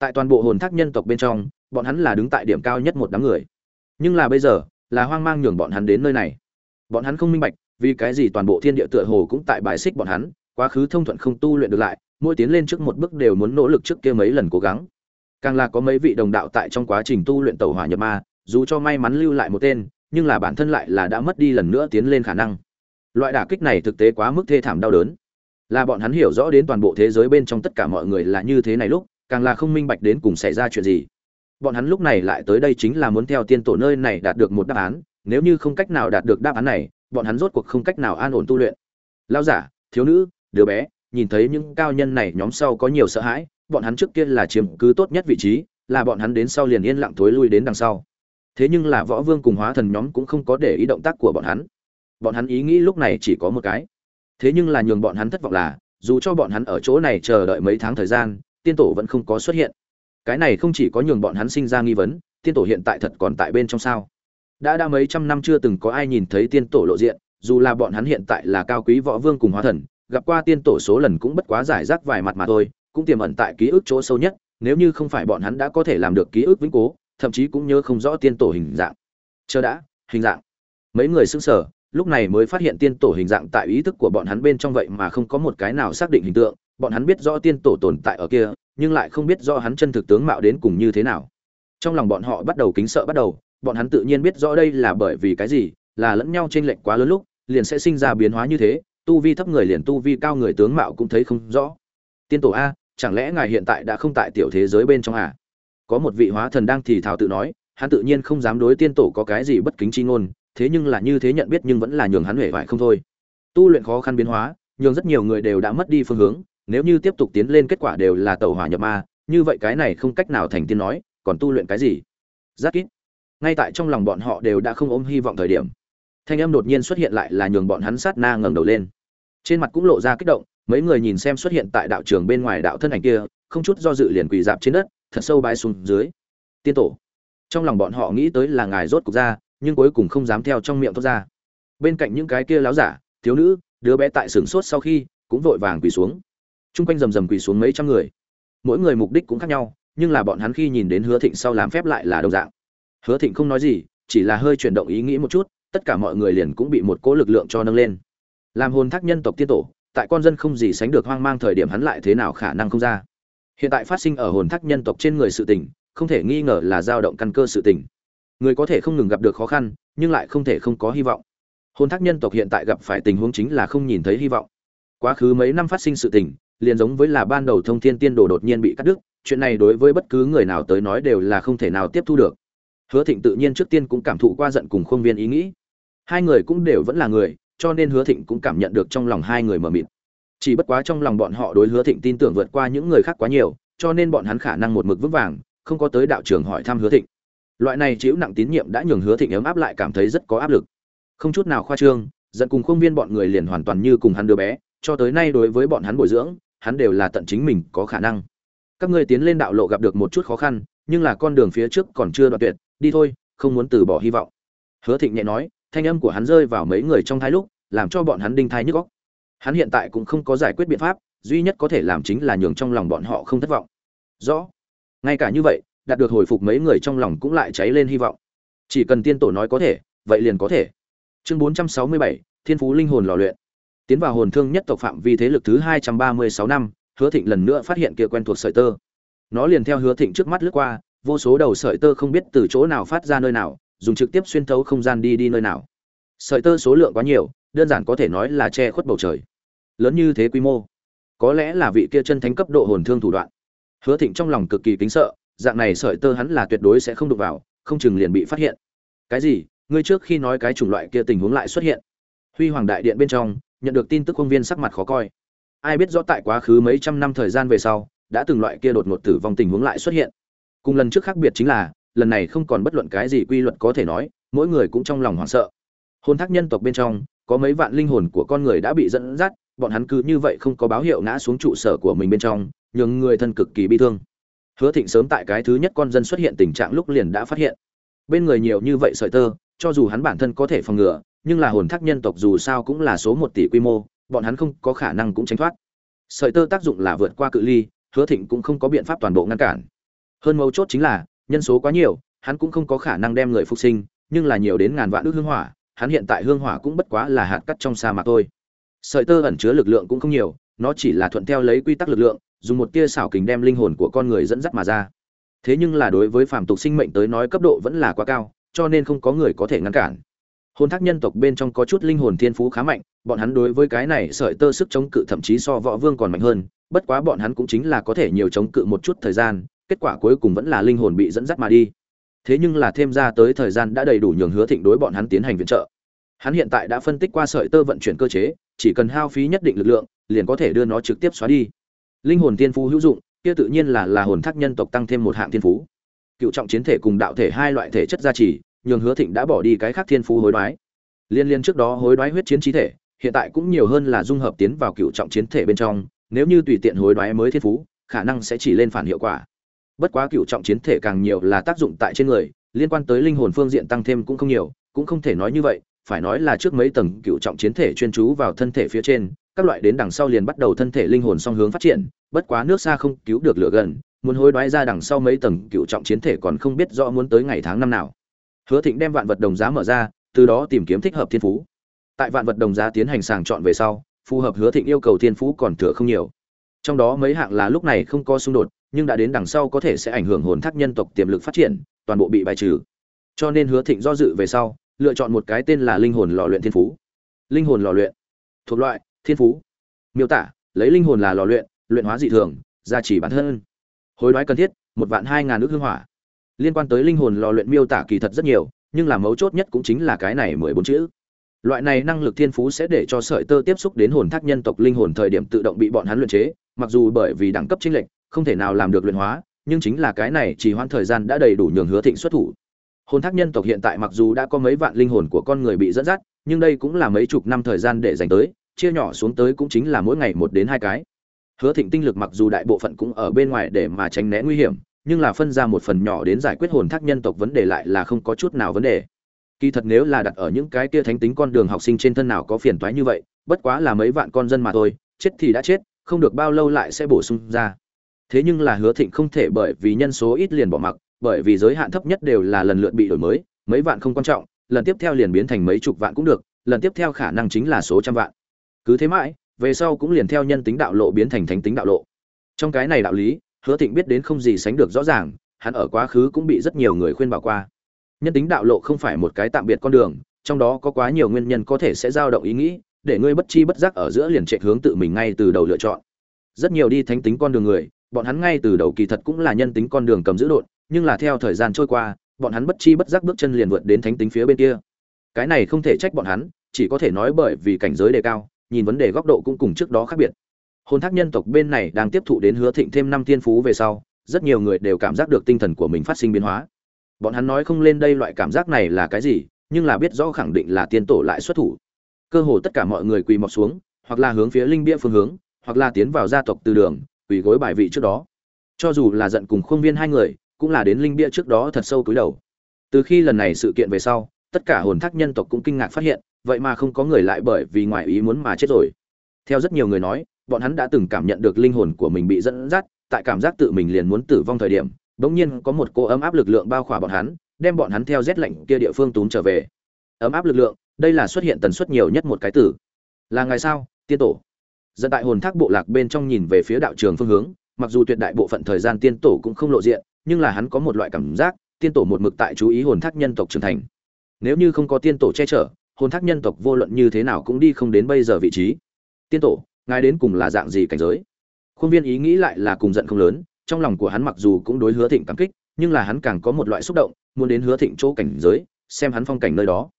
tại toàn bộ hồn thác nhân tộc bên trong, bọn hắn là đứng tại điểm cao nhất một đám người. Nhưng là bây giờ, là hoang mang nhường bọn hắn đến nơi này. Bọn hắn không minh bạch, vì cái gì toàn bộ thiên địa tựa hồ cũng tại bài xích bọn hắn, quá khứ thông thuận không tu luyện được lại, mỗi tiến lên trước một bước đều muốn nỗ lực trước kia mấy lần cố gắng. Càng là có mấy vị đồng đạo tại trong quá trình tu luyện tẩu hỏa nhập ma, dù cho may mắn lưu lại một tên, nhưng là bản thân lại là đã mất đi lần nữa tiến lên khả năng. Loại đả kích này thực tế quá mức thê thảm đau đớn. Là bọn hắn hiểu rõ đến toàn bộ thế giới bên trong tất cả mọi người là như thế này lúc càng là không minh bạch đến cùng xảy ra chuyện gì. Bọn hắn lúc này lại tới đây chính là muốn theo tiên tổ nơi này đạt được một đáp án, nếu như không cách nào đạt được đáp án này, bọn hắn rốt cuộc không cách nào an ổn tu luyện. Lao giả, thiếu nữ, đứa bé, nhìn thấy những cao nhân này nhóm sau có nhiều sợ hãi, bọn hắn trước kia là chiếm cứ tốt nhất vị trí, là bọn hắn đến sau liền yên lặng thối lui đến đằng sau. Thế nhưng là võ vương cùng hóa thần nhóm cũng không có để ý động tác của bọn hắn. Bọn hắn ý nghĩ lúc này chỉ có một cái. Thế nhưng là nhường bọn hắn thất vọng là, dù cho bọn hắn ở chỗ này chờ đợi mấy tháng thời gian tiên tổ vẫn không có xuất hiện. Cái này không chỉ có nhường bọn hắn sinh ra nghi vấn, tiên tổ hiện tại thật còn tại bên trong sao? Đã đã mấy trăm năm chưa từng có ai nhìn thấy tiên tổ lộ diện, dù là bọn hắn hiện tại là cao quý võ vương cùng hóa thần, gặp qua tiên tổ số lần cũng bất quá giải rác vài mặt mà thôi, cũng tiềm ẩn tại ký ức chỗ sâu nhất, nếu như không phải bọn hắn đã có thể làm được ký ức vĩnh cố, thậm chí cũng nhớ không rõ tiên tổ hình dạng. Chờ đã, hình dạng. Mấy người sững sờ, lúc này mới phát hiện tiên tổ hình dạng tại ý thức của bọn hắn bên trong vậy mà không có một cái nào xác định hình tượng bọn hắn biết rõ tiên tổ tồn tại ở kia, nhưng lại không biết rõ hắn chân thực tướng mạo đến cùng như thế nào. Trong lòng bọn họ bắt đầu kính sợ bắt đầu, bọn hắn tự nhiên biết rõ đây là bởi vì cái gì, là lẫn nhau trên lệch quá lớn lúc, liền sẽ sinh ra biến hóa như thế, tu vi thấp người liền tu vi cao người tướng mạo cũng thấy không rõ. Tiên tổ a, chẳng lẽ ngài hiện tại đã không tại tiểu thế giới bên trong à? Có một vị hóa thần đang thì thảo tự nói, hắn tự nhiên không dám đối tiên tổ có cái gì bất kính chi ngôn, thế nhưng là như thế nhận biết nhưng vẫn là nhường hắn huệ vải không thôi. Tu luyện khó khăn biến hóa, nhường rất nhiều người đều đã mất đi phương hướng nếu như tiếp tục tiến lên kết quả đều là tẩu hỏa nhập ma, như vậy cái này không cách nào thành tiên nói, còn tu luyện cái gì? Rất ít ngay tại trong lòng bọn họ đều đã không ôm hy vọng thời điểm, thanh âm đột nhiên xuất hiện lại là nhường bọn hắn sát na ngẩng đầu lên. Trên mặt cũng lộ ra kích động, mấy người nhìn xem xuất hiện tại đạo trường bên ngoài đạo thân ảnh kia, không chút do dự liền quỳ dạp trên đất, thật sâu bái xuống dưới. Tiên tổ. Trong lòng bọn họ nghĩ tới là ngài rốt cục ra, nhưng cuối cùng không dám theo trong miệng thoát ra. Bên cạnh những cái kia láo giả, thiếu nữ, đứa bé tại sửng sốt sau khi, cũng vội vàng quỳ xuống chung quanh rầm rầm quỳ xuống mấy trăm người. Mỗi người mục đích cũng khác nhau, nhưng là bọn hắn khi nhìn đến hứa thịnh sau làm phép lại là đồng dạng. Hứa thịnh không nói gì, chỉ là hơi chuyển động ý nghĩ một chút, tất cả mọi người liền cũng bị một cỗ lực lượng cho nâng lên. Làm hồn thác nhân tộc tiên tổ, tại con dân không gì sánh được hoang mang thời điểm hắn lại thế nào khả năng không ra. Hiện tại phát sinh ở hồn thác nhân tộc trên người sự tình, không thể nghi ngờ là dao động căn cơ sự tình. Người có thể không ngừng gặp được khó khăn, nhưng lại không thể không có hy vọng. Hồn thác nhân tộc hiện tại gặp phải tình huống chính là không nhìn thấy hy vọng. Quá khứ mấy năm phát sinh sự tình liền giống với là ban đầu thông thiên tiên đồ đột nhiên bị cắt đứt, chuyện này đối với bất cứ người nào tới nói đều là không thể nào tiếp thu được. Hứa thịnh tự nhiên trước tiên cũng cảm thụ qua giận cùng khuôn viên ý nghĩ. Hai người cũng đều vẫn là người, cho nên hứa thịnh cũng cảm nhận được trong lòng hai người mờ mịt. Chỉ bất quá trong lòng bọn họ đối hứa thịnh tin tưởng vượt qua những người khác quá nhiều, cho nên bọn hắn khả năng một mực vững vàng, không có tới đạo trường hỏi thăm hứa thịnh. Loại này chịu nặng tín nhiệm đã nhường hứa thịnh ấm áp lại cảm thấy rất có áp lực. Không chút nào khoa trương, giận cùng khuôn viên bọn người liền hoàn toàn như cùng hắn đứa bé, cho tới nay đối với bọn hắn bồi dưỡng hắn đều là tận chính mình có khả năng. Các ngươi tiến lên đạo lộ gặp được một chút khó khăn nhưng là con đường phía trước còn chưa đoạn tuyệt đi thôi không muốn từ bỏ hy vọng. Hứa thịnh nhẹ nói thanh âm của hắn rơi vào mấy người trong thái lúc làm cho bọn hắn đinh thai nhức góc hắn hiện tại cũng không có giải quyết biện pháp duy nhất có thể làm chính là nhường trong lòng bọn họ không thất vọng. Rõ. Ngay cả như vậy đạt được hồi phục mấy người trong lòng cũng lại cháy lên hy vọng. Chỉ cần tiên tổ nói có thể vậy liền có thể. Chương 467, thiên phú linh hồn lò luyện tiến vào hồn thương nhất tộc phạm vi thế lực thứ 236 năm, hứa thịnh lần nữa phát hiện kia quen thuộc sợi tơ. Nó liền theo hứa thịnh trước mắt lướt qua, vô số đầu sợi tơ không biết từ chỗ nào phát ra nơi nào, dùng trực tiếp xuyên thấu không gian đi đi nơi nào. Sợi tơ số lượng quá nhiều, đơn giản có thể nói là che khuất bầu trời. Lớn như thế quy mô, có lẽ là vị kia chân thánh cấp độ hồn thương thủ đoạn. Hứa thịnh trong lòng cực kỳ kính sợ, dạng này sợi tơ hắn là tuyệt đối sẽ không đụng vào, không chừng liền bị phát hiện. Cái gì? Ngươi trước khi nói cái chủng loại kia tình huống lại xuất hiện. Huy hoàng đại điện bên trong nhận được tin tức công viên sắc mặt khó coi. Ai biết rõ tại quá khứ mấy trăm năm thời gian về sau, đã từng loại kia đột ngột tử vong tình huống lại xuất hiện. Cùng lần trước khác biệt chính là, lần này không còn bất luận cái gì quy luật có thể nói, mỗi người cũng trong lòng hoảng sợ. Hôn thác nhân tộc bên trong, có mấy vạn linh hồn của con người đã bị dẫn dắt, bọn hắn cứ như vậy không có báo hiệu ngã xuống trụ sở của mình bên trong, nhường người thân cực kỳ bi thương. Hứa thịnh sớm tại cái thứ nhất con dân xuất hiện tình trạng lúc liền đã phát hiện. Bên người nhiều như vậy sợi tơ, cho dù hắn bản thân có thể phòng ngừa nhưng là hồn thác nhân tộc dù sao cũng là số một tỷ quy mô, bọn hắn không có khả năng cũng tránh thoát. Sợi tơ tác dụng là vượt qua cự ly, hứa thịnh cũng không có biện pháp toàn bộ ngăn cản. Hơn mấu chốt chính là, nhân số quá nhiều, hắn cũng không có khả năng đem người phục sinh, nhưng là nhiều đến ngàn vạn ước hương hỏa, hắn hiện tại hương hỏa cũng bất quá là hạt cắt trong sa mạc thôi. Sợi tơ ẩn chứa lực lượng cũng không nhiều, nó chỉ là thuận theo lấy quy tắc lực lượng, dùng một tia xảo kình đem linh hồn của con người dẫn dắt mà ra. Thế nhưng là đối với phàm tục sinh mệnh tới nói cấp độ vẫn là quá cao, cho nên không có người có thể ngăn cản hồn thác nhân tộc bên trong có chút linh hồn thiên phú khá mạnh, bọn hắn đối với cái này sợi tơ sức chống cự thậm chí so võ vương còn mạnh hơn, bất quá bọn hắn cũng chính là có thể nhiều chống cự một chút thời gian, kết quả cuối cùng vẫn là linh hồn bị dẫn dắt mà đi. Thế nhưng là thêm ra tới thời gian đã đầy đủ nhường hứa thịnh đối bọn hắn tiến hành viện trợ. Hắn hiện tại đã phân tích qua sợi tơ vận chuyển cơ chế, chỉ cần hao phí nhất định lực lượng, liền có thể đưa nó trực tiếp xóa đi. Linh hồn tiên phú hữu dụng, kia tự nhiên là là hồn thác nhân tộc tăng thêm một hạng thiên phú. Cựu trọng chiến thể cùng đạo thể hai loại thể chất gia trì nhường hứa thịnh đã bỏ đi cái khác thiên phú hối đoái. Liên liên trước đó hối đoái huyết chiến chi thể, hiện tại cũng nhiều hơn là dung hợp tiến vào cựu trọng chiến thể bên trong, nếu như tùy tiện hối đoái mới thiên phú, khả năng sẽ chỉ lên phản hiệu quả. Bất quá cựu trọng chiến thể càng nhiều là tác dụng tại trên người, liên quan tới linh hồn phương diện tăng thêm cũng không nhiều, cũng không thể nói như vậy, phải nói là trước mấy tầng cựu trọng chiến thể chuyên chú vào thân thể phía trên, các loại đến đằng sau liền bắt đầu thân thể linh hồn song hướng phát triển, bất quá nước xa không cứu được lửa gần, muốn hối đoái ra đằng sau mấy tầng cựu trọng chiến thể còn không biết rõ muốn tới ngày tháng năm nào hứa thịnh đem vạn vật đồng giá mở ra, từ đó tìm kiếm thích hợp thiên phú. Tại vạn vật đồng giá tiến hành sàng chọn về sau, phù hợp hứa thịnh yêu cầu thiên phú còn thừa không nhiều. Trong đó mấy hạng là lúc này không có xung đột, nhưng đã đến đằng sau có thể sẽ ảnh hưởng hồn thác nhân tộc tiềm lực phát triển, toàn bộ bị bài trừ. Cho nên hứa thịnh do dự về sau, lựa chọn một cái tên là linh hồn lò luyện thiên phú. Linh hồn lò luyện. Thuộc loại, thiên phú. Miêu tả, lấy linh hồn là lò luyện luyện hóa dị thường, gia trì bản thân. Hối đoái cần thiết, một vạn hai ngàn nước hương hỏa liên quan tới linh hồn lò luyện miêu tả kỳ thật rất nhiều, nhưng là mấu chốt nhất cũng chính là cái này mười bốn chữ. Loại này năng lực thiên phú sẽ để cho sợi tơ tiếp xúc đến hồn thác nhân tộc linh hồn thời điểm tự động bị bọn hắn luyện chế, mặc dù bởi vì đẳng cấp chênh lệch, không thể nào làm được luyện hóa, nhưng chính là cái này chỉ hoãn thời gian đã đầy đủ nhường hứa thịnh xuất thủ. Hồn thác nhân tộc hiện tại mặc dù đã có mấy vạn linh hồn của con người bị dẫn dắt, nhưng đây cũng là mấy chục năm thời gian để dành tới, chia nhỏ xuống tới cũng chính là mỗi ngày một đến hai cái. Hứa thịnh tinh lực mặc dù đại bộ phận cũng ở bên ngoài để mà tránh né nguy hiểm nhưng là phân ra một phần nhỏ đến giải quyết hồn thác nhân tộc vấn đề lại là không có chút nào vấn đề. Kỳ thật nếu là đặt ở những cái kia thánh tính con đường học sinh trên thân nào có phiền toái như vậy, bất quá là mấy vạn con dân mà thôi, chết thì đã chết, không được bao lâu lại sẽ bổ sung ra. Thế nhưng là hứa thịnh không thể bởi vì nhân số ít liền bỏ mặc, bởi vì giới hạn thấp nhất đều là lần lượt bị đổi mới, mấy vạn không quan trọng, lần tiếp theo liền biến thành mấy chục vạn cũng được, lần tiếp theo khả năng chính là số trăm vạn. Cứ thế mãi, về sau cũng liền theo nhân tính đạo lộ biến thành thánh tính đạo lộ. Trong cái này đạo lý hứa thịnh biết đến không gì sánh được rõ ràng, hắn ở quá khứ cũng bị rất nhiều người khuyên bảo qua. Nhân tính đạo lộ không phải một cái tạm biệt con đường, trong đó có quá nhiều nguyên nhân có thể sẽ dao động ý nghĩ, để ngươi bất chi bất giác ở giữa liền chạy hướng tự mình ngay từ đầu lựa chọn. Rất nhiều đi thánh tính con đường người, bọn hắn ngay từ đầu kỳ thật cũng là nhân tính con đường cầm giữ độn, nhưng là theo thời gian trôi qua, bọn hắn bất chi bất giác bước chân liền vượt đến thánh tính phía bên kia. Cái này không thể trách bọn hắn, chỉ có thể nói bởi vì cảnh giới đề cao, nhìn vấn đề góc độ cũng cùng trước đó khác biệt hồn thác nhân tộc bên này đang tiếp thụ đến hứa thịnh thêm năm thiên phú về sau, rất nhiều người đều cảm giác được tinh thần của mình phát sinh biến hóa. Bọn hắn nói không lên đây loại cảm giác này là cái gì, nhưng là biết rõ khẳng định là tiên tổ lại xuất thủ. Cơ hồ tất cả mọi người quỳ mọc xuống, hoặc là hướng phía linh bia phương hướng, hoặc là tiến vào gia tộc từ đường, quỳ gối bài vị trước đó. Cho dù là giận cùng khuôn viên hai người, cũng là đến linh bia trước đó thật sâu cúi đầu. Từ khi lần này sự kiện về sau, tất cả hồn thác nhân tộc cũng kinh ngạc phát hiện, vậy mà không có người lại bởi vì ngoại ý muốn mà chết rồi. Theo rất nhiều người nói bọn hắn đã từng cảm nhận được linh hồn của mình bị dẫn dắt, tại cảm giác tự mình liền muốn tử vong thời điểm, bỗng nhiên có một cô ấm áp lực lượng bao khỏa bọn hắn, đem bọn hắn theo rét lạnh kia địa phương túm trở về. Ấm áp lực lượng, đây là xuất hiện tần suất nhiều nhất một cái tử. Là ngày sao, tiên tổ? Dẫn tại hồn thác bộ lạc bên trong nhìn về phía đạo trường phương hướng, mặc dù tuyệt đại bộ phận thời gian tiên tổ cũng không lộ diện, nhưng là hắn có một loại cảm giác, tiên tổ một mực tại chú ý hồn thác nhân tộc trưởng thành. Nếu như không có tiên tổ che chở, hồn thác nhân tộc vô luận như thế nào cũng đi không đến bây giờ vị trí. Tiên tổ ngài đến cùng là dạng gì cảnh giới? Khuôn viên ý nghĩ lại là cùng giận không lớn, trong lòng của hắn mặc dù cũng đối hứa thịnh cảm kích, nhưng là hắn càng có một loại xúc động, muốn đến hứa thịnh chỗ cảnh giới, xem hắn phong cảnh nơi đó.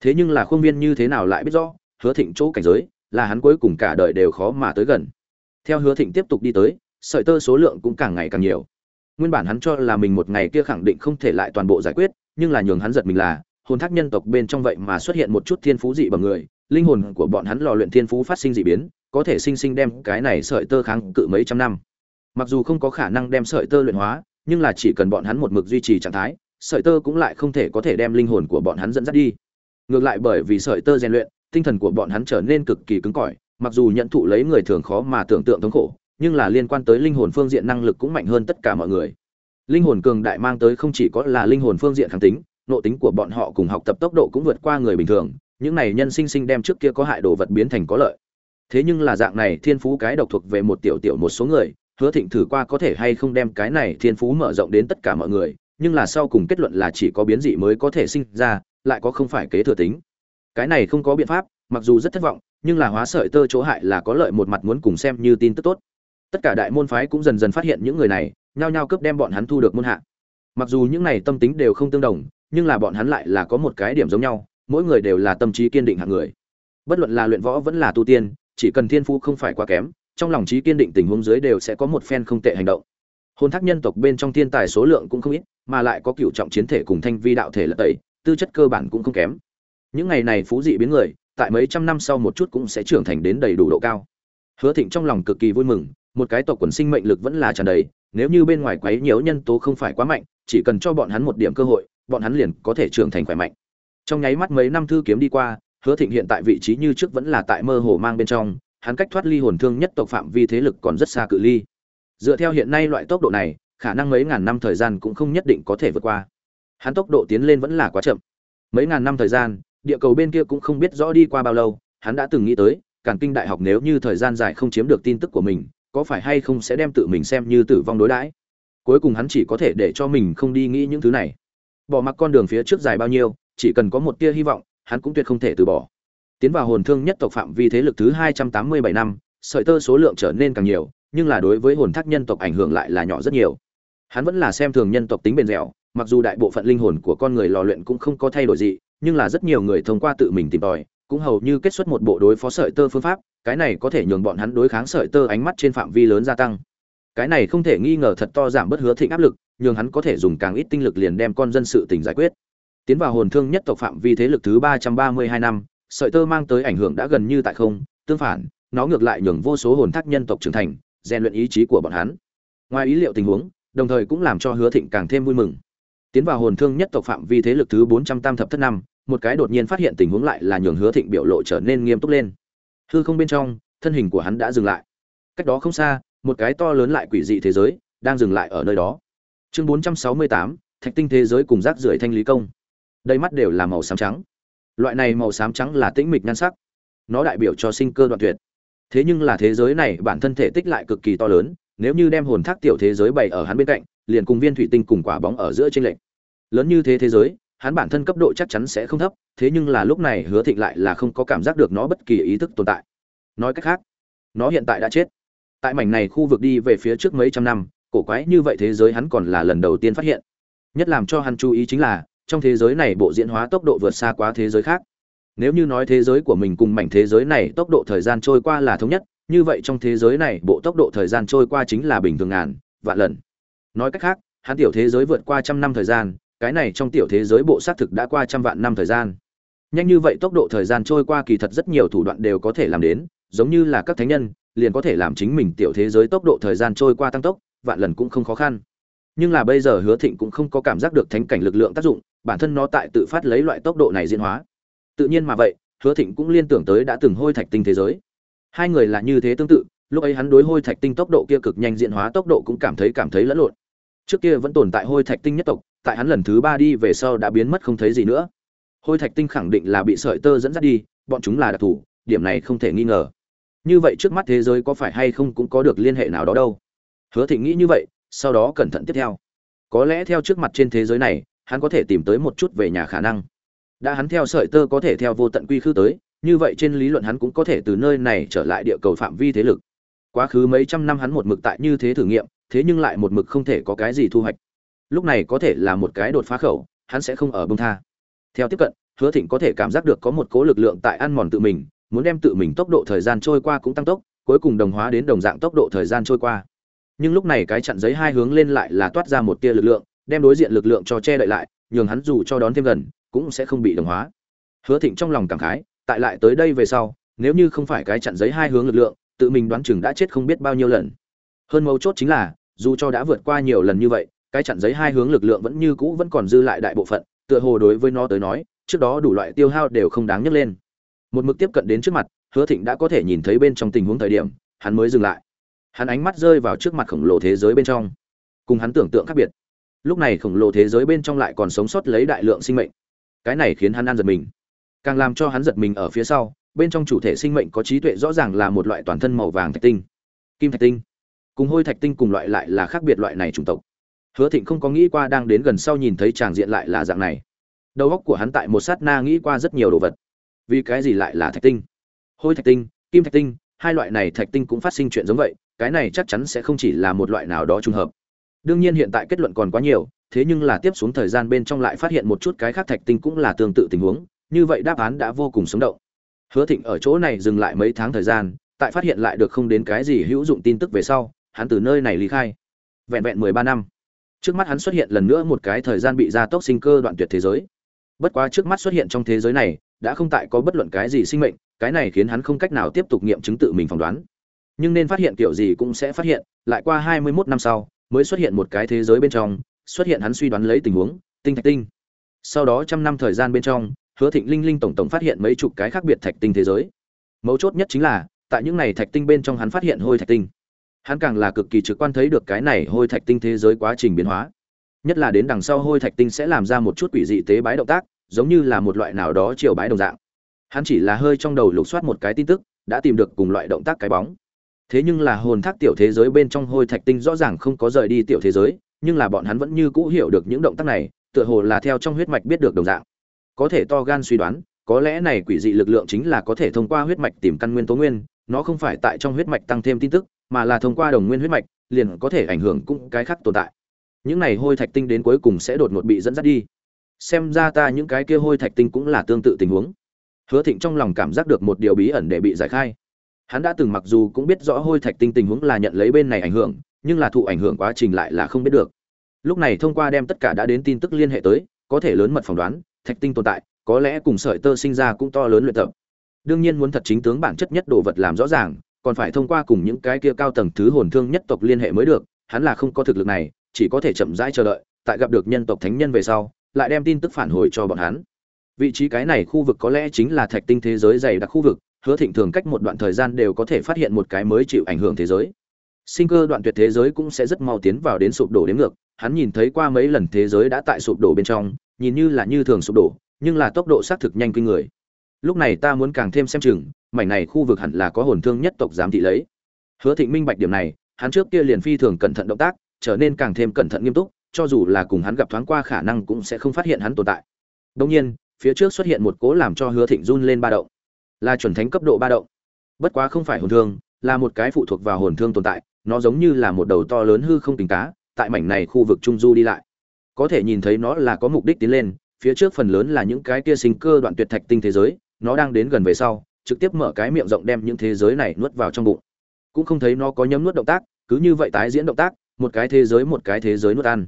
Thế nhưng là khuôn viên như thế nào lại biết rõ, hứa thịnh chỗ cảnh giới là hắn cuối cùng cả đời đều khó mà tới gần. Theo hứa thịnh tiếp tục đi tới, sợi tơ số lượng cũng càng ngày càng nhiều. Nguyên bản hắn cho là mình một ngày kia khẳng định không thể lại toàn bộ giải quyết, nhưng là nhường hắn giật mình là, hồn thác nhân tộc bên trong vậy mà xuất hiện một chút thiên phú dị bằng người, linh hồn của bọn hắn lò luyện thiên phú phát sinh dị biến có thể sinh sinh đem cái này sợi tơ kháng cự mấy trăm năm. Mặc dù không có khả năng đem sợi tơ luyện hóa, nhưng là chỉ cần bọn hắn một mực duy trì trạng thái, sợi tơ cũng lại không thể có thể đem linh hồn của bọn hắn dẫn dắt đi. Ngược lại bởi vì sợi tơ rèn luyện, tinh thần của bọn hắn trở nên cực kỳ cứng cỏi, mặc dù nhận thụ lấy người thường khó mà tưởng tượng thống khổ, nhưng là liên quan tới linh hồn phương diện năng lực cũng mạnh hơn tất cả mọi người. Linh hồn cường đại mang tới không chỉ có là linh hồn phương diện kháng tính nộ tính của bọn họ cùng học tập tốc độ cũng vượt qua người bình thường, những này nhân sinh sinh đem trước kia có hại đồ vật biến thành có lợi thế nhưng là dạng này thiên phú cái độc thuộc về một tiểu tiểu một số người, hứa thịnh thử qua có thể hay không đem cái này thiên phú mở rộng đến tất cả mọi người, nhưng là sau cùng kết luận là chỉ có biến dị mới có thể sinh ra, lại có không phải kế thừa tính. Cái này không có biện pháp, mặc dù rất thất vọng, nhưng là hóa sợi tơ chỗ hại là có lợi một mặt muốn cùng xem như tin tức tốt. Tất cả đại môn phái cũng dần dần phát hiện những người này, nhao nhao cướp đem bọn hắn thu được môn hạ. Mặc dù những này tâm tính đều không tương đồng, nhưng là bọn hắn lại là có một cái điểm giống nhau, mỗi người đều là tâm trí kiên định hạng người. Bất luận là luyện võ vẫn là tu tiên chỉ cần thiên phú không phải quá kém, trong lòng trí kiên định tình huống dưới đều sẽ có một phen không tệ hành động. Hôn thác nhân tộc bên trong thiên tài số lượng cũng không ít, mà lại có cựu trọng chiến thể cùng thanh vi đạo thể lật tẩy, tư chất cơ bản cũng không kém. Những ngày này phú dị biến người, tại mấy trăm năm sau một chút cũng sẽ trưởng thành đến đầy đủ độ cao. Hứa thịnh trong lòng cực kỳ vui mừng, một cái tộc quần sinh mệnh lực vẫn là tràn đầy, nếu như bên ngoài quấy nhiễu nhân tố không phải quá mạnh, chỉ cần cho bọn hắn một điểm cơ hội, bọn hắn liền có thể trưởng thành khỏe mạnh. Trong nháy mắt mấy năm thư kiếm đi qua hứa thịnh hiện tại vị trí như trước vẫn là tại mơ hồ mang bên trong, hắn cách thoát ly hồn thương nhất tộc phạm vi thế lực còn rất xa cự ly. Dựa theo hiện nay loại tốc độ này, khả năng mấy ngàn năm thời gian cũng không nhất định có thể vượt qua. Hắn tốc độ tiến lên vẫn là quá chậm. Mấy ngàn năm thời gian, địa cầu bên kia cũng không biết rõ đi qua bao lâu, hắn đã từng nghĩ tới cản kinh đại học nếu như thời gian dài không chiếm được tin tức của mình, có phải hay không sẽ đem tự mình xem như tử vong đối đãi? Cuối cùng hắn chỉ có thể để cho mình không đi nghĩ những thứ này. Bỏ mặc con đường phía trước dài bao nhiêu, chỉ cần có một tia hy vọng hắn cũng tuyệt không thể từ bỏ. Tiến vào hồn thương nhất tộc phạm vi thế lực thứ hai trăm tám mươi bảy năm, sợi tơ số lượng trở nên càng nhiều, nhưng là đối với hồn thác nhân tộc ảnh hưởng lại là nhỏ rất nhiều. Hắn vẫn là xem thường nhân tộc tính bền dẻo, mặc dù đại bộ phận linh hồn của con người lò luyện cũng không có thay đổi gì, nhưng là rất nhiều người thông qua tự mình tìm tòi, cũng hầu như kết xuất một bộ đối phó sợi tơ phương pháp, cái này có thể nhường bọn hắn đối kháng sợi tơ ánh mắt trên phạm vi lớn gia tăng. Cái này không thể nghi ngờ thật to giảm bất hứa thịnh áp lực, nhường hắn có thể dùng càng ít tinh lực liền đem con dân sự tình giải quyết tiến vào hồn thương nhất tộc phạm vi thế lực thứ ba trăm ba mươi hai năm, sợi tơ mang tới ảnh hưởng đã gần như tại không, tương phản, nó ngược lại nhường vô số hồn thác nhân tộc trưởng thành, rèn luyện ý chí của bọn hắn. Ngoài ý liệu tình huống, đồng thời cũng làm cho hứa thịnh càng thêm vui mừng. Tiến vào hồn thương nhất tộc phạm vi thế lực thứ bốn trăm tam thập thất năm, một cái đột nhiên phát hiện tình huống lại là nhường hứa thịnh biểu lộ trở nên nghiêm túc lên. Hư không bên trong, thân hình của hắn đã dừng lại. Cách đó không xa, một cái to lớn lại quỷ dị thế giới, đang dừng lại ở nơi đó. Chương bốn trăm sáu mươi tám, thạch tinh thế giới cùng rác rưởi thanh lý công đây mắt đều là màu xám trắng. Loại này màu xám trắng là tĩnh mịch nhan sắc. Nó đại biểu cho sinh cơ đoạn tuyệt. Thế nhưng là thế giới này bản thân thể tích lại cực kỳ to lớn, nếu như đem hồn thác tiểu thế giới bày ở hắn bên cạnh, liền cùng viên thủy tinh cùng quả bóng ở giữa trên lệnh lớn như thế thế giới, hắn bản thân cấp độ chắc chắn sẽ không thấp, thế nhưng là lúc này hứa thịnh lại là không có cảm giác được nó bất kỳ ý thức tồn tại. Nói cách khác, nó hiện tại đã chết. Tại mảnh này khu vực đi về phía trước mấy trăm năm, cổ quái như vậy thế giới hắn còn là lần đầu tiên phát hiện. Nhất làm cho hắn chú ý chính là trong thế giới này bộ diễn hóa tốc độ vượt xa quá thế giới khác. Nếu như nói thế giới của mình cùng mảnh thế giới này tốc độ thời gian trôi qua là thống nhất, như vậy trong thế giới này bộ tốc độ thời gian trôi qua chính là bình thường ngàn, vạn lần. Nói cách khác, hắn tiểu thế giới vượt qua trăm năm thời gian, cái này trong tiểu thế giới bộ xác thực đã qua trăm vạn năm thời gian. Nhanh như vậy tốc độ thời gian trôi qua kỳ thật rất nhiều thủ đoạn đều có thể làm đến, giống như là các thánh nhân, liền có thể làm chính mình tiểu thế giới tốc độ thời gian trôi qua tăng tốc, vạn lần cũng không khó khăn. Nhưng là bây giờ hứa thịnh cũng không có cảm giác được thánh cảnh lực lượng tác dụng bản thân nó tại tự phát lấy loại tốc độ này diễn hóa. Tự nhiên mà vậy, hứa thịnh cũng liên tưởng tới đã từng hôi thạch tinh thế giới. Hai người là như thế tương tự, lúc ấy hắn đối hôi thạch tinh tốc độ kia cực nhanh diễn hóa tốc độ cũng cảm thấy cảm thấy lẫn lộn. Trước kia vẫn tồn tại hôi thạch tinh nhất tộc, tại hắn lần thứ ba đi về sau đã biến mất không thấy gì nữa. Hôi thạch tinh khẳng định là bị sợi tơ dẫn dắt đi, bọn chúng là đặc thù, điểm này không thể nghi ngờ. Như vậy trước mắt thế giới có phải hay không cũng có được liên hệ nào đó đâu? Hứa thịnh nghĩ như vậy, sau đó cẩn thận tiếp theo. Có lẽ theo trước mặt trên thế giới này hắn có thể tìm tới một chút về nhà khả năng. Đã hắn theo sợi tơ có thể theo vô tận quy khư tới, như vậy trên lý luận hắn cũng có thể từ nơi này trở lại địa cầu phạm vi thế lực. Quá khứ mấy trăm năm hắn một mực tại như thế thử nghiệm, thế nhưng lại một mực không thể có cái gì thu hoạch. Lúc này có thể là một cái đột phá khẩu, hắn sẽ không ở bông tha. Theo tiếp cận, hứa thịnh có thể cảm giác được có một cố lực lượng tại ăn mòn tự mình, muốn đem tự mình tốc độ thời gian trôi qua cũng tăng tốc, cuối cùng đồng hóa đến đồng dạng tốc độ thời gian trôi qua. Nhưng lúc này cái chặn giấy hai hướng lên lại là toát ra một tia lực lượng đem đối diện lực lượng cho che đậy lại, nhường hắn dù cho đón thêm gần, cũng sẽ không bị đồng hóa. Hứa thịnh trong lòng cảm khái, tại lại tới đây về sau, nếu như không phải cái chặn giấy hai hướng lực lượng, tự mình đoán chừng đã chết không biết bao nhiêu lần. Hơn mấu chốt chính là, dù cho đã vượt qua nhiều lần như vậy, cái chặn giấy hai hướng lực lượng vẫn như cũ vẫn còn dư lại đại bộ phận, tựa hồ đối với nó tới nói, trước đó đủ loại tiêu hao đều không đáng nhắc lên. Một mực tiếp cận đến trước mặt, hứa thịnh đã có thể nhìn thấy bên trong tình huống thời điểm, hắn mới dừng lại. Hắn ánh mắt rơi vào trước mặt khổng lồ thế giới bên trong, cùng hắn tưởng tượng khác biệt lúc này khổng lồ thế giới bên trong lại còn sống sót lấy đại lượng sinh mệnh. Cái này khiến hắn ăn giật mình. Càng làm cho hắn giật mình ở phía sau, bên trong chủ thể sinh mệnh có trí tuệ rõ ràng là một loại toàn thân màu vàng thạch tinh. Kim thạch tinh. Cùng hôi thạch tinh cùng loại lại là khác biệt loại này chủng tộc. Hứa thịnh không có nghĩ qua đang đến gần sau nhìn thấy tràng diện lại là dạng này. Đầu óc của hắn tại một sát na nghĩ qua rất nhiều đồ vật. Vì cái gì lại là thạch tinh? Hôi thạch tinh, kim thạch tinh, hai loại này thạch tinh cũng phát sinh chuyện giống vậy, cái này chắc chắn sẽ không chỉ là một loại nào đó trùng hợp đương nhiên hiện tại kết luận còn quá nhiều, thế nhưng là tiếp xuống thời gian bên trong lại phát hiện một chút cái khác thạch tinh cũng là tương tự tình huống, như vậy đáp án đã vô cùng sống động. Hứa thịnh ở chỗ này dừng lại mấy tháng thời gian, tại phát hiện lại được không đến cái gì hữu dụng tin tức về sau, hắn từ nơi này lý khai. Vẹn vẹn mười ba năm. Trước mắt hắn xuất hiện lần nữa một cái thời gian bị gia tốc sinh cơ đoạn tuyệt thế giới. Bất quá trước mắt xuất hiện trong thế giới này, đã không tại có bất luận cái gì sinh mệnh, cái này khiến hắn không cách nào tiếp tục nghiệm chứng tự mình phỏng đoán. Nhưng nên phát hiện kiểu gì cũng sẽ phát hiện, lại qua hai mươi 21 năm sau mới xuất hiện một cái thế giới bên trong, xuất hiện hắn suy đoán lấy tình huống, tinh thạch tinh. Sau đó trăm năm thời gian bên trong, hứa thịnh linh linh tổng tổng phát hiện mấy chục cái khác biệt thạch tinh thế giới. Mấu chốt nhất chính là, tại những này thạch tinh bên trong hắn phát hiện hôi thạch tinh. Hắn càng là cực kỳ trực quan thấy được cái này hôi thạch tinh thế giới quá trình biến hóa. Nhất là đến đằng sau hôi thạch tinh sẽ làm ra một chút quỷ dị tế bái động tác, giống như là một loại nào đó chiều bái đồng dạng. Hắn chỉ là hơi trong đầu lục soát một cái tin tức, đã tìm được cùng loại động tác cái bóng thế nhưng là hồn thác tiểu thế giới bên trong hôi thạch tinh rõ ràng không có rời đi tiểu thế giới, nhưng là bọn hắn vẫn như cũ hiểu được những động tác này, tựa hồ là theo trong huyết mạch biết được đồng dạng. Có thể to gan suy đoán, có lẽ này quỷ dị lực lượng chính là có thể thông qua huyết mạch tìm căn nguyên tố nguyên, nó không phải tại trong huyết mạch tăng thêm tin tức, mà là thông qua đồng nguyên huyết mạch, liền có thể ảnh hưởng cũng cái khác tồn tại. Những này hôi thạch tinh đến cuối cùng sẽ đột ngột bị dẫn dắt đi. Xem ra ta những cái kia hôi thạch tinh cũng là tương tự tình huống. Hứa thịnh trong lòng cảm giác được một điều bí ẩn để bị giải khai hắn đã từng mặc dù cũng biết rõ hôi thạch tinh tình huống là nhận lấy bên này ảnh hưởng, nhưng là thụ ảnh hưởng quá trình lại là không biết được. Lúc này thông qua đem tất cả đã đến tin tức liên hệ tới, có thể lớn mật phỏng đoán, thạch tinh tồn tại, có lẽ cùng sợi tơ sinh ra cũng to lớn luyện tập. Đương nhiên muốn thật chính tướng bản chất nhất đồ vật làm rõ ràng, còn phải thông qua cùng những cái kia cao tầng thứ hồn thương nhất tộc liên hệ mới được, hắn là không có thực lực này, chỉ có thể chậm rãi chờ đợi, tại gặp được nhân tộc thánh nhân về sau, lại đem tin tức phản hồi cho bọn hắn. Vị trí cái này khu vực có lẽ chính là thạch tinh thế giới dày đặc khu vực hứa thịnh thường cách một đoạn thời gian đều có thể phát hiện một cái mới chịu ảnh hưởng thế giới. Sinh cơ đoạn tuyệt thế giới cũng sẽ rất mau tiến vào đến sụp đổ đến ngược. Hắn nhìn thấy qua mấy lần thế giới đã tại sụp đổ bên trong, nhìn như là như thường sụp đổ, nhưng là tốc độ xác thực nhanh kinh người. Lúc này ta muốn càng thêm xem chừng, mảnh này khu vực hẳn là có hồn thương nhất tộc giám thị lấy. Hứa thịnh minh bạch điểm này, hắn trước kia liền phi thường cẩn thận động tác, trở nên càng thêm cẩn thận nghiêm túc, cho dù là cùng hắn gặp thoáng qua khả năng cũng sẽ không phát hiện hắn tồn tại. Đông nhiên, phía trước xuất hiện một cố làm cho hứa thịnh run lên ba động là chuẩn thánh cấp độ ba động. Bất quá không phải hồn thương, là một cái phụ thuộc vào hồn thương tồn tại, nó giống như là một đầu to lớn hư không tính cá, tại mảnh này khu vực trung du đi lại. Có thể nhìn thấy nó là có mục đích tiến lên, phía trước phần lớn là những cái kia sinh cơ đoạn tuyệt thạch tinh thế giới, nó đang đến gần về sau, trực tiếp mở cái miệng rộng đem những thế giới này nuốt vào trong bụng. Cũng không thấy nó có nhấm nuốt động tác, cứ như vậy tái diễn động tác, một cái thế giới một cái thế giới nuốt ăn.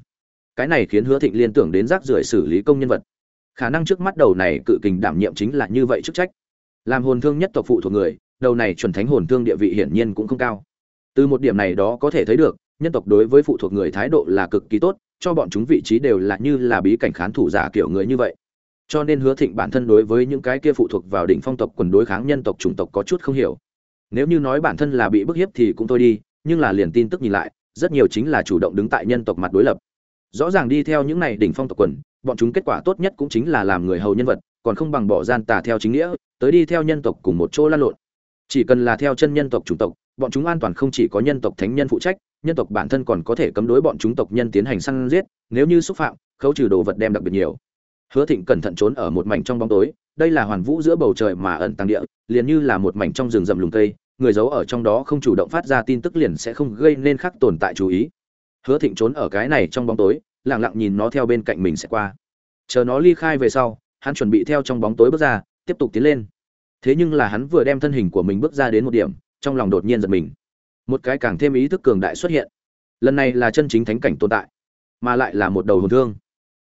Cái này khiến hứa thịnh liên tưởng đến rác rưởi xử lý công nhân vật. Khả năng trước mắt đầu này cự kình đảm nhiệm chính là như vậy chức trách làm hồn thương nhất tộc phụ thuộc người, đầu này chuẩn thánh hồn thương địa vị hiển nhiên cũng không cao. Từ một điểm này đó có thể thấy được, nhân tộc đối với phụ thuộc người thái độ là cực kỳ tốt, cho bọn chúng vị trí đều là như là bí cảnh khán thủ giả kiểu người như vậy. Cho nên hứa thịnh bản thân đối với những cái kia phụ thuộc vào đỉnh phong tộc quần đối kháng nhân tộc chủng tộc có chút không hiểu. Nếu như nói bản thân là bị bức hiếp thì cũng thôi đi, nhưng là liền tin tức nhìn lại, rất nhiều chính là chủ động đứng tại nhân tộc mặt đối lập. Rõ ràng đi theo những này đỉnh phong tộc quần, bọn chúng kết quả tốt nhất cũng chính là làm người hầu nhân vật còn không bằng bỏ gian tà theo chính nghĩa, tới đi theo nhân tộc cùng một chỗ lan lộn. Chỉ cần là theo chân nhân tộc chủng tộc, bọn chúng an toàn không chỉ có nhân tộc thánh nhân phụ trách, nhân tộc bản thân còn có thể cấm đối bọn chúng tộc nhân tiến hành săn giết, nếu như xúc phạm, khấu trừ đồ vật đem đặc biệt nhiều. Hứa thịnh cẩn thận trốn ở một mảnh trong bóng tối, đây là hoàn vũ giữa bầu trời mà ẩn tàng địa, liền như là một mảnh trong rừng rậm lùng cây, người giấu ở trong đó không chủ động phát ra tin tức liền sẽ không gây nên khắc tồn tại chú ý. Hứa thịnh trốn ở cái này trong bóng tối, lặng lặng nhìn nó theo bên cạnh mình sẽ qua. Chờ nó ly khai về sau hắn chuẩn bị theo trong bóng tối bước ra, tiếp tục tiến lên. Thế nhưng là hắn vừa đem thân hình của mình bước ra đến một điểm, trong lòng đột nhiên giật mình. Một cái càng thêm ý thức cường đại xuất hiện. Lần này là chân chính thánh cảnh tồn tại, mà lại là một đầu hồn thương.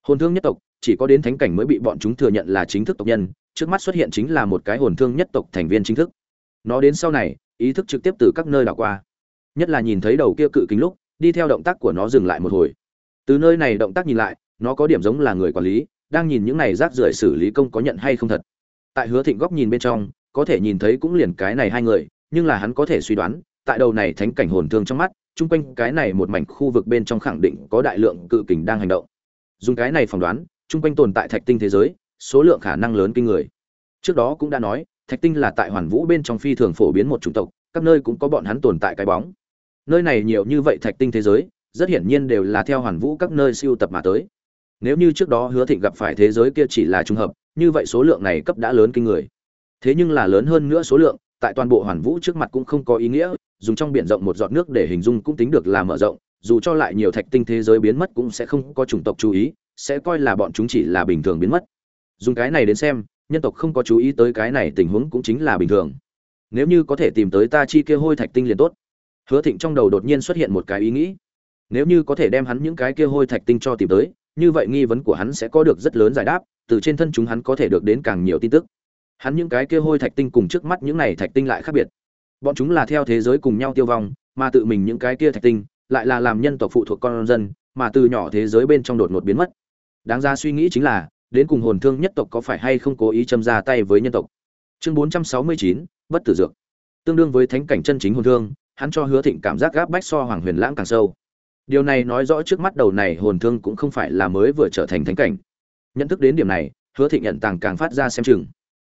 Hồn thương nhất tộc, chỉ có đến thánh cảnh mới bị bọn chúng thừa nhận là chính thức tộc nhân, trước mắt xuất hiện chính là một cái hồn thương nhất tộc thành viên chính thức. Nó đến sau này, ý thức trực tiếp từ các nơi đảo qua. Nhất là nhìn thấy đầu kia cự kính lúc, đi theo động tác của nó dừng lại một hồi. Từ nơi này động tác nhìn lại, nó có điểm giống là người quản lý đang nhìn những này rác rưởi xử lý công có nhận hay không thật. Tại hứa thịnh góc nhìn bên trong, có thể nhìn thấy cũng liền cái này hai người, nhưng là hắn có thể suy đoán, tại đầu này thánh cảnh hồn thương trong mắt, chung quanh cái này một mảnh khu vực bên trong khẳng định có đại lượng cự kình đang hành động. Dùng cái này phỏng đoán, chung quanh tồn tại thạch tinh thế giới, số lượng khả năng lớn kinh người. Trước đó cũng đã nói, thạch tinh là tại hoàn vũ bên trong phi thường phổ biến một chủng tộc, các nơi cũng có bọn hắn tồn tại cái bóng. Nơi này nhiều như vậy thạch tinh thế giới, rất hiển nhiên đều là theo hoàn vũ các nơi siêu tập mà tới nếu như trước đó hứa thịnh gặp phải thế giới kia chỉ là trùng hợp, như vậy số lượng này cấp đã lớn kinh người. Thế nhưng là lớn hơn nữa số lượng, tại toàn bộ hoàn vũ trước mặt cũng không có ý nghĩa, dùng trong biển rộng một giọt nước để hình dung cũng tính được là mở rộng, dù cho lại nhiều thạch tinh thế giới biến mất cũng sẽ không có chủng tộc chú ý, sẽ coi là bọn chúng chỉ là bình thường biến mất. Dùng cái này đến xem, nhân tộc không có chú ý tới cái này tình huống cũng chính là bình thường. Nếu như có thể tìm tới ta chi kia hôi thạch tinh liền tốt. Hứa thịnh trong đầu đột nhiên xuất hiện một cái ý nghĩ. Nếu như có thể đem hắn những cái kia hôi thạch tinh cho tìm tới như vậy nghi vấn của hắn sẽ có được rất lớn giải đáp, từ trên thân chúng hắn có thể được đến càng nhiều tin tức. Hắn những cái kia hôi thạch tinh cùng trước mắt những này thạch tinh lại khác biệt. Bọn chúng là theo thế giới cùng nhau tiêu vong, mà tự mình những cái kia thạch tinh lại là làm nhân tộc phụ thuộc con dân, mà từ nhỏ thế giới bên trong đột ngột biến mất. Đáng ra suy nghĩ chính là, đến cùng hồn thương nhất tộc có phải hay không cố ý châm ra tay với nhân tộc? Chương bốn trăm sáu mươi chín, bất tử dược. Tương đương với thánh cảnh chân chính hồn thương, hắn cho hứa thịnh cảm giác gáp bách so hoàng huyền lãng càng sâu điều này nói rõ trước mắt đầu này hồn thương cũng không phải là mới vừa trở thành thánh cảnh. Nhận thức đến điểm này, hứa thịnh nhận tàng càng phát ra xem chừng.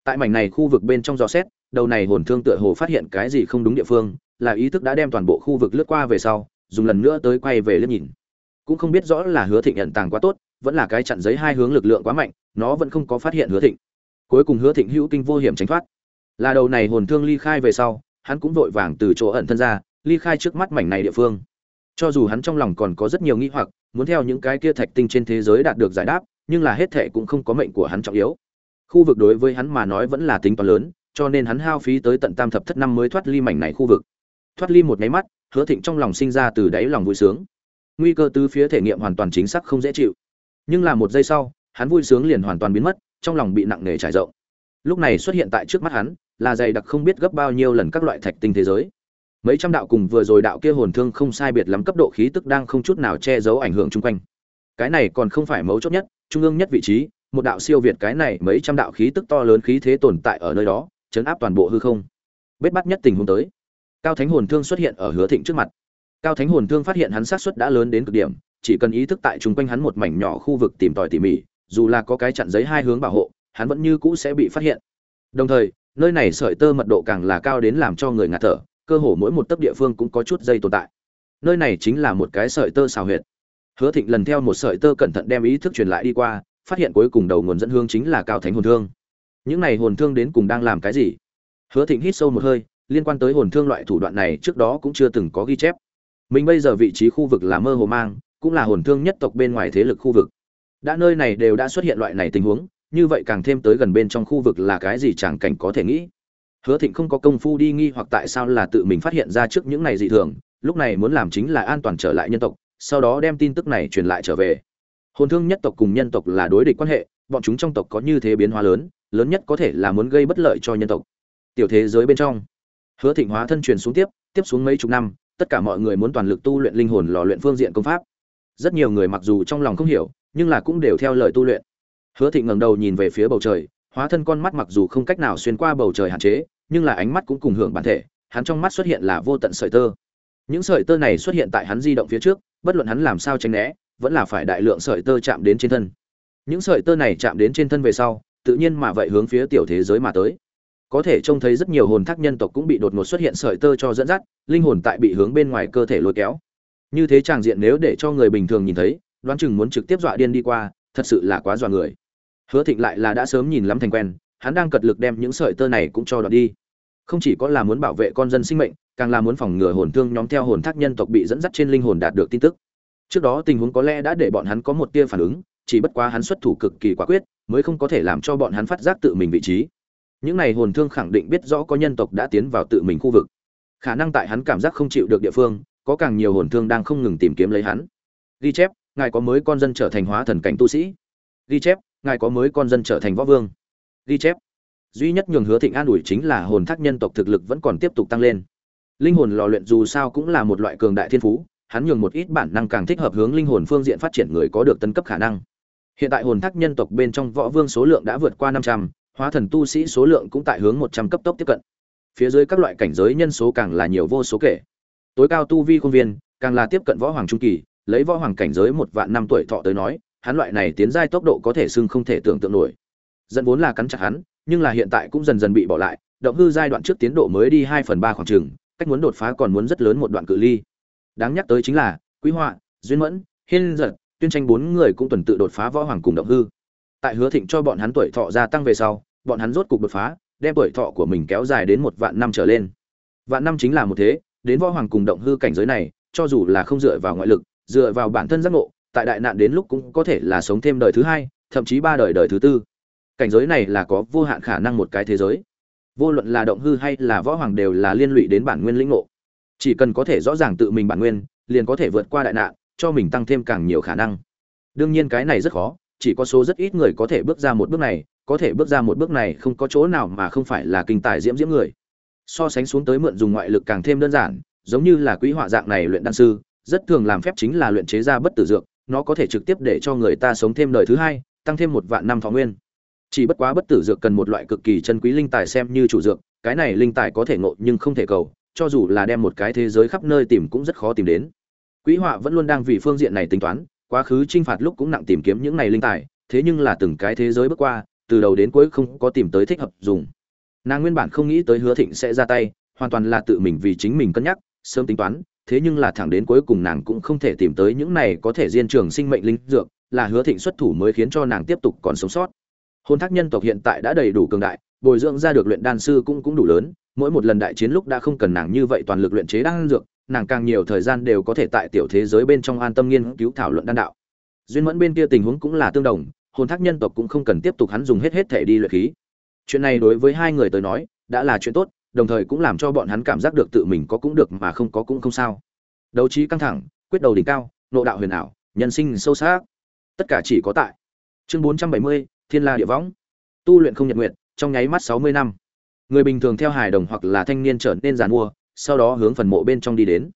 Tại mảnh này khu vực bên trong dò xét, đầu này hồn thương tựa hồ phát hiện cái gì không đúng địa phương, là ý thức đã đem toàn bộ khu vực lướt qua về sau, dùng lần nữa tới quay về liếc nhìn. Cũng không biết rõ là hứa thịnh nhận tàng quá tốt, vẫn là cái chặn giấy hai hướng lực lượng quá mạnh, nó vẫn không có phát hiện hứa thịnh. Cuối cùng hứa thịnh hữu kinh vô hiểm tránh thoát. Là đầu này hồn thương ly khai về sau, hắn cũng vội vàng từ chỗ ẩn thân ra, ly khai trước mắt mảnh này địa phương cho dù hắn trong lòng còn có rất nhiều nghi hoặc, muốn theo những cái kia thạch tinh trên thế giới đạt được giải đáp, nhưng là hết thệ cũng không có mệnh của hắn trọng yếu. Khu vực đối với hắn mà nói vẫn là tính toán lớn, cho nên hắn hao phí tới tận tam thập thất năm mới thoát ly mảnh này khu vực. Thoát ly một nháy mắt, hứa thịnh trong lòng sinh ra từ đáy lòng vui sướng. Nguy cơ tứ phía thể nghiệm hoàn toàn chính xác không dễ chịu. Nhưng là một giây sau, hắn vui sướng liền hoàn toàn biến mất, trong lòng bị nặng nề trải rộng. Lúc này xuất hiện tại trước mắt hắn, là dày đặc không biết gấp bao nhiêu lần các loại thạch tinh thế giới mấy trăm đạo cùng vừa rồi đạo kia hồn thương không sai biệt lắm cấp độ khí tức đang không chút nào che giấu ảnh hưởng chung quanh. Cái này còn không phải mấu chốt nhất, trung ương nhất vị trí, một đạo siêu việt cái này mấy trăm đạo khí tức to lớn khí thế tồn tại ở nơi đó, chấn áp toàn bộ hư không. Bết bắt nhất tình huống tới. Cao thánh hồn thương xuất hiện ở hứa thịnh trước mặt. Cao thánh hồn thương phát hiện hắn sát xuất đã lớn đến cực điểm, chỉ cần ý thức tại chung quanh hắn một mảnh nhỏ khu vực tìm tòi tỉ mỉ, dù là có cái chặn giấy hai hướng bảo hộ, hắn vẫn như cũ sẽ bị phát hiện. Đồng thời, nơi này sợi tơ mật độ càng là cao đến làm cho người ngạt thở cơ hồ mỗi một tấc địa phương cũng có chút dây tồn tại. Nơi này chính là một cái sợi tơ xào huyệt. Hứa thịnh lần theo một sợi tơ cẩn thận đem ý thức truyền lại đi qua, phát hiện cuối cùng đầu nguồn dẫn hương chính là cao thánh hồn thương. Những này hồn thương đến cùng đang làm cái gì? Hứa thịnh hít sâu một hơi, liên quan tới hồn thương loại thủ đoạn này trước đó cũng chưa từng có ghi chép. Mình bây giờ vị trí khu vực là mơ hồ mang, cũng là hồn thương nhất tộc bên ngoài thế lực khu vực. Đã nơi này đều đã xuất hiện loại này tình huống, như vậy càng thêm tới gần bên trong khu vực là cái gì chẳng cảnh có thể nghĩ hứa thịnh không có công phu đi nghi hoặc tại sao là tự mình phát hiện ra trước những này dị thường, lúc này muốn làm chính là an toàn trở lại nhân tộc, sau đó đem tin tức này truyền lại trở về. Hồn thương nhất tộc cùng nhân tộc là đối địch quan hệ, bọn chúng trong tộc có như thế biến hóa lớn lớn nhất có thể là muốn gây bất lợi cho nhân tộc. Tiểu thế giới bên trong, hứa thịnh hóa thân truyền xuống tiếp tiếp xuống mấy chục năm, tất cả mọi người muốn toàn lực tu luyện linh hồn lò luyện phương diện công pháp. Rất nhiều người mặc dù trong lòng không hiểu, nhưng là cũng đều theo lời tu luyện. Hứa thịnh ngẩng đầu nhìn về phía bầu trời, hóa thân con mắt mặc dù không cách nào xuyên qua bầu trời hạn chế nhưng là ánh mắt cũng cùng hưởng bản thể, hắn trong mắt xuất hiện là vô tận sợi tơ. Những sợi tơ này xuất hiện tại hắn di động phía trước, bất luận hắn làm sao tránh né, vẫn là phải đại lượng sợi tơ chạm đến trên thân. Những sợi tơ này chạm đến trên thân về sau, tự nhiên mà vậy hướng phía tiểu thế giới mà tới. Có thể trông thấy rất nhiều hồn thác nhân tộc cũng bị đột ngột xuất hiện sợi tơ cho dẫn dắt, linh hồn tại bị hướng bên ngoài cơ thể lôi kéo. Như thế tràng diện nếu để cho người bình thường nhìn thấy, đoán chừng muốn trực tiếp dọa điên đi qua, thật sự là quá dọa người. Hứa thịnh lại là đã sớm nhìn lắm thành quen hắn đang cật lực đem những sợi tơ này cũng cho đoạn đi. Không chỉ có là muốn bảo vệ con dân sinh mệnh, càng là muốn phòng ngừa hồn thương nhóm theo hồn thác nhân tộc bị dẫn dắt trên linh hồn đạt được tin tức. Trước đó tình huống có lẽ đã để bọn hắn có một tia phản ứng, chỉ bất quá hắn xuất thủ cực kỳ quả quyết, mới không có thể làm cho bọn hắn phát giác tự mình vị trí. Những này hồn thương khẳng định biết rõ có nhân tộc đã tiến vào tự mình khu vực. Khả năng tại hắn cảm giác không chịu được địa phương, có càng nhiều hồn thương đang không ngừng tìm kiếm lấy hắn. Ghi chép, ngài có mới con dân trở thành hóa thần cảnh tu sĩ. Ghi chép, ngài có mới con dân trở thành võ vương ghi chép. Duy nhất nhường hứa thịnh an ủi chính là hồn thác nhân tộc thực lực vẫn còn tiếp tục tăng lên. Linh hồn lò luyện dù sao cũng là một loại cường đại thiên phú, hắn nhường một ít bản năng càng thích hợp hướng linh hồn phương diện phát triển người có được tân cấp khả năng. Hiện tại hồn thác nhân tộc bên trong võ vương số lượng đã vượt qua năm trăm, hóa thần tu sĩ số lượng cũng tại hướng một trăm cấp tốc tiếp cận. Phía dưới các loại cảnh giới nhân số càng là nhiều vô số kể. Tối cao tu vi công viên, càng là tiếp cận võ hoàng trung kỳ, lấy võ hoàng cảnh giới một vạn năm tuổi thọ tới nói, hắn loại này tiến giai tốc độ có thể xưng không thể tưởng tượng nổi dẫn vốn là cắn chặt hắn, nhưng là hiện tại cũng dần dần bị bỏ lại, động hư giai đoạn trước tiến độ mới đi hai phần ba khoảng trường, cách muốn đột phá còn muốn rất lớn một đoạn cự ly. Đáng nhắc tới chính là, quý họa, duyên mẫn, hiên giật, tuyên tranh bốn người cũng tuần tự đột phá võ hoàng cùng động hư. Tại hứa thịnh cho bọn hắn tuổi thọ gia tăng về sau, bọn hắn rốt cục đột phá, đem tuổi thọ của mình kéo dài đến một vạn năm trở lên. Vạn năm chính là một thế, đến võ hoàng cùng động hư cảnh giới này, cho dù là không dựa vào ngoại lực, dựa vào bản thân giác ngộ, tại đại nạn đến lúc cũng có thể là sống thêm đời thứ hai, thậm chí ba đời đời thứ tư cảnh giới này là có vô hạn khả năng một cái thế giới. Vô luận là động hư hay là võ hoàng đều là liên lụy đến bản nguyên lĩnh ngộ. Chỉ cần có thể rõ ràng tự mình bản nguyên, liền có thể vượt qua đại nạn, cho mình tăng thêm càng nhiều khả năng. Đương nhiên cái này rất khó, chỉ có số rất ít người có thể bước ra một bước này, có thể bước ra một bước này không có chỗ nào mà không phải là kinh tài diễm diễm người. So sánh xuống tới mượn dùng ngoại lực càng thêm đơn giản, giống như là quỹ họa dạng này luyện đan sư, rất thường làm phép chính là luyện chế ra bất tử dược, nó có thể trực tiếp để cho người ta sống thêm đời thứ hai, tăng thêm một vạn năm thọ nguyên chỉ bất quá bất tử dược cần một loại cực kỳ chân quý linh tài xem như chủ dược, cái này linh tài có thể ngộ nhưng không thể cầu, cho dù là đem một cái thế giới khắp nơi tìm cũng rất khó tìm đến. Quỹ họa vẫn luôn đang vì phương diện này tính toán, quá khứ t r i n h phạt lúc cũng nặng tìm kiếm những này linh tài, thế nhưng là từng cái thế giới bước qua, từ đầu đến cuối không có tìm tới thích hợp dùng. Nàng nguyên bản không nghĩ tới hứa thịnh sẽ ra tay, hoàn toàn là tự mình vì chính mình cân nhắc, sớm tính toán, thế nhưng là thẳng đến cuối cùng nàng cũng không thể tìm tới những này có thể diên trường sinh mệnh linh dược, là hứa thịnh xuất thủ mới khiến cho nàng tiếp tục còn sống sót hôn thác nhân tộc hiện tại đã đầy đủ cường đại, bồi dưỡng ra được luyện đan sư cũng cũng đủ lớn, mỗi một lần đại chiến lúc đã không cần nàng như vậy toàn lực luyện chế đan dược, nàng càng nhiều thời gian đều có thể tại tiểu thế giới bên trong an tâm nghiên cứu thảo luận đan đạo. Duyên mẫn bên kia tình huống cũng là tương đồng, hồn thác nhân tộc cũng không cần tiếp tục hắn dùng hết hết thể đi luyện khí. Chuyện này đối với hai người tới nói, đã là chuyện tốt, đồng thời cũng làm cho bọn hắn cảm giác được tự mình có cũng được mà không có cũng không sao. Đấu trí căng thẳng, quyết đầu đỉnh cao, nộ đạo huyền ảo, nhân sinh sâu sắc. Tất cả chỉ có tại chương bốn trăm bảy mươi thiên la địa võng. Tu luyện không nhật nguyện trong nháy mắt sáu mươi năm. Người bình thường theo hài đồng hoặc là thanh niên trở nên giàn mua sau đó hướng phần mộ bên trong đi đến.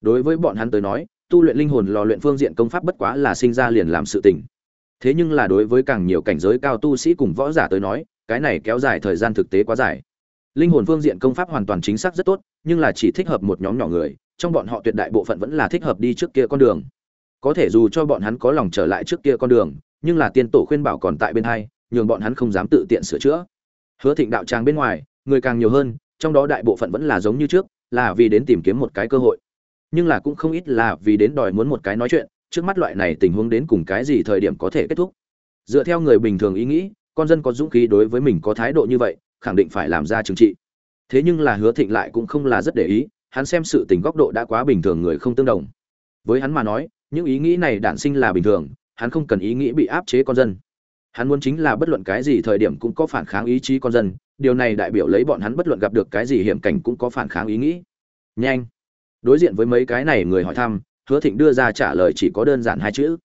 Đối với bọn hắn tới nói, tu luyện linh hồn lò luyện phương diện công pháp bất quá là sinh ra liền làm sự tình. Thế nhưng là đối với càng nhiều cảnh giới cao tu sĩ cùng võ giả tới nói, cái này kéo dài thời gian thực tế quá dài. Linh hồn phương diện công pháp hoàn toàn chính xác rất tốt, nhưng là chỉ thích hợp một nhóm nhỏ người, trong bọn họ tuyệt đại bộ phận vẫn là thích hợp đi trước kia con đường. Có thể dù cho bọn hắn có lòng trở lại trước kia con đường nhưng là tiên tổ khuyên bảo còn tại bên hai, nhường bọn hắn không dám tự tiện sửa chữa. Hứa thịnh đạo tràng bên ngoài, người càng nhiều hơn, trong đó đại bộ phận vẫn là giống như trước, là vì đến tìm kiếm một cái cơ hội. Nhưng là cũng không ít là vì đến đòi muốn một cái nói chuyện, trước mắt loại này tình huống đến cùng cái gì thời điểm có thể kết thúc. Dựa theo người bình thường ý nghĩ, con dân có dũng khí đối với mình có thái độ như vậy, khẳng định phải làm ra trừng trị. Thế nhưng là hứa thịnh lại cũng không là rất để ý, hắn xem sự tình góc độ đã quá bình thường người không tương đồng. Với hắn mà nói, những ý nghĩ này đản sinh là bình thường hắn không cần ý nghĩ bị áp chế con dân. Hắn muốn chính là bất luận cái gì thời điểm cũng có phản kháng ý chí con dân, điều này đại biểu lấy bọn hắn bất luận gặp được cái gì hiểm cảnh cũng có phản kháng ý nghĩ. Nhanh. Đối diện với mấy cái này người hỏi thăm, hứa thịnh đưa ra trả lời chỉ có đơn giản hai chữ.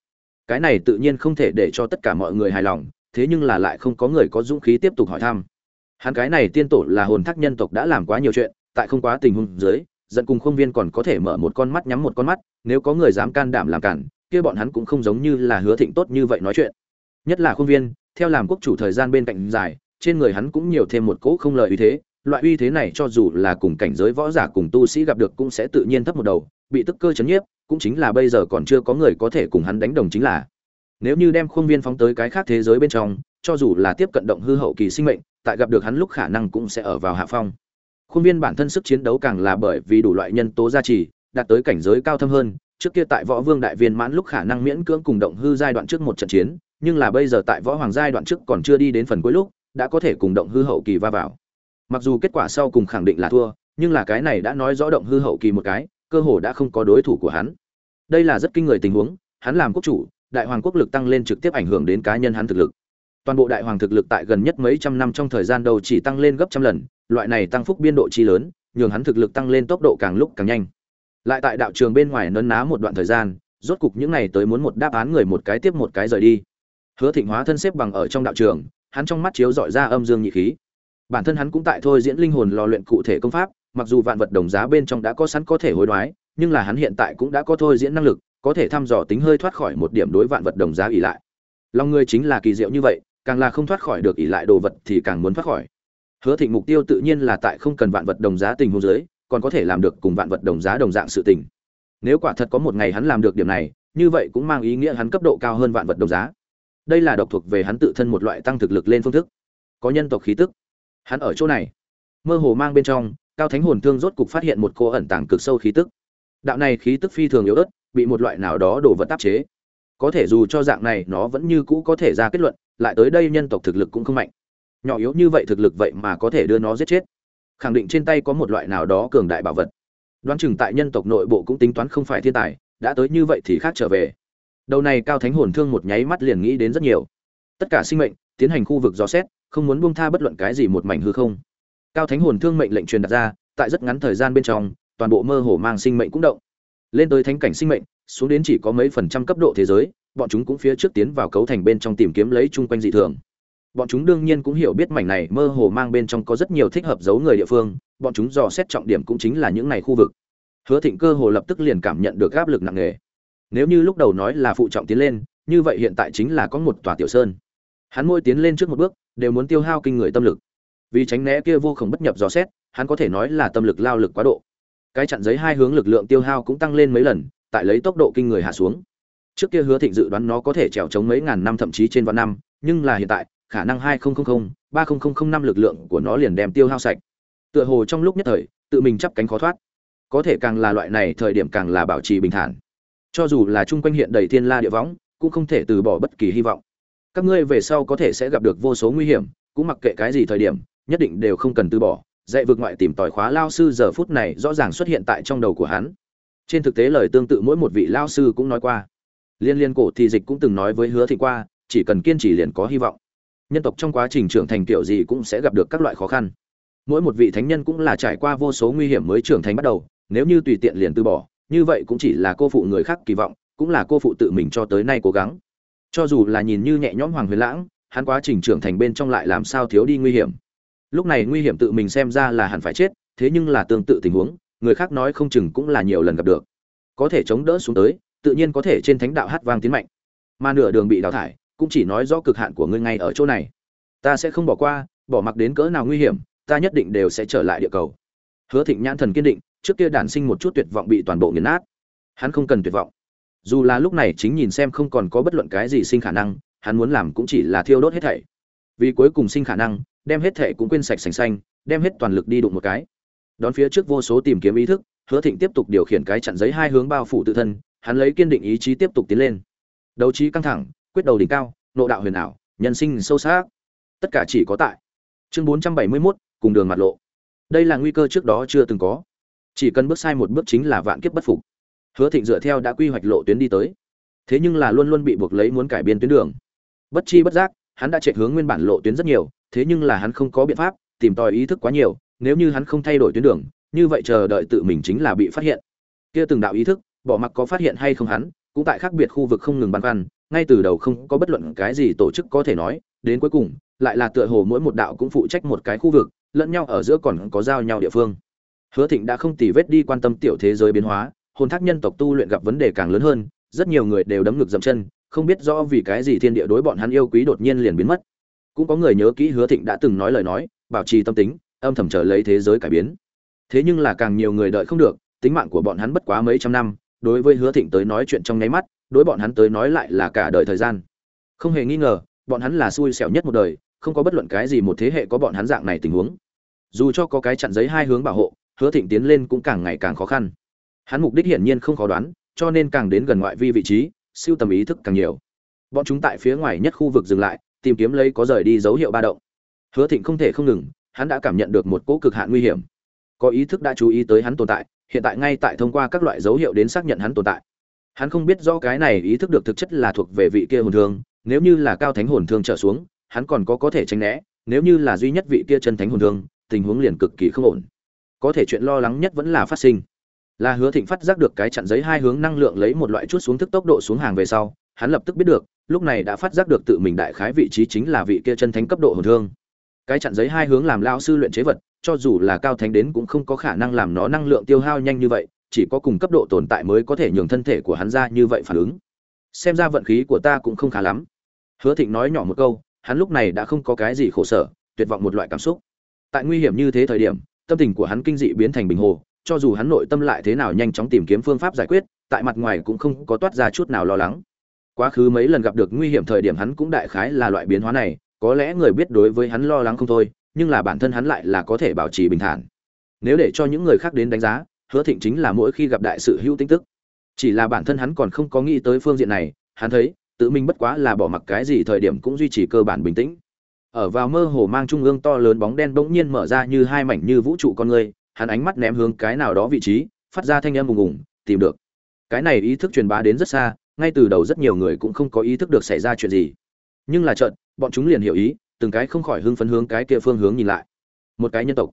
Cái này tự nhiên không thể để cho tất cả mọi người hài lòng, thế nhưng là lại không có người có dũng khí tiếp tục hỏi thăm. Hắn cái này tiên tổ là hồn thác nhân tộc đã làm quá nhiều chuyện, tại không quá tình huống dưới dẫn cùng không viên còn có thể mở một con mắt nhắm một con mắt, nếu có người dám can đảm làm cản kia bọn hắn cũng không giống như là hứa thịnh tốt như vậy nói chuyện. Nhất là khuôn viên, theo làm quốc chủ thời gian bên cạnh dài, trên người hắn cũng nhiều thêm một cỗ không lợi uy thế. Loại uy thế này cho dù là cùng cảnh giới võ giả cùng tu sĩ gặp được cũng sẽ tự nhiên thấp một đầu, bị tức cơ chấn nhiếp, cũng chính là bây giờ còn chưa có người có thể cùng hắn đánh đồng chính là. Nếu như đem khuôn viên phóng tới cái khác thế giới bên trong, cho dù là tiếp cận động hư hậu kỳ sinh mệnh, tại gặp được hắn lúc khả năng cũng sẽ ở vào hạ phong. Khuôn viên bản thân sức chiến đấu càng là bởi vì đủ loại nhân tố gia trì, đạt tới cảnh giới cao thâm hơn trước kia tại võ vương đại viên mãn lúc khả năng miễn cưỡng cùng động hư giai đoạn trước một trận chiến, nhưng là bây giờ tại võ hoàng giai đoạn trước còn chưa đi đến phần cuối lúc, đã có thể cùng động hư hậu kỳ va vào. Mặc dù kết quả sau cùng khẳng định là thua, nhưng là cái này đã nói rõ động hư hậu kỳ một cái, cơ hồ đã không có đối thủ của hắn. Đây là rất kinh người tình huống, hắn làm quốc chủ, đại hoàng quốc lực tăng lên trực tiếp ảnh hưởng đến cá nhân hắn thực lực. Toàn bộ đại hoàng thực lực tại gần nhất mấy trăm năm trong thời gian đầu chỉ tăng lên gấp trăm lần, loại này tăng phúc biên độ chi lớn, nhường hắn thực lực tăng lên tốc độ càng lúc càng nhanh lại tại đạo trường bên ngoài nấn ná một đoạn thời gian, rốt cục những này tới muốn một đáp án người một cái tiếp một cái rời đi. Hứa thịnh hóa thân xếp bằng ở trong đạo trường, hắn trong mắt chiếu dọi ra âm dương nhị khí. Bản thân hắn cũng tại thôi diễn linh hồn lò luyện cụ thể công pháp, mặc dù vạn vật đồng giá bên trong đã có sẵn có thể hối đoái, nhưng là hắn hiện tại cũng đã có thôi diễn năng lực, có thể thăm dò tính hơi thoát khỏi một điểm đối vạn vật đồng giá ỉ lại. Lòng người chính là kỳ diệu như vậy, càng là không thoát khỏi được ỉ lại đồ vật thì càng muốn thoát khỏi. Hứa thịnh mục tiêu tự nhiên là tại không cần vạn vật đồng giá tình huống dưới còn có thể làm được cùng vạn vật đồng giá đồng dạng sự tình. Nếu quả thật có một ngày hắn làm được điểm này, như vậy cũng mang ý nghĩa hắn cấp độ cao hơn vạn vật đồng giá. Đây là độc thuộc về hắn tự thân một loại tăng thực lực lên phương thức. Có nhân tộc khí tức. Hắn ở chỗ này, mơ hồ mang bên trong, cao thánh hồn thương rốt cục phát hiện một cô ẩn tàng cực sâu khí tức. Đạo này khí tức phi thường yếu ớt, bị một loại nào đó đổ vật áp chế. Có thể dù cho dạng này, nó vẫn như cũ có thể ra kết luận, lại tới đây nhân tộc thực lực cũng không mạnh. Nhỏ yếu như vậy thực lực vậy mà có thể đưa nó giết chết khẳng định trên tay có một loại nào đó cường đại bảo vật. Đoán chừng tại nhân tộc nội bộ cũng tính toán không phải thiên tài, đã tới như vậy thì khác trở về. Đầu này cao thánh hồn thương một nháy mắt liền nghĩ đến rất nhiều. Tất cả sinh mệnh, tiến hành khu vực dò xét, không muốn buông tha bất luận cái gì một mảnh hư không. Cao thánh hồn thương mệnh lệnh truyền đặt ra, tại rất ngắn thời gian bên trong, toàn bộ mơ hồ mang sinh mệnh cũng động. Lên tới thánh cảnh sinh mệnh, xuống đến chỉ có mấy phần trăm cấp độ thế giới, bọn chúng cũng phía trước tiến vào cấu thành bên trong tìm kiếm lấy chung quanh dị thường bọn chúng đương nhiên cũng hiểu biết mảnh này mơ hồ mang bên trong có rất nhiều thích hợp giấu người địa phương, bọn chúng dò xét trọng điểm cũng chính là những này khu vực. Hứa thịnh cơ hồ lập tức liền cảm nhận được áp lực nặng nề. Nếu như lúc đầu nói là phụ trọng tiến lên, như vậy hiện tại chính là có một tòa tiểu sơn. Hắn môi tiến lên trước một bước, đều muốn tiêu hao kinh người tâm lực. Vì tránh né kia vô khổng bất nhập dò xét, hắn có thể nói là tâm lực lao lực quá độ. Cái chặn giấy hai hướng lực lượng tiêu hao cũng tăng lên mấy lần, tại lấy tốc độ kinh người hạ xuống. Trước kia hứa thịnh dự đoán nó có thể trèo chống mấy ngàn năm thậm chí trên vạn năm, nhưng là hiện tại khả năng hai nghìn ba nghìn năm lực lượng của nó liền đem tiêu hao sạch. Tựa hồ trong lúc nhất thời, tự mình chắp cánh khó thoát. Có thể càng là loại này, thời điểm càng là bảo trì bình thản. Cho dù là chung quanh hiện đầy thiên la địa võng, cũng không thể từ bỏ bất kỳ hy vọng. Các ngươi về sau có thể sẽ gặp được vô số nguy hiểm, cũng mặc kệ cái gì thời điểm, nhất định đều không cần từ bỏ. Dạy vực ngoại tìm tòi khóa lao sư giờ phút này rõ ràng xuất hiện tại trong đầu của hắn. Trên thực tế lời tương tự mỗi một vị lao sư cũng nói qua. Liên liên cổ thì dịch cũng từng nói với hứa thị qua, chỉ cần kiên trì liền có hy vọng nhân tộc trong quá trình trưởng thành kiểu gì cũng sẽ gặp được các loại khó khăn. Mỗi một vị thánh nhân cũng là trải qua vô số nguy hiểm mới trưởng thành bắt đầu, nếu như tùy tiện liền từ bỏ, như vậy cũng chỉ là cô phụ người khác kỳ vọng, cũng là cô phụ tự mình cho tới nay cố gắng. Cho dù là nhìn như nhẹ nhõm hoàng huyền lãng, hắn quá trình trưởng thành bên trong lại làm sao thiếu đi nguy hiểm. Lúc này nguy hiểm tự mình xem ra là hẳn phải chết, thế nhưng là tương tự tình huống, người khác nói không chừng cũng là nhiều lần gặp được. Có thể chống đỡ xuống tới, tự nhiên có thể trên thánh đạo hát vang tiến mạnh. Mà nửa đường bị đào thải cũng chỉ nói rõ cực hạn của ngươi ngay ở chỗ này. Ta sẽ không bỏ qua, bỏ mặc đến cỡ nào nguy hiểm, ta nhất định đều sẽ trở lại địa cầu. Hứa thịnh nhãn thần kiên định, trước kia đản sinh một chút tuyệt vọng bị toàn bộ nghiền nát. Hắn không cần tuyệt vọng. Dù là lúc này chính nhìn xem không còn có bất luận cái gì sinh khả năng, hắn muốn làm cũng chỉ là thiêu đốt hết thảy. Vì cuối cùng sinh khả năng, đem hết thảy cũng quên sạch sành xanh, đem hết toàn lực đi đụng một cái. Đón phía trước vô số tìm kiếm ý thức, hứa thịnh tiếp tục điều khiển cái chặn giấy hai hướng bao phủ tự thân, hắn lấy kiên định ý chí tiếp tục tiến lên. Đấu trí căng thẳng quyết đầu đỉnh cao nộ đạo huyền ảo nhân sinh sâu sắc. Tất cả chỉ có tại chương 471, cùng đường mặt lộ. Đây là nguy cơ trước đó chưa từng có. Chỉ cần bước sai một bước chính là vạn kiếp bất phục. Hứa thịnh dựa theo đã quy hoạch lộ tuyến đi tới. Thế nhưng là luôn luôn bị buộc lấy muốn cải biên tuyến đường. Bất chi bất giác hắn đã chạy hướng nguyên bản lộ tuyến rất nhiều thế nhưng là hắn không có biện pháp tìm tòi ý thức quá nhiều nếu như hắn không thay đổi tuyến đường như vậy chờ đợi tự mình chính là bị phát hiện. Kia từng đạo ý thức bỏ mặc có phát hiện hay không hắn cũng tại khác biệt khu vực không ngừng băn khoăn ngay từ đầu không có bất luận cái gì tổ chức có thể nói, đến cuối cùng, lại là tựa hồ mỗi một đạo cũng phụ trách một cái khu vực, lẫn nhau ở giữa còn có giao nhau địa phương. Hứa thịnh đã không tỉ vết đi quan tâm tiểu thế giới biến hóa, hồn thác nhân tộc tu luyện gặp vấn đề càng lớn hơn, rất nhiều người đều đấm ngực dậm chân, không biết rõ vì cái gì thiên địa đối bọn hắn yêu quý đột nhiên liền biến mất. Cũng có người nhớ kỹ hứa thịnh đã từng nói lời nói, bảo trì tâm tính, âm thầm chờ lấy thế giới cải biến. Thế nhưng là càng nhiều người đợi không được, tính mạng của bọn hắn bất quá mấy trăm năm, đối với hứa thịnh tới nói chuyện trong nháy mắt đối bọn hắn tới nói lại là cả đời thời gian. Không hề nghi ngờ, bọn hắn là xui xẻo nhất một đời, không có bất luận cái gì một thế hệ có bọn hắn dạng này tình huống. Dù cho có cái chặn giấy hai hướng bảo hộ, hứa thịnh tiến lên cũng càng ngày càng khó khăn. Hắn mục đích hiển nhiên không khó đoán, cho nên càng đến gần ngoại vi vị trí, siêu tầm ý thức càng nhiều. Bọn chúng tại phía ngoài nhất khu vực dừng lại, tìm kiếm lấy có rời đi dấu hiệu ba động. Hứa thịnh không thể không ngừng, hắn đã cảm nhận được một cỗ cực hạn nguy hiểm. Có ý thức đã chú ý tới hắn tồn tại, hiện tại ngay tại thông qua các loại dấu hiệu đến xác nhận hắn tồn tại hắn không biết rõ cái này ý thức được thực chất là thuộc về vị kia hồn thương, nếu như là cao thánh hồn thương trở xuống, hắn còn có có thể tránh né, nếu như là duy nhất vị kia chân thánh hồn thương, tình huống liền cực kỳ không ổn. Có thể chuyện lo lắng nhất vẫn là phát sinh. Là hứa thịnh phát giác được cái chặn giấy hai hướng năng lượng lấy một loại chút xuống thức tốc độ xuống hàng về sau, hắn lập tức biết được, lúc này đã phát giác được tự mình đại khái vị trí chính là vị kia chân thánh cấp độ hồn thương. Cái chặn giấy hai hướng làm lao sư luyện chế vật, cho dù là cao thánh đến cũng không có khả năng làm nó năng lượng tiêu hao nhanh như vậy chỉ có cùng cấp độ tồn tại mới có thể nhường thân thể của hắn ra như vậy phản ứng. Xem ra vận khí của ta cũng không khá lắm. Hứa thịnh nói nhỏ một câu, hắn lúc này đã không có cái gì khổ sở, tuyệt vọng một loại cảm xúc. Tại nguy hiểm như thế thời điểm, tâm tình của hắn kinh dị biến thành bình hồ, cho dù hắn nội tâm lại thế nào nhanh chóng tìm kiếm phương pháp giải quyết, tại mặt ngoài cũng không có toát ra chút nào lo lắng. Quá khứ mấy lần gặp được nguy hiểm thời điểm hắn cũng đại khái là loại biến hóa này, có lẽ người biết đối với hắn lo lắng không thôi, nhưng là bản thân hắn lại là có thể bảo trì bình thản. Nếu để cho những người khác đến đánh giá hứa thịnh chính là mỗi khi gặp đại sự hữu tin tức. Chỉ là bản thân hắn còn không có nghĩ tới phương diện này, hắn thấy, tự mình bất quá là bỏ mặc cái gì thời điểm cũng duy trì cơ bản bình tĩnh. Ở vào mơ hồ mang trung ương to lớn bóng đen bỗng nhiên mở ra như hai mảnh như vũ trụ con người, hắn ánh mắt ném hướng cái nào đó vị trí, phát ra thanh âm ùng ùng, tìm được. Cái này ý thức truyền bá đến rất xa, ngay từ đầu rất nhiều người cũng không có ý thức được xảy ra chuyện gì. Nhưng là trận bọn chúng liền hiểu ý, từng cái không khỏi hưng phấn hướng cái kia phương hướng nhìn lại. Một cái nhân tộc.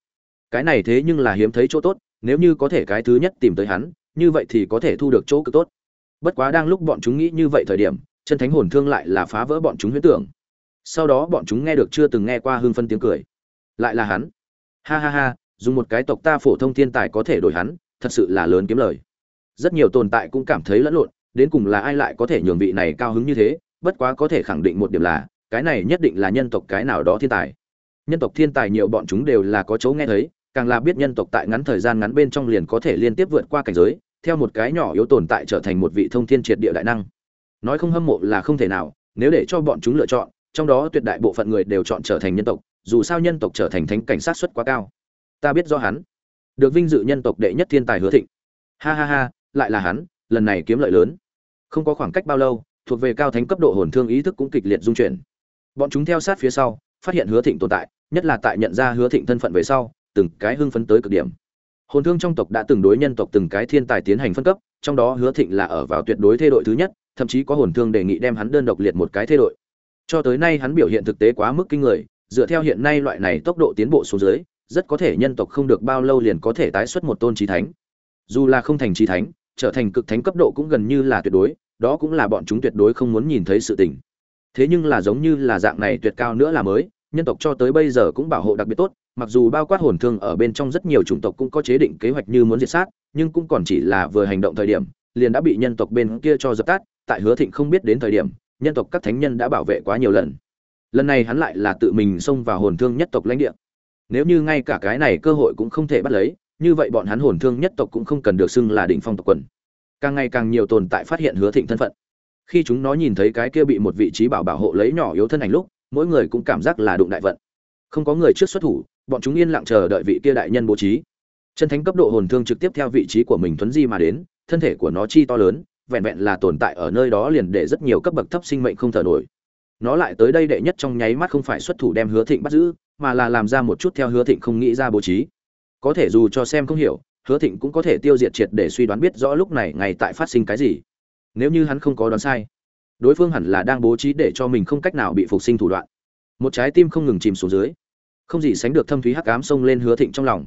Cái này thế nhưng là hiếm thấy chỗ tốt nếu như có thể cái thứ nhất tìm tới hắn, như vậy thì có thể thu được chỗ cực tốt. Bất quá đang lúc bọn chúng nghĩ như vậy thời điểm, chân thánh hồn thương lại là phá vỡ bọn chúng huyễn tưởng. Sau đó bọn chúng nghe được chưa từng nghe qua hương phân tiếng cười. Lại là hắn. Ha ha ha, dùng một cái tộc ta phổ thông thiên tài có thể đổi hắn, thật sự là lớn kiếm lời. Rất nhiều tồn tại cũng cảm thấy lẫn lộn, đến cùng là ai lại có thể nhường vị này cao hứng như thế, bất quá có thể khẳng định một điểm là, cái này nhất định là nhân tộc cái nào đó thiên tài. Nhân tộc thiên tài nhiều bọn chúng đều là có chỗ nghe thấy càng là biết nhân tộc tại ngắn thời gian ngắn bên trong liền có thể liên tiếp vượt qua cảnh giới, theo một cái nhỏ yếu tồn tại trở thành một vị thông thiên triệt địa đại năng. Nói không hâm mộ là không thể nào, nếu để cho bọn chúng lựa chọn, trong đó tuyệt đại bộ phận người đều chọn trở thành nhân tộc, dù sao nhân tộc trở thành thánh cảnh sát suất quá cao. Ta biết do hắn. Được vinh dự nhân tộc đệ nhất thiên tài hứa thịnh. Ha ha ha, lại là hắn, lần này kiếm lợi lớn. Không có khoảng cách bao lâu, thuộc về cao thánh cấp độ hồn thương ý thức cũng kịch liệt dung chuyển. Bọn chúng theo sát phía sau, phát hiện hứa thịnh tồn tại, nhất là tại nhận ra hứa thịnh thân phận về sau từng cái hưng phấn tới cực điểm. Hồn thương trong tộc đã từng đối nhân tộc từng cái thiên tài tiến hành phân cấp, trong đó hứa thịnh là ở vào tuyệt đối thê đội thứ nhất, thậm chí có hồn thương đề nghị đem hắn đơn độc liệt một cái thê đội. Cho tới nay hắn biểu hiện thực tế quá mức kinh người, dựa theo hiện nay loại này tốc độ tiến bộ xuống dưới, rất có thể nhân tộc không được bao lâu liền có thể tái xuất một tôn trí thánh. Dù là không thành trí thánh, trở thành cực thánh cấp độ cũng gần như là tuyệt đối, đó cũng là bọn chúng tuyệt đối không muốn nhìn thấy sự tình. Thế nhưng là giống như là dạng này tuyệt cao nữa là mới, nhân tộc cho tới bây giờ cũng bảo hộ đặc biệt tốt mặc dù bao quát hồn thương ở bên trong rất nhiều chủng tộc cũng có chế định kế hoạch như muốn diệt sát, nhưng cũng còn chỉ là vừa hành động thời điểm, liền đã bị nhân tộc bên kia cho dập tắt, tại hứa thịnh không biết đến thời điểm, nhân tộc các thánh nhân đã bảo vệ quá nhiều lần. Lần này hắn lại là tự mình xông vào hồn thương nhất tộc lãnh địa. Nếu như ngay cả cái này cơ hội cũng không thể bắt lấy, như vậy bọn hắn hồn thương nhất tộc cũng không cần được xưng là đỉnh phong tộc quần. Càng ngày càng nhiều tồn tại phát hiện hứa thịnh thân phận. Khi chúng nó nhìn thấy cái kia bị một vị trí bảo bảo hộ lấy nhỏ yếu thân ảnh lúc, mỗi người cũng cảm giác là đụng đại vận. Không có người trước xuất thủ bọn chúng yên lặng chờ đợi vị kia đại nhân bố trí. Chân thánh cấp độ hồn thương trực tiếp theo vị trí của mình thuấn di mà đến, thân thể của nó chi to lớn, vẹn vẹn là tồn tại ở nơi đó liền để rất nhiều cấp bậc thấp sinh mệnh không thở nổi. Nó lại tới đây đệ nhất trong nháy mắt không phải xuất thủ đem hứa thịnh bắt giữ, mà là làm ra một chút theo hứa thịnh không nghĩ ra bố trí. Có thể dù cho xem không hiểu, hứa thịnh cũng có thể tiêu diệt triệt để suy đoán biết rõ lúc này ngày tại phát sinh cái gì. Nếu như hắn không có đoán sai, đối phương hẳn là đang bố trí để cho mình không cách nào bị phục sinh thủ đoạn. Một trái tim không ngừng chìm xuống dưới không gì sánh được thâm thúy hắc ám xông lên hứa thịnh trong lòng.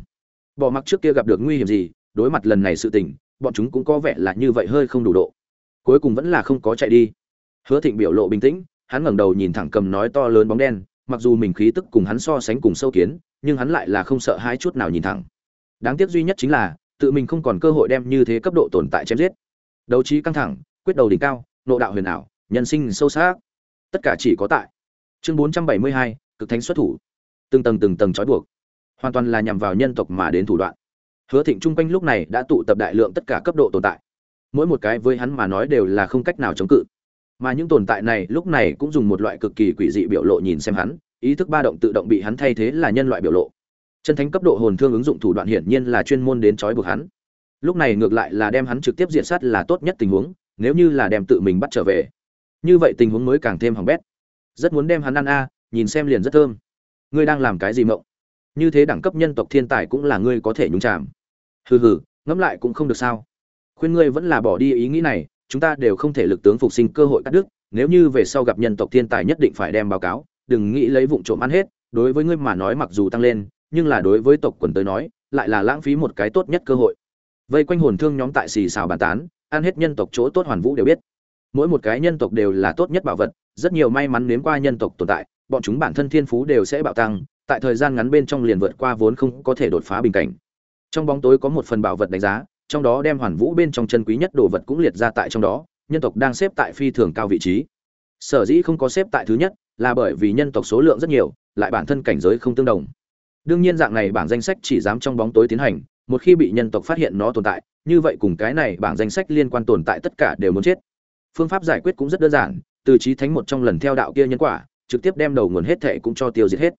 Bỏ mặc trước kia gặp được nguy hiểm gì đối mặt lần này sự tình bọn chúng cũng có vẻ là như vậy hơi không đủ độ. Cuối cùng vẫn là không có chạy đi. Hứa thịnh biểu lộ bình tĩnh hắn ngẩng đầu nhìn thẳng cầm nói to lớn bóng đen mặc dù mình khí tức cùng hắn so sánh cùng sâu kiến nhưng hắn lại là không sợ hai chút nào nhìn thẳng. Đáng tiếc duy nhất chính là tự mình không còn cơ hội đem như thế cấp độ tồn tại chém giết. Đấu trí căng thẳng quyết đầu đỉnh cao nộ đạo huyền ảo nhân sinh sâu sắc. Tất cả chỉ có tại chương 472, cực thánh xuất thủ từng tầng từng tầng trói buộc, hoàn toàn là nhằm vào nhân tộc mà đến thủ đoạn. Hứa thịnh trung quanh lúc này đã tụ tập đại lượng tất cả cấp độ tồn tại. Mỗi một cái với hắn mà nói đều là không cách nào chống cự. Mà những tồn tại này lúc này cũng dùng một loại cực kỳ quỷ dị biểu lộ nhìn xem hắn, ý thức ba động tự động bị hắn thay thế là nhân loại biểu lộ. Chân thánh cấp độ hồn thương ứng dụng thủ đoạn hiển nhiên là chuyên môn đến trói buộc hắn. Lúc này ngược lại là đem hắn trực tiếp diện sát là tốt nhất tình huống, nếu như là đem tự mình bắt trở về. Như vậy tình huống mới càng thêm hỏng bét. Rất muốn đem hắn ăn a, nhìn xem liền rất thơm ngươi đang làm cái gì mộng? Như thế đẳng cấp nhân tộc thiên tài cũng là ngươi có thể nhúng chạm hừ hừ, ngẫm lại cũng không được sao. Khuyên ngươi vẫn là bỏ đi ý nghĩ này, chúng ta đều không thể lực tướng phục sinh cơ hội cắt đứt, nếu như về sau gặp nhân tộc thiên tài nhất định phải đem báo cáo, đừng nghĩ lấy vụn trộm ăn hết, đối với ngươi mà nói mặc dù tăng lên, nhưng là đối với tộc quần tới nói, lại là lãng phí một cái tốt nhất cơ hội. Vây quanh hồn thương nhóm tại xì xào bàn tán, ăn hết nhân tộc chỗ tốt hoàn vũ đều biết. Mỗi một cái nhân tộc đều là tốt nhất bảo vật, rất nhiều may mắn nếm qua nhân tộc tồn tại bọn chúng bản thân thiên phú đều sẽ bạo tăng, tại thời gian ngắn bên trong liền vượt qua vốn không có thể đột phá bình cảnh. Trong bóng tối có một phần bảo vật đánh giá, trong đó đem hoàn vũ bên trong chân quý nhất đồ vật cũng liệt ra tại trong đó, nhân tộc đang xếp tại phi thường cao vị trí. Sở dĩ không có xếp tại thứ nhất, là bởi vì nhân tộc số lượng rất nhiều, lại bản thân cảnh giới không tương đồng. Đương nhiên dạng này bảng danh sách chỉ dám trong bóng tối tiến hành, một khi bị nhân tộc phát hiện nó tồn tại, như vậy cùng cái này bảng danh sách liên quan tồn tại tất cả đều muốn chết. Phương pháp giải quyết cũng rất đơn giản, từ trí thánh một trong lần theo đạo kia nhân quả trực tiếp đem đầu nguồn hết thệ cũng cho tiêu diệt hết.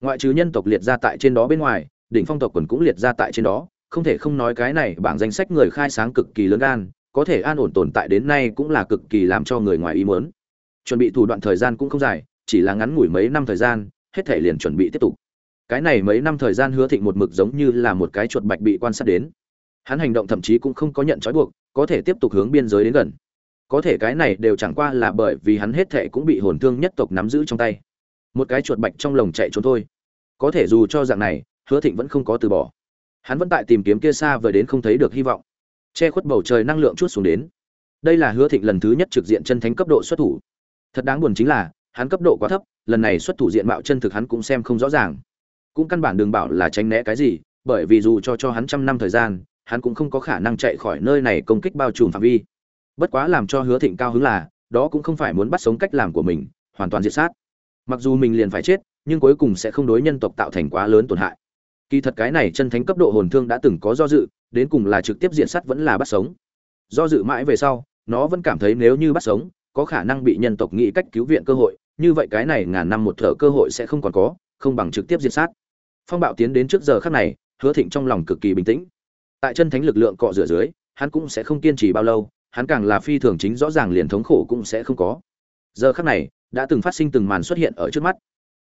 Ngoại trừ nhân tộc liệt ra tại trên đó bên ngoài, đỉnh phong tộc quần cũng liệt ra tại trên đó, không thể không nói cái này bảng danh sách người khai sáng cực kỳ lớn gan, có thể an ổn tồn tại đến nay cũng là cực kỳ làm cho người ngoài ý muốn. Chuẩn bị thủ đoạn thời gian cũng không dài, chỉ là ngắn ngủi mấy năm thời gian, hết thể liền chuẩn bị tiếp tục. Cái này mấy năm thời gian hứa thịnh một mực giống như là một cái chuột bạch bị quan sát đến. Hắn hành động thậm chí cũng không có nhận trói buộc, có thể tiếp tục hướng biên giới đến gần có thể cái này đều chẳng qua là bởi vì hắn hết thệ cũng bị hồn thương nhất tộc nắm giữ trong tay. Một cái chuột bạch trong lồng chạy trốn thôi. Có thể dù cho dạng này, hứa thịnh vẫn không có từ bỏ. Hắn vẫn tại tìm kiếm kia xa vời đến không thấy được hy vọng. Che khuất bầu trời năng lượng chút xuống đến. Đây là hứa thịnh lần thứ nhất trực diện chân thánh cấp độ xuất thủ. Thật đáng buồn chính là, hắn cấp độ quá thấp, lần này xuất thủ diện mạo chân thực hắn cũng xem không rõ ràng. Cũng căn bản đừng bảo là tránh né cái gì, bởi vì dù cho cho hắn trăm năm thời gian, hắn cũng không có khả năng chạy khỏi nơi này công kích bao trùm phạm vi bất quá làm cho hứa thịnh cao hứng là, đó cũng không phải muốn bắt sống cách làm của mình, hoàn toàn diệt sát. Mặc dù mình liền phải chết, nhưng cuối cùng sẽ không đối nhân tộc tạo thành quá lớn tổn hại. Kỳ thật cái này chân thánh cấp độ hồn thương đã từng có do dự, đến cùng là trực tiếp diện sát vẫn là bắt sống. Do dự mãi về sau, nó vẫn cảm thấy nếu như bắt sống, có khả năng bị nhân tộc nghĩ cách cứu viện cơ hội, như vậy cái này ngàn năm một thở cơ hội sẽ không còn có, không bằng trực tiếp diệt sát. Phong bạo tiến đến trước giờ khắc này, hứa thịnh trong lòng cực kỳ bình tĩnh. Tại chân thánh lực lượng cọ rửa dưới, hắn cũng sẽ không kiên trì bao lâu hắn càng là phi thường chính rõ ràng liền thống khổ cũng sẽ không có. Giờ khắc này, đã từng phát sinh từng màn xuất hiện ở trước mắt.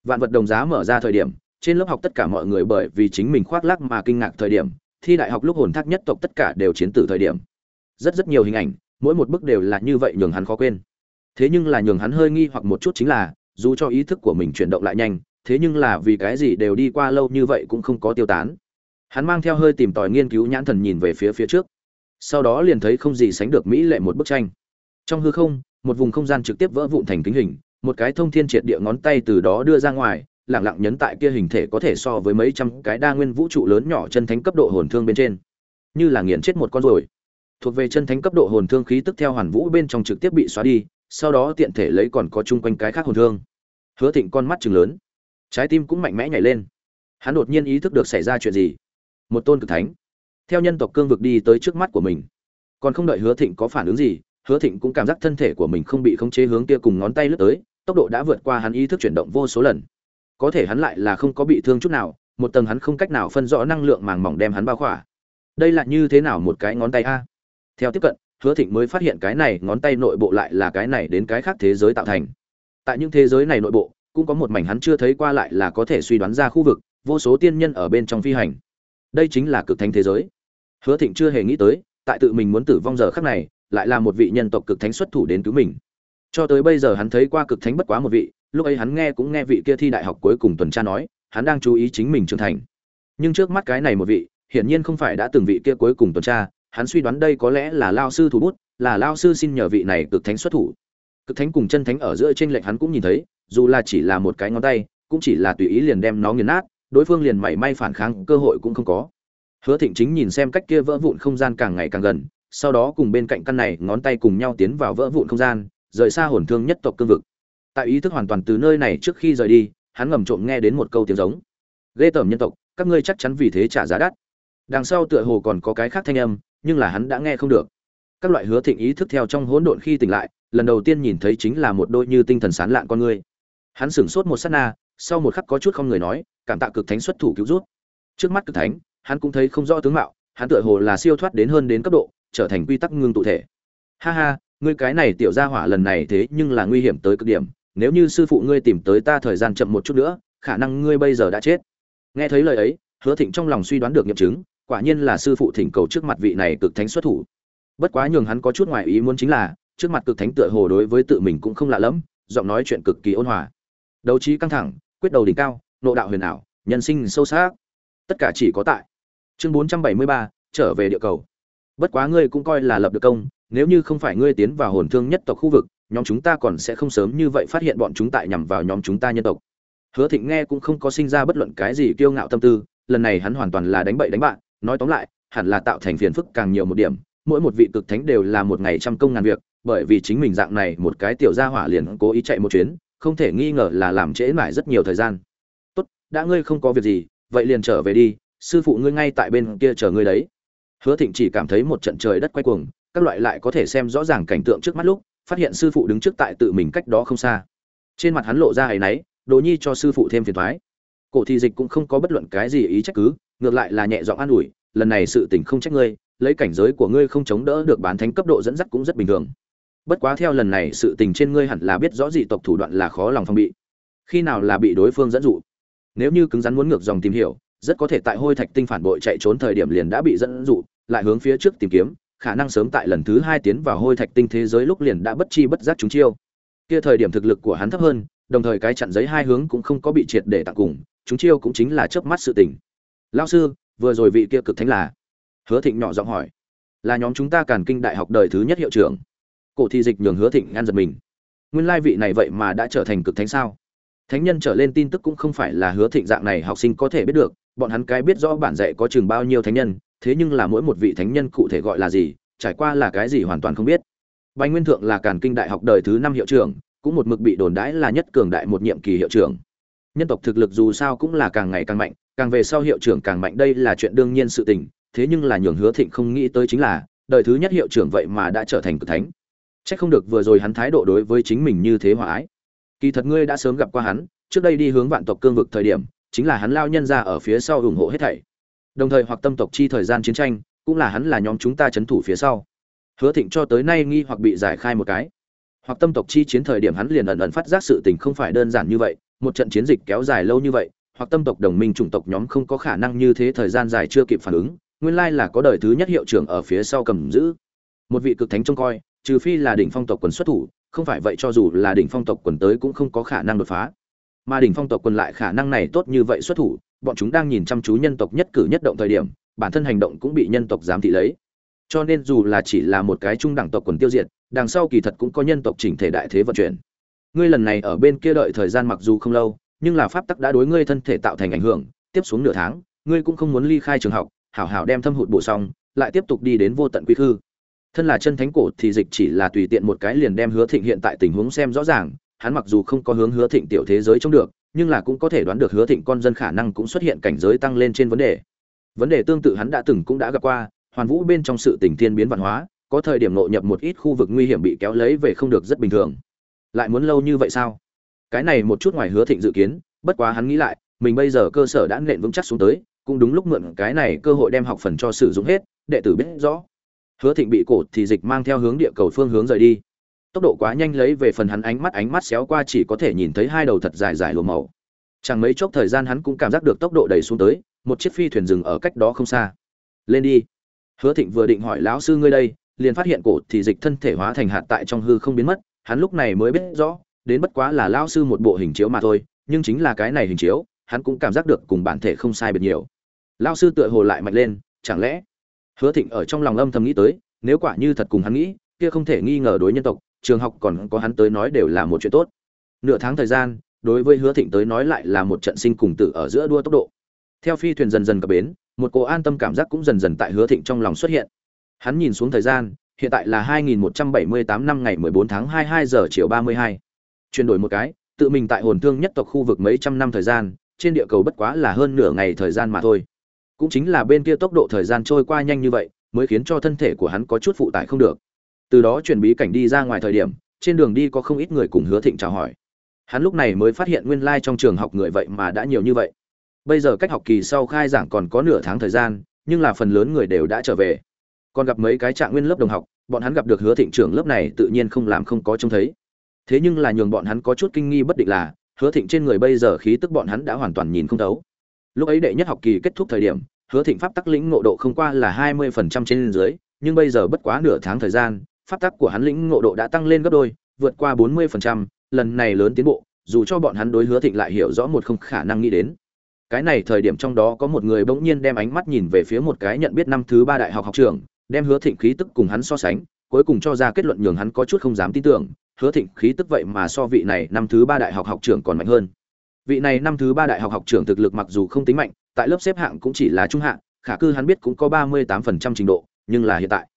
Vạn vật đồng giá mở ra thời điểm, trên lớp học tất cả mọi người bởi vì chính mình khoác lác mà kinh ngạc thời điểm, thi đại học lúc hồn thác nhất tộc tất cả đều chiến tử thời điểm. Rất rất nhiều hình ảnh, mỗi một bức đều là như vậy nhường hắn khó quên. Thế nhưng là nhường hắn hơi nghi hoặc một chút chính là, dù cho ý thức của mình chuyển động lại nhanh, thế nhưng là vì cái gì đều đi qua lâu như vậy cũng không có tiêu tán. Hắn mang theo hơi tìm tòi nghiên cứu nhãn thần nhìn về phía phía trước sau đó liền thấy không gì sánh được mỹ lệ một bức tranh. Trong hư không, một vùng không gian trực tiếp vỡ vụn thành kính hình, một cái thông thiên triệt địa ngón tay từ đó đưa ra ngoài lẳng lặng nhấn tại kia hình thể có thể so với mấy trăm cái đa nguyên vũ trụ lớn nhỏ chân thánh cấp độ hồn thương bên trên. Như là nghiền chết một con rồi thuộc về chân thánh cấp độ hồn thương khí tức theo hoàn vũ bên trong trực tiếp bị xóa đi, sau đó tiện thể lấy còn có chung quanh cái khác hồn thương. Hứa thịnh con mắt chừng lớn. Trái tim cũng mạnh mẽ nhảy lên. Hắn đột nhiên ý thức được xảy ra chuyện gì? Một tôn cực thánh theo nhân tộc cương vực đi tới trước mắt của mình. Còn không đợi hứa thịnh có phản ứng gì, hứa thịnh cũng cảm giác thân thể của mình không bị khống chế hướng kia cùng ngón tay lướt tới, tốc độ đã vượt qua hắn ý thức chuyển động vô số lần. Có thể hắn lại là không có bị thương chút nào, một tầng hắn không cách nào phân rõ năng lượng màng mỏng đem hắn bao khỏa. Đây là như thế nào một cái ngón tay a? Theo tiếp cận, hứa thịnh mới phát hiện cái này ngón tay nội bộ lại là cái này đến cái khác thế giới tạo thành. Tại những thế giới này nội bộ, cũng có một mảnh hắn chưa thấy qua lại là có thể suy đoán ra khu vực, vô số tiên nhân ở bên trong phi hành. Đây chính là cực thánh thế giới hứa thịnh chưa hề nghĩ tới, tại tự mình muốn tử vong giờ khắc này, lại là một vị nhân tộc cực thánh xuất thủ đến cứu mình. Cho tới bây giờ hắn thấy qua cực thánh bất quá một vị, lúc ấy hắn nghe cũng nghe vị kia thi đại học cuối cùng tuần tra nói, hắn đang chú ý chính mình trưởng thành. Nhưng trước mắt cái này một vị, hiển nhiên không phải đã từng vị kia cuối cùng tuần tra, hắn suy đoán đây có lẽ là lao sư thủ bút, là lao sư xin nhờ vị này cực thánh xuất thủ. Cực thánh cùng chân thánh ở giữa trên lệnh hắn cũng nhìn thấy, dù là chỉ là một cái ngón tay, cũng chỉ là tùy ý liền đem nó nghiền nát, đối phương liền mảy may phản kháng, cơ hội cũng không có hứa thịnh chính nhìn xem cách kia vỡ vụn không gian càng ngày càng gần, sau đó cùng bên cạnh căn này ngón tay cùng nhau tiến vào vỡ vụn không gian, rời xa hồn thương nhất tộc cương vực. Tại ý thức hoàn toàn từ nơi này trước khi rời đi, hắn ngầm trộm nghe đến một câu tiếng giống. Ghê tởm nhân tộc, các ngươi chắc chắn vì thế trả giá đắt. Đằng sau tựa hồ còn có cái khác thanh âm, nhưng là hắn đã nghe không được. Các loại hứa thịnh ý thức theo trong hỗn độn khi tỉnh lại, lần đầu tiên nhìn thấy chính là một đôi như tinh thần sán lạn con ngươi hắn sửng sốt một sát na, sau một khắc có chút không người nói, cảm tạ cực thánh xuất thủ cứu rút trước mắt cực thánh hắn cũng thấy không rõ tướng mạo, hắn tựa hồ là siêu thoát đến hơn đến cấp độ, trở thành quy tắc ngưng tụ thể. Ha ha, ngươi cái này tiểu gia hỏa lần này thế nhưng là nguy hiểm tới cực điểm, nếu như sư phụ ngươi tìm tới ta thời gian chậm một chút nữa, khả năng ngươi bây giờ đã chết. Nghe thấy lời ấy, hứa thịnh trong lòng suy đoán được nghiệm chứng, quả nhiên là sư phụ thỉnh cầu trước mặt vị này cực thánh xuất thủ. Bất quá nhường hắn có chút ngoài ý muốn chính là, trước mặt cực thánh tựa hồ đối với tự mình cũng không lạ lẫm, giọng nói chuyện cực kỳ ôn hòa. Đấu trí căng thẳng, quyết đầu đỉnh cao, nộ đạo huyền ảo, nhân sinh sâu sắc. Tất cả chỉ có tại chương 473, trở về địa cầu. Bất quá ngươi cũng coi là lập được công nếu như không phải ngươi tiến vào hồn thương nhất tộc khu vực nhóm chúng ta còn sẽ không sớm như vậy phát hiện bọn chúng tại nhằm vào nhóm chúng ta nhân tộc. Hứa thịnh nghe cũng không có sinh ra bất luận cái gì kiêu ngạo tâm tư lần này hắn hoàn toàn là đánh bậy đánh bạn nói tóm lại hẳn là tạo thành phiền phức càng nhiều một điểm mỗi một vị cực thánh đều là một ngày trăm công ngàn việc bởi vì chính mình dạng này một cái tiểu gia hỏa liền cố ý chạy một chuyến không thể nghi ngờ là làm trễ mãi rất nhiều thời gian. Tốt đã ngươi không có việc gì vậy liền trở về đi sư phụ ngươi ngay tại bên kia chờ ngươi đấy. Hứa thịnh chỉ cảm thấy một trận trời đất quay cuồng, các loại lại có thể xem rõ ràng cảnh tượng trước mắt lúc, phát hiện sư phụ đứng trước tại tự mình cách đó không xa. Trên mặt hắn lộ ra áy náy, đồ nhi cho sư phụ thêm phiền thoái cổ thị dịch cũng không có bất luận cái gì ý trách cứ, ngược lại là nhẹ giọng an ủi, lần này sự tình không trách ngươi, lấy cảnh giới của ngươi không chống đỡ được bán thánh cấp độ dẫn dắt cũng rất bình thường. Bất quá theo lần này sự tình trên ngươi hẳn là biết rõ dị tộc thủ đoạn là khó lòng phòng bị. Khi nào là bị đối phương dẫn dụ? Nếu như cứng rắn muốn ngược dòng tìm hiểu rất có thể tại hôi thạch tinh phản bội chạy trốn thời điểm liền đã bị dẫn dụ, lại hướng phía trước tìm kiếm, khả năng sớm tại lần thứ hai tiến vào hôi thạch tinh thế giới lúc liền đã bất chi bất giác chúng chiêu. Kia thời điểm thực lực của hắn thấp hơn, đồng thời cái chặn giấy hai hướng cũng không có bị triệt để tặng cùng chúng chiêu cũng chính là chớp mắt sự tình. Lao sư, vừa rồi vị kia cực thánh là? Hứa thịnh nhỏ giọng hỏi. Là nhóm chúng ta càn kinh đại học đời thứ nhất hiệu trưởng. Cổ thi dịch nhường hứa thịnh ngăn giật mình. Nguyên lai vị này vậy mà đã trở thành cực thánh sao? Thánh nhân trở lên tin tức cũng không phải là hứa thịnh dạng này học sinh có thể biết được bọn hắn cái biết rõ bản dạy có chừng bao nhiêu thánh nhân thế nhưng là mỗi một vị thánh nhân cụ thể gọi là gì trải qua là cái gì hoàn toàn không biết. Bạch nguyên thượng là càn kinh đại học đời thứ năm hiệu trưởng cũng một mực bị đồn đãi là nhất cường đại một nhiệm kỳ hiệu trưởng. Nhân tộc thực lực dù sao cũng là càng ngày càng mạnh càng về sau hiệu trưởng càng mạnh đây là chuyện đương nhiên sự tình thế nhưng là nhường hứa thịnh không nghĩ tới chính là đời thứ nhất hiệu trưởng vậy mà đã trở thành cực thánh. Chắc không được vừa rồi hắn thái độ đối với chính mình như thế hòa ái. Kỳ thật ngươi đã sớm gặp qua hắn, trước đây đi hướng vạn tộc cương vực thời điểm, chính là hắn lao nhân ra ở phía sau ủng hộ hết thảy. Đồng thời hoặc tâm tộc chi thời gian chiến tranh, cũng là hắn là nhóm chúng ta chấn thủ phía sau. Hứa Thịnh cho tới nay nghi hoặc bị giải khai một cái. Hoặc tâm tộc chi chiến thời điểm hắn liền ẩn ẩn phát giác sự tình không phải đơn giản như vậy, một trận chiến dịch kéo dài lâu như vậy, hoặc tâm tộc đồng minh chủng tộc nhóm không có khả năng như thế thời gian dài chưa kịp phản ứng, nguyên lai là có đời thứ nhất hiệu trưởng ở phía sau cầm giữ. Một vị cực thánh trông coi, trừ phi là đỉnh phong tộc quần xuất thủ, không phải vậy cho dù là đỉnh phong tộc quần tới cũng không có khả năng đột phá. Mà đỉnh phong tộc quân lại khả năng này tốt như vậy xuất thủ, bọn chúng đang nhìn chăm chú nhân tộc nhất cử nhất động thời điểm, bản thân hành động cũng bị nhân tộc giám thị lấy. Cho nên dù là chỉ là một cái trung đẳng tộc quần tiêu diệt, đằng sau kỳ thật cũng có nhân tộc chỉnh thể đại thế vận chuyển. Ngươi lần này ở bên kia đợi thời gian mặc dù không lâu, nhưng là pháp tắc đã đối ngươi thân thể tạo thành ảnh hưởng, tiếp xuống nửa tháng, ngươi cũng không muốn ly khai trường học, hảo hảo đem thâm hụt bổ xong, lại tiếp tục đi đến vô tận quy khư thân là chân thánh cổ thì dịch chỉ là tùy tiện một cái liền đem hứa thịnh hiện tại tình huống xem rõ ràng hắn mặc dù không có hướng hứa thịnh tiểu thế giới trông được, nhưng là cũng có thể đoán được hứa thịnh con dân khả năng cũng xuất hiện cảnh giới tăng lên trên vấn đề. Vấn đề tương tự hắn đã từng cũng đã gặp qua, hoàn vũ bên trong sự tình thiên biến văn hóa, có thời điểm nội nhập một ít khu vực nguy hiểm bị kéo lấy về không được rất bình thường. Lại muốn lâu như vậy sao? Cái này một chút ngoài hứa thịnh dự kiến, bất quá hắn nghĩ lại, mình bây giờ cơ sở đã nện vững chắc xuống tới, cũng đúng lúc mượn cái này cơ hội đem học phần cho sử dụng hết, đệ tử biết rõ. Hứa thịnh bị cổ thì dịch mang theo hướng địa cầu phương hướng rời đi tốc độ quá nhanh lấy về phần hắn ánh mắt ánh mắt xéo qua chỉ có thể nhìn thấy hai đầu thật dài dài lùa màu. Chẳng mấy chốc thời gian hắn cũng cảm giác được tốc độ đầy xuống tới một chiếc phi thuyền dừng ở cách đó không xa. Lên đi. Hứa thịnh vừa định hỏi lão sư ngươi đây? Liền phát hiện cổ thì dịch thân thể hóa thành hạt tại trong hư không biến mất hắn lúc này mới biết rõ đến bất quá là lão sư một bộ hình chiếu mà thôi nhưng chính là cái này hình chiếu hắn cũng cảm giác được cùng bản thể không sai biệt nhiều. Lão sư tựa hồ lại mạnh lên chẳng lẽ? Hứa Thịnh ở trong lòng âm thầm nghĩ tới, nếu quả như thật cùng hắn nghĩ, kia không thể nghi ngờ đối nhân tộc, trường học còn có hắn tới nói đều là một chuyện tốt. Nửa tháng thời gian, đối với Hứa Thịnh tới nói lại là một trận sinh cùng tử ở giữa đua tốc độ. Theo phi thuyền dần dần cập bến, một cô an tâm cảm giác cũng dần dần tại Hứa Thịnh trong lòng xuất hiện. Hắn nhìn xuống thời gian, hiện tại là 2178 năm ngày 14 tháng 22 giờ chiều 32. Chuyển đổi một cái, tự mình tại hồn thương nhất tộc khu vực mấy trăm năm thời gian, trên địa cầu bất quá là hơn nửa ngày thời gian mà thôi cũng chính là bên kia tốc độ thời gian trôi qua nhanh như vậy mới khiến cho thân thể của hắn có chút phụ tải không được từ đó chuyển bí cảnh đi ra ngoài thời điểm, trên đường đi có không ít người cùng hứa thịnh chào hỏi. Hắn lúc này mới phát hiện nguyên lai、like、trong trường học người vậy mà đã nhiều như vậy. Bây giờ cách học kỳ sau khai giảng còn có nửa tháng thời gian, nhưng là phần lớn người đều đã trở về. Còn gặp mấy cái trạng nguyên lớp đồng học, bọn hắn gặp được hứa thịnh trưởng lớp này tự nhiên không làm không có trông thấy. Thế nhưng là nhường bọn hắn có chút kinh nghi bất định là, hứa thịnh trên người bây giờ khí tức bọn hắn đã hoàn toàn nhìn không thấu. Lúc ấy đệ nhất học kỳ kết thúc thời điểm, hứa thịnh pháp tắc lĩnh ngộ độ không qua là hai mươi phần trăm trên dưới, nhưng bây giờ bất quá nửa tháng thời gian pháp tắc của hắn lĩnh ngộ độ đã tăng lên gấp đôi, vượt qua bốn mươi phần trăm, lần này lớn tiến bộ, dù cho bọn hắn đối hứa thịnh lại hiểu rõ một không khả năng nghĩ đến. Cái này thời điểm trong đó có một người bỗng nhiên đem ánh mắt nhìn về phía một cái nhận biết năm thứ ba đại học học trường, đem hứa thịnh khí tức cùng hắn so sánh, cuối cùng cho ra kết luận nhường hắn có chút không dám tin tưởng, hứa thịnh khí tức vậy mà so vị này năm thứ ba đại học học trường còn mạnh hơn. Vị này năm thứ ba đại học học trưởng thực lực mặc dù không tính mạnh, tại lớp xếp hạng cũng chỉ là trung hạng khả cư hắn biết cũng có ba mươi tám phần trăm trình độ, nhưng là hiện tại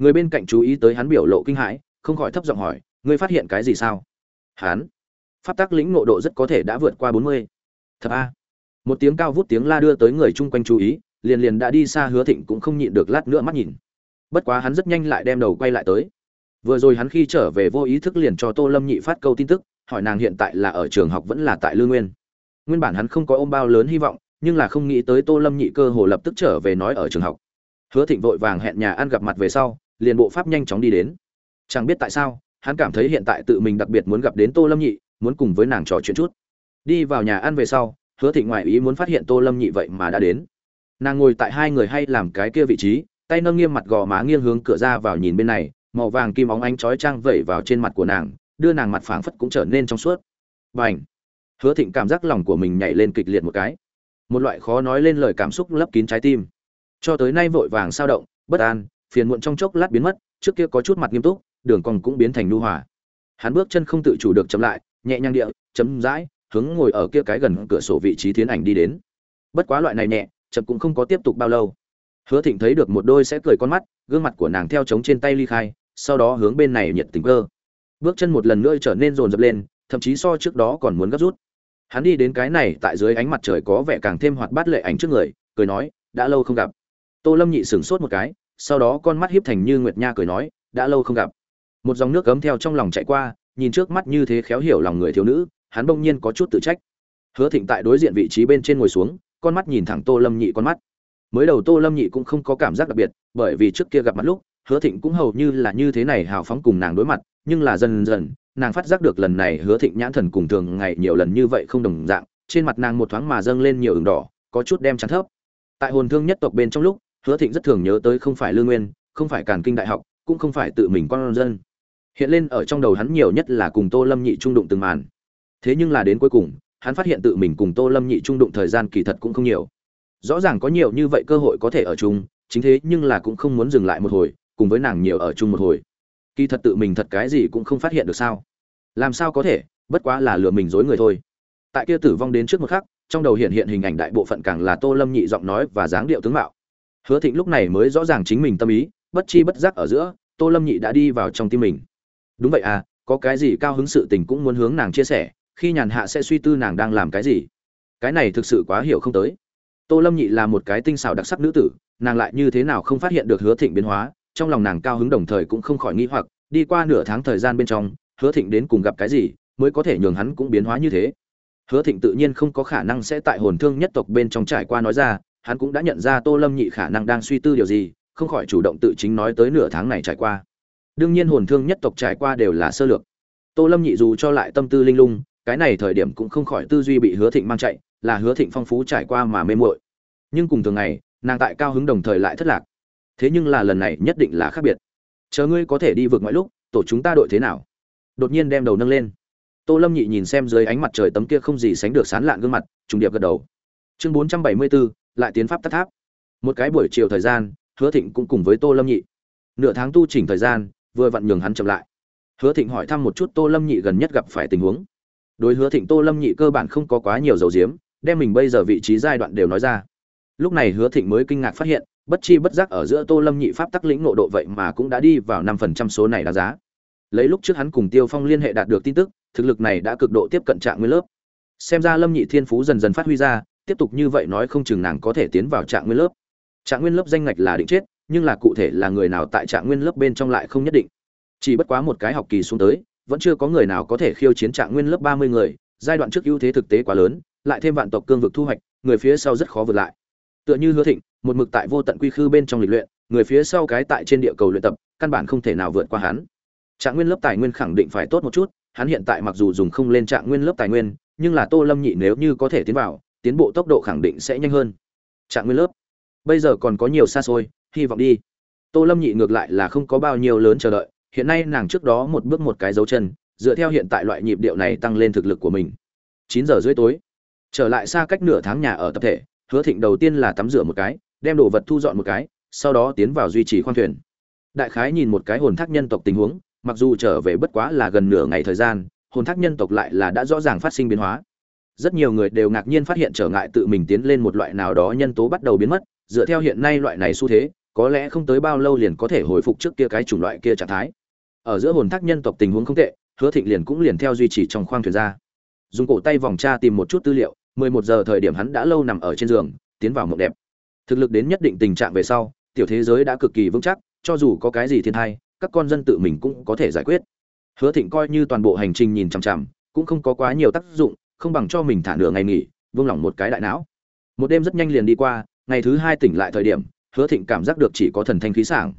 người bên cạnh chú ý tới hắn biểu lộ kinh hãi, không khỏi thấp giọng hỏi, ngươi phát hiện cái gì sao? Hắn, pháp tắc lĩnh ngộ độ rất có thể đã vượt qua bốn mươi. Thật a. Một tiếng cao vút tiếng la đưa tới người chung quanh chú ý, liền liền đã đi xa hứa thịnh cũng không nhịn được lát nữa mắt nhìn. Bất quá hắn rất nhanh lại đem đầu quay lại tới. Vừa rồi hắn khi trở về vô ý thức liền cho tô lâm nhị phát câu tin tức, hỏi nàng hiện tại là ở trường học vẫn là tại lương nguyên. Nguyên bản hắn không có ôm bao lớn hy vọng, nhưng là không nghĩ tới tô lâm nhị cơ hồ lập tức trở về nói ở trường học. Hứa thịnh vội vàng hẹn nhà ăn gặp mặt về sau liền bộ pháp nhanh chóng đi đến. Chẳng biết tại sao, hắn cảm thấy hiện tại tự mình đặc biệt muốn gặp đến tô lâm nhị, muốn cùng với nàng trò chuyện chút. Đi vào nhà ăn về sau, hứa thịnh ngoại ý muốn phát hiện tô lâm nhị vậy mà đã đến. Nàng ngồi tại hai người hay làm cái kia vị trí, tay nâng nghiêm mặt gò má nghiêng hướng cửa ra vào nhìn bên này, màu vàng kim óng ánh chói trang vẩy vào trên mặt của nàng, đưa nàng mặt phảng phất cũng trở nên trong suốt. Và hứa thịnh cảm giác lòng của mình nhảy lên kịch liệt một cái. Một loại khó nói lên lời cảm xúc lấp kín trái tim. Cho tới nay vội vàng sao động, bất an phiền muộn trong chốc lát biến mất, trước kia có chút mặt nghiêm túc, đường cong cũng biến thành nhu hòa. Hắn bước chân không tự chủ được chậm lại, nhẹ nhàng địa chấm dãi hướng ngồi ở kia cái gần cửa sổ vị trí thiến ảnh đi đến. Bất quá loại này nhẹ, chậm cũng không có tiếp tục bao lâu. Hứa thịnh thấy được một đôi sẽ cười con mắt, gương mặt của nàng theo trống trên tay ly khai, sau đó hướng bên này nhiệt tình cơ. Bước chân một lần nữa trở nên rồn rập lên, thậm chí so trước đó còn muốn gấp rút. Hắn đi đến cái này tại dưới ánh mặt trời có vẻ càng thêm hoạt bát lệ ảnh trước người, cười nói, đã lâu không gặp. Tô lâm nhị sửng sốt một cái sau đó con mắt hiếp thành như nguyệt nha cười nói, đã lâu không gặp. Một dòng nước cấm theo trong lòng chạy qua, nhìn trước mắt như thế khéo hiểu lòng người thiếu nữ, hắn bỗng nhiên có chút tự trách. Hứa thịnh tại đối diện vị trí bên trên ngồi xuống, con mắt nhìn thẳng tô lâm nhị con mắt. Mới đầu tô lâm nhị cũng không có cảm giác đặc biệt, bởi vì trước kia gặp mặt lúc, hứa thịnh cũng hầu như là như thế này hào phóng cùng nàng đối mặt, nhưng là dần dần, nàng phát giác được lần này hứa thịnh nhãn thần cùng thường ngày nhiều lần như vậy không đồng dạng, trên mặt nàng một thoáng mà dâng lên nhiều ửng đỏ, có chút đem chắn thấp tại hồn thương nhất tộc bên trong lúc hứa thịnh rất thường nhớ tới không phải lương nguyên, không phải càn kinh đại học, cũng không phải tự mình con dân. Hiện lên ở trong đầu hắn nhiều nhất là cùng tô lâm nhị trung đụng từng màn. Thế nhưng là đến cuối cùng, hắn phát hiện tự mình cùng tô lâm nhị trung đụng thời gian kỳ thật cũng không nhiều. Rõ ràng có nhiều như vậy cơ hội có thể ở chung, chính thế nhưng là cũng không muốn dừng lại một hồi, cùng với nàng nhiều ở chung một hồi. Kỳ thật tự mình thật cái gì cũng không phát hiện được sao? Làm sao có thể, bất quá là lừa mình dối người thôi. Tại kia tử vong đến trước một khắc, trong đầu hiện hiện hình ảnh đại bộ phận càng là tô lâm nhị giọng nói và dáng điệu tướng mạo hứa thịnh lúc này mới rõ ràng chính mình tâm ý, bất chi bất giác ở giữa, tô lâm nhị đã đi vào trong tim mình. Đúng vậy à có cái gì cao hứng sự tình cũng muốn hướng nàng chia sẻ, khi nhàn hạ sẽ suy tư nàng đang làm cái gì. Cái này thực sự quá hiểu không tới. Tô lâm nhị là một cái tinh xảo đặc sắc nữ tử, nàng lại như thế nào không phát hiện được hứa thịnh biến hóa, trong lòng nàng cao hứng đồng thời cũng không khỏi nghĩ hoặc, đi qua nửa tháng thời gian bên trong, hứa thịnh đến cùng gặp cái gì, mới có thể nhường hắn cũng biến hóa như thế. Hứa thịnh tự nhiên không có khả năng sẽ tại hồn thương nhất tộc bên trong trải qua nói ra hắn cũng đã nhận ra tô lâm nhị khả năng đang suy tư điều gì, không khỏi chủ động tự chính nói tới nửa tháng này trải qua. Đương nhiên hồn thương nhất tộc trải qua đều là sơ lược. Tô lâm nhị dù cho lại tâm tư linh lung, cái này thời điểm cũng không khỏi tư duy bị hứa thịnh mang chạy, là hứa thịnh phong phú trải qua mà mê muội. Nhưng cùng thường ngày, nàng tại cao hứng đồng thời lại thất lạc. Thế nhưng là lần này nhất định là khác biệt. Chờ ngươi có thể đi vượt mọi lúc, tổ chúng ta đội thế nào? Đột nhiên đem đầu nâng lên. Tô lâm nhị nhìn xem dưới ánh mặt trời tấm kia không gì sánh được sán lạn gương mặt, trùng điệp gật đầu. Chương bốn trăm bảy mươi bốn lại tiến pháp tắt tháp. Một cái buổi chiều thời gian, hứa thịnh cũng cùng với tô lâm nhị. Nửa tháng tu chỉnh thời gian, vừa vặn nhường hắn chậm lại. Hứa thịnh hỏi thăm một chút tô lâm nhị gần nhất gặp phải tình huống. Đối hứa thịnh tô lâm nhị cơ bản không có quá nhiều dầu diếm, đem mình bây giờ vị trí giai đoạn đều nói ra. Lúc này hứa thịnh mới kinh ngạc phát hiện, bất chi bất giác ở giữa tô lâm nhị pháp tắc lĩnh nộ độ vậy mà cũng đã đi vào năm phần trăm số này đáng giá. Lấy lúc trước hắn cùng tiêu phong liên hệ đạt được tin tức, thực lực này đã cực độ tiếp cận trạng nguyên lớp. Xem ra lâm nhị thiên phú dần dần phát huy ra tiếp tục như vậy nói không chừng nàng có thể tiến vào trạng nguyên lớp. Trạng nguyên lớp danh ngạch là định chết, nhưng là cụ thể là người nào tại trạng nguyên lớp bên trong lại không nhất định. Chỉ bất quá một cái học kỳ xuống tới, vẫn chưa có người nào có thể khiêu chiến trạng nguyên lớp ba mươi người, giai đoạn trước ưu thế thực tế quá lớn, lại thêm vạn tộc cương vực thu hoạch, người phía sau rất khó vượt lại. Tựa như hứa thịnh, một mực tại vô tận quy khư bên trong lịch luyện, người phía sau cái tại trên địa cầu luyện tập, căn bản không thể nào vượt qua hắn. Trạng nguyên lớp tài nguyên khẳng định phải tốt một chút, hắn hiện tại mặc dù dùng không lên trạng nguyên lớp tài nguyên, nhưng là tô lâm nhị nếu như có thể tiến vào tiến bộ tốc độ khẳng định sẽ nhanh hơn. Trạng nguyên lớp. Bây giờ còn có nhiều xa xôi, hy vọng đi. Tô lâm nhị ngược lại là không có bao nhiêu lớn chờ đợi, hiện nay nàng trước đó một bước một cái dấu chân, dựa theo hiện tại loại nhịp điệu này tăng lên thực lực của mình. Chín giờ rưỡi tối. Trở lại xa cách nửa tháng nhà ở tập thể, hứa thịnh đầu tiên là tắm rửa một cái, đem đồ vật thu dọn một cái, sau đó tiến vào duy trì khoang thuyền. Đại khái nhìn một cái hồn thác nhân tộc tình huống, mặc dù trở về bất quá là gần nửa ngày thời gian, hồn thác nhân tộc lại là đã rõ ràng phát sinh biến hóa rất nhiều người đều ngạc nhiên phát hiện trở ngại tự mình tiến lên một loại nào đó nhân tố bắt đầu biến mất, dựa theo hiện nay loại này xu thế, có lẽ không tới bao lâu liền có thể hồi phục trước kia cái chủng loại kia trạng thái. Ở giữa hồn thác nhân tộc tình huống không tệ, hứa thịnh liền cũng liền theo duy trì trong khoang thuyền ra. Dùng cổ tay vòng tra tìm một chút tư liệu 11 giờ thời điểm hắn đã lâu nằm ở trên giường, tiến vào mộng đẹp. Thực lực đến nhất định tình trạng về sau, tiểu thế giới đã cực kỳ vững chắc, cho dù có cái gì thiên thai các con dân tự mình cũng có thể giải quyết. Hứa thịnh coi như toàn bộ hành trình nhìn chằm chằm, cũng không có quá nhiều tác dụng không bằng cho mình thả nửa ngày nghỉ vung lỏng một cái đại não. Một đêm rất nhanh liền đi qua, ngày thứ hai tỉnh lại thời điểm, hứa thịnh cảm giác được chỉ có thần thanh khí sảng.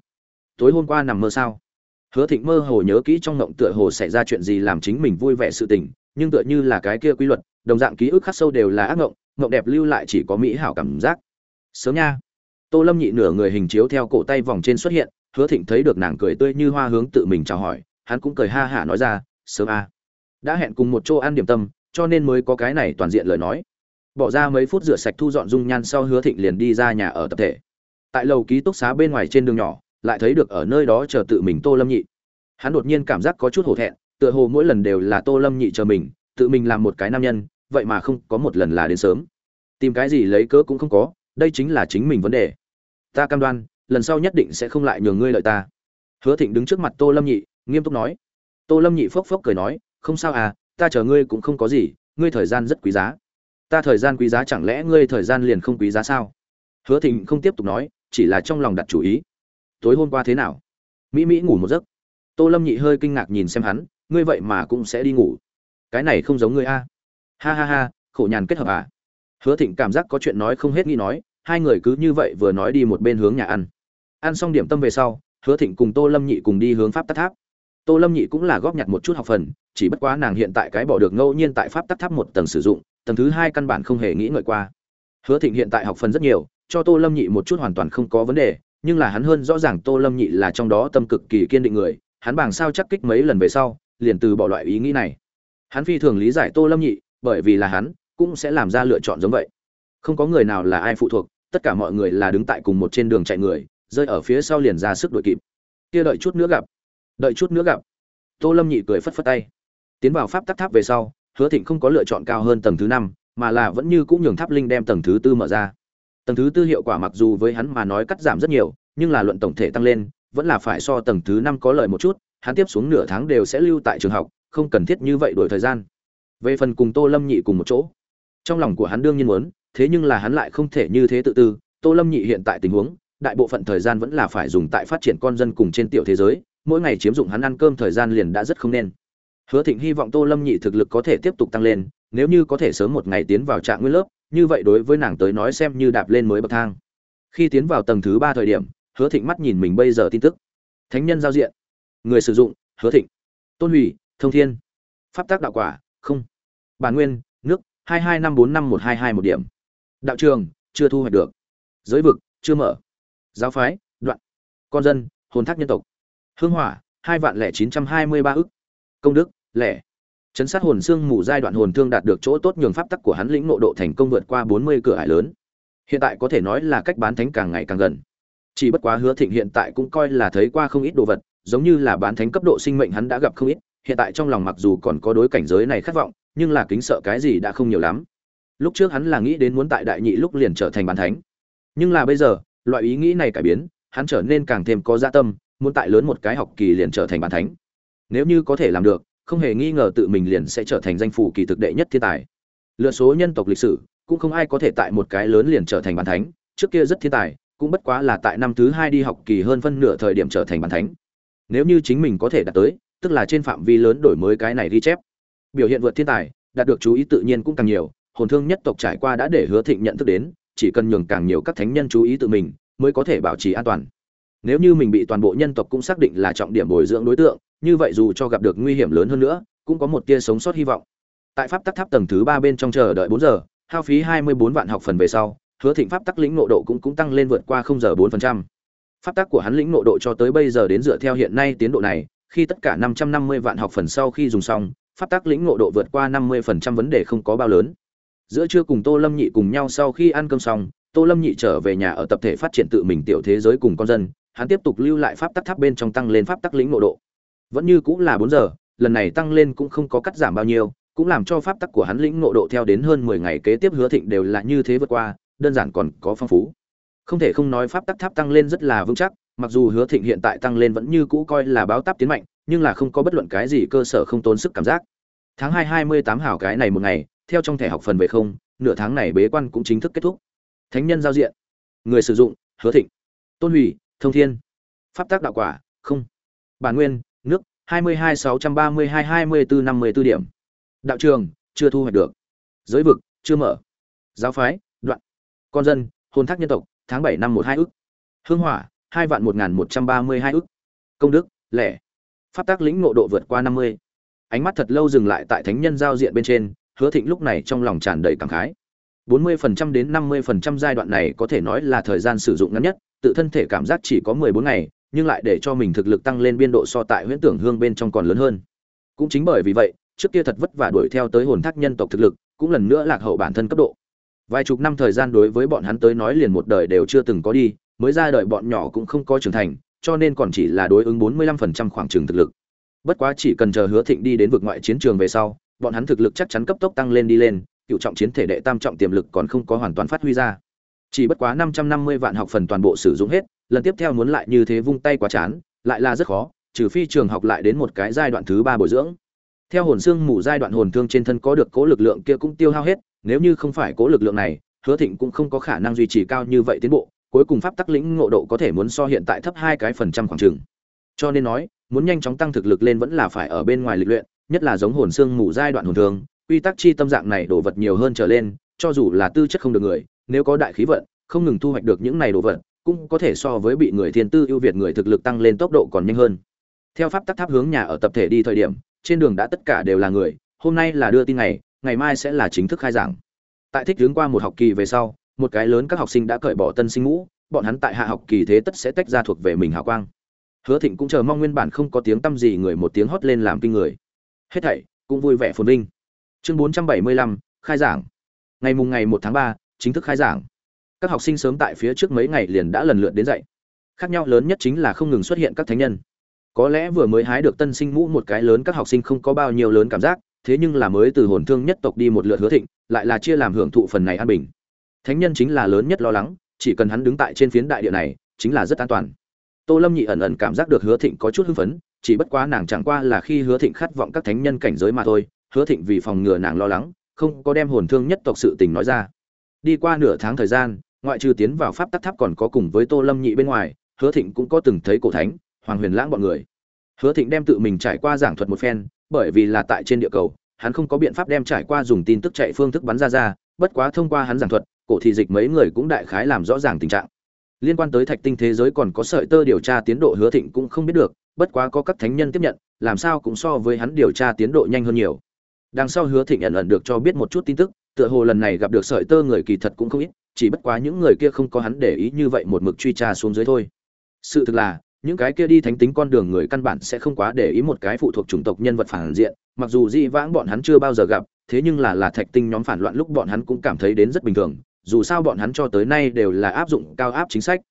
Tối hôm qua nằm mơ sao? Hứa thịnh mơ hồ nhớ kỹ trong ngộng tựa hồ xảy ra chuyện gì làm chính mình vui vẻ sự tình, nhưng tựa như là cái kia quy luật, đồng dạng ký ức khắc sâu đều là ác ngộng ngộng đẹp lưu lại chỉ có mỹ hảo cảm giác. Sớm nha. Tô lâm nhị nửa người hình chiếu theo cổ tay vòng trên xuất hiện, hứa thịnh thấy được nàng cười tươi như hoa hướng tự mình chào hỏi, hắn cũng cười ha hả nói ra, sớm a. Đã hẹn cùng một chỗ ăn điểm tâm cho nên mới có cái này toàn diện lời nói. Bỏ ra mấy phút rửa sạch thu dọn dung nhan sau hứa thịnh liền đi ra nhà ở tập thể. Tại lầu ký túc xá bên ngoài trên đường nhỏ, lại thấy được ở nơi đó chờ tự mình tô lâm nhị. Hắn đột nhiên cảm giác có chút hổ thẹn, tựa hồ mỗi lần đều là tô lâm nhị chờ mình, tự mình làm một cái nam nhân, vậy mà không có một lần là đến sớm. Tìm cái gì lấy cớ cũng không có, đây chính là chính mình vấn đề. Ta cam đoan, lần sau nhất định sẽ không lại nhường ngươi lợi ta. Hứa thịnh đứng trước mặt tô lâm nhị, nghiêm túc nói. Tô lâm nhị phốc phốc cười nói, không sao à ta chờ ngươi cũng không có gì, ngươi thời gian rất quý giá. Ta thời gian quý giá chẳng lẽ ngươi thời gian liền không quý giá sao? Hứa thịnh không tiếp tục nói, chỉ là trong lòng đặt chủ ý. Tối hôm qua thế nào? Mỹ mỹ ngủ một giấc. Tô lâm nhị hơi kinh ngạc nhìn xem hắn, ngươi vậy mà cũng sẽ đi ngủ. Cái này không giống ngươi a. Ha ha ha, khổ nhàn kết hợp à? Hứa thịnh cảm giác có chuyện nói không hết nghĩ nói, hai người cứ như vậy vừa nói đi một bên hướng nhà ăn. Ăn xong điểm tâm về sau, hứa thịnh cùng tô lâm nhị cùng đi hướng pháp tắc tháp tô lâm nhị cũng là góp nhặt một chút học phần, chỉ bất quá nàng hiện tại cái bỏ được ngẫu nhiên tại pháp tắc tháp một tầng sử dụng, tầng thứ hai căn bản không hề nghĩ ngợi qua. Hứa thịnh hiện tại học phần rất nhiều, cho tô lâm nhị một chút hoàn toàn không có vấn đề, nhưng là hắn hơn rõ ràng tô lâm nhị là trong đó tâm cực kỳ kiên định người, hắn bằng sao chắc kích mấy lần về sau, liền từ bỏ loại ý nghĩ này. Hắn phi thường lý giải tô lâm nhị, bởi vì là hắn, cũng sẽ làm ra lựa chọn giống vậy. Không có người nào là ai phụ thuộc, tất cả mọi người là đứng tại cùng một trên đường chạy người, rơi ở phía sau liền ra sức đuổi kịp. Kia đợi chút nữa gặp đợi chút nữa gặp. Tô lâm nhị cười phất phất tay. Tiến vào pháp tắc tháp về sau, hứa thịnh không có lựa chọn cao hơn tầng thứ năm, mà là vẫn như cũng nhường tháp linh đem tầng thứ tư mở ra. Tầng thứ tư hiệu quả mặc dù với hắn mà nói cắt giảm rất nhiều, nhưng là luận tổng thể tăng lên, vẫn là phải so tầng thứ năm có lợi một chút, hắn tiếp xuống nửa tháng đều sẽ lưu tại trường học, không cần thiết như vậy đổi thời gian. Về phần cùng tô lâm nhị cùng một chỗ, trong lòng của hắn đương nhiên muốn, thế nhưng là hắn lại không thể như thế tự tư, tô lâm nhị hiện tại tình huống, đại bộ phận thời gian vẫn là phải dùng tại phát triển con dân cùng trên tiểu thế giới mỗi ngày chiếm dụng hắn ăn cơm thời gian liền đã rất không nên. Hứa thịnh hy vọng tô lâm nhị thực lực có thể tiếp tục tăng lên, nếu như có thể sớm một ngày tiến vào trạng nguyên lớp, như vậy đối với nàng tới nói xem như đạp lên mới bậc thang. Khi tiến vào tầng thứ ba thời điểm, hứa thịnh mắt nhìn mình bây giờ tin tức. Thánh nhân giao diện. Người sử dụng, hứa thịnh. Tôn hủy, thông thiên. Pháp tác đạo quả, không. Bản nguyên, nước, hai hai năm bốn năm một hai hai một điểm. Đạo trường, chưa thu hoạch được. Giới vực, chưa mở. Giáo phái, đoạn. Con dân, hồn thác nhân tộc hương hỏa, hai vạn lẻ chín trăm hai mươi ba ức. Công đức, lẻ. Chấn sát hồn xương mù giai đoạn hồn thương đạt được chỗ tốt nhường pháp tắc của hắn lĩnh nộ độ thành công vượt qua bốn mươi cửa hải lớn. Hiện tại có thể nói là cách bán thánh càng ngày càng gần. Chỉ bất quá hứa thịnh hiện tại cũng coi là thấy qua không ít đồ vật, giống như là bán thánh cấp độ sinh mệnh hắn đã gặp không ít, hiện tại trong lòng mặc dù còn có đối cảnh giới này khát vọng, nhưng là kính sợ cái gì đã không nhiều lắm. Lúc trước hắn là nghĩ đến muốn tại đại nhị lúc liền trở thành bán thánh. Nhưng là bây giờ, loại ý nghĩ này cải biến, hắn trở nên càng thêm có dạ tâm muốn tại lớn một cái học kỳ liền trở thành bản thánh. Nếu như có thể làm được, không hề nghi ngờ tự mình liền sẽ trở thành danh phủ kỳ thực đệ nhất thiên tài. Lựa số nhân tộc lịch sử, cũng không ai có thể tại một cái lớn liền trở thành bản thánh. Trước kia rất thiên tài, cũng bất quá là tại năm thứ hai đi học kỳ hơn phân nửa thời điểm trở thành bản thánh. Nếu như chính mình có thể đạt tới, tức là trên phạm vi lớn đổi mới cái này ghi chép. Biểu hiện vượt thiên tài, đạt được chú ý tự nhiên cũng càng nhiều, hồn thương nhất tộc trải qua đã để hứa thịnh nhận thức đến, chỉ cần nhường càng nhiều các thánh nhân chú ý tự mình, mới có thể bảo trì an toàn nếu như mình bị toàn bộ nhân tộc cũng xác định là trọng điểm bồi dưỡng đối tượng, như vậy dù cho gặp được nguy hiểm lớn hơn nữa, cũng có một tia sống sót hy vọng. Tại pháp tắc tháp tầng thứ ba bên trong chờ đợi bốn giờ, hao phí hai mươi bốn vạn học phần về sau, hứa thịnh pháp tắc lĩnh nộ độ cũng cũng tăng lên vượt qua không giờ bốn phần trăm. Pháp tắc của hắn lĩnh nộ độ cho tới bây giờ đến dựa theo hiện nay tiến độ này, khi tất cả năm trăm năm mươi vạn học phần sau khi dùng xong, pháp tắc lĩnh nộ độ vượt qua năm mươi phần trăm vấn đề không có bao lớn. Giữa trưa cùng tô lâm nhị cùng nhau sau khi ăn cơm xong, tô lâm nhị trở về nhà ở tập thể phát triển tự mình tiểu thế giới cùng con dân hắn tiếp tục lưu lại pháp tắc tháp bên trong tăng lên pháp tắc lĩnh ngộ độ. Vẫn như cũng là bốn giờ, lần này tăng lên cũng không có cắt giảm bao nhiêu, cũng làm cho pháp tắc của hắn lĩnh ngộ độ theo đến hơn mười ngày kế tiếp hứa thịnh đều là như thế vượt qua, đơn giản còn có phong phú. Không thể không nói pháp tắc tháp tăng lên rất là vững chắc, mặc dù hứa thịnh hiện tại tăng lên vẫn như cũ coi là báo táp tiến mạnh, nhưng là không có bất luận cái gì cơ sở không tốn sức cảm giác. Tháng hai hai mươi tám hảo cái này một ngày, theo trong thẻ học phần về không, nửa tháng này bế quan cũng chính thức kết thúc. Thánh nhân giao diện. Người sử dụng, hứa thịnh. Tôn hủy thông thiên. Pháp tác đạo quả không. Bản nguyên nước hai mươi hai sáu trăm ba mươi hai hai mươi bốn năm mươi b ố điểm. Đạo trường chưa thu hoạch được. Giới vực chưa mở. Giáo phái đoạn. Con dân hôn thác nhân tộc tháng bảy năm một hai ức. Hương hỏa hai vạn một nghìn một trăm ba mươi hai ức. Công đức lẻ. Pháp tác lĩnh ngộ độ vượt qua năm mươi. Ánh mắt thật lâu dừng lại tại thánh nhân giao diện bên trên hứa thịnh lúc này trong lòng tràn đầy cảm khái. 40% đến 50% giai đoạn này có thể nói là thời gian sử dụng ngắn nhất, tự thân thể cảm giác chỉ có 14 ngày, nhưng lại để cho mình thực lực tăng lên biên độ so tại huyễn tưởng hương bên trong còn lớn hơn. Cũng chính bởi vì vậy, trước kia thật vất vả đuổi theo tới hồn thác nhân tộc thực lực, cũng lần nữa lạc hậu bản thân cấp độ. Vài chục năm thời gian đối với bọn hắn tới nói liền một đời đều chưa từng có đi, mới ra đời bọn nhỏ cũng không có trưởng thành, cho nên còn chỉ là đối ứng 45% khoảng trường thực lực. Bất quá chỉ cần chờ Hứa Thịnh đi đến vực ngoại chiến trường về sau, bọn hắn thực lực chắc chắn cấp tốc tăng lên đi lên, cựu trọng chiến thể đệ tam trọng tiềm lực còn không có hoàn toàn phát huy ra. Chỉ bất quá 550 vạn học phần toàn bộ sử dụng hết, lần tiếp theo muốn lại như thế vung tay quá chán, lại là rất khó, trừ phi trường học lại đến một cái giai đoạn thứ ba bồi dưỡng. Theo hồn xương mù giai đoạn hồn thương trên thân có được cố lực lượng kia cũng tiêu hao hết, nếu như không phải cố lực lượng này, Hứa Thịnh cũng không có khả năng duy trì cao như vậy tiến bộ, cuối cùng pháp tắc lĩnh ngộ độ có thể muốn so hiện tại thấp hai cái phần trăm khoảng chừng. Cho nên nói, muốn nhanh chóng tăng thực lực lên vẫn là phải ở bên ngoài lịch luyện, nhất là giống hồn xương mù giai đoạn hồn thương, quy tắc chi tâm dạng này đồ vật nhiều hơn trở lên, cho dù là tư chất không được người, nếu có đại khí vận, không ngừng thu hoạch được những này đồ vật, cũng có thể so với bị người thiên tư ưu việt người thực lực tăng lên tốc độ còn nhanh hơn. Theo pháp tắc tháp hướng nhà ở tập thể đi thời điểm, trên đường đã tất cả đều là người, hôm nay là đưa tin ngày, ngày mai sẽ là chính thức khai giảng. Tại thích hướng qua một học kỳ về sau, một cái lớn các học sinh đã cởi bỏ tân sinh ngũ, bọn hắn tại hạ học kỳ thế tất sẽ tách ra thuộc về mình hào quang. Hứa Thịnh cũng chờ mong nguyên bản không có tiếng tâm gì người một tiếng hót lên làm kinh người. Hết thảy cũng vui vẻ phồn vinh. Chương 475, khai giảng. Ngày mùng ngày 1 tháng 3, chính thức khai giảng. Các học sinh sớm tại phía trước mấy ngày liền đã lần lượt đến dạy. Khác nhau lớn nhất chính là không ngừng xuất hiện các thánh nhân. Có lẽ vừa mới hái được tân sinh mũ một cái lớn các học sinh không có bao nhiêu lớn cảm giác, thế nhưng là mới từ hồn thương nhất tộc đi một lượt hứa thịnh, lại là chia làm hưởng thụ phần này an bình. Thánh nhân chính là lớn nhất lo lắng, chỉ cần hắn đứng tại trên phiến đại địa này, chính là rất an toàn. Tô Lâm Nhị ẩn ẩn cảm giác được Hứa Thịnh có chút hưng phấn, chỉ bất quá nàng chẳng qua là khi Hứa Thịnh khát vọng các thánh nhân cảnh giới mà thôi, Hứa Thịnh vì phòng ngừa nàng lo lắng, không có đem hồn thương nhất tộc sự tình nói ra. Đi qua nửa tháng thời gian, ngoại trừ tiến vào pháp tắc tháp còn có cùng với Tô Lâm Nhị bên ngoài, Hứa Thịnh cũng có từng thấy cổ thánh, Hoàng Huyền Lãng bọn người. Hứa Thịnh đem tự mình trải qua giảng thuật một phen, bởi vì là tại trên địa cầu, hắn không có biện pháp đem trải qua dùng tin tức chạy phương thức bắn ra ra, bất quá thông qua hắn giảng thuật, cổ thị dịch mấy người cũng đại khái làm rõ ràng tình trạng liên quan tới thạch tinh thế giới còn có sợi tơ điều tra tiến độ hứa thịnh cũng không biết được bất quá có các thánh nhân tiếp nhận làm sao cũng so với hắn điều tra tiến độ nhanh hơn nhiều đằng sau hứa thịnh ẩn ẩn được cho biết một chút tin tức tựa hồ lần này gặp được sợi tơ người kỳ thật cũng không ít chỉ bất quá những người kia không có hắn để ý như vậy một mực truy tra xuống dưới thôi sự thực là những cái kia đi thánh tính con đường người căn bản sẽ không quá để ý một cái phụ thuộc chủng tộc nhân vật phản diện mặc dù dị vãng bọn hắn chưa bao giờ gặp thế nhưng là là thạch tinh nhóm phản loạn lúc bọn hắn cũng cảm thấy đến rất bình thường dù sao bọn hắn cho tới nay đều là áp dụng cao áp chính sách.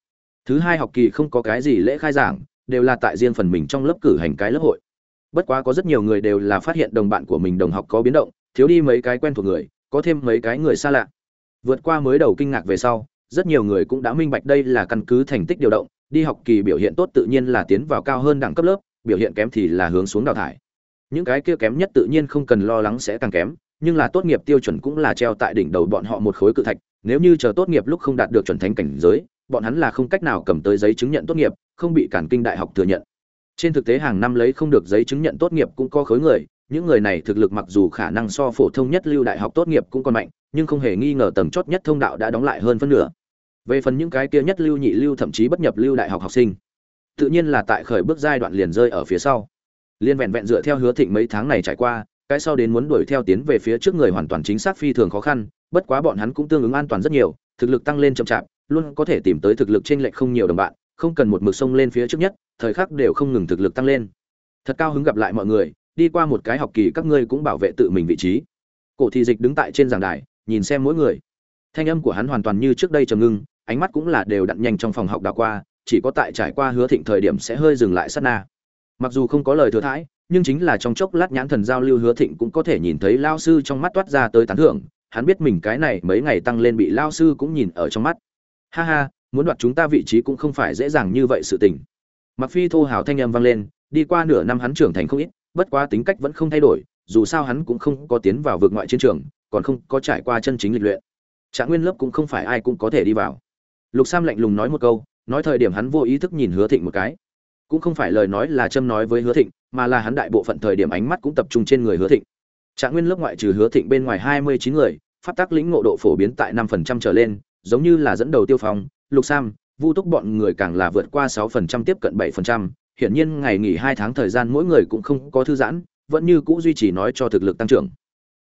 Thứ hai học kỳ không có cái gì lễ khai giảng, đều là tại riêng phần mình trong lớp cử hành cái lớp hội. Bất quá có rất nhiều người đều là phát hiện đồng bạn của mình đồng học có biến động, thiếu đi mấy cái quen thuộc người, có thêm mấy cái người xa lạ. Vượt qua mới đầu kinh ngạc về sau, rất nhiều người cũng đã minh bạch đây là căn cứ thành tích điều động, đi học kỳ biểu hiện tốt tự nhiên là tiến vào cao hơn đẳng cấp lớp, biểu hiện kém thì là hướng xuống đào thải. Những cái kia kém nhất tự nhiên không cần lo lắng sẽ càng kém, nhưng là tốt nghiệp tiêu chuẩn cũng là treo tại đỉnh đầu bọn họ một khối cự thạch, nếu như chờ tốt nghiệp lúc không đạt được chuẩn thánh cảnh giới bọn hắn là không cách nào cầm tới giấy chứng nhận tốt nghiệp không bị cản kinh đại học thừa nhận trên thực tế hàng năm lấy không được giấy chứng nhận tốt nghiệp cũng có khối người những người này thực lực mặc dù khả năng so phổ thông nhất lưu đại học tốt nghiệp cũng còn mạnh nhưng không hề nghi ngờ tầng chót nhất thông đạo đã đóng lại hơn phân nửa về phần những cái kia nhất lưu nhị lưu thậm chí bất nhập lưu đại học học sinh tự nhiên là tại khởi bước giai đoạn liền rơi ở phía sau liên vẹn vẹn dựa theo hứa thịnh mấy tháng này trải qua cái sau đến muốn đuổi theo tiến về phía trước người hoàn toàn chính xác phi thường khó khăn bất quá bọn hắn cũng tương ứng an toàn rất nhiều, thực lực tăng lên chậm chạp, luôn có thể tìm tới thực lực trên lệch không nhiều đồng bạn, không cần một mực sông lên phía trước nhất, thời khắc đều không ngừng thực lực tăng lên. Thật cao hứng gặp lại mọi người, đi qua một cái học kỳ các ngươi cũng bảo vệ tự mình vị trí. Cổ Thị Dịch đứng tại trên giảng đài, nhìn xem mỗi người. Thanh âm của hắn hoàn toàn như trước đây trầm ngưng, ánh mắt cũng là đều đặn nhanh trong phòng học đào qua, chỉ có tại trải qua hứa thịnh thời điểm sẽ hơi dừng lại sát na. Mặc dù không có lời thừa thãi, nhưng chính là trong chốc lát nhãn thần giao lưu hứa thịnh cũng có thể nhìn thấy lao sư trong mắt toát ra tới tán thưởng, hắn biết mình cái này mấy ngày tăng lên bị lao sư cũng nhìn ở trong mắt ha ha muốn đoạt chúng ta vị trí cũng không phải dễ dàng như vậy sự tình mặc phi thô hào thanh âm vang lên đi qua nửa năm hắn trưởng thành không ít bất quá tính cách vẫn không thay đổi, dù sao hắn cũng không có tiến vào vượt ngoại chiến trường, còn không có trải qua chân chính lịch luyện. Trạng nguyên lớp cũng không phải ai cũng có thể đi vào. Lục sam lạnh lùng nói một câu, nói thời điểm hắn vô ý thức nhìn hứa thịnh một cái. Cũng không phải lời nói là châm nói với hứa thịnh, mà là hắn đại bộ phận thời điểm ánh mắt cũng tập trung trên người hứa thịnh. Trạng nguyên lớp ngoại trừ hứa thịnh bên ngoài hai mươi chín người, pháp tắc lĩnh ngộ độ phổ biến tại năm phần trăm trở lên, giống như là dẫn đầu tiêu phong, lục sam, vu túc bọn người càng là vượt qua sáu phần trăm tiếp cận bảy phần trăm hiển nhiên ngày nghỉ hai tháng thời gian mỗi người cũng không có thư giãn, vẫn như cũ duy trì nói cho thực lực tăng trưởng.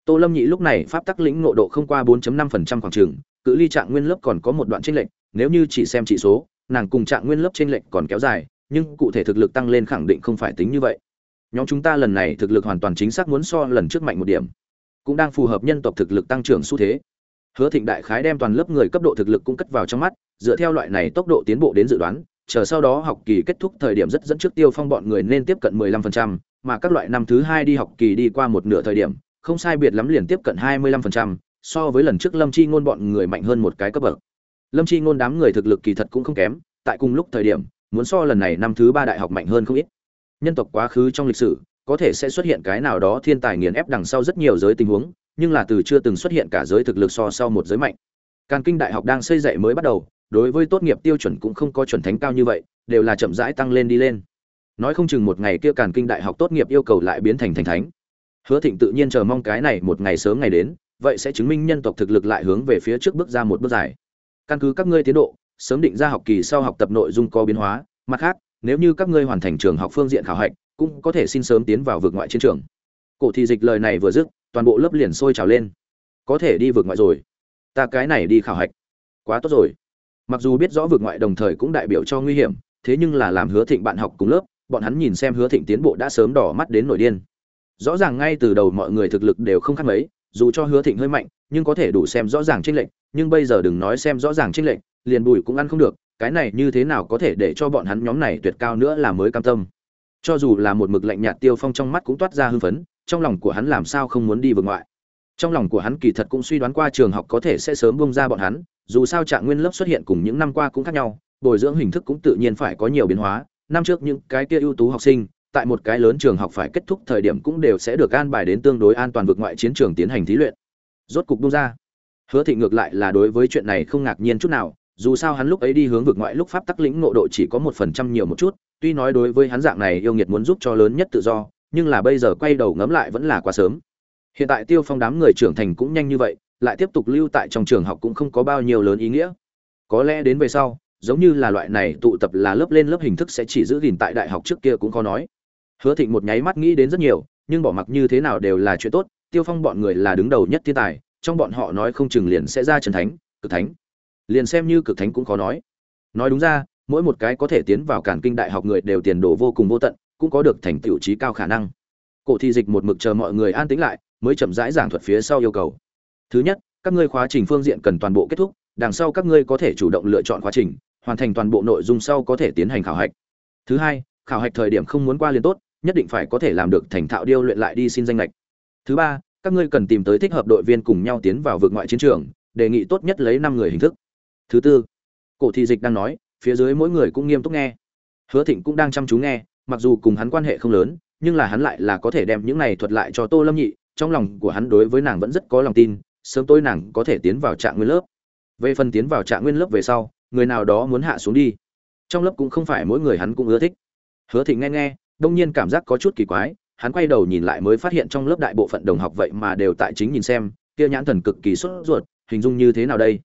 Tô lâm nhị lúc này pháp tắc lĩnh ngộ độ không qua 4.5% khoảng trường, cự ly trạng nguyên lớp còn có một đoạn chênh lệch, nếu như chỉ xem chỉ số, nàng cùng trạng nguyên lớp chênh lệch còn kéo dài, nhưng cụ thể thực lực tăng lên khẳng định không phải tính như vậy. Nhóm chúng ta lần này thực lực hoàn toàn chính xác muốn so lần trước mạnh một điểm, cũng đang phù hợp nhân tộc thực lực tăng trưởng xu thế. Hứa thịnh đại khái đem toàn lớp người cấp độ thực lực cũng cất vào trong mắt, dựa theo loại này tốc độ tiến bộ đến dự đoán chờ sau đó học kỳ kết thúc thời điểm rất dẫn trước tiêu phong bọn người nên tiếp cận 15%, mà các loại năm thứ hai đi học kỳ đi qua một nửa thời điểm không sai biệt lắm liền tiếp cận 25%, so với lần trước Lâm Chi ngôn bọn người mạnh hơn một cái cấp bậc. Lâm Chi ngôn đám người thực lực kỳ thật cũng không kém, tại cùng lúc thời điểm, muốn so lần này năm thứ ba đại học mạnh hơn không ít. Nhân tộc quá khứ trong lịch sử, có thể sẽ xuất hiện cái nào đó thiên tài nghiền ép đằng sau rất nhiều giới tình huống, nhưng là từ chưa từng xuất hiện cả giới thực lực so sau một giới mạnh. Càn Kinh đại học đang xây dạy mới bắt đầu, đối với tốt nghiệp tiêu chuẩn cũng không có chuẩn thánh cao như vậy, đều là chậm rãi tăng lên đi lên. Nói không chừng một ngày kia Càn Kinh đại học tốt nghiệp yêu cầu lại biến thành thành thánh. Hứa Thịnh tự nhiên chờ mong cái này một ngày sớm ngày đến, vậy sẽ chứng minh nhân tộc thực lực lại hướng về phía trước bước ra một bước dài. Căn cứ các ngươi tiến độ, sớm định ra học kỳ sau học tập nội dung có biến hóa, mặt khác, nếu như các ngươi hoàn thành trường học phương diện khảo hạch, cũng có thể xin sớm tiến vào vực ngoại chiến trường. Cổ thị dịch lời này vừa dứt, toàn bộ lớp liền sôi trào lên. Có thể đi vực ngoại rồi. Ta cái này đi khảo hạch. Quá tốt rồi. Mặc dù biết rõ vực ngoại đồng thời cũng đại biểu cho nguy hiểm, thế nhưng là làm Hứa Thịnh bạn học cùng lớp, bọn hắn nhìn xem Hứa Thịnh tiến bộ đã sớm đỏ mắt đến nổi điên. Rõ ràng ngay từ đầu mọi người thực lực đều không khác mấy dù cho hứa thịnh hơi mạnh nhưng có thể đủ xem rõ ràng chênh lệnh nhưng bây giờ đừng nói xem rõ ràng chênh lệnh liền bùi cũng ăn không được cái này như thế nào có thể để cho bọn hắn nhóm này tuyệt cao nữa là mới cam tâm. Cho dù là một mực lạnh nhạt tiêu phong trong mắt cũng toát ra hưng phấn trong lòng của hắn làm sao không muốn đi vượt ngoại. Trong lòng của hắn kỳ thật cũng suy đoán qua trường học có thể sẽ sớm bông ra bọn hắn dù sao trạng nguyên lớp xuất hiện cùng những năm qua cũng khác nhau bồi dưỡng hình thức cũng tự nhiên phải có nhiều biến hóa năm trước những cái kia ưu tú học sinh tại một cái lớn trường học phải kết thúc thời điểm cũng đều sẽ được an bài đến tương đối an toàn vực ngoại chiến trường tiến hành thí luyện. Rốt cục bung ra. Hứa Thịnh ngược lại là đối với chuyện này không ngạc nhiên chút nào, dù sao hắn lúc ấy đi hướng vực ngoại lúc pháp tắc lĩnh ngộ độ chỉ có một phần trăm nhiều một chút, tuy nói đối với hắn dạng này yêu nghiệt muốn giúp cho lớn nhất tự do, nhưng là bây giờ quay đầu ngấm lại vẫn là quá sớm. Hiện tại Tiêu Phong đám người trưởng thành cũng nhanh như vậy, lại tiếp tục lưu tại trong trường học cũng không có bao nhiêu lớn ý nghĩa. Có lẽ đến về sau, giống như là loại này tụ tập là lớp lên lớp hình thức sẽ chỉ giữ gìn tại đại học trước kia cũng khó nói. Hứa Thịnh một nháy mắt nghĩ đến rất nhiều, nhưng bỏ mặc như thế nào đều là chuyện tốt, Tiêu Phong bọn người là đứng đầu nhất thiên tài, trong bọn họ nói không chừng liền sẽ ra trần thánh, cực thánh. Liền xem như cực thánh cũng khó nói. Nói đúng ra, mỗi một cái có thể tiến vào Càn Kinh đại học người đều tiền đồ vô cùng vô tận, cũng có được thành tựu trí cao khả năng. Cổ Thi Dịch một mực chờ mọi người an tĩnh lại, mới chậm rãi giảng thuật phía sau yêu cầu. Thứ nhất, các ngươi khóa trình phương diện cần toàn bộ kết thúc, đằng sau các ngươi có thể chủ động lựa chọn khóa trình, hoàn thành toàn bộ nội dung sau có thể tiến hành khảo hạch. Thứ hai, khảo hạch thời điểm không muốn qua liền tốt, nhất định phải có thể làm được thành thạo điêu luyện lại đi xin danh lệch. Thứ ba các ngươi cần tìm tới thích hợp đội viên cùng nhau tiến vào vượt ngoại chiến trường đề nghị tốt nhất lấy năm người hình thức. Thứ tư cổ thị dịch đang nói phía dưới mỗi người cũng nghiêm túc nghe. Hứa thịnh cũng đang chăm chú nghe mặc dù cùng hắn quan hệ không lớn nhưng là hắn lại là có thể đem những này thuật lại cho tô lâm nhị trong lòng của hắn đối với nàng vẫn rất có lòng tin sớm tối nàng có thể tiến vào trạng nguyên lớp. Về phần tiến vào trạng nguyên lớp về sau, người nào đó muốn hạ xuống đi. Trong lớp cũng không phải mỗi người hắn cũng ưa thích. Hứa thịnh nghe nghe, đông nhiên cảm giác có chút kỳ quái, hắn quay đầu nhìn lại mới phát hiện trong lớp đại bộ phận đồng học vậy mà đều tại chính nhìn xem, kia nhãn thần cực kỳ sốt ruột, hình dung như thế nào đây?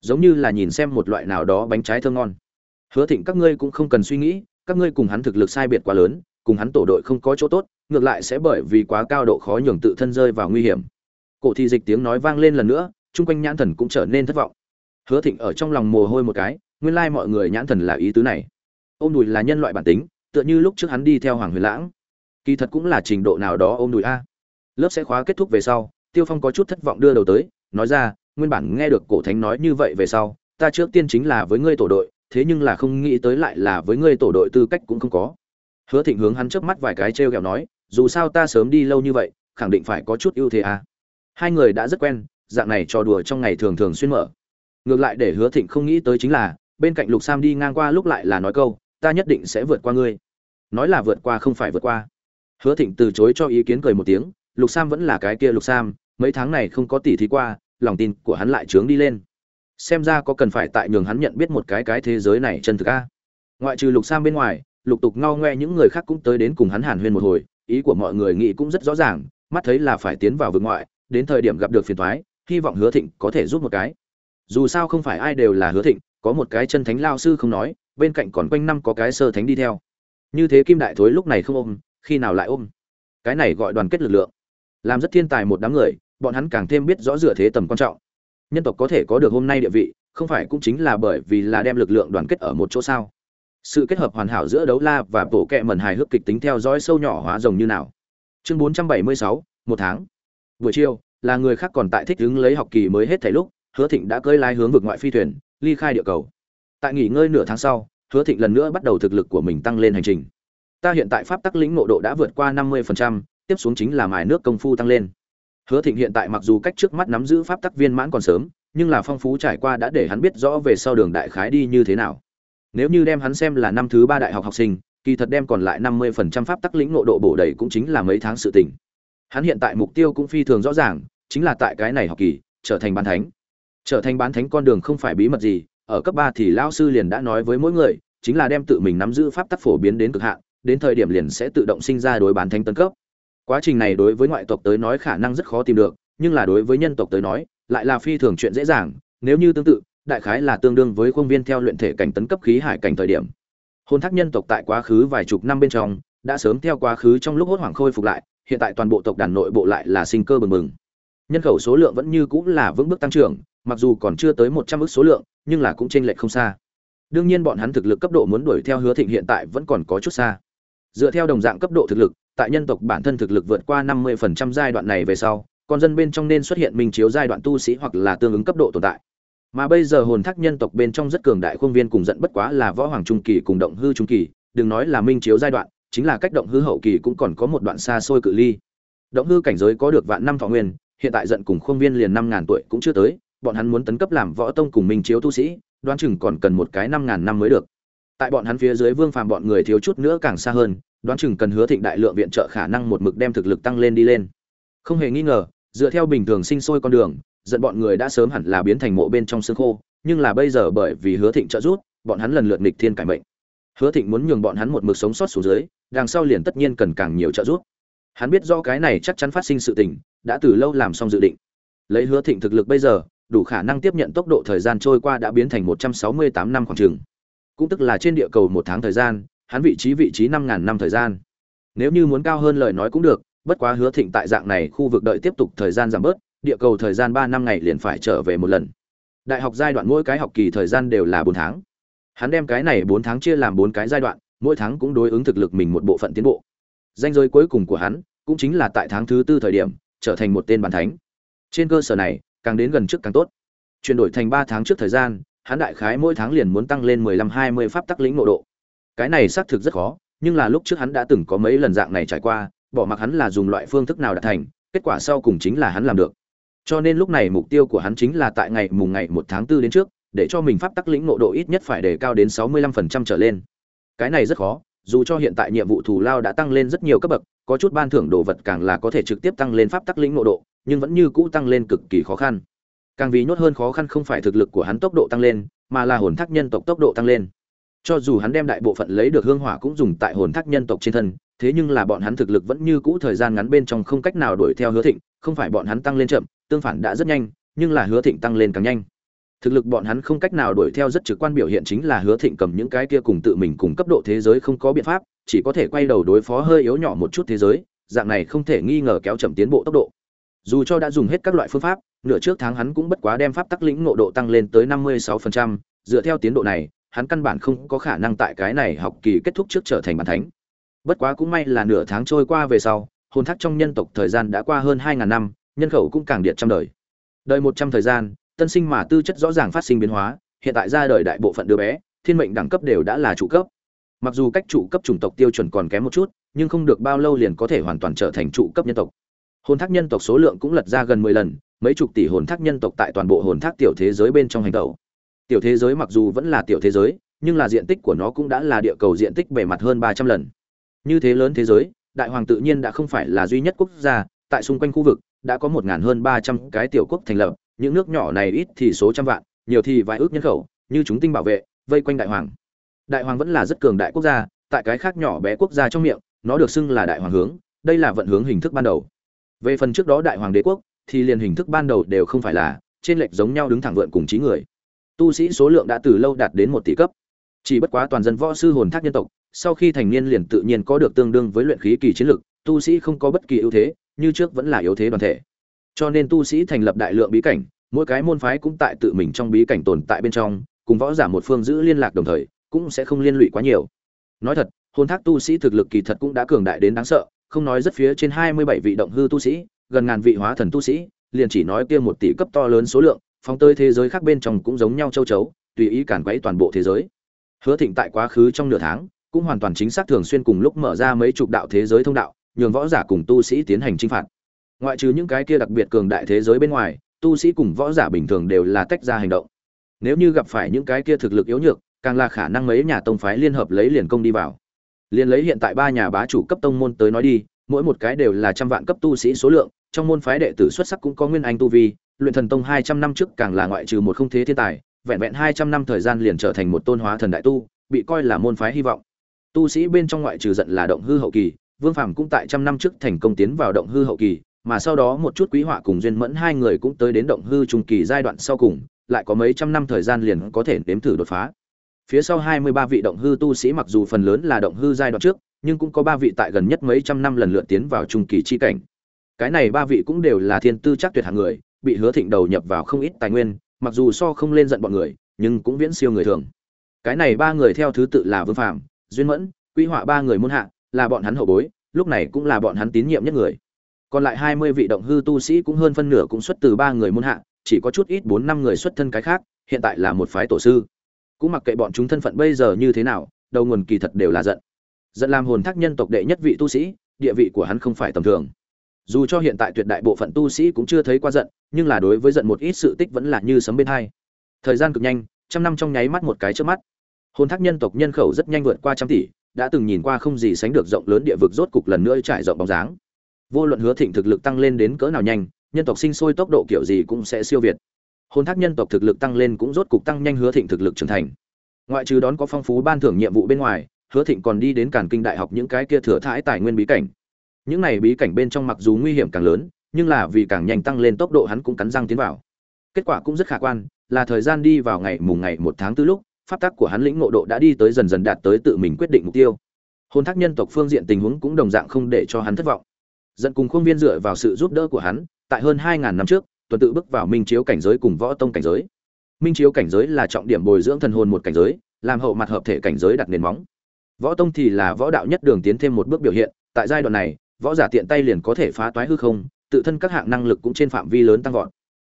Giống như là nhìn xem một loại nào đó bánh trái thơm ngon. Hứa thịnh, các ngươi cũng không cần suy nghĩ, các ngươi cùng hắn thực lực sai biệt quá lớn, cùng hắn tổ đội không có chỗ tốt, ngược lại sẽ bởi vì quá cao độ khó nhường tự thân rơi vào nguy hiểm cổ thị dịch tiếng nói vang lên lần nữa chung quanh nhãn thần cũng trở nên thất vọng hứa thịnh ở trong lòng mồ hôi một cái nguyên lai mọi người nhãn thần là ý tứ này ôm đùi là nhân loại bản tính tựa như lúc trước hắn đi theo Hoàng Huyền Lãng. Kỳ thật cũng là trình độ nào đó ôm đùi a. Lớp sẽ khóa kết thúc về sau, Tiêu Phong có chút thất vọng đưa đầu tới, nói ra, nguyên bản nghe được cổ thánh nói như vậy về sau, ta trước tiên chính là với ngươi tổ đội, thế nhưng là không nghĩ tới lại là với ngươi tổ đội tư cách cũng không có. Hứa Thịnh hướng hắn chớp mắt vài cái trêu ghẹo nói, dù sao ta sớm đi lâu như vậy, khẳng định phải có chút ưu thế a. Hai người đã rất quen, dạng này trò đùa trong ngày thường thường xuyên mở. Ngược lại để Hứa Thịnh không nghĩ tới chính là, bên cạnh Lục Sam đi ngang qua lúc lại là nói câu, ta nhất định sẽ vượt qua ngươi. Nói là vượt qua không phải vượt qua. Hứa thịnh từ chối cho ý kiến cười một tiếng lục sam vẫn là cái kia lục sam mấy tháng này không có tỉ thí qua lòng tin của hắn lại trướng đi lên. Xem ra có cần phải tại nhường hắn nhận biết một cái cái thế giới này chân thực a. Ngoại trừ lục sam bên ngoài lục tục ngao ngoe những người khác cũng tới đến cùng hắn hàn huyên một hồi ý của mọi người nghĩ cũng rất rõ ràng mắt thấy là phải tiến vào vực ngoại đến thời điểm gặp được phiền toái, hy vọng hứa thịnh có thể giúp một cái. Dù sao không phải ai đều là hứa thịnh có một cái chân thánh lao sư không nói bên cạnh còn quanh năm có cái sơ thánh đi theo. Như thế kim đại thối lúc này không ôm khi nào lại ôm? Cái này gọi đoàn kết lực lượng. Làm rất thiên tài một đám người bọn hắn càng thêm biết rõ dựa thế tầm quan trọng. Nhân tộc có thể có được hôm nay địa vị không phải cũng chính là bởi vì là đem lực lượng đoàn kết ở một chỗ sao? Sự kết hợp hoàn hảo giữa đấu la và bộ kệ mẩn hài hước kịch tính theo dõi sâu nhỏ hóa rồng như nào? Chương 476, một tháng buổi chiều là người khác còn tại thích đứng lấy học kỳ mới hết thảy lúc hứa thịnh đã cơi lái hướng vực ngoại phi thuyền ly khai địa cầu. Tại nghỉ ngơi nửa tháng sau hứa thịnh lần nữa bắt đầu thực lực của mình tăng lên hành trình. Ta hiện tại pháp tắc lĩnh nộ độ đã vượt qua 50%, tiếp xuống chính là mài nước công phu tăng lên. Hứa thịnh hiện tại mặc dù cách trước mắt nắm giữ pháp tắc viên mãn còn sớm nhưng là phong phú trải qua đã để hắn biết rõ về sau đường đại khái đi như thế nào. Nếu như đem hắn xem là năm thứ ba đại học học sinh kỳ thật đem còn lại 50% pháp tắc lĩnh nộ độ bổ đầy cũng chính là mấy tháng sự tỉnh hắn hiện tại mục tiêu cũng phi thường rõ ràng, chính là tại cái này học kỳ, trở thành bán thánh. Trở thành bán thánh con đường không phải bí mật gì, ở cấp ba thì lão sư liền đã nói với mỗi người, chính là đem tự mình nắm giữ pháp tắc phổ biến đến cực hạn, đến thời điểm liền sẽ tự động sinh ra đối bán thánh tấn cấp. Quá trình này đối với ngoại tộc tới nói khả năng rất khó tìm được, nhưng là đối với nhân tộc tới nói, lại là phi thường chuyện dễ dàng, nếu như tương tự, đại khái là tương đương với khuôn viên theo luyện thể cảnh tấn cấp khí hải cảnh thời điểm. Hôn thác nhân tộc tại quá khứ vài chục năm bên trong, đã sớm theo quá khứ trong lúc hốt hoảng khôi phục lại hiện tại toàn bộ tộc đàn nội bộ lại là sinh cơ bừng bừng. Nhân khẩu số lượng vẫn như cũng là vững bước tăng trưởng, mặc dù còn chưa tới một trăm số lượng, nhưng là cũng chênh lệch không xa. Đương nhiên bọn hắn thực lực cấp độ muốn đuổi theo hứa thịnh hiện tại vẫn còn có chút xa. Dựa theo đồng dạng cấp độ thực lực, tại nhân tộc bản thân thực lực vượt qua năm 50% giai đoạn này về sau, con dân bên trong nên xuất hiện minh chiếu giai đoạn tu sĩ hoặc là tương ứng cấp độ tồn tại. Mà bây giờ hồn thác nhân tộc bên trong rất cường đại khuôn viên cùng giận bất quá là võ hoàng trung kỳ cùng động hư trung kỳ, đừng nói là minh chiếu giai đoạn chính là cách động hư hậu kỳ cũng còn có một đoạn xa xôi cự ly. Động hư cảnh giới có được vạn năm thọ nguyên, hiện tại giận cùng khuôn viên liền năm ngàn tuổi cũng chưa tới, bọn hắn muốn tấn cấp làm võ tông cùng minh chiếu tu sĩ, đoán chừng còn cần một cái năm ngàn năm mới được. Tại bọn hắn phía dưới vương phàm bọn người thiếu chút nữa càng xa hơn, đoán chừng cần hứa thịnh đại lượng viện trợ khả năng một mực đem thực lực tăng lên đi lên. Không hề nghi ngờ, dựa theo bình thường sinh sôi con đường, giận bọn người đã sớm hẳn là biến thành mộ bên trong xương khô, nhưng là bây giờ bởi vì hứa thịnh trợ giúp, bọn hắn lần lượt nghịch thiên cải mệnh. Hứa thịnh muốn nhường bọn hắn một mực sống sót xuống dưới đằng sau liền tất nhiên cần càng nhiều trợ giúp. Hắn biết do cái này chắc chắn phát sinh sự tình, đã từ lâu làm xong dự định. Lấy hứa thịnh thực lực bây giờ, đủ khả năng tiếp nhận tốc độ thời gian trôi qua đã biến thành một trăm sáu mươi tám năm khoảng trường. Cũng tức là trên địa cầu một tháng thời gian, hắn vị trí vị trí năm ngàn năm thời gian. Nếu như muốn cao hơn lời nói cũng được, bất quá hứa thịnh tại dạng này khu vực đợi tiếp tục thời gian giảm bớt, địa cầu thời gian ba năm ngày liền phải trở về một lần. Đại học giai đoạn mỗi cái học kỳ thời gian đều là bốn tháng. Hắn đem cái này bốn tháng chia làm bốn cái giai đoạn mỗi tháng cũng đối ứng thực lực mình một bộ phận tiến bộ. Danh giới cuối cùng của hắn cũng chính là tại tháng thứ tư thời điểm trở thành một tên bàn thánh. Trên cơ sở này, càng đến gần trước càng tốt. Chuyển đổi thành ba tháng trước thời gian, hắn đại khái mỗi tháng liền muốn tăng lên mười lăm hai mươi pháp tắc lĩnh nội độ. Cái này xác thực rất khó, nhưng là lúc trước hắn đã từng có mấy lần dạng này trải qua, bỏ mặc hắn là dùng loại phương thức nào đạt thành, kết quả sau cùng chính là hắn làm được. Cho nên lúc này mục tiêu của hắn chính là tại ngày mùng ngày một tháng 4 đến trước, để cho mình pháp tắc lĩnh ngộ độ ít nhất phải đề cao đến sáu mươi lăm phần trăm trở lên cái này rất khó, dù cho hiện tại nhiệm vụ thù lao đã tăng lên rất nhiều cấp bậc, có chút ban thưởng đồ vật càng là có thể trực tiếp tăng lên pháp tắc lĩnh nội độ, nhưng vẫn như cũ tăng lên cực kỳ khó khăn. Càng vì nhốt hơn khó khăn không phải thực lực của hắn tốc độ tăng lên, mà là hồn thác nhân tộc tốc độ tăng lên. Cho dù hắn đem đại bộ phận lấy được hương hỏa cũng dùng tại hồn thác nhân tộc trên thân, thế nhưng là bọn hắn thực lực vẫn như cũ thời gian ngắn bên trong không cách nào đuổi theo hứa thịnh, không phải bọn hắn tăng lên chậm, tương phản đã rất nhanh, nhưng là hứa thịnh tăng lên càng nhanh thực lực bọn hắn không cách nào đuổi theo rất trực quan biểu hiện chính là hứa thịnh cầm những cái kia cùng tự mình cùng cấp độ thế giới không có biện pháp, chỉ có thể quay đầu đối phó hơi yếu nhỏ một chút thế giới, dạng này không thể nghi ngờ kéo chậm tiến bộ tốc độ. Dù cho đã dùng hết các loại phương pháp, nửa trước tháng hắn cũng bất quá đem pháp tắc lĩnh ngộ độ tăng lên tới năm mươi sáu phần trăm, dựa theo tiến độ này, hắn căn bản không có khả năng tại cái này học kỳ kết thúc trước trở thành bản thánh. Bất quá cũng may là nửa tháng trôi qua về sau, hồn thác trong nhân tộc thời gian đã qua hơn hai ngàn năm, nhân khẩu cũng càng điện trăm đời. Đời một trăm thời gian tân sinh mà tư chất rõ ràng phát sinh biến hóa, hiện tại ra đời đại bộ phận đứa bé, thiên mệnh đẳng cấp đều đã là trụ cấp. Mặc dù cách trụ cấp chủng tộc tiêu chuẩn còn kém một chút, nhưng không được bao lâu liền có thể hoàn toàn trở thành trụ cấp nhân tộc. Hồn thác nhân tộc số lượng cũng lật ra gần mười lần, mấy chục tỷ hồn thác nhân tộc tại toàn bộ hồn thác tiểu thế giới bên trong hành tẩu. Tiểu thế giới mặc dù vẫn là tiểu thế giới, nhưng là diện tích của nó cũng đã là địa cầu diện tích bề mặt hơn ba trăm lần. Như thế lớn thế giới, đại hoàng tự nhiên đã không phải là duy nhất quốc gia, tại xung quanh khu vực, đã có một ngàn hơn ba trăm cái tiểu quốc thành lập những nước nhỏ này ít thì số trăm vạn, nhiều thì vài ước nhân khẩu, như chúng tinh bảo vệ, vây quanh đại hoàng. Đại hoàng vẫn là rất cường đại quốc gia, tại cái khác nhỏ bé quốc gia trong miệng, nó được xưng là đại hoàng hướng, đây là vận hướng hình thức ban đầu. Về phần trước đó đại hoàng đế quốc, thì liền hình thức ban đầu đều không phải là, trên lệch giống nhau đứng thẳng vượn cùng trí người. Tu sĩ số lượng đã từ lâu đạt đến một tỷ cấp. Chỉ bất quá toàn dân võ sư hồn thác nhân tộc, sau khi thành niên liền tự nhiên có được tương đương với luyện khí kỳ chiến lực, tu sĩ không có bất kỳ ưu thế, như trước vẫn là yếu thế đoàn thể cho nên tu sĩ thành lập đại lượng bí cảnh, mỗi cái môn phái cũng tại tự mình trong bí cảnh tồn tại bên trong, cùng võ giả một phương giữ liên lạc đồng thời, cũng sẽ không liên lụy quá nhiều. Nói thật, hồn thác tu sĩ thực lực kỳ thật cũng đã cường đại đến đáng sợ, không nói rất phía trên hai mươi bảy vị động hư tu sĩ, gần ngàn vị hóa thần tu sĩ, liền chỉ nói kia một tỷ cấp to lớn số lượng, phóng tới thế giới khác bên trong cũng giống nhau châu chấu, tùy ý cản quấy toàn bộ thế giới. Hứa thịnh tại quá khứ trong nửa tháng, cũng hoàn toàn chính xác thường xuyên cùng lúc mở ra mấy chục đạo thế giới thông đạo, nhường võ giả cùng tu sĩ tiến hành chinh phạt ngoại trừ những cái kia đặc biệt cường đại thế giới bên ngoài, tu sĩ cùng võ giả bình thường đều là tách ra hành động. Nếu như gặp phải những cái kia thực lực yếu nhược, càng là khả năng mấy nhà tông phái liên hợp lấy liền công đi vào. Liền lấy hiện tại ba nhà bá chủ cấp tông môn tới nói đi, mỗi một cái đều là trăm vạn cấp tu sĩ số lượng, trong môn phái đệ tử xuất sắc cũng có nguyên anh tu vi, luyện thần tông hai trăm năm trước càng là ngoại trừ một không thế thiên tài, vẹn vẹn hai trăm năm thời gian liền trở thành một tôn hóa thần đại tu, bị coi là môn phái hy vọng. Tu sĩ bên trong ngoại trừ giận là động hư hậu kỳ, vương phàm cũng tại trăm năm trước thành công tiến vào động hư hậu kỳ mà sau đó một chút quý họa cùng duyên mẫn hai người cũng tới đến động hư trung kỳ giai đoạn sau cùng, lại có mấy trăm năm thời gian liền có thể đếm thử đột phá. Phía sau hai mươi ba vị động hư tu sĩ mặc dù phần lớn là động hư giai đoạn trước, nhưng cũng có ba vị tại gần nhất mấy trăm năm lần lượt tiến vào trung kỳ chi cảnh. Cái này ba vị cũng đều là thiên tư chắc tuyệt hạng người, bị hứa thịnh đầu nhập vào không ít tài nguyên, mặc dù so không lên giận bọn người, nhưng cũng viễn siêu người thường. Cái này ba người theo thứ tự là vương phạm duyên mẫn quy họa ba người môn hạ, là bọn hắn hậu bối, lúc này cũng là bọn hắn tín nhiệm nhất người còn lại hai mươi vị động hư tu sĩ cũng hơn phân nửa cũng xuất từ ba người môn hạ, chỉ có chút ít bốn năm người xuất thân cái khác, hiện tại là một phái tổ sư. Cũng mặc kệ bọn chúng thân phận bây giờ như thế nào, đầu nguồn kỳ thật đều là giận. Giận làm hồn thác nhân tộc đệ nhất vị tu sĩ, địa vị của hắn không phải tầm thường. Dù cho hiện tại tuyệt đại bộ phận tu sĩ cũng chưa thấy qua giận, nhưng là đối với giận một ít sự tích vẫn là như sấm bên hai. Thời gian cực nhanh, trăm năm trong nháy mắt một cái trước mắt. Hồn thác nhân tộc nhân khẩu rất nhanh vượt qua trăm tỷ, đã từng nhìn qua không gì sánh được rộng lớn địa vực rốt cục lần nữa trải rộng bóng dáng vô luận hứa thịnh thực lực tăng lên đến cỡ nào nhanh, nhân tộc sinh sôi tốc độ kiểu gì cũng sẽ siêu việt. Hôn thác nhân tộc thực lực tăng lên cũng rốt cục tăng nhanh hứa thịnh thực lực trưởng thành. Ngoại trừ đón có phong phú ban thưởng nhiệm vụ bên ngoài, hứa thịnh còn đi đến cản kinh đại học những cái kia thừa thãi tài nguyên bí cảnh. Những này bí cảnh bên trong mặc dù nguy hiểm càng lớn, nhưng là vì càng nhanh tăng lên tốc độ hắn cũng cắn răng tiến vào. Kết quả cũng rất khả quan, là thời gian đi vào ngày mùng ngày một tháng tư lúc, pháp tắc của hắn lĩnh ngộ độ đã đi tới dần dần đạt tới tự mình quyết định mục tiêu. Hôn thác nhân tộc phương diện tình huống cũng đồng dạng không để cho hắn thất vọng dẫn cùng khuôn viên dựa vào sự giúp đỡ của hắn, tại hơn hai ngàn năm trước, tuần tự bước vào minh chiếu cảnh giới cùng võ tông cảnh giới. Minh chiếu cảnh giới là trọng điểm bồi dưỡng thần hồn một cảnh giới, làm hậu mặt hợp thể cảnh giới đặt nền móng. Võ tông thì là võ đạo nhất đường tiến thêm một bước biểu hiện, tại giai đoạn này, võ giả tiện tay liền có thể phá toái hư không, tự thân các hạng năng lực cũng trên phạm vi lớn tăng vọt.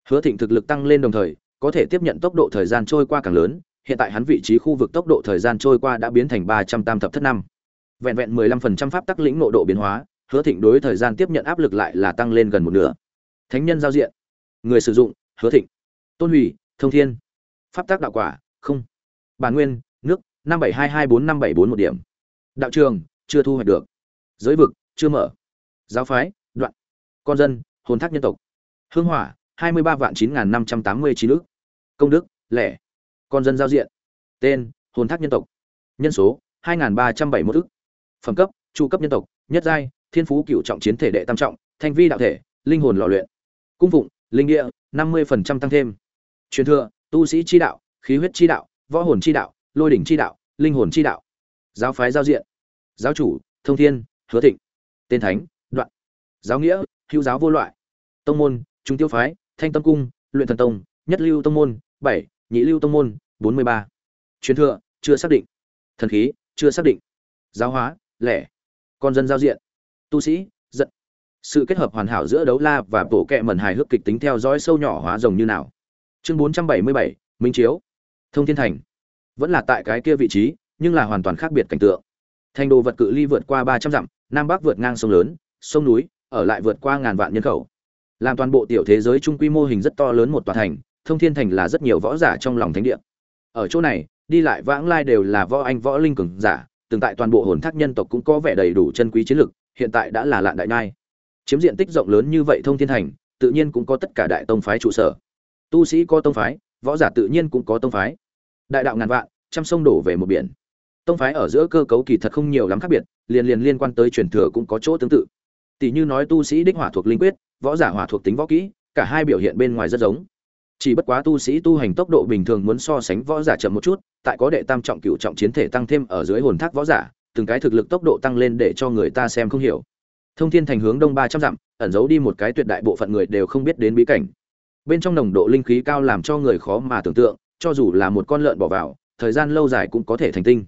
Hứa thịnh thực lực tăng lên đồng thời, có thể tiếp nhận tốc độ thời gian trôi qua càng lớn, hiện tại hắn vị trí khu vực tốc độ thời gian trôi qua đã biến thành ba trăm tam thập thất năm. Vẹn vẹn mười lăm phần trăm pháp tắc lĩnh nộ độ biến hóa hứa thịnh đối thời gian tiếp nhận áp lực lại là tăng lên gần một nửa. Thánh nhân giao diện. Người sử dụng, hứa thịnh. Tôn hủy, thông thiên. Pháp tác đạo quả, không. Bản nguyên, nước, năm bảy hai hai bốn, năm bảy bốn một điểm. Đạo trường, chưa thu hoạch được. Giới vực, chưa mở. Giáo phái, đoạn. Con dân, hồn thác nhân tộc. Hương hỏa, hai mươi ba vạn chín năm trăm tám mươi chín ước công đức, lẻ. Con dân giao diện. Tên, hồn thác nhân tộc. Nhân số, hai n ba trăm bảy mươi ước phẩm cấp, trụ cấp nhân tộc. Nhất giai thiên phú cựu trọng chiến thể đệ tam trọng, thanh vi đạo thể, linh hồn lò luyện, cung phụng, linh địa, năm mươi phần trăm tăng thêm. Truyền thừa, tu sĩ chi đạo, khí huyết chi đạo, võ hồn chi đạo, lôi đỉnh chi đạo, linh hồn chi đạo. Giáo phái giao diện. Giáo chủ, thông thiên, hứa thịnh. Tên thánh, đoạn. Giáo nghĩa, hữu giáo vô loại. Tông môn, trung tiêu phái, thanh tâm cung, luyện thần tông, nhất lưu tông môn, bảy, nhị lưu tông môn, bốn mươi ba. Truyền thừa, chưa xác định. Thần khí, chưa xác định. Giáo hóa, lẻ. Con dân giao diện tu sĩ, giận. Sự kết hợp hoàn hảo giữa đấu la và bộ kệ mẩn hài hước kịch tính theo dõi sâu nhỏ hóa rồng như nào. Chương bốn trăm bảy mươi bảy, minh chiếu. Thông thiên thành. Vẫn là tại cái kia vị trí, nhưng là hoàn toàn khác biệt cảnh tượng. Thành đồ vật cự ly vượt qua ba trăm dặm, nam bắc vượt ngang sông lớn, sông núi, ở lại vượt qua ngàn vạn nhân khẩu. Làm toàn bộ tiểu thế giới trung quy mô hình rất to lớn một tòa thành, thông thiên thành là rất nhiều võ giả trong lòng thánh địa. Ở chỗ này, đi lại vãng lai đều là võ anh võ linh cường giả từng tại toàn bộ hồn thác nhân tộc cũng có vẻ đầy đủ chân quý chiến lực hiện tại đã là lạn đại nhai. Chiếm diện tích rộng lớn như vậy thông thiên thành, tự nhiên cũng có tất cả đại tông phái trụ sở. Tu sĩ có tông phái, võ giả tự nhiên cũng có tông phái. Đại đạo ngàn vạn, trăm sông đổ về một biển. Tông phái ở giữa cơ cấu kỳ thật không nhiều lắm khác biệt, liền liền liên quan tới truyền thừa cũng có chỗ tương tự. Tỷ như nói tu sĩ đích hỏa thuộc linh quyết, võ giả hỏa thuộc tính võ kỹ, cả hai biểu hiện bên ngoài rất giống. Chỉ bất quá tu sĩ tu hành tốc độ bình thường muốn so sánh võ giả chậm một chút, tại có đệ tam trọng cựu trọng chiến thể tăng thêm ở dưới hồn thác võ giả từng cái thực lực tốc độ tăng lên để cho người ta xem không hiểu. Thông thiên thành hướng đông ba trăm dặm, ẩn giấu đi một cái tuyệt đại bộ phận người đều không biết đến bí cảnh. Bên trong nồng độ linh khí cao làm cho người khó mà tưởng tượng, cho dù là một con lợn bỏ vào, thời gian lâu dài cũng có thể thành tinh.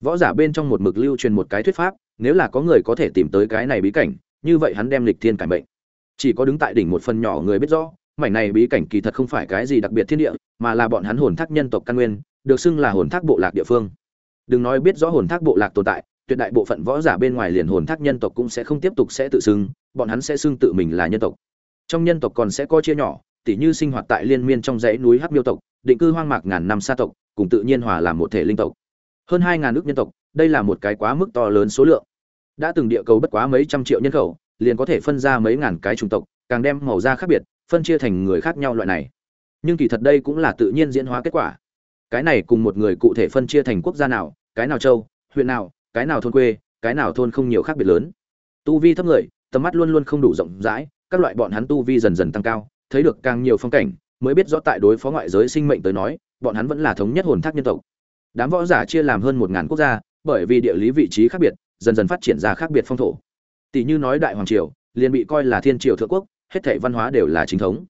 Võ giả bên trong một mực lưu truyền một cái thuyết pháp, nếu là có người có thể tìm tới cái này bí cảnh, như vậy hắn đem lịch thiên cải mệnh. Chỉ có đứng tại đỉnh một phần nhỏ người biết rõ, mảnh này bí cảnh kỳ thật không phải cái gì đặc biệt thiên địa, mà là bọn hắn hồn thác nhân tộc căn nguyên, được xưng là hồn thác bộ lạc địa phương đừng nói biết rõ hồn thác bộ lạc tồn tại, tuyệt đại bộ phận võ giả bên ngoài liền hồn thác nhân tộc cũng sẽ không tiếp tục sẽ tự xưng, bọn hắn sẽ xưng tự mình là nhân tộc. Trong nhân tộc còn sẽ có chia nhỏ, tỉ như sinh hoạt tại liên miên trong dãy núi hắc miêu tộc, định cư hoang mạc ngàn năm xa tộc, cùng tự nhiên hòa làm một thể linh tộc. Hơn hai ngàn nước nhân tộc, đây là một cái quá mức to lớn số lượng. Đã từng địa cầu bất quá mấy trăm triệu nhân khẩu, liền có thể phân ra mấy ngàn cái chủng tộc, càng đem màu da khác biệt, phân chia thành người khác nhau loại này. Nhưng kỳ thật đây cũng là tự nhiên diễn hóa kết quả. Cái này cùng một người cụ thể phân chia thành quốc gia nào cái nào châu, huyện nào, cái nào thôn quê, cái nào thôn không nhiều khác biệt lớn. Tu vi thấp người, tầm mắt luôn luôn không đủ rộng rãi, các loại bọn hắn tu vi dần dần tăng cao, thấy được càng nhiều phong cảnh, mới biết rõ tại đối phó ngoại giới sinh mệnh tới nói, bọn hắn vẫn là thống nhất hồn thác nhân tộc. Đám võ giả chia làm hơn một ngàn quốc gia, bởi vì địa lý vị trí khác biệt, dần dần phát triển ra khác biệt phong thổ. Tỷ như nói đại hoàng triều, liền bị coi là thiên triều thượng quốc, hết thảy văn hóa đều là chính thống.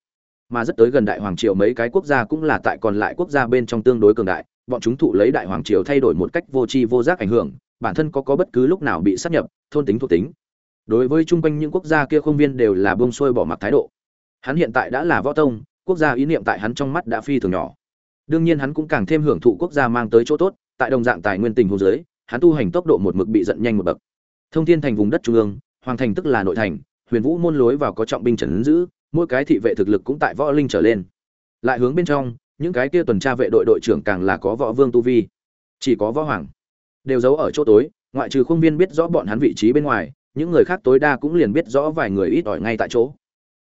Mà rất tới gần đại hoàng triều mấy cái quốc gia cũng là tại còn lại quốc gia bên trong tương đối cường đại bọn chúng thụ lấy đại hoàng triều thay đổi một cách vô tri vô giác ảnh hưởng, bản thân có có bất cứ lúc nào bị sát nhập, thôn tính thuộc tính. Đối với chung quanh những quốc gia kia không viên đều là bông xuôi bỏ mặc thái độ. Hắn hiện tại đã là võ tông, quốc gia ý niệm tại hắn trong mắt đã phi thường nhỏ. Đương nhiên hắn cũng càng thêm hưởng thụ quốc gia mang tới chỗ tốt, tại đồng dạng tài nguyên tình hồ dưới, hắn tu hành tốc độ một mực bị giận nhanh một bậc. Thông thiên thành vùng đất trung ương, hoàng thành tức là nội thành, huyền vũ môn lối vào có trọng binh trần giữ, mỗi cái thị vệ thực lực cũng tại võ linh trở lên. Lại hướng bên trong những cái kia tuần tra vệ đội đội trưởng càng là có võ vương tu vi, chỉ có võ hoàng đều giấu ở chỗ tối, ngoại trừ khuôn viên biết rõ bọn hắn vị trí bên ngoài, những người khác tối đa cũng liền biết rõ vài người ít ỏi ngay tại chỗ.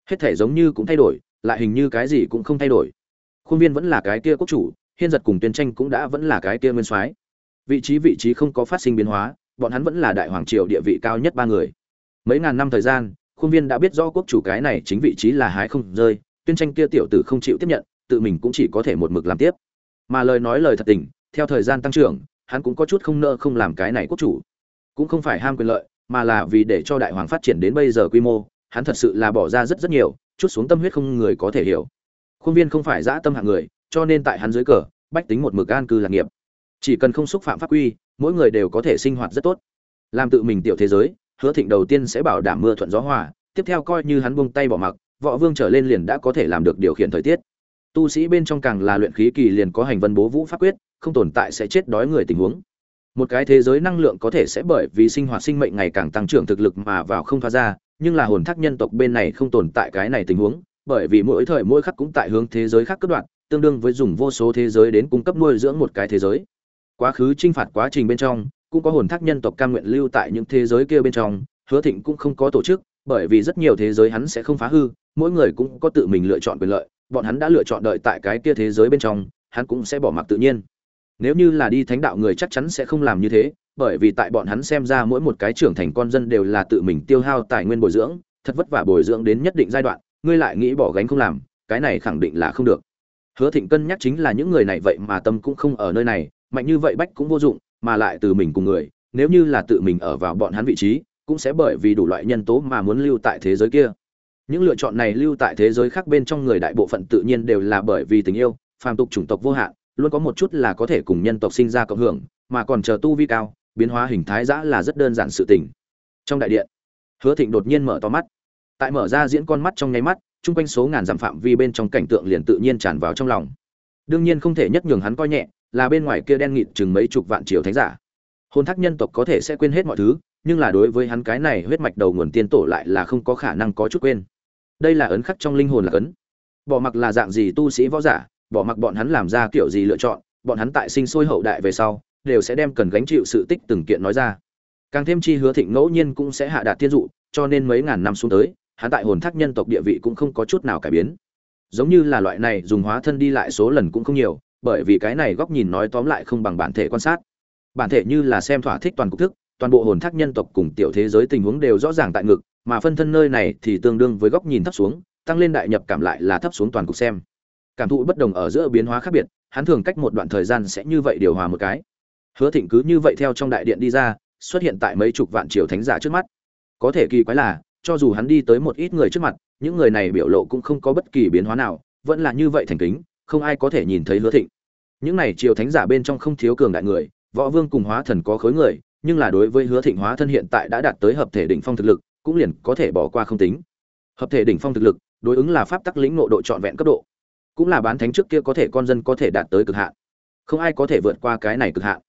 Hết thể giống như cũng thay đổi, lại hình như cái gì cũng không thay đổi. Khuôn viên vẫn là cái kia quốc chủ, hiên giật cùng tuyên tranh cũng đã vẫn là cái kia nguyên soái. Vị trí vị trí không có phát sinh biến hóa, bọn hắn vẫn là đại hoàng triều địa vị cao nhất ba người. Mấy ngàn năm thời gian, khuôn viên đã biết rõ quốc chủ cái này chính vị trí là hái không rơi, tuyên tranh kia tiểu tử không chịu tiếp nhận tự mình cũng chỉ có thể một mực làm tiếp. Mà lời nói lời thật tình, theo thời gian tăng trưởng, hắn cũng có chút không nỡ không làm cái này quốc chủ. Cũng không phải ham quyền lợi, mà là vì để cho đại hoàng phát triển đến bây giờ quy mô, hắn thật sự là bỏ ra rất rất nhiều, chút xuống tâm huyết không người có thể hiểu. Khuôn viên không phải dã tâm hạng người, cho nên tại hắn dưới cờ, bách tính một mực an cư lạc nghiệp. Chỉ cần không xúc phạm pháp quy, mỗi người đều có thể sinh hoạt rất tốt. Làm tự mình tiểu thế giới, hứa thịnh đầu tiên sẽ bảo đảm mưa thuận gió hòa, tiếp theo coi như hắn buông tay bỏ mặc, võ vương trở lên liền đã có thể làm được điều khiển thời tiết tu sĩ bên trong càng là luyện khí kỳ liền có hành vân bố vũ pháp quyết, không tồn tại sẽ chết đói người tình huống. Một cái thế giới năng lượng có thể sẽ bởi vì sinh hoạt sinh mệnh ngày càng tăng trưởng thực lực mà vào không thoát ra, nhưng là hồn thác nhân tộc bên này không tồn tại cái này tình huống, bởi vì mỗi thời mỗi khắc cũng tại hướng thế giới khác cất đoạn, tương đương với dùng vô số thế giới đến cung cấp nuôi dưỡng một cái thế giới. Quá khứ chinh phạt quá trình bên trong, cũng có hồn thác nhân tộc cam nguyện lưu tại những thế giới kia bên trong, hứa thịnh cũng không có tổ chức, bởi vì rất nhiều thế giới hắn sẽ không phá hư, mỗi người cũng có tự mình lựa chọn quyền lợi bọn hắn đã lựa chọn đợi tại cái kia thế giới bên trong, hắn cũng sẽ bỏ mặc tự nhiên. Nếu như là đi thánh đạo người chắc chắn sẽ không làm như thế, bởi vì tại bọn hắn xem ra mỗi một cái trưởng thành con dân đều là tự mình tiêu hao tài nguyên bồi dưỡng, thật vất vả bồi dưỡng đến nhất định giai đoạn, ngươi lại nghĩ bỏ gánh không làm, cái này khẳng định là không được. Hứa thịnh cân nhắc chính là những người này vậy mà tâm cũng không ở nơi này, mạnh như vậy bách cũng vô dụng, mà lại từ mình cùng người, nếu như là tự mình ở vào bọn hắn vị trí, cũng sẽ bởi vì đủ loại nhân tố mà muốn lưu tại thế giới kia những lựa chọn này lưu tại thế giới khác bên trong người đại bộ phận tự nhiên đều là bởi vì tình yêu, phàm tục chủng tộc vô hạn, luôn có một chút là có thể cùng nhân tộc sinh ra cộng hưởng, mà còn chờ tu vi cao, biến hóa hình thái giã là rất đơn giản sự tình. Trong đại điện, hứa thịnh đột nhiên mở to mắt. Tại mở ra diễn con mắt trong nháy mắt, chung quanh số ngàn dặm phạm vi bên trong cảnh tượng liền tự nhiên tràn vào trong lòng. Đương nhiên không thể nhất nhường hắn coi nhẹ, là bên ngoài kia đen nghịt chừng mấy chục vạn triều thánh giả. Hôn thác nhân tộc có thể sẽ quên hết mọi thứ, nhưng là đối với hắn cái này huyết mạch đầu nguồn tiên tổ lại là không có khả năng có chút quên đây là ấn khắc trong linh hồn là ấn. Bỏ mặc là dạng gì tu sĩ võ giả, bỏ mặc bọn hắn làm ra kiểu gì lựa chọn, bọn hắn tại sinh sôi hậu đại về sau, đều sẽ đem cần gánh chịu sự tích từng kiện nói ra. Càng thêm chi hứa thịnh ngẫu nhiên cũng sẽ hạ đạt thiên dụ, cho nên mấy ngàn năm xuống tới, hắn tại hồn thác nhân tộc địa vị cũng không có chút nào cải biến. Giống như là loại này dùng hóa thân đi lại số lần cũng không nhiều, bởi vì cái này góc nhìn nói tóm lại không bằng bản thể quan sát. Bản thể như là xem thỏa thích toàn cục thức toàn bộ hồn thác nhân tộc cùng tiểu thế giới tình huống đều rõ ràng tại ngực, mà phân thân nơi này thì tương đương với góc nhìn thấp xuống, tăng lên đại nhập cảm lại là thấp xuống toàn cục xem. Cảm thụ bất đồng ở giữa biến hóa khác biệt, hắn thường cách một đoạn thời gian sẽ như vậy điều hòa một cái. Hứa thịnh cứ như vậy theo trong đại điện đi ra, xuất hiện tại mấy chục vạn triều thánh giả trước mắt. Có thể kỳ quái là, cho dù hắn đi tới một ít người trước mặt, những người này biểu lộ cũng không có bất kỳ biến hóa nào, vẫn là như vậy thành kính, không ai có thể nhìn thấy hứa thịnh. Những này triều thánh giả bên trong không thiếu cường đại người, võ vương cùng hóa thần có khối người nhưng là đối với hứa thịnh hóa thân hiện tại đã đạt tới hợp thể đỉnh phong thực lực, cũng liền có thể bỏ qua không tính. Hợp thể đỉnh phong thực lực, đối ứng là pháp tắc lĩnh ngộ độ trọn vẹn cấp độ, cũng là bán thánh trước kia có thể con dân có thể đạt tới cực hạn. Không ai có thể vượt qua cái này cực hạn.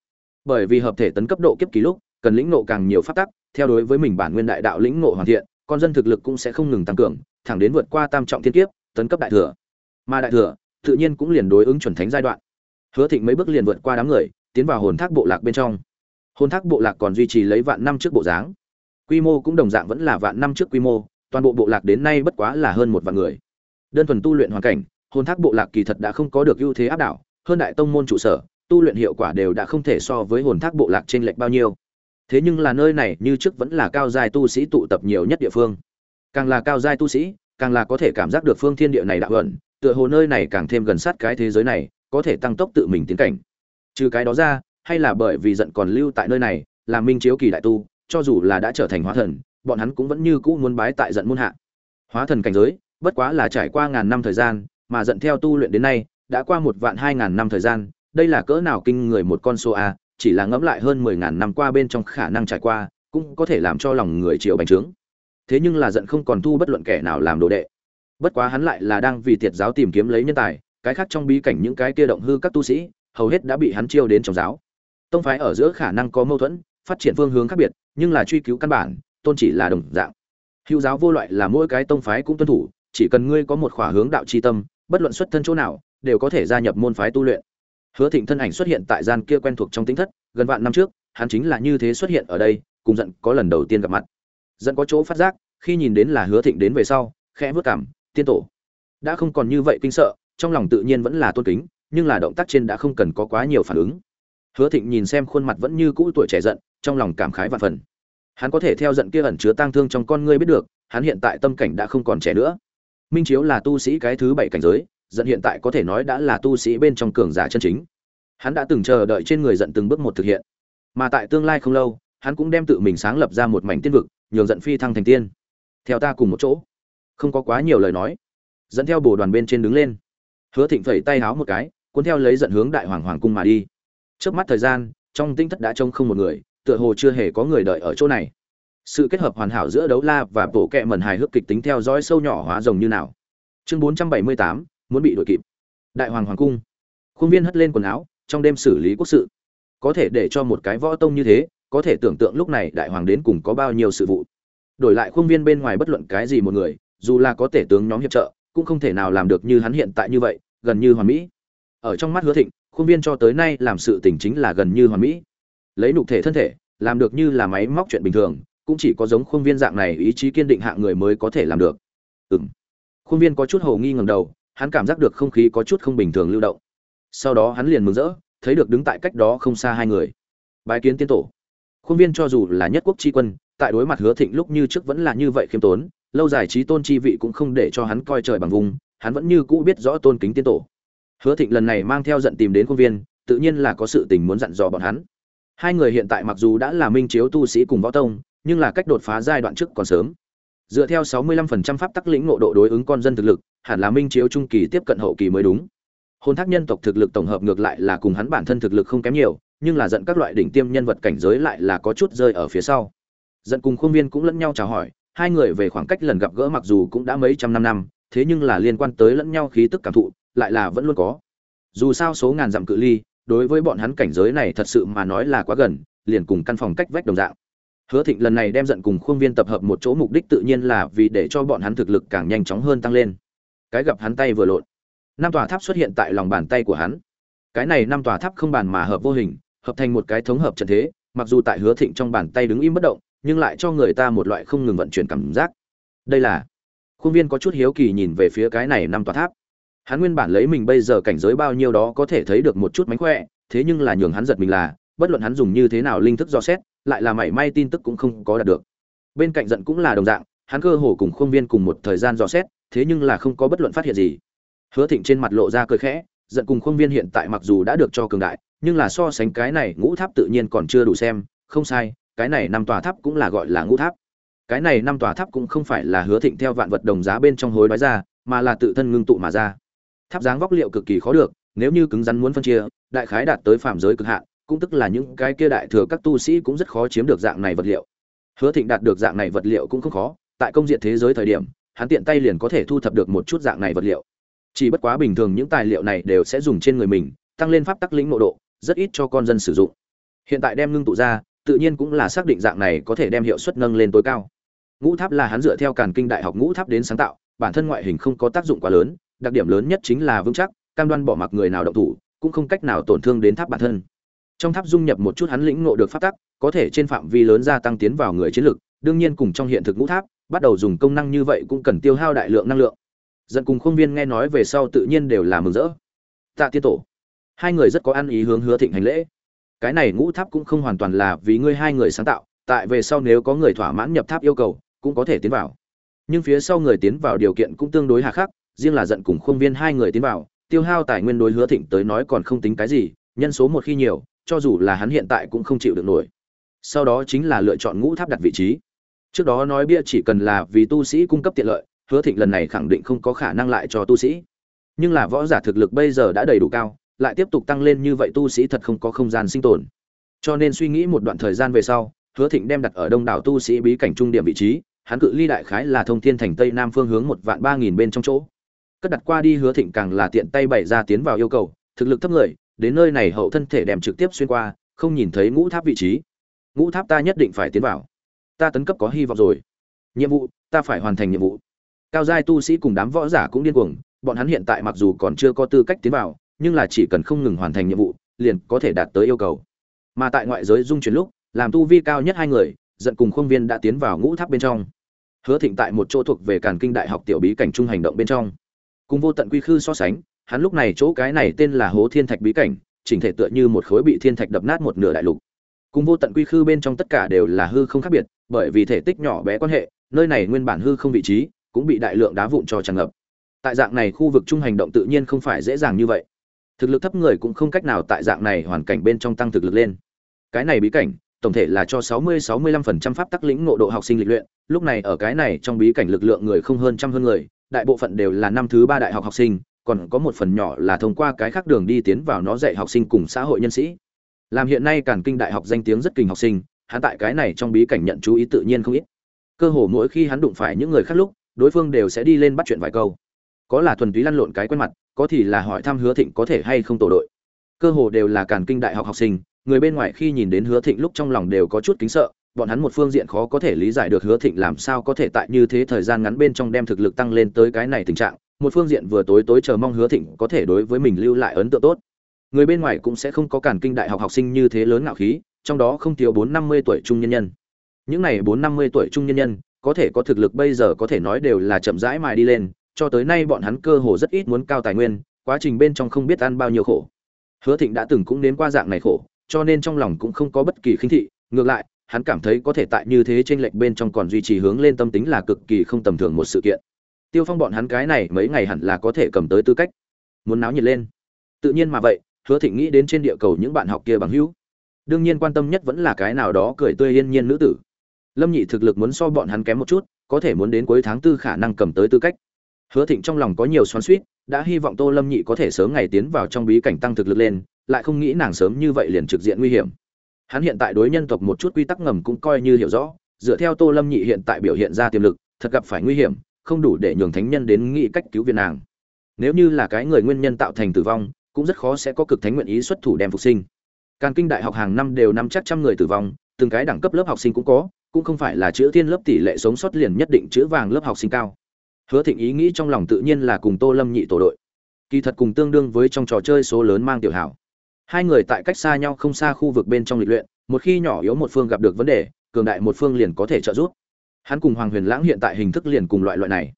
Bởi vì hợp thể tấn cấp độ kiếp ký lúc, cần lĩnh ngộ càng nhiều pháp tắc, theo đối với mình bản nguyên đại đạo lĩnh ngộ hoàn thiện, con dân thực lực cũng sẽ không ngừng tăng cường, thẳng đến vượt qua tam trọng thiên kiếp, tấn cấp đại thừa. Mà đại thừa, tự nhiên cũng liền đối ứng chuẩn thánh giai đoạn. Hứa thịnh mấy bước liền vượt qua đám người, tiến vào hồn thác bộ lạc bên trong hồn thác bộ lạc còn duy trì lấy vạn năm trước bộ dáng. Quy mô cũng đồng dạng vẫn là vạn năm trước quy mô, toàn bộ bộ lạc đến nay bất quá là hơn một vạn người. Đơn thuần tu luyện hoàn cảnh, hồn thác bộ lạc kỳ thật đã không có được ưu thế áp đảo, hơn đại tông môn trụ sở, tu luyện hiệu quả đều đã không thể so với hồn thác bộ lạc trên lệch bao nhiêu. Thế nhưng là nơi này như trước vẫn là cao giai tu sĩ tụ tập nhiều nhất địa phương. Càng là cao giai tu sĩ, càng là có thể cảm giác được phương thiên địa này đạo ẩn, tựa hồ nơi này càng thêm gần sát cái thế giới này, có thể tăng tốc tự mình tiến cảnh. Trừ cái đó ra hay là bởi vì giận còn lưu tại nơi này, là minh chiếu kỳ đại tu, cho dù là đã trở thành hóa thần, bọn hắn cũng vẫn như cũ muốn bái tại giận môn hạ. Hóa thần cảnh giới, bất quá là trải qua ngàn năm thời gian, mà giận theo tu luyện đến nay, đã qua một vạn hai ngàn năm thời gian, đây là cỡ nào kinh người một con số a, chỉ là ngẫm lại hơn mười ngàn năm qua bên trong khả năng trải qua, cũng có thể làm cho lòng người chịu bành trướng. Thế nhưng là giận không còn thu bất luận kẻ nào làm đồ đệ. Bất quá hắn lại là đang vì tiệt giáo tìm kiếm lấy nhân tài, cái khác trong bí cảnh những cái kia động hư các tu sĩ, hầu hết đã bị hắn chiêu đến trong giáo tông phái ở giữa khả năng có mâu thuẫn, phát triển phương hướng khác biệt, nhưng là truy cứu căn bản, tôn chỉ là đồng dạng. Hữu giáo vô loại là mỗi cái tông phái cũng tuân thủ, chỉ cần ngươi có một khỏa hướng đạo tri tâm, bất luận xuất thân chỗ nào, đều có thể gia nhập môn phái tu luyện. Hứa thịnh thân ảnh xuất hiện tại gian kia quen thuộc trong tính thất, gần vạn năm trước, hắn chính là như thế xuất hiện ở đây, cùng giận có lần đầu tiên gặp mặt. Giận có chỗ phát giác, khi nhìn đến là hứa thịnh đến về sau, khẽ vớt cảm, tiên tổ. Đã không còn như vậy kinh sợ, trong lòng tự nhiên vẫn là tôn kính, nhưng là động tác trên đã không cần có quá nhiều phản ứng hứa thịnh nhìn xem khuôn mặt vẫn như cũ tuổi trẻ giận, trong lòng cảm khái vạn phần. Hắn có thể theo giận kia ẩn chứa tang thương trong con ngươi biết được, hắn hiện tại tâm cảnh đã không còn trẻ nữa. Minh chiếu là tu sĩ cái thứ bảy cảnh giới, giận hiện tại có thể nói đã là tu sĩ bên trong cường giả chân chính. Hắn đã từng chờ đợi trên người giận từng bước một thực hiện. Mà tại tương lai không lâu, hắn cũng đem tự mình sáng lập ra một mảnh tiên vực, nhường giận phi thăng thành tiên. Theo ta cùng một chỗ. Không có quá nhiều lời nói. Dẫn theo bồ đoàn bên trên đứng lên. Hứa thịnh phẩy tay háo một cái, cuốn theo lấy giận hướng đại hoàng hoàng cung mà đi trước mắt thời gian, trong tinh thất đã trông không một người, tựa hồ chưa hề có người đợi ở chỗ này. Sự kết hợp hoàn hảo giữa đấu la và bổ kẹ mẩn hài hước kịch tính theo dõi sâu nhỏ hóa rồng như nào. Chương bốn trăm bảy mươi tám, muốn bị đội kịp. Đại hoàng hoàng cung. Khuôn viên hất lên quần áo, trong đêm xử lý quốc sự. Có thể để cho một cái võ tông như thế, có thể tưởng tượng lúc này đại hoàng đến cùng có bao nhiêu sự vụ. Đổi lại khuôn viên bên ngoài bất luận cái gì một người, dù là có tể tướng nhóm hiệp trợ, cũng không thể nào làm được như hắn hiện tại như vậy, gần như hoàn mỹ. Ở trong mắt hứa thịnh khuôn viên cho tới nay làm sự tình chính là gần như hoàn mỹ. Lấy nục thể thân thể, làm được như là máy móc chuyện bình thường, cũng chỉ có giống khuôn viên dạng này ý chí kiên định hạng người mới có thể làm được. Ừ m khuôn viên có chút hồ nghi ngầm đầu, hắn cảm giác được không khí có chút không bình thường lưu động. Sau đó hắn liền mừng rỡ, thấy được đứng tại cách đó không xa hai người. Bài kiến tiên tổ. Khuôn viên cho dù là nhất quốc tri quân, tại đối mặt hứa thịnh lúc như trước vẫn là như vậy khiêm tốn, lâu dài trí tôn chi vị cũng không để cho hắn coi trời bằng vùng, hắn vẫn như cũ biết rõ tôn kính tiên tổ hứa thịnh lần này mang theo giận tìm đến công viên, tự nhiên là có sự tình muốn dặn dò bọn hắn. Hai người hiện tại mặc dù đã là minh chiếu tu sĩ cùng võ tông, nhưng là cách đột phá giai đoạn trước còn sớm. Dựa theo 65% pháp tắc lĩnh ngộ độ đối ứng con dân thực lực, hẳn là minh chiếu trung kỳ tiếp cận hậu kỳ mới đúng. Hôn thác nhân tộc thực lực tổng hợp ngược lại là cùng hắn bản thân thực lực không kém nhiều, nhưng là giận các loại đỉnh tiêm nhân vật cảnh giới lại là có chút rơi ở phía sau. Giận cùng khuôn viên cũng lẫn nhau chào hỏi, hai người về khoảng cách lần gặp gỡ mặc dù cũng đã mấy trăm năm năm, thế nhưng là liên quan tới lẫn nhau khí tức cảm thụ lại là vẫn luôn có. Dù sao số ngàn dặm cự ly, đối với bọn hắn cảnh giới này thật sự mà nói là quá gần, liền cùng căn phòng cách vách đồng dạng. Hứa thịnh lần này đem giận cùng khuôn viên tập hợp một chỗ mục đích tự nhiên là vì để cho bọn hắn thực lực càng nhanh chóng hơn tăng lên. Cái gặp hắn tay vừa lộn. Năm tòa tháp xuất hiện tại lòng bàn tay của hắn. Cái này năm tòa tháp không bàn mà hợp vô hình, hợp thành một cái thống hợp trận thế, mặc dù tại hứa thịnh trong bàn tay đứng im bất động, nhưng lại cho người ta một loại không ngừng vận chuyển cảm giác. Đây là, khuôn viên có chút hiếu kỳ nhìn về phía cái này năm tòa tháp hắn nguyên bản lấy mình bây giờ cảnh giới bao nhiêu đó có thể thấy được một chút mánh khỏe, thế nhưng là nhường hắn giật mình là, bất luận hắn dùng như thế nào linh thức do xét, lại là mảy may tin tức cũng không có đạt được. Bên cạnh giận cũng là đồng dạng, hắn cơ hồ cùng khuôn viên cùng một thời gian dò xét, thế nhưng là không có bất luận phát hiện gì. Hứa thịnh trên mặt lộ ra cười khẽ, giận cùng khuôn viên hiện tại mặc dù đã được cho cường đại, nhưng là so sánh cái này ngũ tháp tự nhiên còn chưa đủ xem, không sai, cái này năm tòa tháp cũng là gọi là ngũ tháp. Cái này năm tòa tháp cũng không phải là hứa thịnh theo vạn vật đồng giá bên trong hối đoái ra, mà là tự thân ngưng tụ mà ra tháp dáng vóc liệu cực kỳ khó được, nếu như cứng rắn muốn phân chia, đại khái đạt tới phạm giới cực hạn, cũng tức là những cái kia đại thừa các tu sĩ cũng rất khó chiếm được dạng này vật liệu. Hứa thịnh đạt được dạng này vật liệu cũng không khó, tại công diện thế giới thời điểm, hắn tiện tay liền có thể thu thập được một chút dạng này vật liệu. Chỉ bất quá bình thường những tài liệu này đều sẽ dùng trên người mình, tăng lên pháp tắc lĩnh nội độ, rất ít cho con dân sử dụng. Hiện tại đem ngưng tụ ra, tự nhiên cũng là xác định dạng này có thể đem hiệu suất nâng lên tối cao. Ngũ tháp là hắn dựa theo càn kinh đại học ngũ tháp đến sáng tạo, bản thân ngoại hình không có tác dụng quá lớn đặc điểm lớn nhất chính là vững chắc, cam đoan bỏ mặc người nào động thủ, cũng không cách nào tổn thương đến tháp bản thân. Trong tháp dung nhập một chút hắn lĩnh ngộ được pháp tắc, có thể trên phạm vi lớn gia tăng tiến vào người chiến lực đương nhiên cùng trong hiện thực ngũ tháp, bắt đầu dùng công năng như vậy cũng cần tiêu hao đại lượng năng lượng. Dẫn cùng khuôn viên nghe nói về sau tự nhiên đều là mừng rỡ. Tạ tiên tổ, hai người rất có ăn ý hướng hứa thịnh hành lễ. Cái này ngũ tháp cũng không hoàn toàn là vì ngươi hai người sáng tạo, tại về sau nếu có người thỏa mãn nhập tháp yêu cầu, cũng có thể tiến vào. Nhưng phía sau người tiến vào điều kiện cũng tương đối hà khắc riêng là giận cùng khuôn viên hai người tiến vào, tiêu hao tài nguyên đối hứa thịnh tới nói còn không tính cái gì, nhân số một khi nhiều, cho dù là hắn hiện tại cũng không chịu được nổi. Sau đó chính là lựa chọn ngũ tháp đặt vị trí. Trước đó nói bia chỉ cần là vì tu sĩ cung cấp tiện lợi, hứa thịnh lần này khẳng định không có khả năng lại cho tu sĩ. Nhưng là võ giả thực lực bây giờ đã đầy đủ cao, lại tiếp tục tăng lên như vậy tu sĩ thật không có không gian sinh tồn. Cho nên suy nghĩ một đoạn thời gian về sau, hứa thịnh đem đặt ở đông đảo tu sĩ bí cảnh trung điểm vị trí, hắn cự ly đại khái là thông thiên thành tây nam phương hướng một vạn ba nghìn bên trong chỗ cất đặt qua đi hứa thịnh càng là tiện tay bày ra tiến vào yêu cầu, thực lực thấp người, đến nơi này hậu thân thể đem trực tiếp xuyên qua, không nhìn thấy ngũ tháp vị trí. Ngũ tháp ta nhất định phải tiến vào. Ta tấn cấp có hy vọng rồi. Nhiệm vụ, ta phải hoàn thành nhiệm vụ. Cao giai tu sĩ cùng đám võ giả cũng điên cuồng, bọn hắn hiện tại mặc dù còn chưa có tư cách tiến vào, nhưng là chỉ cần không ngừng hoàn thành nhiệm vụ, liền có thể đạt tới yêu cầu. Mà tại ngoại giới dung chuyển lúc, làm tu vi cao nhất hai người, giận cùng khuôn viên đã tiến vào ngũ tháp bên trong. Hứa thịnh tại một chỗ thuộc về càn kinh đại học tiểu bí cảnh trung hành động bên trong cùng vô tận quy khư so sánh, hắn lúc này chỗ cái này tên là hố thiên thạch bí cảnh, chỉnh thể tựa như một khối bị thiên thạch đập nát một nửa đại lục. Cùng vô tận quy khư bên trong tất cả đều là hư không khác biệt, bởi vì thể tích nhỏ bé quan hệ, nơi này nguyên bản hư không vị trí cũng bị đại lượng đá vụn cho tràn ngập. Tại dạng này khu vực trung hành động tự nhiên không phải dễ dàng như vậy. Thực lực thấp người cũng không cách nào tại dạng này hoàn cảnh bên trong tăng thực lực lên. Cái này bí cảnh, tổng thể là cho 60-65% pháp tắc lĩnh ngộ độ học sinh lịch luyện, lúc này ở cái này trong bí cảnh lực lượng người không hơn trăm hơn người đại bộ phận đều là năm thứ ba đại học học sinh, còn có một phần nhỏ là thông qua cái khác đường đi tiến vào nó dạy học sinh cùng xã hội nhân sĩ. Làm hiện nay càn kinh đại học danh tiếng rất kinh học sinh, hắn tại cái này trong bí cảnh nhận chú ý tự nhiên không ít. Cơ hồ mỗi khi hắn đụng phải những người khác lúc, đối phương đều sẽ đi lên bắt chuyện vài câu. Có là thuần túy lăn lộn cái quen mặt, có thì là hỏi thăm hứa thịnh có thể hay không tổ đội. Cơ hồ đều là càn kinh đại học học sinh, người bên ngoài khi nhìn đến hứa thịnh lúc trong lòng đều có chút kính sợ bọn hắn một phương diện khó có thể lý giải được hứa thịnh làm sao có thể tại như thế thời gian ngắn bên trong đem thực lực tăng lên tới cái này tình trạng. Một phương diện vừa tối tối chờ mong hứa thịnh có thể đối với mình lưu lại ấn tượng tốt. Người bên ngoài cũng sẽ không có cản kinh đại học học sinh như thế lớn ngạo khí, trong đó không thiếu bốn năm mươi tuổi trung nhân nhân. Những này bốn năm mươi tuổi trung nhân nhân, có thể có thực lực bây giờ có thể nói đều là chậm rãi mài đi lên, cho tới nay bọn hắn cơ hồ rất ít muốn cao tài nguyên, quá trình bên trong không biết ăn bao nhiêu khổ. Hứa thịnh đã từng cũng đến qua dạng này khổ, cho nên trong lòng cũng không có bất kỳ khinh thị, ngược lại hắn cảm thấy có thể tại như thế trên lệch bên trong còn duy trì hướng lên tâm tính là cực kỳ không tầm thường một sự kiện. Tiêu phong bọn hắn cái này mấy ngày hẳn là có thể cầm tới tư cách. Muốn náo nhiệt lên. Tự nhiên mà vậy, hứa thịnh nghĩ đến trên địa cầu những bạn học kia bằng hữu. Đương nhiên quan tâm nhất vẫn là cái nào đó cười tươi yên nhiên nữ tử. Lâm nhị thực lực muốn so bọn hắn kém một chút, có thể muốn đến cuối tháng tư khả năng cầm tới tư cách. Hứa thịnh trong lòng có nhiều xoắn suýt đã hy vọng tô lâm nhị có thể sớm ngày tiến vào trong bí cảnh tăng thực lực lên, lại không nghĩ nàng sớm như vậy liền trực diện nguy hiểm hắn hiện tại đối nhân tộc một chút quy tắc ngầm cũng coi như hiểu rõ, dựa theo tô lâm nhị hiện tại biểu hiện ra tiềm lực, thật gặp phải nguy hiểm, không đủ để nhường thánh nhân đến nghĩ cách cứu viện nàng. Nếu như là cái người nguyên nhân tạo thành tử vong, cũng rất khó sẽ có cực thánh nguyện ý xuất thủ đem phục sinh. Càn kinh đại học hàng năm đều năm chắc trăm người tử vong, từng cái đẳng cấp lớp học sinh cũng có, cũng không phải là chữ thiên lớp tỷ lệ sống sót liền nhất định chữ vàng lớp học sinh cao. Hứa thịnh ý nghĩ trong lòng tự nhiên là cùng tô lâm nhị tổ đội. Kỳ thật cùng tương đương với trong trò chơi số lớn mang tiểu hảo hai người tại cách xa nhau không xa khu vực bên trong lịch luyện, một khi nhỏ yếu một phương gặp được vấn đề, cường đại một phương liền có thể trợ giúp. Hắn cùng hoàng huyền lãng hiện tại hình thức liền cùng loại loại này.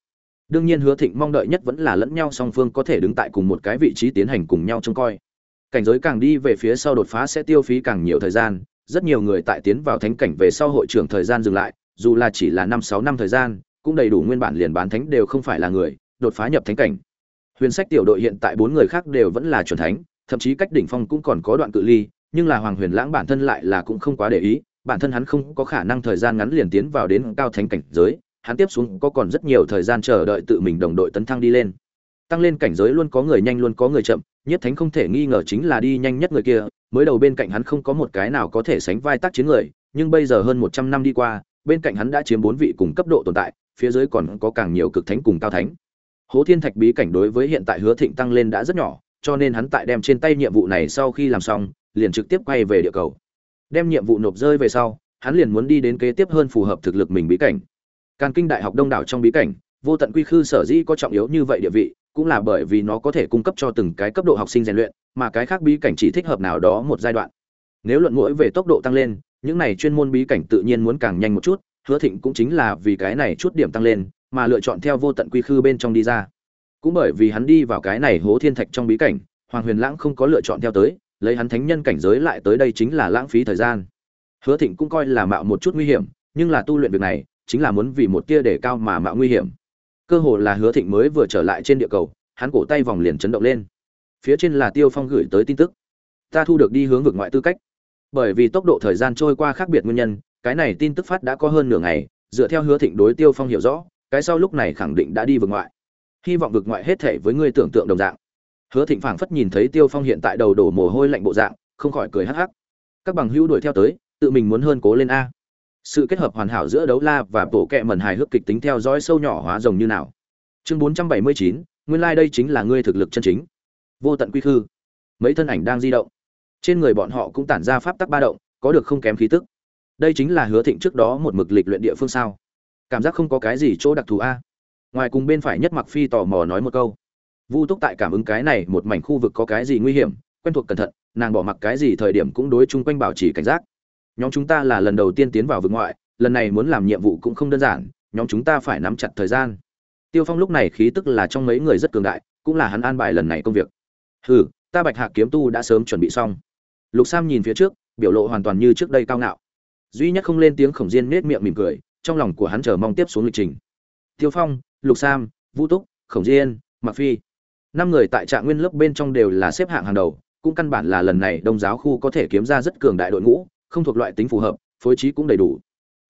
Đương nhiên hứa thịnh mong đợi nhất vẫn là lẫn nhau song phương có thể đứng tại cùng một cái vị trí tiến hành cùng nhau trông coi. Cảnh giới càng đi về phía sau đột phá sẽ tiêu phí càng nhiều thời gian, rất nhiều người tại tiến vào thánh cảnh về sau hội trưởng thời gian dừng lại, dù là chỉ là năm sáu năm thời gian, cũng đầy đủ nguyên bản liền bán thánh đều không phải là người, đột phá nhập thánh cảnh. Huyền sách tiểu đội hiện tại bốn người khác đều vẫn là chuẩn thánh thậm chí cách đỉnh phong cũng còn có đoạn cự ly, nhưng là hoàng huyền lãng bản thân lại là cũng không quá để ý, bản thân hắn không có khả năng thời gian ngắn liền tiến vào đến cao thánh cảnh giới, hắn tiếp xuống có còn rất nhiều thời gian chờ đợi tự mình đồng đội tấn thăng đi lên. Tăng lên cảnh giới luôn có người nhanh luôn có người chậm, nhất thánh không thể nghi ngờ chính là đi nhanh nhất người kia, mới đầu bên cạnh hắn không có một cái nào có thể sánh vai tác chiến người, nhưng bây giờ hơn một trăm năm đi qua, bên cạnh hắn đã chiếm bốn vị cùng cấp độ tồn tại, phía dưới còn có càng nhiều cực thánh cùng cao thánh. Hố thiên thạch bí cảnh đối với hiện tại hứa thịnh tăng lên đã rất nhỏ cho nên hắn tại đem trên tay nhiệm vụ này sau khi làm xong, liền trực tiếp quay về địa cầu. Đem nhiệm vụ nộp rơi về sau, hắn liền muốn đi đến kế tiếp hơn phù hợp thực lực mình bí cảnh. Càn kinh đại học đông đảo trong bí cảnh, vô tận quy khư sở dĩ có trọng yếu như vậy địa vị, cũng là bởi vì nó có thể cung cấp cho từng cái cấp độ học sinh rèn luyện, mà cái khác bí cảnh chỉ thích hợp nào đó một giai đoạn. Nếu luận mỗi về tốc độ tăng lên, những này chuyên môn bí cảnh tự nhiên muốn càng nhanh một chút, hứa thịnh cũng chính là vì cái này chút điểm tăng lên, mà lựa chọn theo vô tận quy khư bên trong đi ra cũng bởi vì hắn đi vào cái này hố thiên thạch trong bí cảnh, hoàng huyền lãng không có lựa chọn theo tới, lấy hắn thánh nhân cảnh giới lại tới đây chính là lãng phí thời gian. Hứa thịnh cũng coi là mạo một chút nguy hiểm, nhưng là tu luyện việc này, chính là muốn vì một tia để cao mà mạo nguy hiểm. Cơ hồ là hứa thịnh mới vừa trở lại trên địa cầu, hắn cổ tay vòng liền chấn động lên. Phía trên là tiêu phong gửi tới tin tức. Ta thu được đi hướng vực ngoại tư cách. Bởi vì tốc độ thời gian trôi qua khác biệt nguyên nhân, cái này tin tức phát đã có hơn nửa ngày, dựa theo hứa thịnh đối tiêu phong hiểu rõ, cái sau lúc này khẳng định đã đi vực ngoại hy vọng vực ngoại hết thể với ngươi tưởng tượng đồng dạng. Hứa thịnh phảng phất nhìn thấy tiêu phong hiện tại đầu đổ mồ hôi lạnh bộ dạng không khỏi cười hắc hắc. Các bằng hữu đuổi theo tới tự mình muốn hơn cố lên a. Sự kết hợp hoàn hảo giữa đấu la và bộ kẹ mẩn hài hước kịch tính theo dõi sâu nhỏ hóa rồng như nào. Chương 479, nguyên lai đây chính là ngươi thực lực chân chính. Vô tận quy khư. Mấy thân ảnh đang di động. Trên người bọn họ cũng tản ra pháp tắc ba động có được không kém khí tức. Đây chính là hứa thịnh trước đó một mực lịch luyện địa phương sao. Cảm giác không có cái gì chỗ đặc thù a ngoài cùng bên phải nhất mặc phi tò mò nói một câu. Vu túc tại cảm ứng cái này một mảnh khu vực có cái gì nguy hiểm, quen thuộc cẩn thận, nàng bỏ mặc cái gì thời điểm cũng đối chung quanh bảo trì cảnh giác. Nhóm chúng ta là lần đầu tiên tiến vào vực ngoại, lần này muốn làm nhiệm vụ cũng không đơn giản, nhóm chúng ta phải nắm chặt thời gian. Tiêu phong lúc này khí tức là trong mấy người rất cường đại, cũng là hắn an bài lần này công việc. Hừ, ta bạch hạ kiếm tu đã sớm chuẩn bị xong. Lục sam nhìn phía trước, biểu lộ hoàn toàn như trước đây cao ngạo. Duy nhất không lên tiếng khổng diên nết miệng mỉm cười, trong lòng của hắn chờ mong tiếp xuống lịch trình. Tiêu phong lục sam, vũ túc, khổng diên mặc phi. Năm người tại trạng nguyên lớp bên trong đều là xếp hạng hàng đầu, cũng căn bản là lần này đông giáo khu có thể kiếm ra rất cường đại đội ngũ, không thuộc loại tính phù hợp, phối trí cũng đầy đủ.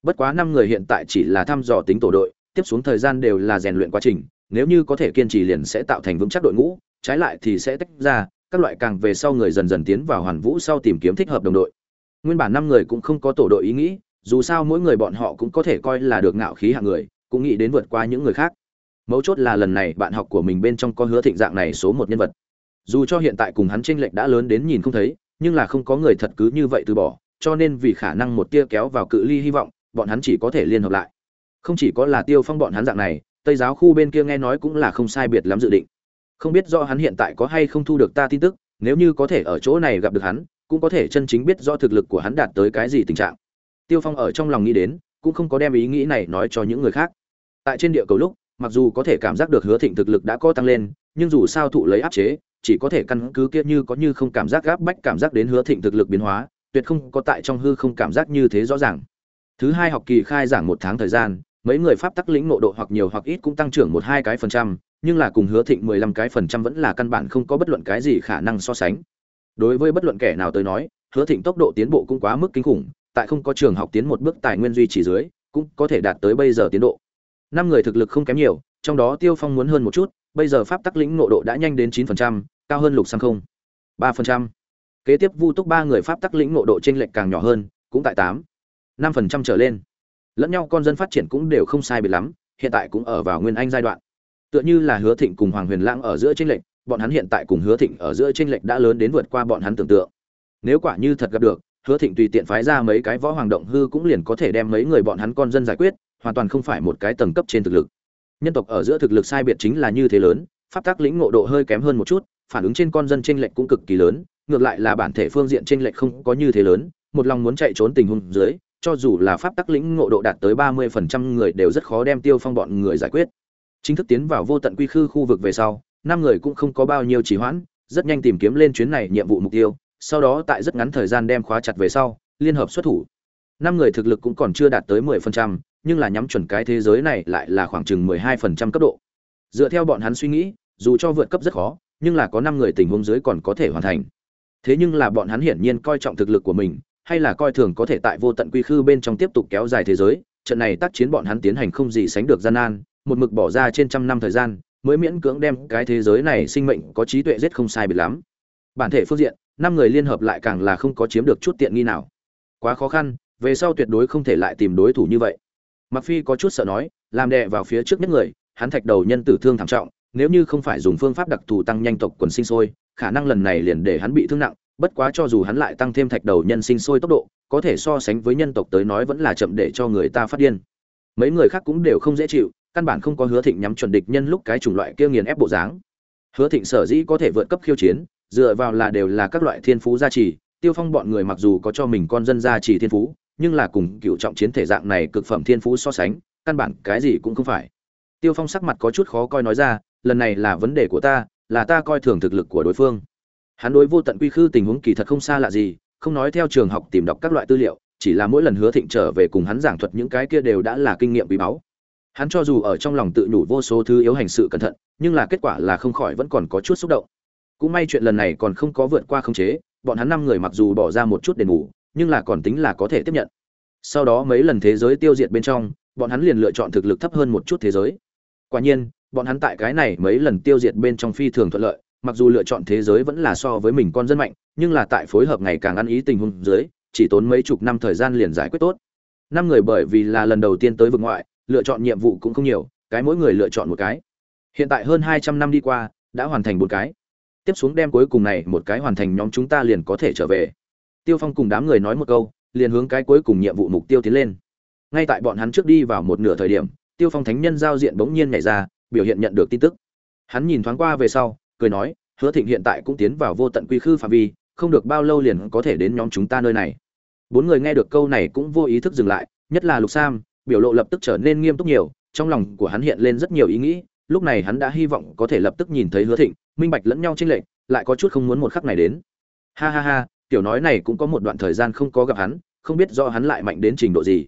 Bất quá năm người hiện tại chỉ là thăm dò tính tổ đội, tiếp xuống thời gian đều là rèn luyện quá trình, nếu như có thể kiên trì liền sẽ tạo thành vững chắc đội ngũ, trái lại thì sẽ tách ra, các loại càng về sau người dần dần tiến vào hoàn vũ sau tìm kiếm thích hợp đồng đội. Nguyên bản năm người cũng không có tổ đội ý nghĩ, dù sao mỗi người bọn họ cũng có thể coi là được ngạo khí hạng người, cũng nghĩ đến vượt qua những người khác mấu chốt là lần này bạn học của mình bên trong có hứa thịnh dạng này số một nhân vật. Dù cho hiện tại cùng hắn tranh lệch đã lớn đến nhìn không thấy, nhưng là không có người thật cứ như vậy từ bỏ, cho nên vì khả năng một tia kéo vào cự ly hy vọng, bọn hắn chỉ có thể liên hợp lại. Không chỉ có là tiêu phong bọn hắn dạng này, tây giáo khu bên kia nghe nói cũng là không sai biệt lắm dự định. Không biết do hắn hiện tại có hay không thu được ta tin tức, nếu như có thể ở chỗ này gặp được hắn, cũng có thể chân chính biết do thực lực của hắn đạt tới cái gì tình trạng. Tiêu phong ở trong lòng nghĩ đến, cũng không có đem ý nghĩ này nói cho những người khác. Tại trên địa cầu lúc mặc dù có thể cảm giác được hứa thịnh thực lực đã có tăng lên, nhưng dù sao thụ lấy áp chế, chỉ có thể căn cứ kia như có như không cảm giác gáp bách cảm giác đến hứa thịnh thực lực biến hóa, tuyệt không có tại trong hư không cảm giác như thế rõ ràng. Thứ hai học kỳ khai giảng một tháng thời gian, mấy người pháp tắc lĩnh nộ độ hoặc nhiều hoặc ít cũng tăng trưởng một hai cái phần trăm, nhưng là cùng hứa thịnh mười lăm cái phần trăm vẫn là căn bản không có bất luận cái gì khả năng so sánh. Đối với bất luận kẻ nào tới nói, hứa thịnh tốc độ tiến bộ cũng quá mức kinh khủng, tại không có trường học tiến một bước tài nguyên duy trì dưới, cũng có thể đạt tới bây giờ tiến độ năm người thực lực không kém nhiều, trong đó tiêu phong muốn hơn một chút, bây giờ pháp tắc lĩnh nộ độ đã nhanh đến chín phần trăm, cao hơn lục sang không. ba phần trăm. Kế tiếp vu túc ba người pháp tắc lĩnh nộ độ t r ê n lệch càng nhỏ hơn, cũng tại tám, năm phần trăm trở lên. Lẫn nhau con dân phát triển cũng đều không sai biệt lắm, hiện tại cũng ở vào nguyên anh giai đoạn. Tựa như là hứa thịnh cùng hoàng huyền lãng ở giữa t r ê n lệch, bọn hắn hiện tại cùng hứa thịnh ở giữa t r ê n lệch đã lớn đến vượt qua bọn hắn tưởng tượng. Nếu quả như thật gặp được, hứa thịnh tùy tiện phái ra mấy cái võ hoàng động hư cũng liền có thể đem mấy người bọn hắn con dân giải quyết hoàn toàn không phải một cái tầng cấp trên thực lực nhân tộc ở giữa thực lực sai biệt chính là như thế lớn pháp tắc lĩnh ngộ độ hơi kém hơn một chút phản ứng trên con dân tranh lệch cũng cực kỳ lớn, ngược lại là bản thể phương diện tranh lệch không có như thế lớn, một lòng muốn chạy trốn tình huống dưới, cho dù là pháp tắc lĩnh ngộ độ đạt tới 30% người đều rất khó đem Tiêu Phong bọn người giải quyết. chính thức tiến vào vô tận quy khư khu vực về sau năm người cũng không có bao nhiêu trì hoãn rất nhanh tìm kiếm lên chuyến này nhiệm vụ mục tiêu sau đó tại rất ngắn thời gian đem khóa chặt về sau liên hợp xuất thủ năm người thực lực cũng còn chưa đạt tới 10%, nhưng là nhắm chuẩn cái thế giới này lại là khoảng chừng 12% cấp độ. Dựa theo bọn hắn suy nghĩ, dù cho vượt cấp rất khó, nhưng là có năm người tình huống dưới còn có thể hoàn thành. Thế nhưng là bọn hắn hiển nhiên coi trọng thực lực của mình, hay là coi thường có thể tại vô tận quy khư bên trong tiếp tục kéo dài thế giới, trận này tác chiến bọn hắn tiến hành không gì sánh được gian nan, một mực bỏ ra trên trăm năm thời gian, mới miễn cưỡng đem cái thế giới này sinh mệnh có trí tuệ giết không sai biệt lắm. Bản thể phương diện, năm người liên hợp lại càng là không có chiếm được chút tiện nghi nào. Quá khó khăn, về sau tuyệt đối không thể lại tìm đối thủ như vậy mặc phi có chút sợ nói, làm đè vào phía trước nhất người, hắn thạch đầu nhân tử thương thảm trọng, nếu như không phải dùng phương pháp đặc thù tăng nhanh tộc quần sinh sôi, khả năng lần này liền để hắn bị thương nặng, bất quá cho dù hắn lại tăng thêm thạch đầu nhân sinh sôi tốc độ, có thể so sánh với nhân tộc tới nói vẫn là chậm để cho người ta phát điên. Mấy người khác cũng đều không dễ chịu, căn bản không có hứa thịnh nhắm chuẩn địch nhân lúc cái chủng loại kia nghiền ép bộ dáng. Hứa thịnh sở dĩ có thể vượt cấp khiêu chiến, dựa vào là đều là các loại thiên phú gia trì, tiêu phong bọn người mặc dù có cho mình con dân gia trì thiên phú nhưng là cùng cựu trọng chiến thể dạng này cực phẩm thiên phú so sánh, căn bản cái gì cũng không phải. Tiêu phong sắc mặt có chút khó coi nói ra, lần này là vấn đề của ta, là ta coi thường thực lực của đối phương. Hắn đối vô tận quy khư tình huống kỳ thật không xa lạ gì, không nói theo trường học tìm đọc các loại tư liệu, chỉ là mỗi lần hứa thịnh trở về cùng hắn giảng thuật những cái kia đều đã là kinh nghiệm quý báu. Hắn cho dù ở trong lòng tự nhủ vô số thứ yếu hành sự cẩn thận, nhưng là kết quả là không khỏi vẫn còn có chút xúc động. Cũng may chuyện lần này còn không có vượt qua khống chế, bọn hắn năm người mặc dù bỏ ra một chút đền bù nhưng là còn tính là có thể tiếp nhận. Sau đó mấy lần thế giới tiêu diệt bên trong, bọn hắn liền lựa chọn thực lực thấp hơn một chút thế giới. Quả nhiên, bọn hắn tại cái này mấy lần tiêu diệt bên trong phi thường thuận lợi, mặc dù lựa chọn thế giới vẫn là so với mình con dân mạnh, nhưng là tại phối hợp ngày càng ăn ý tình huống dưới, chỉ tốn mấy chục năm thời gian liền giải quyết tốt. Năm người bởi vì là lần đầu tiên tới vực ngoại, lựa chọn nhiệm vụ cũng không nhiều, cái mỗi người lựa chọn một cái. Hiện tại hơn hai trăm năm đi qua, đã hoàn thành một cái. Tiếp xuống đem cuối cùng này một cái hoàn thành, nhóm chúng ta liền có thể trở về tiêu phong cùng đám người nói một câu, liền hướng cái cuối cùng nhiệm vụ mục tiêu tiến lên. Ngay tại bọn hắn trước đi vào một nửa thời điểm, tiêu phong thánh nhân giao diện bỗng nhiên nhảy ra, biểu hiện nhận được tin tức. Hắn nhìn thoáng qua về sau, cười nói, hứa thịnh hiện tại cũng tiến vào vô tận quy khư phạm vi, không được bao lâu liền có thể đến nhóm chúng ta nơi này. Bốn người nghe được câu này cũng vô ý thức dừng lại, nhất là lục sam, biểu lộ lập tức trở nên nghiêm túc nhiều, trong lòng của hắn hiện lên rất nhiều ý nghĩ, lúc này hắn đã hy vọng có thể lập tức nhìn thấy hứa thịnh, minh bạch lẫn nhau tranh lệch, lại có chút không muốn một khắc này đến. Ha ha ha tiểu nói này cũng có một đoạn thời gian không có gặp hắn, không biết do hắn lại mạnh đến trình độ gì.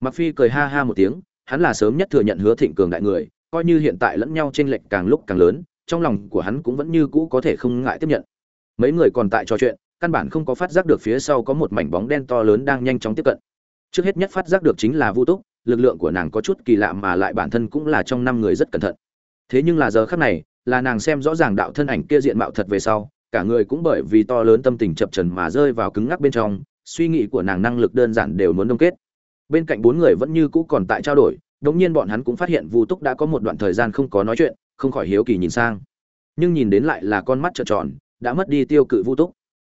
Mặc phi cười ha ha một tiếng, hắn là sớm nhất thừa nhận hứa thịnh cường đại người, coi như hiện tại lẫn nhau chênh lệch càng lúc càng lớn, trong lòng của hắn cũng vẫn như cũ có thể không ngại tiếp nhận. Mấy người còn tại trò chuyện, căn bản không có phát giác được phía sau có một mảnh bóng đen to lớn đang nhanh chóng tiếp cận. Trước hết nhất phát giác được chính là vu túc, lực lượng của nàng có chút kỳ lạ mà lại bản thân cũng là trong năm người rất cẩn thận. Thế nhưng là giờ khắc này, là nàng xem rõ ràng đạo thân ảnh kia diện mạo thật về sau cả người cũng bởi vì to lớn tâm tình chập trần mà rơi vào cứng ngắc bên trong, suy nghĩ của nàng năng lực đơn giản đều muốn đông kết. Bên cạnh bốn người vẫn như cũ còn tại trao đổi đống nhiên bọn hắn cũng phát hiện vu túc đã có một đoạn thời gian không có nói chuyện, không khỏi hiếu kỳ nhìn sang. Nhưng nhìn đến lại là con mắt trợn tròn, đã mất đi tiêu cự vu túc.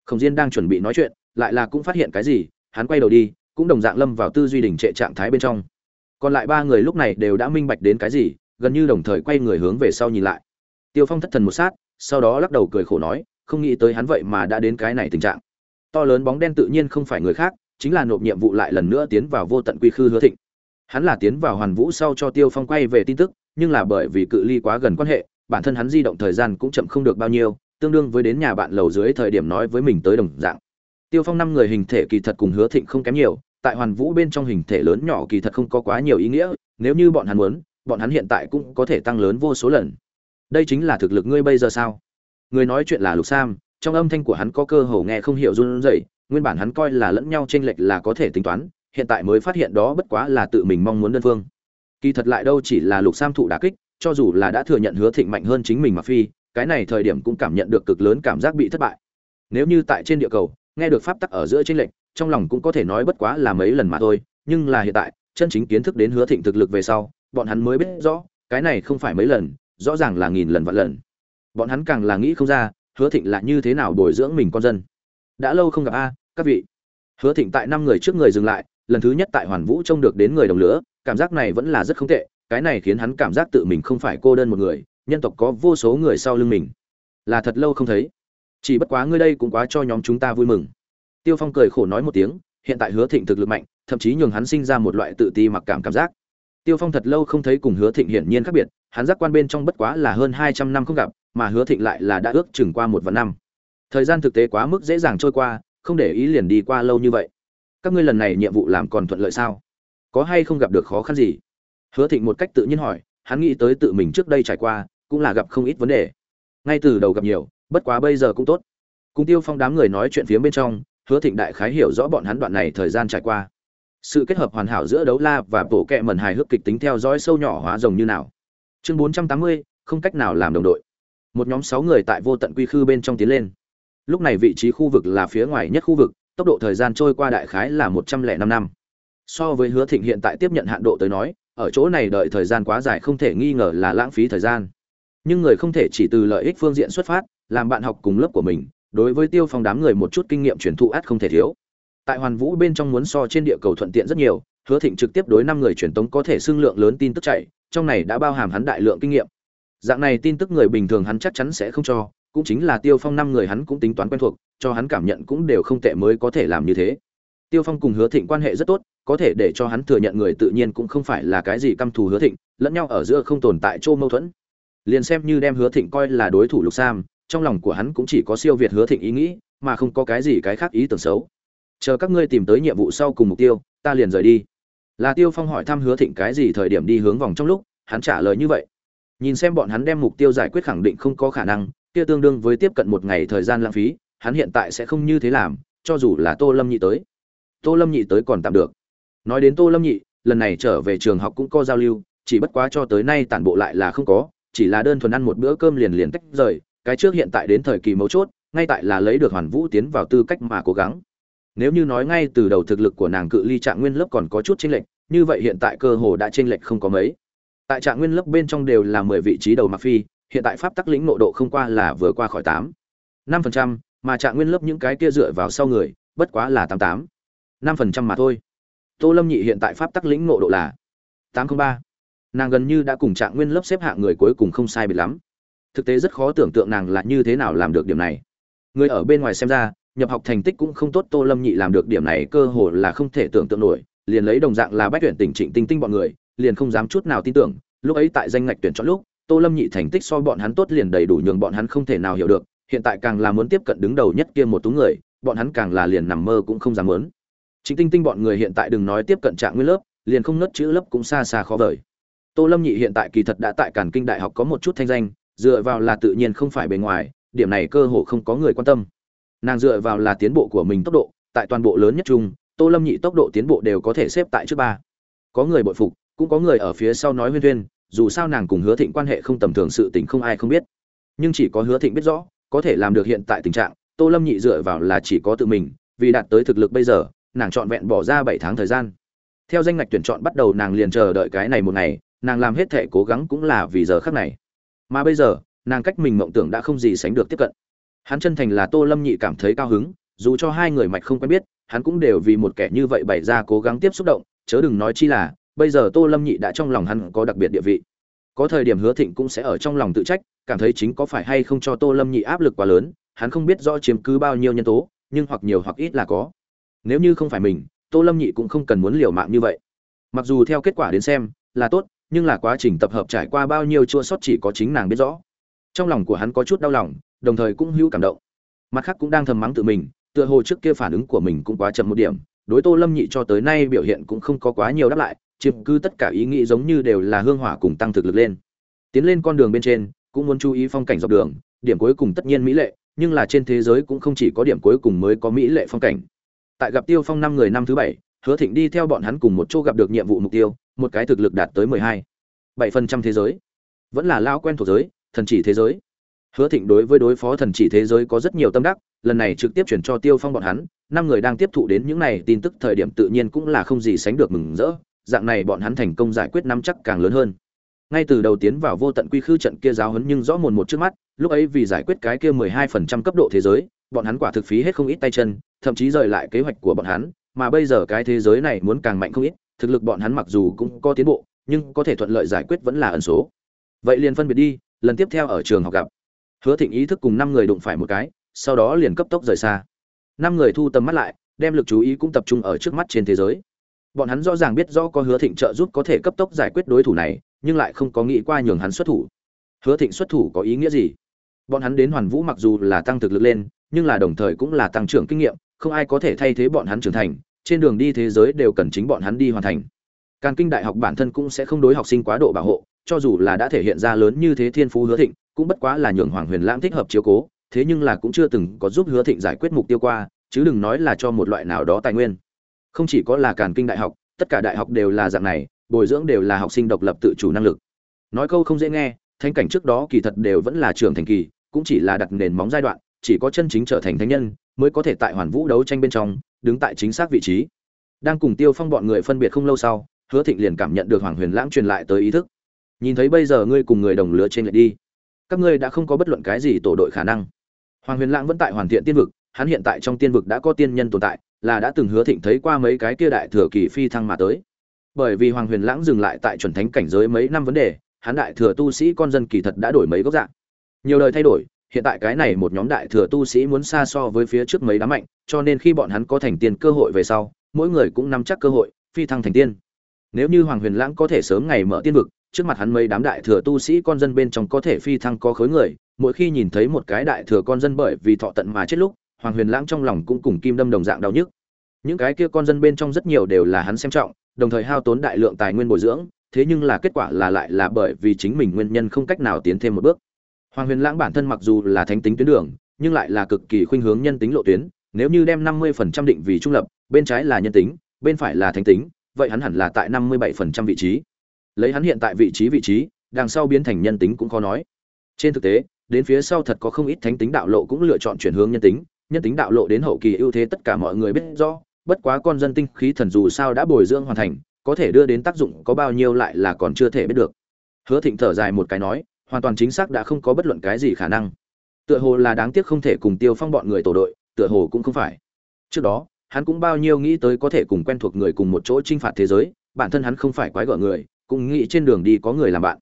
Khổng diên đang chuẩn bị nói chuyện, lại là cũng phát hiện cái gì, hắn quay đầu đi, cũng đồng dạng lâm vào tư duy đỉnh trệ trạng thái bên trong. Còn lại ba người lúc này đều đã minh bạch đến cái gì, gần như đồng thời quay người hướng về sau nhìn lại. Tiêu phong thất thần một sát, sau đó lắc đầu cười khổ nói không nghĩ tới hắn vậy mà đã đến cái này tình trạng. To lớn bóng đen tự nhiên không phải người khác, chính là nộp nhiệm vụ lại lần nữa tiến vào vô tận quy khư hứa thịnh. Hắn là tiến vào hoàn vũ sau cho tiêu phong quay về tin tức, nhưng là bởi vì cự ly quá gần quan hệ, bản thân hắn di động thời gian cũng chậm không được bao nhiêu, tương đương với đến nhà bạn lầu dưới thời điểm nói với mình tới đồng dạng. Tiêu phong năm người hình thể kỳ thật cùng hứa thịnh không kém nhiều, tại hoàn vũ bên trong hình thể lớn nhỏ kỳ thật không có quá nhiều ý nghĩa, nếu như bọn hắn muốn, bọn hắn hiện tại cũng có thể tăng lớn vô số lần. Đây chính là thực lực ngươi bây giờ sao? Người nói chuyện là lục sam, trong âm thanh của hắn có cơ hồ nghe không hiểu run rẩy, nguyên bản hắn coi là lẫn nhau chênh lệch là có thể tính toán, hiện tại mới phát hiện đó bất quá là tự mình mong muốn đơn phương. Kỳ thật lại đâu chỉ là lục sam thụ đả kích, cho dù là đã thừa nhận hứa thịnh mạnh hơn chính mình mà phi, cái này thời điểm cũng cảm nhận được cực lớn cảm giác bị thất bại. Nếu như tại trên địa cầu, nghe được pháp tắc ở giữa chênh lệch, trong lòng cũng có thể nói bất quá là mấy lần mà thôi, nhưng là hiện tại, chân chính kiến thức đến hứa thịnh thực lực về sau, bọn hắn mới biết rõ, cái này không phải mấy lần, rõ ràng là nghìn lần vạn lần bọn hắn càng là nghĩ không ra, hứa thịnh là như thế nào bồi dưỡng mình con dân. Đã lâu không gặp a, các vị. Hứa thịnh tại năm người trước người dừng lại, lần thứ nhất tại hoàn vũ trông được đến người đồng lửa, cảm giác này vẫn là rất không tệ, cái này khiến hắn cảm giác tự mình không phải cô đơn một người, nhân tộc có vô số người sau lưng mình. Là thật lâu không thấy. Chỉ bất quá ngươi đây cũng quá cho nhóm chúng ta vui mừng. Tiêu phong cười khổ nói một tiếng, hiện tại hứa thịnh thực lực mạnh, thậm chí nhường hắn sinh ra một loại tự ti mặc cảm cảm giác. Tiêu phong thật lâu không thấy cùng hứa thịnh hiển nhiên khác biệt, hắn giác quan bên trong bất quá là hơn hai trăm năm không gặp mà hứa thịnh lại là đã ước chừng qua một vạn năm. Thời gian thực tế quá mức dễ dàng trôi qua, không để ý liền đi qua lâu như vậy. Các ngươi lần này nhiệm vụ làm còn thuận lợi sao? Có hay không gặp được khó khăn gì? Hứa thịnh một cách tự nhiên hỏi, hắn nghĩ tới tự mình trước đây trải qua, cũng là gặp không ít vấn đề. Ngay từ đầu gặp nhiều, bất quá bây giờ cũng tốt. Cùng tiêu phong đám người nói chuyện phía bên trong, hứa thịnh đại khái hiểu rõ bọn hắn đoạn này thời gian trải qua. Sự kết hợp hoàn hảo giữa đấu la và bộ kẹ mần hài hước kịch tính theo dõi sâu nhỏ hóa rồng như nào. Chương bốn trăm tám mươi, không cách nào làm đồng đội một nhóm sáu người tại vô tận quy khư bên trong tiến lên. Lúc này vị trí khu vực là phía ngoài nhất khu vực, tốc độ thời gian trôi qua đại khái là một trăm lẻ năm năm. So với hứa thịnh hiện tại tiếp nhận hạn độ tới nói, ở chỗ này đợi thời gian quá dài không thể nghi ngờ là lãng phí thời gian. Nhưng người không thể chỉ từ lợi ích phương diện xuất phát, làm bạn học cùng lớp của mình, đối với tiêu phong đám người một chút kinh nghiệm truyền thụ át không thể thiếu. Tại hoàn vũ bên trong muốn so trên địa cầu thuận tiện rất nhiều, hứa thịnh trực tiếp đối năm người truyền tống có thể xưng lượng lớn tin tức chạy, trong này đã bao hàm hắn đại lượng kinh nghiệm dạng này tin tức người bình thường hắn chắc chắn sẽ không cho, cũng chính là tiêu phong năm người hắn cũng tính toán quen thuộc, cho hắn cảm nhận cũng đều không tệ mới có thể làm như thế. Tiêu phong cùng hứa thịnh quan hệ rất tốt, có thể để cho hắn thừa nhận người tự nhiên cũng không phải là cái gì căm thù hứa thịnh, lẫn nhau ở giữa không tồn tại chỗ mâu thuẫn. Liền xem như đem hứa thịnh coi là đối thủ lục sam, trong lòng của hắn cũng chỉ có siêu việt hứa thịnh ý nghĩ, mà không có cái gì cái khác ý tưởng xấu. Chờ các ngươi tìm tới nhiệm vụ sau cùng mục tiêu, ta liền rời đi. Là tiêu phong hỏi thăm hứa thịnh cái gì thời điểm đi hướng vòng trong lúc, hắn trả lời như vậy nhìn xem bọn hắn đem mục tiêu giải quyết khẳng định không có khả năng, kia tương đương với tiếp cận một ngày thời gian lãng phí, hắn hiện tại sẽ không như thế làm, cho dù là tô lâm nhị tới. Tô lâm nhị tới còn tạm được. Nói đến tô lâm nhị, lần này trở về trường học cũng có giao lưu, chỉ bất quá cho tới nay tản bộ lại là không có, chỉ là đơn thuần ăn một bữa cơm liền liền tách rời, cái trước hiện tại đến thời kỳ mấu chốt, ngay tại là lấy được hoàn vũ tiến vào tư cách mà cố gắng. Nếu như nói ngay từ đầu thực lực của nàng cự ly trạng nguyên lớp còn có chút chênh lệch, như vậy hiện tại cơ hồ đã chênh lệch không có mấy tại trạng nguyên lớp bên trong đều là mười vị trí đầu mặc phi, hiện tại pháp tắc lĩnh nộ độ không qua là vừa qua khỏi tám. Năm phần trăm, mà trạng nguyên lớp những cái kia dựa vào sau người, bất quá là tám tám. Năm phần trăm mà thôi. Tô lâm nhị hiện tại pháp tắc lĩnh nộ độ là tám không ba. Nàng gần như đã cùng trạng nguyên lớp xếp hạng người cuối cùng không sai biệt lắm. Thực tế rất khó tưởng tượng nàng là như thế nào làm được điểm này. Người ở bên ngoài xem ra, nhập học thành tích cũng không tốt, tô lâm nhị làm được điểm này cơ hồ là không thể tưởng tượng nổi, liền lấy đồng dạng là bách tuyển tỉnh trịnh tinh tinh bọn người liền không dám chút nào tin tưởng, lúc ấy tại danh ngạch tuyển chọn lúc, tô lâm nhị thành tích so bọn hắn tốt liền đầy đủ nhường bọn hắn không thể nào hiểu được, hiện tại càng là muốn tiếp cận đứng đầu nhất kia một tú người, bọn hắn càng là liền nằm mơ cũng không dám muốn. Chính tinh tinh bọn người hiện tại đừng nói tiếp cận trạng nguyên lớp, liền không nớt chữ lớp cũng xa xa khó vời. Tô lâm nhị hiện tại kỳ thật đã tại cản kinh đại học có một chút thanh danh, dựa vào là tự nhiên không phải bề ngoài, điểm này cơ hồ không có người quan tâm. Nàng dựa vào là tiến bộ của mình tốc độ, tại toàn bộ lớn nhất chung tô lâm nhị tốc độ tiến bộ đều có thể xếp tại trước ba. Có người bội phục cũng có người ở phía sau nói huyên huyên dù sao nàng cùng hứa thịnh quan hệ không tầm thường sự tình không ai không biết. Nhưng chỉ có hứa thịnh biết rõ, có thể làm được hiện tại tình trạng, tô lâm nhị dựa vào là chỉ có tự mình, vì đạt tới thực lực bây giờ, nàng trọn vẹn bỏ ra bảy tháng thời gian. Theo danh ngạch tuyển chọn bắt đầu nàng liền chờ đợi cái này một ngày, nàng làm hết thể cố gắng cũng là vì giờ khắc này. Mà bây giờ, nàng cách mình mộng tưởng đã không gì sánh được tiếp cận. Hắn chân thành là tô lâm nhị cảm thấy cao hứng, dù cho hai người mạch không quen biết, hắn cũng đều vì một kẻ như vậy bày ra cố gắng tiếp xúc động, chớ đừng nói chi là bây giờ tô lâm nhị đã trong lòng hắn có đặc biệt địa vị. Có thời điểm hứa thịnh cũng sẽ ở trong lòng tự trách, cảm thấy chính có phải hay không cho tô lâm nhị áp lực quá lớn, hắn không biết rõ chiếm cứ bao nhiêu nhân tố, nhưng hoặc nhiều hoặc ít là có. Nếu như không phải mình, tô lâm nhị cũng không cần muốn liều mạng như vậy. Mặc dù theo kết quả đến xem, là tốt, nhưng là quá trình tập hợp trải qua bao nhiêu chua sót chỉ có chính nàng biết rõ. Trong lòng của hắn có chút đau lòng, đồng thời cũng hữu cảm động. Mặt khác cũng đang thầm mắng tự mình, tựa hồ trước kia phản ứng của mình cũng quá chậm một điểm, đối tô lâm nhị cho tới nay biểu hiện cũng không có quá nhiều đáp lại chiếm cứ tất cả ý nghĩ giống như đều là hương hỏa cùng tăng thực lực lên. Tiến lên con đường bên trên, cũng muốn chú ý phong cảnh dọc đường, điểm cuối cùng tất nhiên mỹ lệ, nhưng là trên thế giới cũng không chỉ có điểm cuối cùng mới có mỹ lệ phong cảnh. Tại gặp tiêu phong năm người năm thứ bảy, hứa thịnh đi theo bọn hắn cùng một chỗ gặp được nhiệm vụ mục tiêu, một cái thực lực đạt tới mười hai. bảy phần trăm thế giới. Vẫn là lao quen thuộc giới, thần chỉ thế giới. Hứa thịnh đối với đối phó thần chỉ thế giới có rất nhiều tâm đắc, lần này trực tiếp chuyển cho tiêu phong bọn hắn, năm người đang tiếp thụ đến những này tin tức thời điểm tự nhiên cũng là không gì sánh được mừng rỡ dạng này bọn hắn thành công giải quyết nắm chắc càng lớn hơn. Ngay từ đầu tiến vào vô tận quy khư trận kia giáo hấn nhưng rõ mồn một trước mắt, lúc ấy vì giải quyết cái kia mười hai phần trăm cấp độ thế giới, bọn hắn quả thực phí hết không ít tay chân, thậm chí rời lại kế hoạch của bọn hắn, mà bây giờ cái thế giới này muốn càng mạnh không ít, thực lực bọn hắn mặc dù cũng có tiến bộ, nhưng có thể thuận lợi giải quyết vẫn là ẩn số. Vậy liền phân biệt đi, lần tiếp theo ở trường học gặp. Hứa thịnh ý thức cùng năm người đụng phải một cái, sau đó liền cấp tốc rời xa. Năm người thu tầm mắt lại, đem lực chú ý cũng tập trung ở trước mắt trên thế giới bọn hắn rõ ràng biết rõ có hứa thịnh trợ giúp có thể cấp tốc giải quyết đối thủ này, nhưng lại không có nghĩ qua nhường hắn xuất thủ. Hứa thịnh xuất thủ có ý nghĩa gì? Bọn hắn đến hoàn vũ mặc dù là tăng thực lực lên, nhưng là đồng thời cũng là tăng trưởng kinh nghiệm, không ai có thể thay thế bọn hắn trưởng thành, trên đường đi thế giới đều cần chính bọn hắn đi hoàn thành. Càng kinh đại học bản thân cũng sẽ không đối học sinh quá độ bảo hộ, cho dù là đã thể hiện ra lớn như thế thiên phú hứa thịnh, cũng bất quá là nhường hoàng huyền lãng thích hợp chiếu cố, thế nhưng là cũng chưa từng có giúp hứa thịnh giải quyết mục tiêu qua, chứ đừng nói là cho một loại nào đó tài nguyên không chỉ có là càn kinh đại học, tất cả đại học đều là dạng này, bồi dưỡng đều là học sinh độc lập tự chủ năng lực. Nói câu không dễ nghe thanh cảnh trước đó kỳ thật đều vẫn là trường thành kỳ, cũng chỉ là đặt nền móng giai đoạn, chỉ có chân chính trở thành thánh nhân mới có thể tại hoàn vũ đấu tranh bên trong, đứng tại chính xác vị trí. Đang cùng tiêu phong bọn người phân biệt không lâu sau, hứa thịnh liền cảm nhận được hoàng huyền lãng truyền lại tới ý thức. Nhìn thấy bây giờ ngươi cùng người đồng lứa trên lệ đi, các ngươi đã không có bất luận cái gì tổ đội khả năng. Hoàng huyền lãng vẫn tại hoàn thiện tiên vực, hắn hiện tại trong tiên vực đã có tiên nhân tồn tại là đã từng hứa thịnh thấy qua mấy cái kia đại thừa kỳ phi thăng mà tới. Bởi vì hoàng huyền lãng dừng lại tại chuẩn thánh cảnh giới mấy năm vấn đề, hắn đại thừa tu sĩ con dân kỳ thật đã đổi mấy góc dạng. Nhiều đời thay đổi, hiện tại cái này một nhóm đại thừa tu sĩ muốn xa so với phía trước mấy đám mạnh, cho nên khi bọn hắn có thành tiên cơ hội về sau, mỗi người cũng nắm chắc cơ hội, phi thăng thành tiên. Nếu như hoàng huyền lãng có thể sớm ngày mở tiên vực, trước mặt hắn mấy đám đại thừa tu sĩ con dân bên trong có thể phi thăng có khối người, mỗi khi nhìn thấy một cái đại thừa con dân bởi vì thọ tận mà chết lúc hoàng huyền lãng trong lòng cũng cùng kim đâm đồng dạng đau nhức. Những cái kia con dân bên trong rất nhiều đều là hắn xem trọng, đồng thời hao tốn đại lượng tài nguyên bồi dưỡng, thế nhưng là kết quả là lại là bởi vì chính mình nguyên nhân không cách nào tiến thêm một bước. Hoàng huyền lãng bản thân mặc dù là thánh tính tuyến đường, nhưng lại là cực kỳ khuynh hướng nhân tính lộ tuyến, nếu như đem năm mươi phần trăm định vì trung lập, bên trái là nhân tính, bên phải là thánh tính, vậy hắn hẳn là tại năm mươi bảy phần trăm vị trí. Lấy hắn hiện tại vị trí vị trí, đằng sau biến thành nhân tính cũng khó nói. Trên thực tế, đến phía sau thật có không ít thánh tính đạo lộ cũng lựa chọn chuyển hướng nhân tính nhân tính đạo lộ đến hậu kỳ ưu thế tất cả mọi người biết rõ, bất quá con dân tinh khí thần dù sao đã bồi dưỡng hoàn thành, có thể đưa đến tác dụng có bao nhiêu lại là còn chưa thể biết được. Hứa thịnh thở dài một cái nói, hoàn toàn chính xác đã không có bất luận cái gì khả năng. Tựa hồ là đáng tiếc không thể cùng tiêu phong bọn người tổ đội, tựa hồ cũng không phải. Trước đó, hắn cũng bao nhiêu nghĩ tới có thể cùng quen thuộc người cùng một chỗ chinh phạt thế giới, bản thân hắn không phải quái gở người, cũng nghĩ trên đường đi có người làm bạn.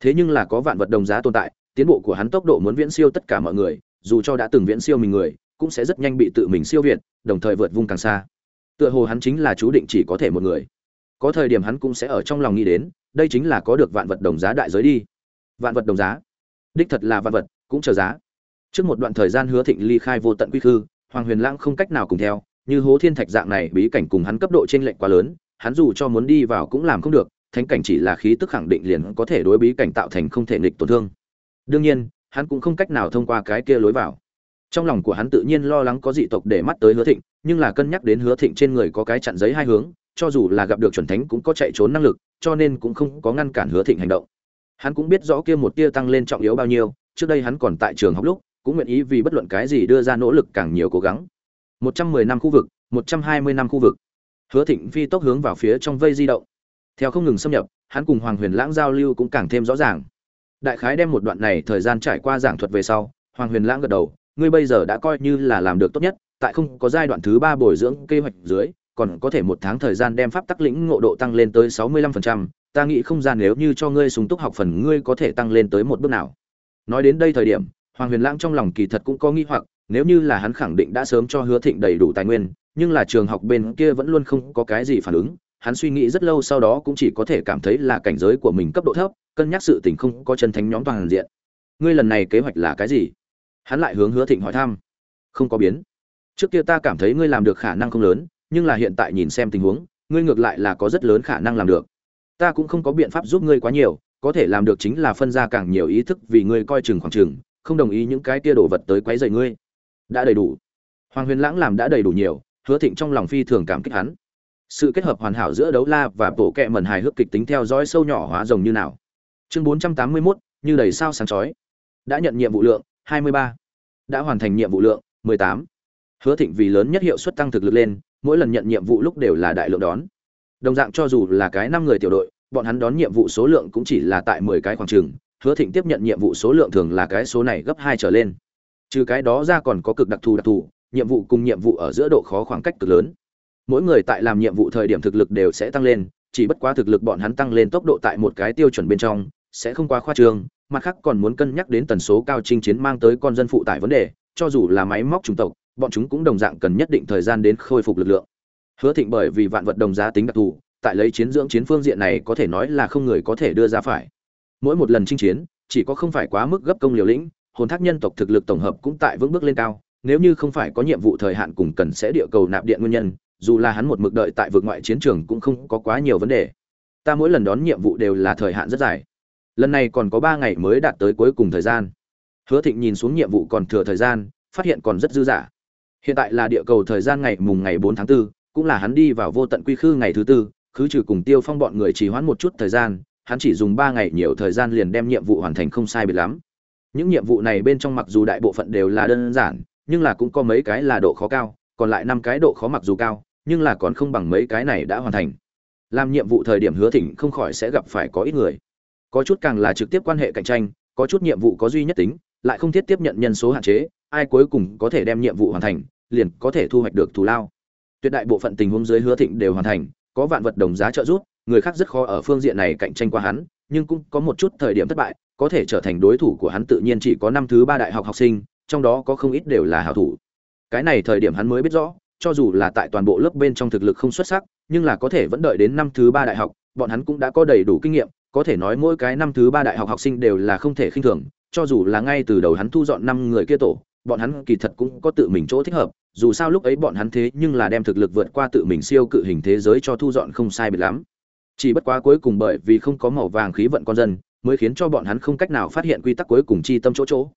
Thế nhưng là có vạn vật đồng giá tồn tại, tiến bộ của hắn tốc độ muốn viễn siêu tất cả mọi người, dù cho đã từng viễn siêu mình người cũng sẽ rất nhanh bị tự mình siêu việt, đồng thời vượt vung càng xa. Tựa hồ hắn chính là chú định chỉ có thể một người. Có thời điểm hắn cũng sẽ ở trong lòng nghĩ đến, đây chính là có được vạn vật đồng giá đại giới đi. Vạn vật đồng giá? Đích thật là vạn vật, cũng chờ giá. Trước một đoạn thời gian hứa thịnh ly khai vô tận quy khư, hoàng huyền lãng không cách nào cùng theo, như hố thiên thạch dạng này, bí cảnh cùng hắn cấp độ trên lệnh quá lớn, hắn dù cho muốn đi vào cũng làm không được, thánh cảnh chỉ là khí tức khẳng định liền có thể đối bí cảnh tạo thành không thể nghịch tổn thương. Đương nhiên, hắn cũng không cách nào thông qua cái kia lối vào trong lòng của hắn tự nhiên lo lắng có dị tộc để mắt tới hứa thịnh, nhưng là cân nhắc đến hứa thịnh trên người có cái chặn giấy hai hướng, cho dù là gặp được chuẩn thánh cũng có chạy trốn năng lực, cho nên cũng không có ngăn cản hứa thịnh hành động. Hắn cũng biết rõ kia một tia tăng lên trọng yếu bao nhiêu, trước đây hắn còn tại trường học lúc, cũng nguyện ý vì bất luận cái gì đưa ra nỗ lực càng nhiều cố gắng. Một trăm mười năm khu vực, một trăm hai mươi năm khu vực. Hứa thịnh phi tốc hướng vào phía trong vây di động. Theo không ngừng xâm nhập, hắn cùng hoàng huyền lãng giao lưu cũng càng thêm rõ ràng. Đại khái đem một đoạn này thời gian trải qua giảng thuật về sau, hoàng huyền lãng gật đầu ngươi bây giờ đã coi như là làm được tốt nhất, tại không có giai đoạn thứ ba bồi dưỡng kế hoạch dưới, còn có thể một tháng thời gian đem pháp tắc lĩnh ngộ độ tăng lên tới sáu mươi lăm phần trăm, ta nghĩ không gian nếu như cho ngươi súng túc học phần ngươi có thể tăng lên tới một bước nào. Nói đến đây thời điểm, hoàng huyền lãng trong lòng kỳ thật cũng có nghi hoặc, nếu như là hắn khẳng định đã sớm cho hứa thịnh đầy đủ tài nguyên, nhưng là trường học bên kia vẫn luôn không có cái gì phản ứng, hắn suy nghĩ rất lâu sau đó cũng chỉ có thể cảm thấy là cảnh giới của mình cấp độ thấp, cân nhắc sự tình không có chân thánh nhóm toàn diện. Ngươi lần này kế hoạch là cái gì? Hắn lại hướng hứa thịnh hỏi thăm. Không có biến. Trước kia ta cảm thấy ngươi làm được khả năng không lớn nhưng là hiện tại nhìn xem tình huống ngươi ngược lại là có rất lớn khả năng làm được. Ta cũng không có biện pháp giúp ngươi quá nhiều có thể làm được chính là phân ra càng nhiều ý thức vì ngươi coi chừng khoảng chừng không đồng ý những cái tia đồ vật tới quấy rầy ngươi. Đã đầy đủ. Hoàng huyền lãng làm đã đầy đủ nhiều hứa thịnh trong lòng phi thường cảm kích hắn. Sự kết hợp hoàn hảo giữa đấu la và bộ kẹ mẩn hài hước kịch tính theo dõi sâu nhỏ hóa rồng như nào. Chương 481, như đầy sao sáng chói. Đã nhận nhiệm vụ lượng 23. đã hoàn thành nhiệm vụ lượng 18. hứa thịnh vì lớn nhất hiệu suất tăng thực lực lên, mỗi lần nhận nhiệm vụ lúc đều là đại lượng đón đồng dạng cho dù là cái năm người tiểu đội, bọn hắn đón nhiệm vụ số lượng cũng chỉ là tại 10 cái khoảng trường, hứa thịnh tiếp nhận nhiệm vụ số lượng thường là cái số này gấp hai trở lên trừ cái đó ra còn có cực đặc thù đặc thù, nhiệm vụ cùng nhiệm vụ ở giữa độ khó khoảng cách cực lớn mỗi người tại làm nhiệm vụ thời điểm thực lực đều sẽ tăng lên, chỉ bất quá thực lực bọn hắn tăng lên tốc độ tại một cái tiêu chuẩn bên trong, sẽ không quá khoa trương mặt khác còn muốn cân nhắc đến tần số cao chinh chiến mang tới con dân phụ tải vấn đề, cho dù là máy móc chủng tộc, bọn chúng cũng đồng dạng cần nhất định thời gian đến khôi phục lực lượng. Hứa thịnh bởi vì vạn vật đồng giá tính đặc thù, tại lấy chiến dưỡng chiến phương diện này có thể nói là không người có thể đưa ra phải. Mỗi một lần chinh chiến, chỉ có không phải quá mức gấp công liều lĩnh, hồn thác nhân tộc thực lực tổng hợp cũng tại vững bước lên cao, nếu như không phải có nhiệm vụ thời hạn cùng cần sẽ địa cầu nạp điện nguyên nhân, dù là hắn một mực đợi tại vực ngoại chiến trường cũng không có quá nhiều vấn đề. Ta mỗi lần đón nhiệm vụ đều là thời hạn rất dài lần này còn có ba ngày mới đạt tới cuối cùng thời gian. Hứa thịnh nhìn xuống nhiệm vụ còn thừa thời gian phát hiện còn rất dư dả. Hiện tại là địa cầu thời gian ngày mùng ngày bốn tháng 4, cũng là hắn đi vào vô tận quy khư ngày thứ tư khứ trừ cùng tiêu phong bọn người chỉ hoãn một chút thời gian hắn chỉ dùng ba ngày nhiều thời gian liền đem nhiệm vụ hoàn thành không sai biệt lắm. Những nhiệm vụ này bên trong mặc dù đại bộ phận đều là đơn giản nhưng là cũng có mấy cái là độ khó cao còn lại năm cái độ khó mặc dù cao nhưng là còn không bằng mấy cái này đã hoàn thành. Làm nhiệm vụ thời điểm hứa thịnh không khỏi sẽ gặp phải có ít người có chút càng là trực tiếp quan hệ cạnh tranh, có chút nhiệm vụ có duy nhất tính, lại không thiết tiếp nhận nhân số hạn chế, ai cuối cùng có thể đem nhiệm vụ hoàn thành, liền có thể thu hoạch được thù lao. Tuyệt đại bộ phận tình huống dưới hứa thịnh đều hoàn thành, có vạn vật đồng giá trợ giúp, người khác rất khó ở phương diện này cạnh tranh qua hắn, nhưng cũng có một chút thời điểm thất bại, có thể trở thành đối thủ của hắn tự nhiên chỉ có năm thứ ba đại học học sinh, trong đó có không ít đều là hảo thủ. Cái này thời điểm hắn mới biết rõ, cho dù là tại toàn bộ lớp bên trong thực lực không xuất sắc, nhưng là có thể vẫn đợi đến năm thứ ba đại học, bọn hắn cũng đã có đầy đủ kinh nghiệm có thể nói mỗi cái năm thứ ba đại học học sinh đều là không thể khinh thường, cho dù là ngay từ đầu hắn thu dọn năm người kia tổ, bọn hắn kỳ thật cũng có tự mình chỗ thích hợp, dù sao lúc ấy bọn hắn thế nhưng là đem thực lực vượt qua tự mình siêu cự hình thế giới cho thu dọn không sai biệt lắm. Chỉ bất quá cuối cùng bởi vì không có màu vàng khí vận con dân, mới khiến cho bọn hắn không cách nào phát hiện quy tắc cuối cùng chi tâm chỗ chỗ.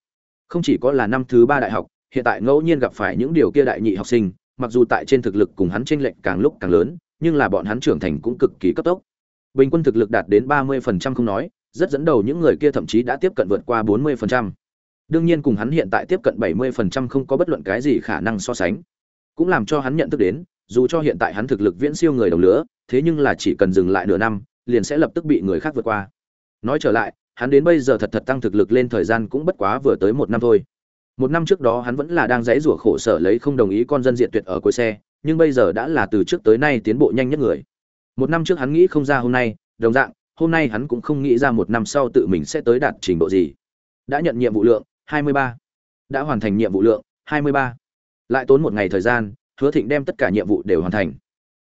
Không chỉ có là năm thứ ba đại học, hiện tại ngẫu nhiên gặp phải những điều kia đại nhị học sinh, mặc dù tại trên thực lực cùng hắn tranh lệch càng lúc càng lớn, nhưng là bọn hắn trưởng thành cũng cực kỳ cấp tốc bình quân thực lực đạt đến ba mươi phần trăm không nói, rất dẫn đầu những người kia thậm chí đã tiếp cận vượt qua bốn mươi phần trăm. Đương nhiên cùng hắn hiện tại tiếp cận bảy mươi phần trăm không có bất luận cái gì khả năng so sánh. Cũng làm cho hắn nhận thức đến, dù cho hiện tại hắn thực lực viễn siêu người đồng lứa, thế nhưng là chỉ cần dừng lại nửa năm, liền sẽ lập tức bị người khác vượt qua. Nói trở lại, hắn đến bây giờ thật thật tăng thực lực lên thời gian cũng bất quá vừa tới một năm thôi. Một năm trước đó hắn vẫn là đang dãy rủa khổ sở lấy không đồng ý con dân diện tuyệt ở cuối xe, nhưng bây giờ đã là từ trước tới nay tiến bộ nhanh nhất người một năm trước hắn nghĩ không ra hôm nay, đồng dạng, hôm nay hắn cũng không nghĩ ra một năm sau tự mình sẽ tới đạt trình độ gì. Đã nhận nhiệm vụ lượng 23. đã hoàn thành nhiệm vụ lượng 23. lại tốn một ngày thời gian, hứa thịnh đem tất cả nhiệm vụ đều hoàn thành.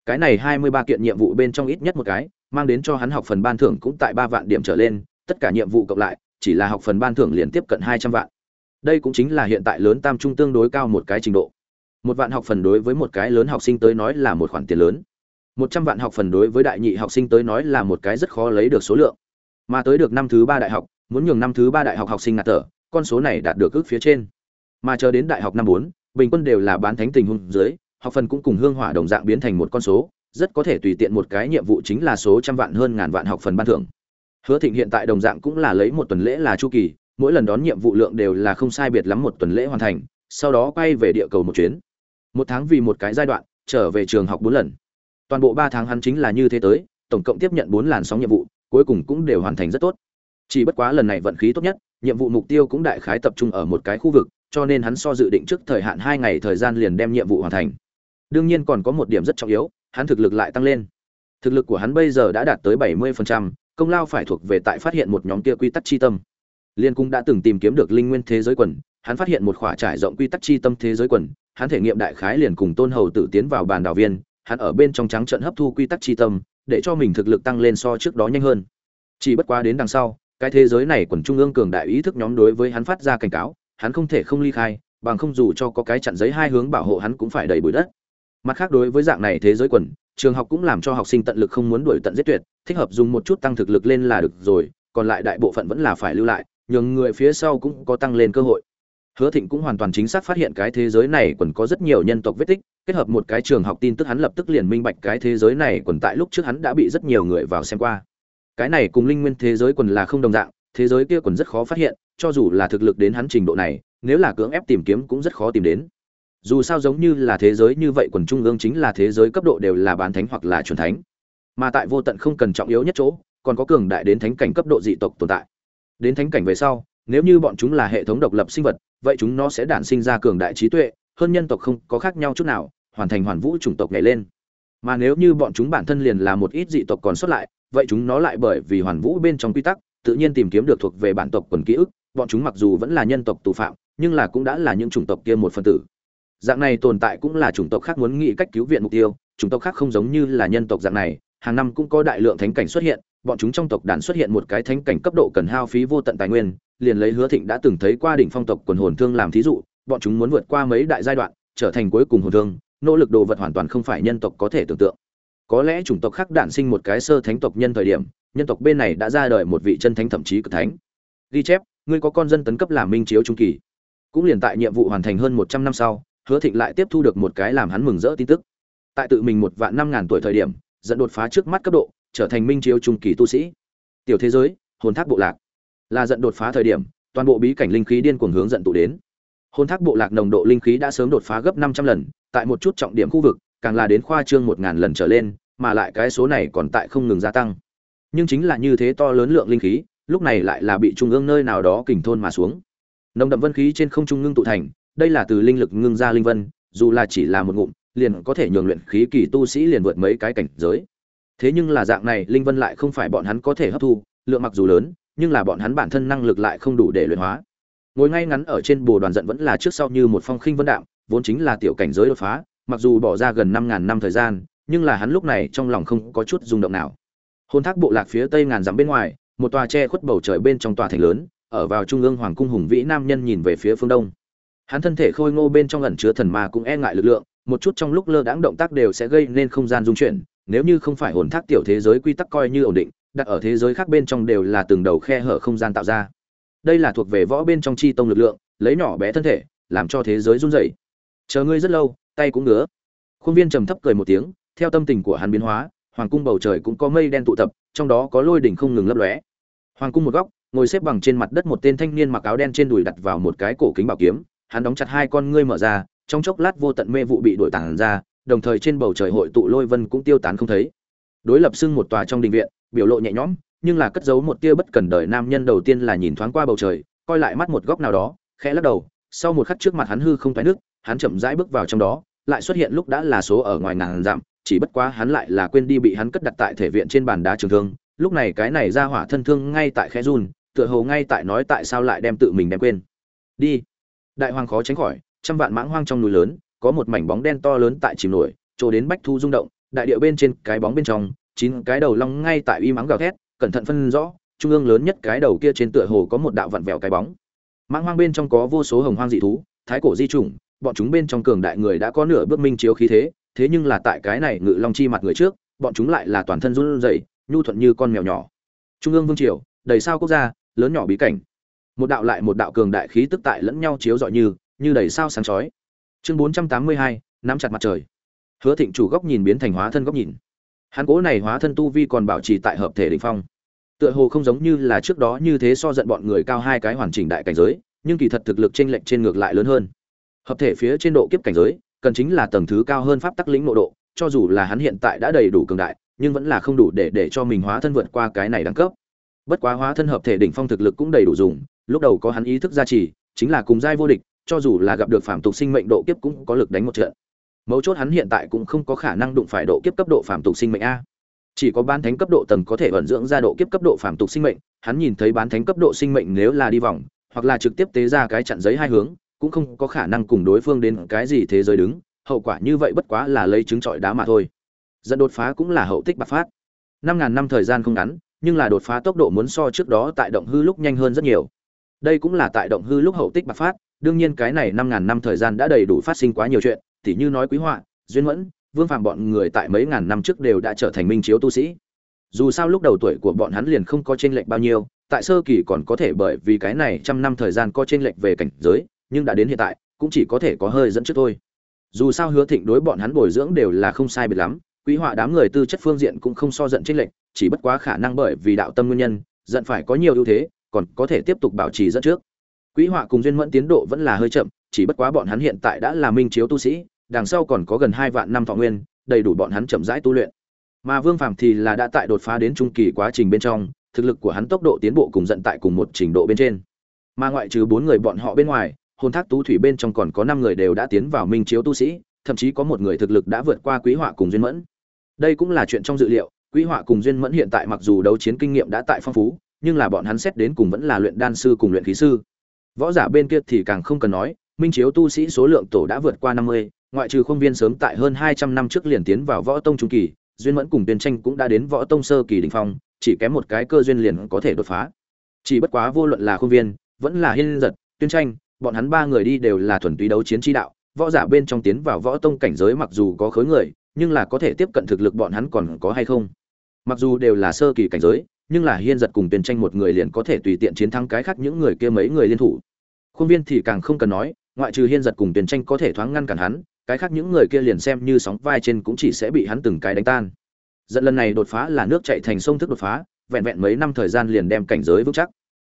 Cái này 23 kiện nhiệm vụ bên trong ít nhất một cái, mang đến cho hắn học phần ban thưởng cũng tại ba vạn điểm trở lên, tất cả nhiệm vụ cộng lại, chỉ là học phần ban thưởng liền tiếp cận 200 vạn. Đây cũng chính là hiện tại lớn tam trung tương đối cao một cái trình độ. Một vạn học phần đối với một cái lớn học sinh tới nói là một khoản tiền lớn một trăm vạn học phần đối với đại nhị học sinh tới nói là một cái rất khó lấy được số lượng. Mà tới được năm thứ ba đại học, muốn nhường năm thứ ba đại học học sinh ngạt thở, con số này đạt được ước phía trên. Mà chờ đến đại học năm bốn, bình quân đều là bán thánh tình huống dưới, học phần cũng cùng hương hỏa đồng dạng biến thành một con số, rất có thể tùy tiện một cái nhiệm vụ chính là số trăm vạn hơn ngàn vạn học phần ban thưởng. Hứa thịnh hiện tại đồng dạng cũng là lấy một tuần lễ là chu kỳ, mỗi lần đón nhiệm vụ lượng đều là không sai biệt lắm một tuần lễ hoàn thành, sau đó quay về địa cầu một chuyến. Một tháng vì một cái giai đoạn, trở về trường học bốn lần toàn bộ ba tháng hắn chính là như thế tới tổng cộng tiếp nhận bốn làn sóng nhiệm vụ cuối cùng cũng đều hoàn thành rất tốt. Chỉ bất quá lần này vận khí tốt nhất nhiệm vụ mục tiêu cũng đại khái tập trung ở một cái khu vực cho nên hắn so dự định trước thời hạn hai ngày thời gian liền đem nhiệm vụ hoàn thành. Đương nhiên còn có một điểm rất trọng yếu hắn thực lực lại tăng lên. Thực lực của hắn bây giờ đã đạt tới bảy 70%, công lao phải thuộc về tại phát hiện một nhóm kia quy tắc chi tâm. Liên cũng đã từng tìm kiếm được linh nguyên thế giới quần hắn phát hiện một khỏa trải rộng quy tắc chi tâm thế giới quần hắn thể nghiệm đại khái liền cùng tôn hầu tử tiến vào bàn đảo viên hắn ở bên trong trắng trận hấp thu quy tắc chi tâm, để cho mình thực lực tăng lên so trước đó nhanh hơn. Chỉ bất quá đến đằng sau, cái thế giới này quần trung ương cường đại ý thức nhóm đối với hắn phát ra cảnh cáo, hắn không thể không ly khai, bằng không dù cho có cái chặn giấy hai hướng bảo hộ hắn cũng phải đầy bụi đất. Mặt khác đối với dạng này thế giới quần, trường học cũng làm cho học sinh tận lực không muốn đuổi tận giết tuyệt, thích hợp dùng một chút tăng thực lực lên là được rồi, còn lại đại bộ phận vẫn là phải lưu lại, nhường người phía sau cũng có tăng lên cơ hội. Hứa thịnh cũng hoàn toàn chính xác phát hiện cái thế giới này quần có rất nhiều nhân tộc vết tích kết hợp một cái trường học tin tức hắn lập tức liền minh bạch cái thế giới này quần tại lúc trước hắn đã bị rất nhiều người vào xem qua. Cái này cùng linh nguyên thế giới quần là không đồng dạng, thế giới kia quần rất khó phát hiện, cho dù là thực lực đến hắn trình độ này, nếu là cưỡng ép tìm kiếm cũng rất khó tìm đến. Dù sao giống như là thế giới như vậy quần trung ương chính là thế giới cấp độ đều là bán thánh hoặc là chuẩn thánh. Mà tại vô tận không cần trọng yếu nhất chỗ, còn có cường đại đến thánh cảnh cấp độ dị tộc tồn tại. Đến thánh cảnh về sau, nếu như bọn chúng là hệ thống độc lập sinh vật, vậy chúng nó sẽ đản sinh ra cường đại trí tuệ hơn nhân tộc không có khác nhau chút nào, hoàn thành hoàn vũ chủng tộc nhảy lên. Mà nếu như bọn chúng bản thân liền là một ít dị tộc còn sót lại, vậy chúng nó lại bởi vì hoàn vũ bên trong quy tắc, tự nhiên tìm kiếm được thuộc về bản tộc quần ký ức, bọn chúng mặc dù vẫn là nhân tộc tù phạm, nhưng là cũng đã là những chủng tộc kia một phần tử. Dạng này tồn tại cũng là chủng tộc khác muốn nghĩ cách cứu viện mục tiêu, chủng tộc khác không giống như là nhân tộc dạng này, hàng năm cũng có đại lượng thánh cảnh xuất hiện, bọn chúng trong tộc đàn xuất hiện một cái thánh cảnh cấp độ cần hao phí vô tận tài nguyên, liền lấy hứa thịnh đã từng thấy qua đỉnh phong tộc quần hồn thương làm thí dụ bọn chúng muốn vượt qua mấy đại giai đoạn, trở thành cuối cùng hồn thương, nỗ lực đồ vật hoàn toàn không phải nhân tộc có thể tưởng tượng. Có lẽ chủng tộc khác đản sinh một cái sơ thánh tộc nhân thời điểm, nhân tộc bên này đã ra đời một vị chân thánh thậm chí cực thánh. Ghi chép, ngươi có con dân tấn cấp làm minh chiếu trung kỳ. Cũng liền tại nhiệm vụ hoàn thành hơn một trăm năm sau, hứa thịnh lại tiếp thu được một cái làm hắn mừng rỡ tin tức. Tại tự mình một vạn năm ngàn tuổi thời điểm, dẫn đột phá trước mắt cấp độ, trở thành minh chiếu trung kỳ tu sĩ. Tiểu thế giới, hồn thác bộ lạc. Là dẫn đột phá thời điểm, toàn bộ bí cảnh linh khí điên cuồng hướng dẫn tụ đến. Hôn thác bộ lạc nồng độ linh khí đã sớm đột phá gấp năm trăm lần, tại một chút trọng điểm khu vực, càng là đến khoa trương một ngàn lần trở lên, mà lại cái số này còn tại không ngừng gia tăng. Nhưng chính là như thế to lớn lượng linh khí, lúc này lại là bị trung ương nơi nào đó kình thôn mà xuống. Nồng đậm vân khí trên không trung ngưng tụ thành, đây là từ linh lực ngưng ra linh vân, dù là chỉ là một ngụm, liền có thể nhường luyện khí kỳ tu sĩ liền vượt mấy cái cảnh giới. Thế nhưng là dạng này, linh vân lại không phải bọn hắn có thể hấp thu, lượng mặc dù lớn, nhưng là bọn hắn bản thân năng lực lại không đủ để luyện hóa ngồi ngay ngắn ở trên bồ đoàn giận vẫn là trước sau như một phong khinh vân đạm, vốn chính là tiểu cảnh giới đột phá, mặc dù bỏ ra gần năm ngàn năm thời gian, nhưng là hắn lúc này trong lòng không có chút rung động nào. Hôn thác bộ lạc phía tây ngàn dặm bên ngoài, một tòa tre khuất bầu trời bên trong tòa thành lớn, ở vào trung ương hoàng cung hùng vĩ nam nhân nhìn về phía phương đông. Hắn thân thể khôi ngô bên trong ẩn chứa thần ma cũng e ngại lực lượng, một chút trong lúc lơ đãng động tác đều sẽ gây nên không gian dung chuyển, nếu như không phải hồn thác tiểu thế giới quy tắc coi như ổn định, đặt ở thế giới khác bên trong đều là từng đầu khe hở không gian tạo ra đây là thuộc về võ bên trong chi tông lực lượng, lấy nhỏ bé thân thể, làm cho thế giới run rẩy. Chờ ngươi rất lâu, tay cũng ngứa. Khuôn viên trầm thấp cười một tiếng, theo tâm tình của hắn biến hóa, hoàng cung bầu trời cũng có mây đen tụ tập, trong đó có lôi đỉnh không ngừng lấp lóe. Hoàng cung một góc, ngồi xếp bằng trên mặt đất một tên thanh niên mặc áo đen trên đùi đặt vào một cái cổ kính bảo kiếm, hắn đóng chặt hai con ngươi mở ra, trong chốc lát vô tận mê vụ bị đổi tản ra, đồng thời trên bầu trời hội tụ lôi vân cũng tiêu tán không thấy. Đối lập xưng một tòa trong đình viện, biểu lộ nhẹ nhõm nhưng là cất giấu một tia bất cần đời nam nhân đầu tiên là nhìn thoáng qua bầu trời, coi lại mắt một góc nào đó, khẽ lắc đầu, sau một khắc trước mặt hắn hư không tái nước, hắn chậm rãi bước vào trong đó, lại xuất hiện lúc đã là số ở ngoài ngàn dặm, chỉ bất quá hắn lại là quên đi bị hắn cất đặt tại thể viện trên bàn đá trường thương, lúc này cái này ra hỏa thân thương ngay tại khẽ run, tựa hồ ngay tại nói tại sao lại đem tự mình đem quên. Đi. Đại hoàng khó tránh khỏi, trăm vạn mãng hoang trong núi lớn, có một mảnh bóng đen to lớn tại chìm nổi, chỗ đến bách thu rung động, đại địa bên trên, cái bóng bên trong, chín cái đầu long ngay tại uy mắng gào thét cẩn thận phân rõ, trung ương lớn nhất cái đầu kia trên tựa hồ có một đạo vặn vẹo cái bóng. Mãng hoang bên trong có vô số hồng hoang dị thú, thái cổ di chủng, bọn chúng bên trong cường đại người đã có nửa bước minh chiếu khí thế thế nhưng là tại cái này ngự long chi mặt người trước, bọn chúng lại là toàn thân run rẩy, nhu thuận như con mèo nhỏ. Trung ương vương triều, đầy sao quốc gia, lớn nhỏ bí cảnh. Một đạo lại một đạo cường đại khí tức tại lẫn nhau chiếu rọi như như đầy sao sáng chói. Chương bốn trăm tám mươi hai, nắm chặt mặt trời. Hứa thịnh chủ góc nhìn biến thành hóa thân góc nhìn. Hắn cố này hóa thân tu vi còn bảo trì tại hợp thể đỉnh phong tựa hồ không giống như là trước đó như thế so giận bọn người cao hai cái hoàn chỉnh đại cảnh giới, nhưng kỳ thật thực lực trên lệnh trên ngược lại lớn hơn. Hợp thể phía trên độ kiếp cảnh giới, cần chính là tầng thứ cao hơn pháp tắc lĩnh nội độ, cho dù là hắn hiện tại đã đầy đủ cường đại, nhưng vẫn là không đủ để để cho mình hóa thân vượt qua cái này đẳng cấp. Bất quá hóa thân hợp thể đỉnh phong thực lực cũng đầy đủ dùng, lúc đầu có hắn ý thức gia trì, chính là cùng giai vô địch, cho dù là gặp được phạm tục sinh mệnh độ kiếp cũng có lực đánh một trận. Mấu chốt hắn hiện tại cũng không có khả năng đụng phải độ kiếp cấp độ phạm tục sinh mệnh a chỉ có bán thánh cấp độ tầng có thể vận dưỡng ra độ kiếp cấp độ phạm tục sinh mệnh, hắn nhìn thấy bán thánh cấp độ sinh mệnh nếu là đi vòng, hoặc là trực tiếp tế ra cái chặn giấy hai hướng, cũng không có khả năng cùng đối phương đến cái gì thế giới đứng, hậu quả như vậy bất quá là lấy trứng trọi đá mà thôi. Dẫn đột phá cũng là hậu tích bạc phát. Năm ngàn năm thời gian không ngắn, nhưng là đột phá tốc độ muốn so trước đó tại động hư lúc nhanh hơn rất nhiều. Đây cũng là tại động hư lúc hậu tích bạc phát, đương nhiên cái này năm ngàn năm thời gian đã đầy đủ phát sinh quá nhiều chuyện, tỉ như nói quý họa, duyên mẫn vương phàm bọn người tại mấy ngàn năm trước đều đã trở thành minh chiếu tu sĩ. Dù sao lúc đầu tuổi của bọn hắn liền không có chênh lệch bao nhiêu, tại sơ kỳ còn có thể bởi vì cái này trăm năm thời gian có chênh lệch về cảnh giới, nhưng đã đến hiện tại, cũng chỉ có thể có hơi dẫn trước thôi. Dù sao hứa thịnh đối bọn hắn bồi dưỡng đều là không sai biệt lắm, quý họa đám người tư chất phương diện cũng không so giận chênh lệch, chỉ bất quá khả năng bởi vì đạo tâm nguyên nhân, giận phải có nhiều ưu thế, còn có thể tiếp tục bảo trì dẫn trước. Quý họa cùng duyên mẫn tiến độ vẫn là hơi chậm, chỉ bất quá bọn hắn hiện tại đã là minh chiếu tu sĩ đằng sau còn có gần hai vạn năm thọ nguyên, đầy đủ bọn hắn chậm rãi tu luyện. Mà vương phàm thì là đã tại đột phá đến trung kỳ quá trình bên trong, thực lực của hắn tốc độ tiến bộ cùng giận tại cùng một trình độ bên trên. Mà ngoại trừ bốn người bọn họ bên ngoài, hồn thác tú thủy bên trong còn có năm người đều đã tiến vào minh chiếu tu sĩ, thậm chí có một người thực lực đã vượt qua quý họa cùng duyên mẫn. Đây cũng là chuyện trong dự liệu, quý họa cùng duyên mẫn hiện tại mặc dù đấu chiến kinh nghiệm đã tại phong phú, nhưng là bọn hắn xét đến cùng vẫn là luyện đan sư cùng luyện khí sư. Võ giả bên kia thì càng không cần nói, minh chiếu tu sĩ số lượng tổ đã vượt qua năm mươi ngoại trừ khuôn viên sớm tại hơn hai trăm năm trước liền tiến vào võ tông trung kỳ, duyên mẫn cùng tuyên tranh cũng đã đến võ tông sơ kỳ đỉnh phong, chỉ kém một cái cơ duyên liền có thể đột phá. Chỉ bất quá vô luận là khuôn viên, vẫn là hiên giật tuyên tranh, bọn hắn ba người đi đều là thuần túy đấu chiến chi đạo, võ giả bên trong tiến vào võ tông cảnh giới mặc dù có khối người, nhưng là có thể tiếp cận thực lực bọn hắn còn có hay không? Mặc dù đều là sơ kỳ cảnh giới, nhưng là hiên giật cùng tuyên tranh một người liền có thể tùy tiện chiến thắng cái khác những người kia mấy người liên thủ. Khuôn viên thì càng không cần nói, ngoại trừ hiên giật cùng Tiên tranh có thể thoáng ngăn cản hắn cái khác những người kia liền xem như sóng vai trên cũng chỉ sẽ bị hắn từng cái đánh tan. Dẫn lần này đột phá là nước chạy thành sông thức đột phá, vẹn vẹn mấy năm thời gian liền đem cảnh giới vững chắc.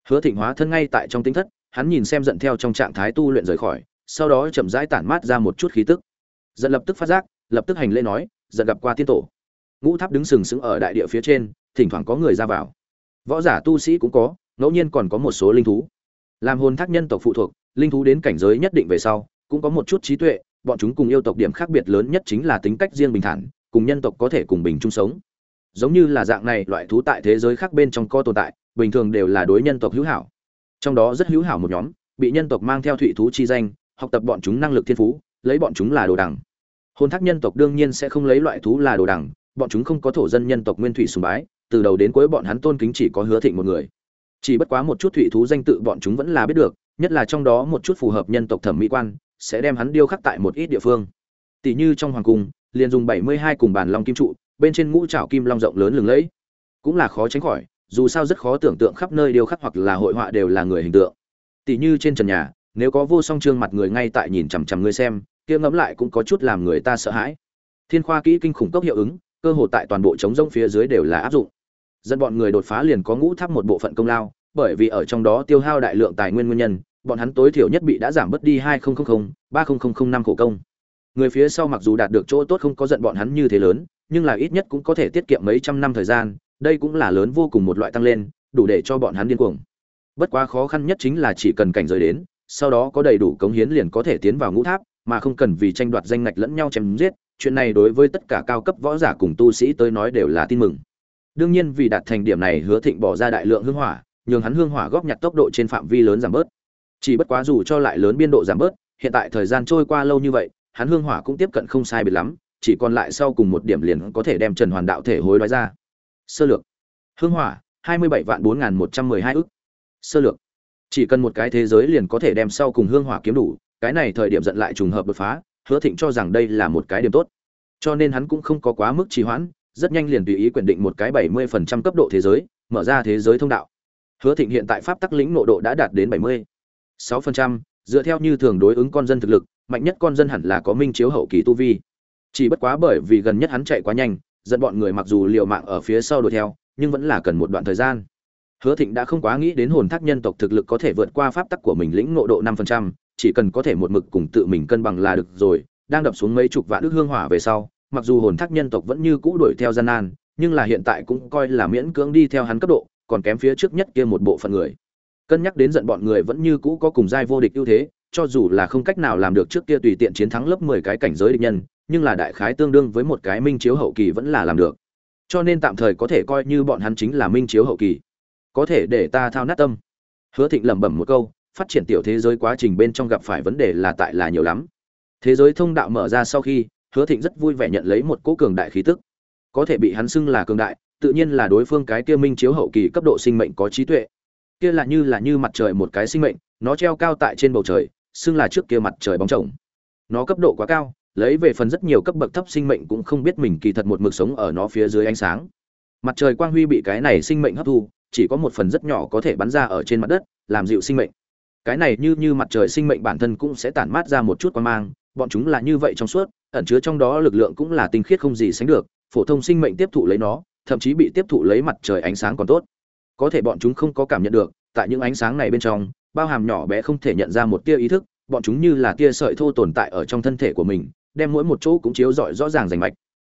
Hứa thịnh hóa thân ngay tại trong tính thất, hắn nhìn xem giận theo trong trạng thái tu luyện rời khỏi, sau đó chậm rãi tản mát ra một chút khí tức. Giận lập tức phát giác, lập tức hành lễ nói, giận gặp qua tiên tổ. Ngũ tháp đứng sừng sững ở đại địa phía trên, thỉnh thoảng có người ra vào. Võ giả tu sĩ cũng có, ngẫu nhiên còn có một số linh thú. Làm hồn thác nhân tộc phụ thuộc, linh thú đến cảnh giới nhất định về sau, cũng có một chút trí tuệ bọn chúng cùng yêu tộc điểm khác biệt lớn nhất chính là tính cách riêng bình thản, cùng nhân tộc có thể cùng bình chung sống. Giống như là dạng này, loại thú tại thế giới khác bên trong co tồn tại, bình thường đều là đối nhân tộc hữu hảo. Trong đó rất hữu hảo một nhóm, bị nhân tộc mang theo thụy thú chi danh, học tập bọn chúng năng lực thiên phú, lấy bọn chúng là đồ đằng. Hôn thác nhân tộc đương nhiên sẽ không lấy loại thú là đồ đằng, bọn chúng không có thổ dân nhân tộc nguyên thủy sùng bái, từ đầu đến cuối bọn hắn tôn kính chỉ có hứa thịnh một người. Chỉ bất quá một chút thụy thú danh tự bọn chúng vẫn là biết được, nhất là trong đó một chút phù hợp nhân tộc thẩm mỹ quan sẽ đem hắn điêu khắc tại một ít địa phương. Tỷ như trong hoàng cung, liền dùng bảy mươi hai cùng bàn long kim trụ, bên trên ngũ trảo kim long rộng lớn lừng lẫy. Cũng là khó tránh khỏi, dù sao rất khó tưởng tượng khắp nơi điêu khắc hoặc là hội họa đều là người hình tượng. Tỷ như trên trần nhà, nếu có vô song trương mặt người ngay tại nhìn chằm chằm người xem, kia ngẫm lại cũng có chút làm người ta sợ hãi. Thiên khoa kỹ kinh khủng tốc hiệu ứng, cơ hội tại toàn bộ chống rông phía dưới đều là áp dụng. Dẫn bọn người đột phá liền có ngũ tháp một bộ phận công lao, bởi vì ở trong đó tiêu hao đại lượng tài nguyên nguyên nhân bọn hắn tối thiểu nhất bị đã giảm bớt đi hai ba năm khổ công. Người phía sau mặc dù đạt được chỗ tốt không có giận bọn hắn như thế lớn, nhưng là ít nhất cũng có thể tiết kiệm mấy trăm năm thời gian, đây cũng là lớn vô cùng một loại tăng lên, đủ để cho bọn hắn điên cuồng. Bất quá khó khăn nhất chính là chỉ cần cảnh giới đến, sau đó có đầy đủ cống hiến liền có thể tiến vào ngũ tháp, mà không cần vì tranh đoạt danh ngạch lẫn nhau chém giết, chuyện này đối với tất cả cao cấp võ giả cùng tu sĩ tới nói đều là tin mừng. Đương nhiên vì đạt thành điểm này hứa thịnh bỏ ra đại lượng hương hỏa, nhường hắn hương hỏa góp nhặt tốc độ trên phạm vi lớn giảm bớt chỉ bất quá dù cho lại lớn biên độ giảm bớt, hiện tại thời gian trôi qua lâu như vậy, hắn hương hỏa cũng tiếp cận không sai biệt lắm, chỉ còn lại sau cùng một điểm liền có thể đem trần hoàn đạo thể hối đoái ra. Sơ lược. Hương hỏa, hai mươi bảy vạn bốn nghìn một trăm mười hai ức. Sơ lược. Chỉ cần một cái thế giới liền có thể đem sau cùng hương hỏa kiếm đủ, cái này thời điểm giận lại trùng hợp đột phá, hứa thịnh cho rằng đây là một cái điểm tốt. Cho nên hắn cũng không có quá mức trì hoãn, rất nhanh liền tùy ý quyền định một cái bảy mươi phần trăm cấp độ thế giới, mở ra thế giới thông đạo. Hứa thịnh hiện tại pháp tắc lĩnh nội độ đã đạt đến bảy mươi sáu phần trăm, dựa theo như thường đối ứng con dân thực lực, mạnh nhất con dân hẳn là có minh chiếu hậu kỳ tu vi. Chỉ bất quá bởi vì gần nhất hắn chạy quá nhanh, dẫn bọn người mặc dù liều mạng ở phía sau đuổi theo, nhưng vẫn là cần một đoạn thời gian. Hứa thịnh đã không quá nghĩ đến hồn thác nhân tộc thực lực có thể vượt qua pháp tắc của mình lĩnh ngộ độ năm phần trăm, chỉ cần có thể một mực cùng tự mình cân bằng là được rồi, đang đập xuống mấy chục vạn ước hương hỏa về sau, mặc dù hồn thác nhân tộc vẫn như cũ đuổi theo gian nan, nhưng là hiện tại cũng coi là miễn cưỡng đi theo hắn cấp độ, còn kém phía trước nhất kia một bộ phận người cân nhắc đến giận bọn người vẫn như cũ có cùng giai vô địch ưu thế, cho dù là không cách nào làm được trước kia tùy tiện chiến thắng lớp mười cái cảnh giới địch nhân, nhưng là đại khái tương đương với một cái minh chiếu hậu kỳ vẫn là làm được. Cho nên tạm thời có thể coi như bọn hắn chính là minh chiếu hậu kỳ. Có thể để ta thao nát tâm. Hứa thịnh lẩm bẩm một câu, phát triển tiểu thế giới quá trình bên trong gặp phải vấn đề là tại là nhiều lắm. Thế giới thông đạo mở ra sau khi, hứa thịnh rất vui vẻ nhận lấy một cỗ cường đại khí tức. Có thể bị hắn xưng là cường đại, tự nhiên là đối phương cái kia minh chiếu hậu kỳ cấp độ sinh mệnh có trí tuệ kia là như là như mặt trời một cái sinh mệnh, nó treo cao tại trên bầu trời, xưng là trước kia mặt trời bóng chồng. Nó cấp độ quá cao, lấy về phần rất nhiều cấp bậc thấp sinh mệnh cũng không biết mình kỳ thật một mực sống ở nó phía dưới ánh sáng. Mặt trời quang huy bị cái này sinh mệnh hấp thu, chỉ có một phần rất nhỏ có thể bắn ra ở trên mặt đất, làm dịu sinh mệnh. Cái này như như mặt trời sinh mệnh bản thân cũng sẽ tản mát ra một chút quang mang, bọn chúng là như vậy trong suốt, ẩn chứa trong đó lực lượng cũng là tinh khiết không gì sánh được, phổ thông sinh mệnh tiếp thụ lấy nó, thậm chí bị tiếp thụ lấy mặt trời ánh sáng còn tốt có thể bọn chúng không có cảm nhận được, tại những ánh sáng này bên trong, bao hàm nhỏ bé không thể nhận ra một tia ý thức, bọn chúng như là tia sợi thô tồn tại ở trong thân thể của mình, đem mỗi một chỗ cũng chiếu rọi rõ ràng rành mạch.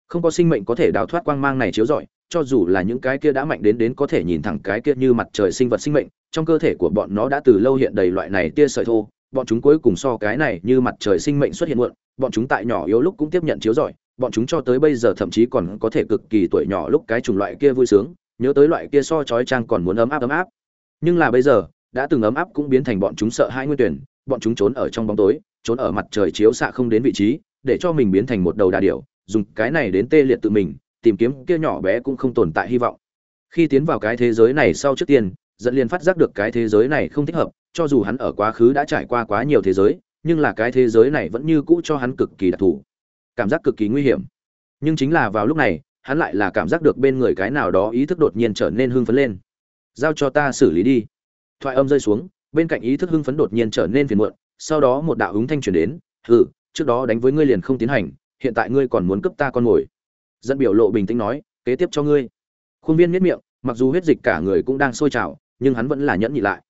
Không có sinh mệnh có thể đào thoát quang mang này chiếu rọi, cho dù là những cái kia đã mạnh đến đến có thể nhìn thẳng cái kia như mặt trời sinh vật sinh mệnh, trong cơ thể của bọn nó đã từ lâu hiện đầy loại này tia sợi thô, bọn chúng cuối cùng so cái này như mặt trời sinh mệnh xuất hiện muộn, bọn chúng tại nhỏ yếu lúc cũng tiếp nhận chiếu rọi, bọn chúng cho tới bây giờ thậm chí còn có thể cực kỳ tuổi nhỏ lúc cái chủng loại kia vui sướng nhớ tới loại kia so chói trang còn muốn ấm áp ấm áp. Nhưng là bây giờ, đã từng ấm áp cũng biến thành bọn chúng sợ hai nguyên tuyển, bọn chúng trốn ở trong bóng tối, trốn ở mặt trời chiếu xạ không đến vị trí, để cho mình biến thành một đầu đà điểu, dùng cái này đến tê liệt tự mình, tìm kiếm kia nhỏ bé cũng không tồn tại hy vọng. Khi tiến vào cái thế giới này sau trước tiên, dẫn liền phát giác được cái thế giới này không thích hợp, cho dù hắn ở quá khứ đã trải qua quá nhiều thế giới, nhưng là cái thế giới này vẫn như cũ cho hắn cực kỳ đặc thù. Cảm giác cực kỳ nguy hiểm. Nhưng chính là vào lúc này hắn lại là cảm giác được bên người cái nào đó ý thức đột nhiên trở nên hưng phấn lên. Giao cho ta xử lý đi. Thoại âm rơi xuống, bên cạnh ý thức hưng phấn đột nhiên trở nên phiền muộn, sau đó một đạo hứng thanh truyền đến, hừ, trước đó đánh với ngươi liền không tiến hành, hiện tại ngươi còn muốn cướp ta con mồi. Dẫn biểu lộ bình tĩnh nói, kế tiếp cho ngươi. Khuôn viên miết miệng, mặc dù huyết dịch cả người cũng đang sôi trào, nhưng hắn vẫn là nhẫn nhị lại.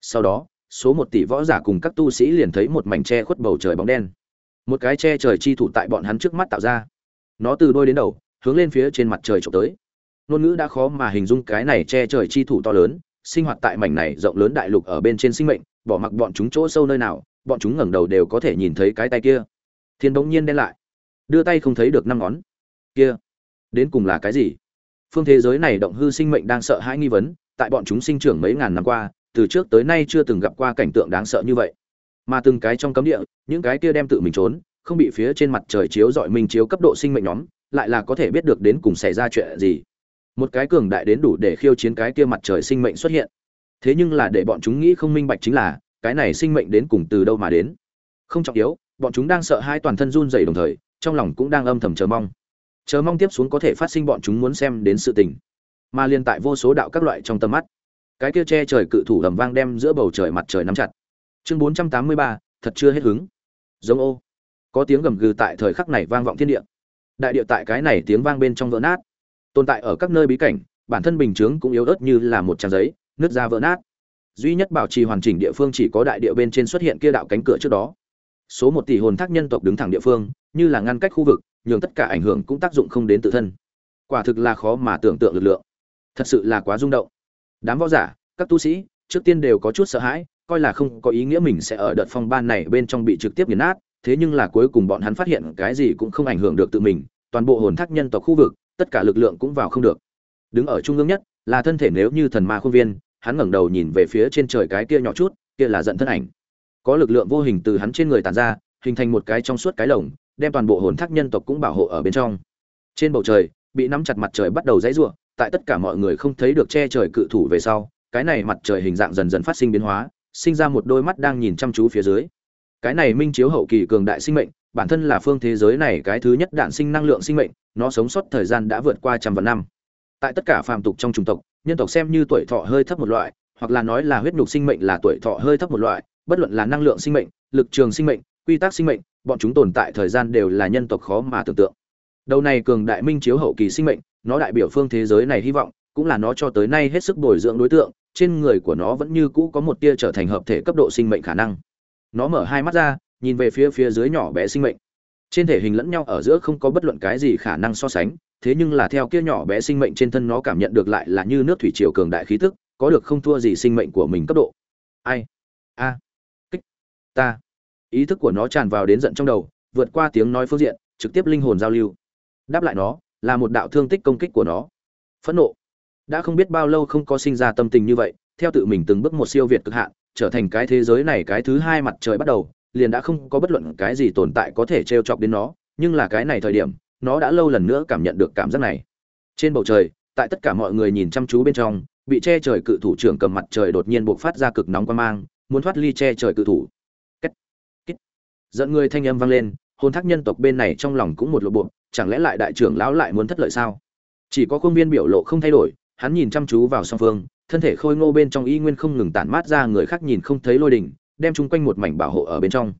Sau đó, số một tỷ võ giả cùng các tu sĩ liền thấy một mảnh tre khuất bầu trời bóng đen. Một cái che trời chi thủ tại bọn hắn trước mắt tạo ra. Nó từ đôi đến đầu hướng lên phía trên mặt trời trộm tới. Ngôn ngữ đã khó mà hình dung cái này che trời chi thủ to lớn, sinh hoạt tại mảnh này rộng lớn đại lục ở bên trên sinh mệnh, bỏ mặc bọn chúng chỗ sâu nơi nào, bọn chúng ngẩng đầu đều có thể nhìn thấy cái tay kia. Thiên bỗng nhiên đen lại, đưa tay không thấy được năm ngón. Kia, đến cùng là cái gì? Phương thế giới này động hư sinh mệnh đang sợ hãi nghi vấn, tại bọn chúng sinh trưởng mấy ngàn năm qua, từ trước tới nay chưa từng gặp qua cảnh tượng đáng sợ như vậy. Mà từng cái trong cấm địa, những cái kia đem tự mình trốn, không bị phía trên mặt trời chiếu dọi mình chiếu cấp độ sinh mệnh nhóm lại là có thể biết được đến cùng xảy ra chuyện gì. Một cái cường đại đến đủ để khiêu chiến cái kia mặt trời sinh mệnh xuất hiện. Thế nhưng là để bọn chúng nghĩ không minh bạch chính là, cái này sinh mệnh đến cùng từ đâu mà đến. Không trọng yếu, bọn chúng đang sợ hai toàn thân run rẩy đồng thời, trong lòng cũng đang âm thầm chờ mong. Chờ mong tiếp xuống có thể phát sinh bọn chúng muốn xem đến sự tình. Mà liên tại vô số đạo các loại trong tầm mắt, cái kia che trời cự thủ ầm vang đem giữa bầu trời mặt trời nắm chặt. Chương bốn trăm tám mươi ba, thật chưa hết hứng. Giống ô. Có tiếng gầm gừ tại thời khắc này vang vọng thiên địa đại địa tại cái này tiếng vang bên trong vỡ nát. Tồn tại ở các nơi bí cảnh, bản thân bình chướng cũng yếu ớt như là một trang giấy, nứt ra vỡ nát. Duy nhất bảo trì hoàn chỉnh địa phương chỉ có đại địa bên trên xuất hiện kia đạo cánh cửa trước đó. Số một tỷ hồn thác nhân tộc đứng thẳng địa phương, như là ngăn cách khu vực, nhường tất cả ảnh hưởng cũng tác dụng không đến tự thân. Quả thực là khó mà tưởng tượng lực lượng. Thật sự là quá rung động. Đám võ giả, các tu sĩ, trước tiên đều có chút sợ hãi, coi là không có ý nghĩa mình sẽ ở đợt phong ban này bên trong bị trực tiếp nghiền nát thế nhưng là cuối cùng bọn hắn phát hiện cái gì cũng không ảnh hưởng được tự mình, toàn bộ hồn thác nhân tộc khu vực, tất cả lực lượng cũng vào không được. Đứng ở trung ương nhất, là thân thể nếu như thần ma khuôn viên, hắn ngẩng đầu nhìn về phía trên trời cái kia nhỏ chút, kia là giận thân ảnh. Có lực lượng vô hình từ hắn trên người tàn ra, hình thành một cái trong suốt cái lồng, đem toàn bộ hồn thác nhân tộc cũng bảo hộ ở bên trong. Trên bầu trời, bị nắm chặt mặt trời bắt đầu dãy rủa tại tất cả mọi người không thấy được che trời cự thủ về sau, cái này mặt trời hình dạng dần dần phát sinh biến hóa, sinh ra một đôi mắt đang nhìn chăm chú phía dưới cái này minh chiếu hậu kỳ cường đại sinh mệnh, bản thân là phương thế giới này cái thứ nhất đạn sinh năng lượng sinh mệnh, nó sống sót thời gian đã vượt qua trăm vạn năm. Tại tất cả phàm tục trong chủng tộc, nhân tộc xem như tuổi thọ hơi thấp một loại, hoặc là nói là huyết nhục sinh mệnh là tuổi thọ hơi thấp một loại, bất luận là năng lượng sinh mệnh, lực trường sinh mệnh, quy tắc sinh mệnh, bọn chúng tồn tại thời gian đều là nhân tộc khó mà tưởng tượng. Đầu này cường đại minh chiếu hậu kỳ sinh mệnh, nó đại biểu phương thế giới này hy vọng, cũng là nó cho tới nay hết sức bồi dưỡng đối tượng, trên người của nó vẫn như cũ có một tia trở thành hợp thể cấp độ sinh mệnh khả năng nó mở hai mắt ra, nhìn về phía phía dưới nhỏ bé sinh mệnh. Trên thể hình lẫn nhau ở giữa không có bất luận cái gì khả năng so sánh, thế nhưng là theo kia nhỏ bé sinh mệnh trên thân nó cảm nhận được lại là như nước thủy triều cường đại khí tức, có được không thua gì sinh mệnh của mình cấp độ. Ai? A. Kích. Ta. Ý thức của nó tràn vào đến giận trong đầu, vượt qua tiếng nói phương diện, trực tiếp linh hồn giao lưu. Đáp lại nó, là một đạo thương tích công kích của nó. Phẫn nộ. Đã không biết bao lâu không có sinh ra tâm tình như vậy, theo tự mình từng bước một siêu việt cực hạn trở thành cái thế giới này cái thứ hai mặt trời bắt đầu, liền đã không có bất luận cái gì tồn tại có thể t chọc đến nó, nhưng là cái này thời điểm, nó đã lâu lần nữa cảm nhận được cảm giác này trên bầu trời, tại tất cả mọi người nhìn chăm chú bên trong, bị che trời cự thủ trưởng cầm mặt trời đột nhiên buộc phát ra cực nóng quan mang, muốn thoát ly che trời cự thủ Kết. Kết. dẫn người thanh âm vang lên, hồn thác nhân tộc bên này trong lòng cũng một lộ bộ chẳng lẽ lại đại trưởng lão lại muốn thất lợi sao chỉ có khuôn viên biểu lộ không thay đổi, hắn nhìn chăm chú vào song phương thân thể khôi ngô bên trong y nguyên không ngừng tản mát ra, người khác nhìn không thấy lôi đình, đem chung quanh một mảnh bảo hộ ở bên trong.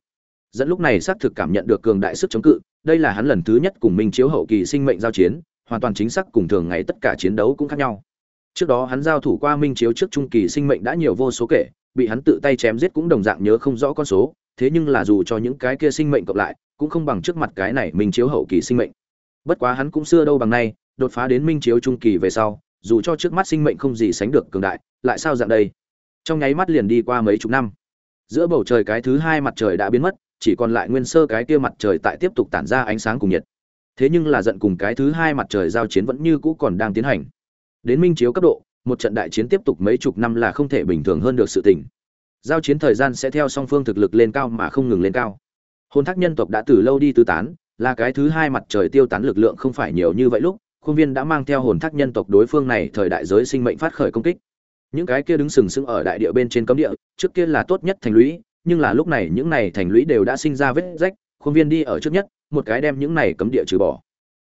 Dẫn lúc này xác thực cảm nhận được cường đại sức chống cự, đây là hắn lần thứ nhất cùng minh chiếu hậu kỳ sinh mệnh giao chiến, hoàn toàn chính xác cùng thường ngày tất cả chiến đấu cũng khác nhau. Trước đó hắn giao thủ qua minh chiếu trước trung kỳ sinh mệnh đã nhiều vô số kể, bị hắn tự tay chém giết cũng đồng dạng nhớ không rõ con số, thế nhưng là dù cho những cái kia sinh mệnh cộng lại, cũng không bằng trước mặt cái này minh chiếu hậu kỳ sinh mệnh. Bất quá hắn cũng xưa đâu bằng nay, đột phá đến minh chiếu trung kỳ về sau dù cho trước mắt sinh mệnh không gì sánh được cường đại, lại sao dạng đây? Trong nháy mắt liền đi qua mấy chục năm, giữa bầu trời cái thứ hai mặt trời đã biến mất, chỉ còn lại nguyên sơ cái kia mặt trời tại tiếp tục tản ra ánh sáng cùng nhiệt. Thế nhưng là giận cùng cái thứ hai mặt trời giao chiến vẫn như cũ còn đang tiến hành. Đến minh chiếu cấp độ, một trận đại chiến tiếp tục mấy chục năm là không thể bình thường hơn được sự tình. Giao chiến thời gian sẽ theo song phương thực lực lên cao mà không ngừng lên cao. Hôn thác nhân tộc đã từ lâu đi tứ tán, là cái thứ hai mặt trời tiêu tán lực lượng không phải nhiều như vậy lúc khuôn viên đã mang theo hồn thác nhân tộc đối phương này thời đại giới sinh mệnh phát khởi công kích. Những cái kia đứng sừng sững ở đại địa bên trên cấm địa, trước kia là tốt nhất thành lũy, nhưng là lúc này những này thành lũy đều đã sinh ra vết rách, khuôn viên đi ở trước nhất, một cái đem những này cấm địa trừ bỏ.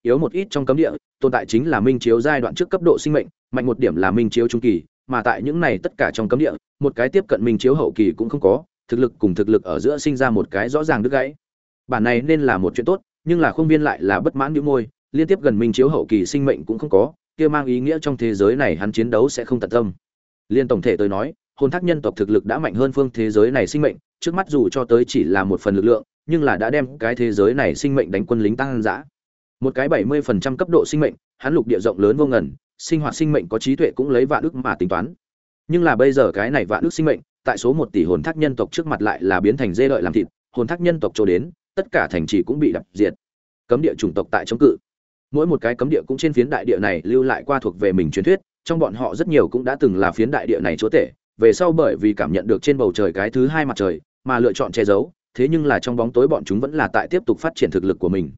Yếu một ít trong cấm địa, tồn tại chính là minh chiếu giai đoạn trước cấp độ sinh mệnh, mạnh một điểm là minh chiếu trung kỳ, mà tại những này tất cả trong cấm địa, một cái tiếp cận minh chiếu hậu kỳ cũng không có, thực lực cùng thực lực ở giữa sinh ra một cái rõ ràng đứt gãy. Bản này nên là một chuyện tốt, nhưng là khuôn viên lại là bất mãn nhũ môi liên tiếp gần minh chiếu hậu kỳ sinh mệnh cũng không có, kia mang ý nghĩa trong thế giới này hắn chiến đấu sẽ không tận tâm. Liên tổng thể tôi nói, hồn thác nhân tộc thực lực đã mạnh hơn phương thế giới này sinh mệnh, trước mắt dù cho tới chỉ là một phần lực lượng, nhưng là đã đem cái thế giới này sinh mệnh đánh quân lính tăng dã. Một cái bảy mươi phần trăm cấp độ sinh mệnh, hắn lục địa rộng lớn vô ngần, sinh hoạt sinh mệnh có trí tuệ cũng lấy vạn ước mà tính toán. Nhưng là bây giờ cái này vạn ước sinh mệnh, tại số một tỷ hồn thác nhân tộc trước mặt lại là biến thành dê lợi làm thịt, hồn thác nhân tộc cho đến, tất cả thành trì cũng bị đập diệt. Cấm địa chủng tộc tại chống cự mỗi một cái cấm địa cũng trên phiến đại địa này lưu lại qua thuộc về mình truyền thuyết, trong bọn họ rất nhiều cũng đã từng là phiến đại địa này chúa tể, về sau bởi vì cảm nhận được trên bầu trời cái thứ hai mặt trời mà lựa chọn che giấu, thế nhưng là trong bóng tối bọn chúng vẫn là tại tiếp tục phát triển thực lực của mình.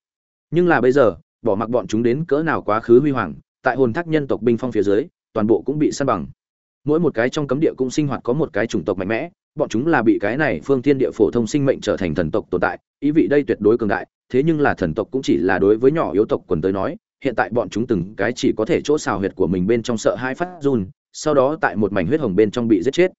Nhưng là bây giờ, bỏ mặc bọn chúng đến cỡ nào quá khứ huy hoàng, tại hồn thác nhân tộc binh phong phía dưới, toàn bộ cũng bị săn bằng. Mỗi một cái trong cấm địa cũng sinh hoạt có một cái chủng tộc mạnh mẽ, bọn chúng là bị cái này phương thiên địa phổ thông sinh mệnh trở thành thần tộc tồn tại, ý vị đây tuyệt đối cường đại thế nhưng là thần tộc cũng chỉ là đối với nhỏ yếu tộc quần tới nói, hiện tại bọn chúng từng cái chỉ có thể chỗ xào huyệt của mình bên trong sợ hai phát run, sau đó tại một mảnh huyết hồng bên trong bị giết chết.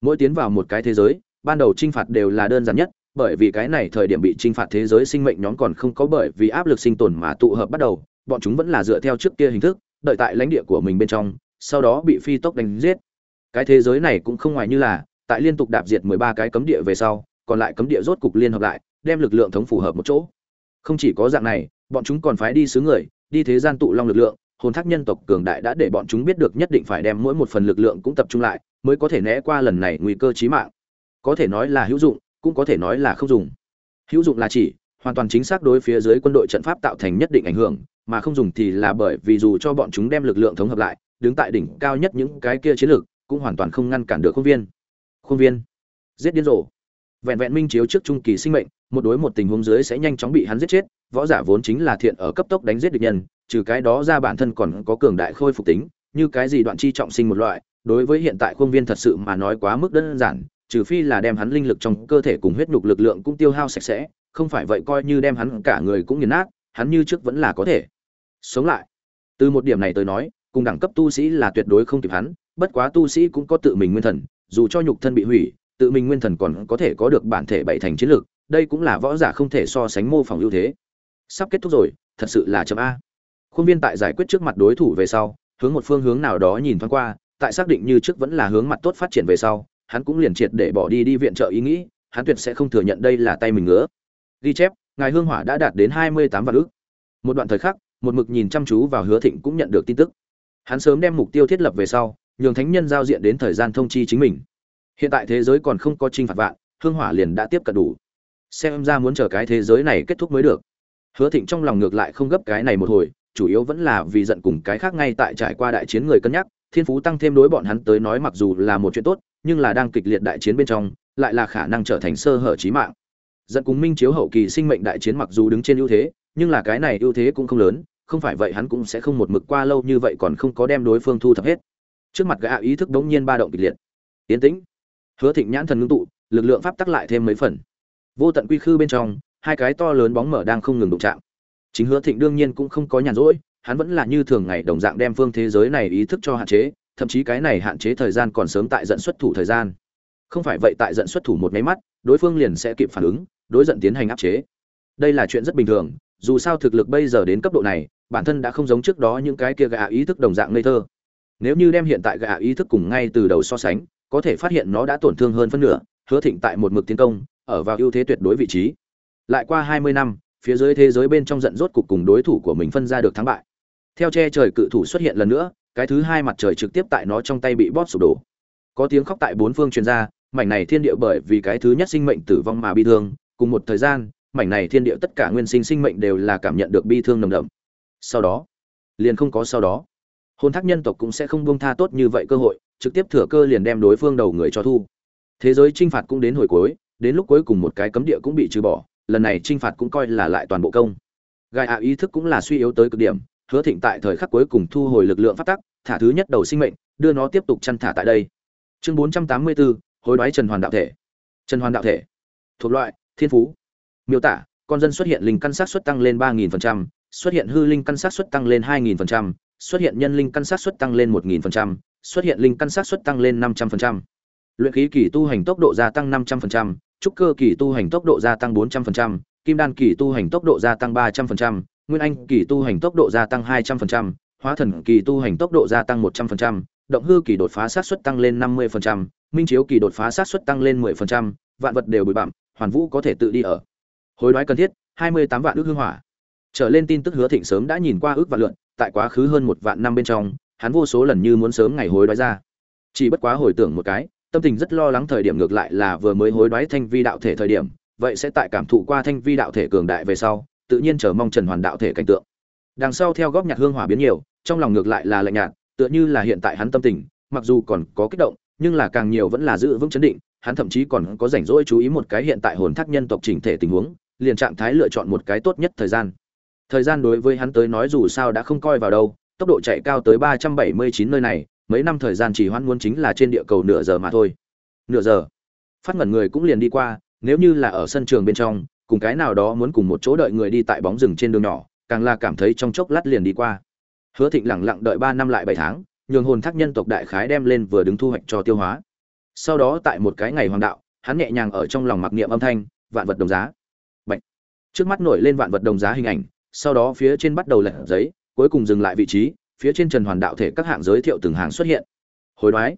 Mỗi tiến vào một cái thế giới, ban đầu trinh phạt đều là đơn giản nhất, bởi vì cái này thời điểm bị trinh phạt thế giới sinh mệnh nhóm còn không có bởi vì áp lực sinh tồn mà tụ hợp bắt đầu, bọn chúng vẫn là dựa theo trước kia hình thức, đợi tại lãnh địa của mình bên trong, sau đó bị phi tốc đánh giết. Cái thế giới này cũng không ngoài như là, tại liên tục đạp diệt mười ba cái cấm địa về sau, còn lại cấm địa rốt cục liên hợp lại, đem lực lượng thống phù hợp một chỗ không chỉ có dạng này, bọn chúng còn phái đi xứ người, đi thế gian tụ long lực lượng, hồn thác nhân tộc cường đại đã để bọn chúng biết được nhất định phải đem mỗi một phần lực lượng cũng tập trung lại, mới có thể né qua lần này nguy cơ chí mạng. Có thể nói là hữu dụng, cũng có thể nói là không dùng. Hữu dụng là chỉ, hoàn toàn chính xác đối phía dưới quân đội trận pháp tạo thành nhất định ảnh hưởng, mà không dùng thì là bởi vì dù cho bọn chúng đem lực lượng thống hợp lại, đứng tại đỉnh cao nhất những cái kia chiến lược, cũng hoàn toàn không ngăn cản được khuôn viên. Khuôn viên. Giết điên rồ vẹn vẹn minh chiếu trước trung kỳ sinh mệnh, một đối một tình huống dưới sẽ nhanh chóng bị hắn giết chết, võ giả vốn chính là thiện ở cấp tốc đánh giết địch nhân, trừ cái đó ra bản thân còn có cường đại khôi phục tính, như cái gì đoạn chi trọng sinh một loại, đối với hiện tại khuôn viên thật sự mà nói quá mức đơn giản, trừ phi là đem hắn linh lực trong cơ thể cùng huyết nhục lực lượng cũng tiêu hao sạch sẽ, không phải vậy coi như đem hắn cả người cũng nghiền nát, hắn như trước vẫn là có thể sống lại. Từ một điểm này tới nói, cùng đẳng cấp tu sĩ là tuyệt đối không kịp hắn, bất quá tu sĩ cũng có tự mình nguyên thần, dù cho nhục thân bị hủy tự mình nguyên thần còn có thể có được bản thể bảy thành chiến lược, đây cũng là võ giả không thể so sánh mô phỏng ưu thế. Sắp kết thúc rồi, thật sự là chấm a. Khuôn viên tại giải quyết trước mặt đối thủ về sau, hướng một phương hướng nào đó nhìn thoáng qua, tại xác định như trước vẫn là hướng mặt tốt phát triển về sau, hắn cũng liền triệt để bỏ đi đi viện trợ ý nghĩ, hắn tuyệt sẽ không thừa nhận đây là tay mình ngứa. Ghi chép, ngài hương hỏa đã đạt đến hai mươi tám vạn ước một đoạn thời khắc, một mực nhìn chăm chú vào hứa thịnh cũng nhận được tin tức. Hắn sớm đem mục tiêu thiết lập về sau, nhường thánh nhân giao diện đến thời gian thông chi chính mình hiện tại thế giới còn không có trinh phạt vạn, hương hỏa liền đã tiếp cận đủ. Xem ra muốn chờ cái thế giới này kết thúc mới được. Hứa thịnh trong lòng ngược lại không gấp cái này một hồi, chủ yếu vẫn là vì giận cùng cái khác ngay tại trải qua đại chiến người cân nhắc, thiên phú tăng thêm đối bọn hắn tới nói mặc dù là một chuyện tốt, nhưng là đang kịch liệt đại chiến bên trong, lại là khả năng trở thành sơ hở trí mạng. Giận cùng minh chiếu hậu kỳ sinh mệnh đại chiến mặc dù đứng trên ưu thế, nhưng là cái này ưu thế cũng không lớn, không phải vậy hắn cũng sẽ không một mực qua lâu như vậy còn không có đem đối phương thu thập hết. Trước mặt gã ý thức đống nhiên ba động kịch liệt. Yến tĩnh hứa thịnh nhãn thần ngưng tụ, lực lượng pháp tắc lại thêm mấy phần. Vô tận quy khư bên trong, hai cái to lớn bóng mở đang không ngừng đụng chạm. Chính hứa thịnh đương nhiên cũng không có nhàn rỗi, hắn vẫn là như thường ngày đồng dạng đem phương thế giới này ý thức cho hạn chế, thậm chí cái này hạn chế thời gian còn sớm tại dẫn xuất thủ thời gian. Không phải vậy tại dẫn xuất thủ một máy mắt, đối phương liền sẽ kịp phản ứng, đối giận tiến hành áp chế. Đây là chuyện rất bình thường, dù sao thực lực bây giờ đến cấp độ này, bản thân đã không giống trước đó những cái kia gạ ý thức đồng dạng ngây thơ. Nếu như đem hiện tại gạ ý thức cùng ngay từ đầu so sánh có thể phát hiện nó đã tổn thương hơn phân nửa, hứa thịnh tại một mực tiến công, ở vào ưu thế tuyệt đối vị trí. Lại qua hai mươi năm, phía dưới thế giới bên trong giận rốt cục cùng đối thủ của mình phân ra được thắng bại. Theo che trời cự thủ xuất hiện lần nữa, cái thứ hai mặt trời trực tiếp tại nó trong tay bị bóp sụp đổ. Có tiếng khóc tại bốn phương truyền ra, mảnh này thiên địa bởi vì cái thứ nhất sinh mệnh tử vong mà bi thương, cùng một thời gian, mảnh này thiên địa tất cả nguyên sinh sinh mệnh đều là cảm nhận được bi thương nồng đậm. Sau đó, liền không có sau đó. Hôn thác nhân tộc cũng sẽ không buông tha tốt như vậy cơ hội trực tiếp thừa cơ liền đem đối phương đầu người cho thu. Thế giới trinh phạt cũng đến hồi cuối, đến lúc cuối cùng một cái cấm địa cũng bị trừ bỏ, lần này trinh phạt cũng coi là lại toàn bộ công. Gai ạ ý thức cũng là suy yếu tới cực điểm, hứa thịnh tại thời khắc cuối cùng thu hồi lực lượng phát tắc, thả thứ nhất đầu sinh mệnh, đưa nó tiếp tục chăn thả tại đây. Chương bốn trăm tám mươi bốn hối đoái trần hoàn đạo thể. Trần hoàn đạo thể. Thuộc loại, thiên phú. Miêu tả, con dân xuất hiện linh căn sát suất tăng lên ba nghìn phần trăm, xuất hiện hư linh căn sát suất tăng lên hai nghìn phần trăm, xuất hiện nhân linh căn sát suất tăng lên một nghìn phần trăm xuất hiện linh căn sát suất tăng lên năm trăm phần trăm. Luyện khí kỳ tu hành tốc độ gia tăng năm trăm phần trăm trúc cơ kỳ tu hành tốc độ gia tăng bốn trăm phần trăm kim đan kỳ tu hành tốc độ gia tăng ba trăm phần trăm nguyên anh kỳ tu hành tốc độ gia tăng hai trăm phần trăm hóa thần kỳ tu hành tốc độ gia tăng một trăm phần trăm động hư kỳ đột phá sát suất tăng lên năm mươi phần trăm minh chiếu kỳ đột phá sát suất tăng lên mười phần trăm vạn vật đều bụi bặm hoàn vũ có thể tự đi ở. Hối đoái cần thiết hai mươi tám vạn ước hương hỏa. Trở lên tin tức hứa thịnh sớm đã nhìn qua ước và lượn, tại quá khứ hơn một vạn năm bên trong hắn vô số lần như muốn sớm ngày hối đoái ra. Chỉ bất quá hồi tưởng một cái, tâm tình rất lo lắng thời điểm ngược lại là vừa mới hối đoái thanh vi đạo thể thời điểm, vậy sẽ tại cảm thụ qua thanh vi đạo thể cường đại về sau, tự nhiên chờ mong trần hoàn đạo thể cảnh tượng. Đằng sau theo góp nhạc hương hỏa biến nhiều, trong lòng ngược lại là lạnh nhạt, tựa như là hiện tại hắn tâm tình, mặc dù còn có kích động, nhưng là càng nhiều vẫn là giữ vững chấn định, hắn thậm chí còn có rảnh rỗi chú ý một cái hiện tại hồn thác nhân tộc chỉnh thể tình huống, liền trạng thái lựa chọn một cái tốt nhất thời gian. Thời gian đối với hắn tới nói dù sao đã không coi vào đâu tốc độ chạy cao tới ba trăm bảy mươi chín nơi này, mấy năm thời gian chỉ hoãn muốn chính là trên địa cầu nửa giờ mà thôi. Nửa giờ. Phát ngẩn người cũng liền đi qua, nếu như là ở sân trường bên trong, cùng cái nào đó muốn cùng một chỗ đợi người đi tại bóng rừng trên đường nhỏ, càng là cảm thấy trong chốc lát liền đi qua. Hứa thịnh lặng lặng đợi ba năm lại bảy tháng, nhường hồn thác nhân tộc đại khái đem lên vừa đứng thu hoạch cho tiêu hóa. Sau đó tại một cái ngày hoàng đạo, hắn nhẹ nhàng ở trong lòng mặc niệm âm thanh, vạn vật đồng giá. Bạch. trước mắt nổi lên vạn vật đồng giá hình ảnh, sau đó phía trên bắt đầu lật giấy cuối cùng dừng lại vị trí, phía trên trần hoàn đạo thể các hạng giới thiệu từng hàng xuất hiện. Hối đoái.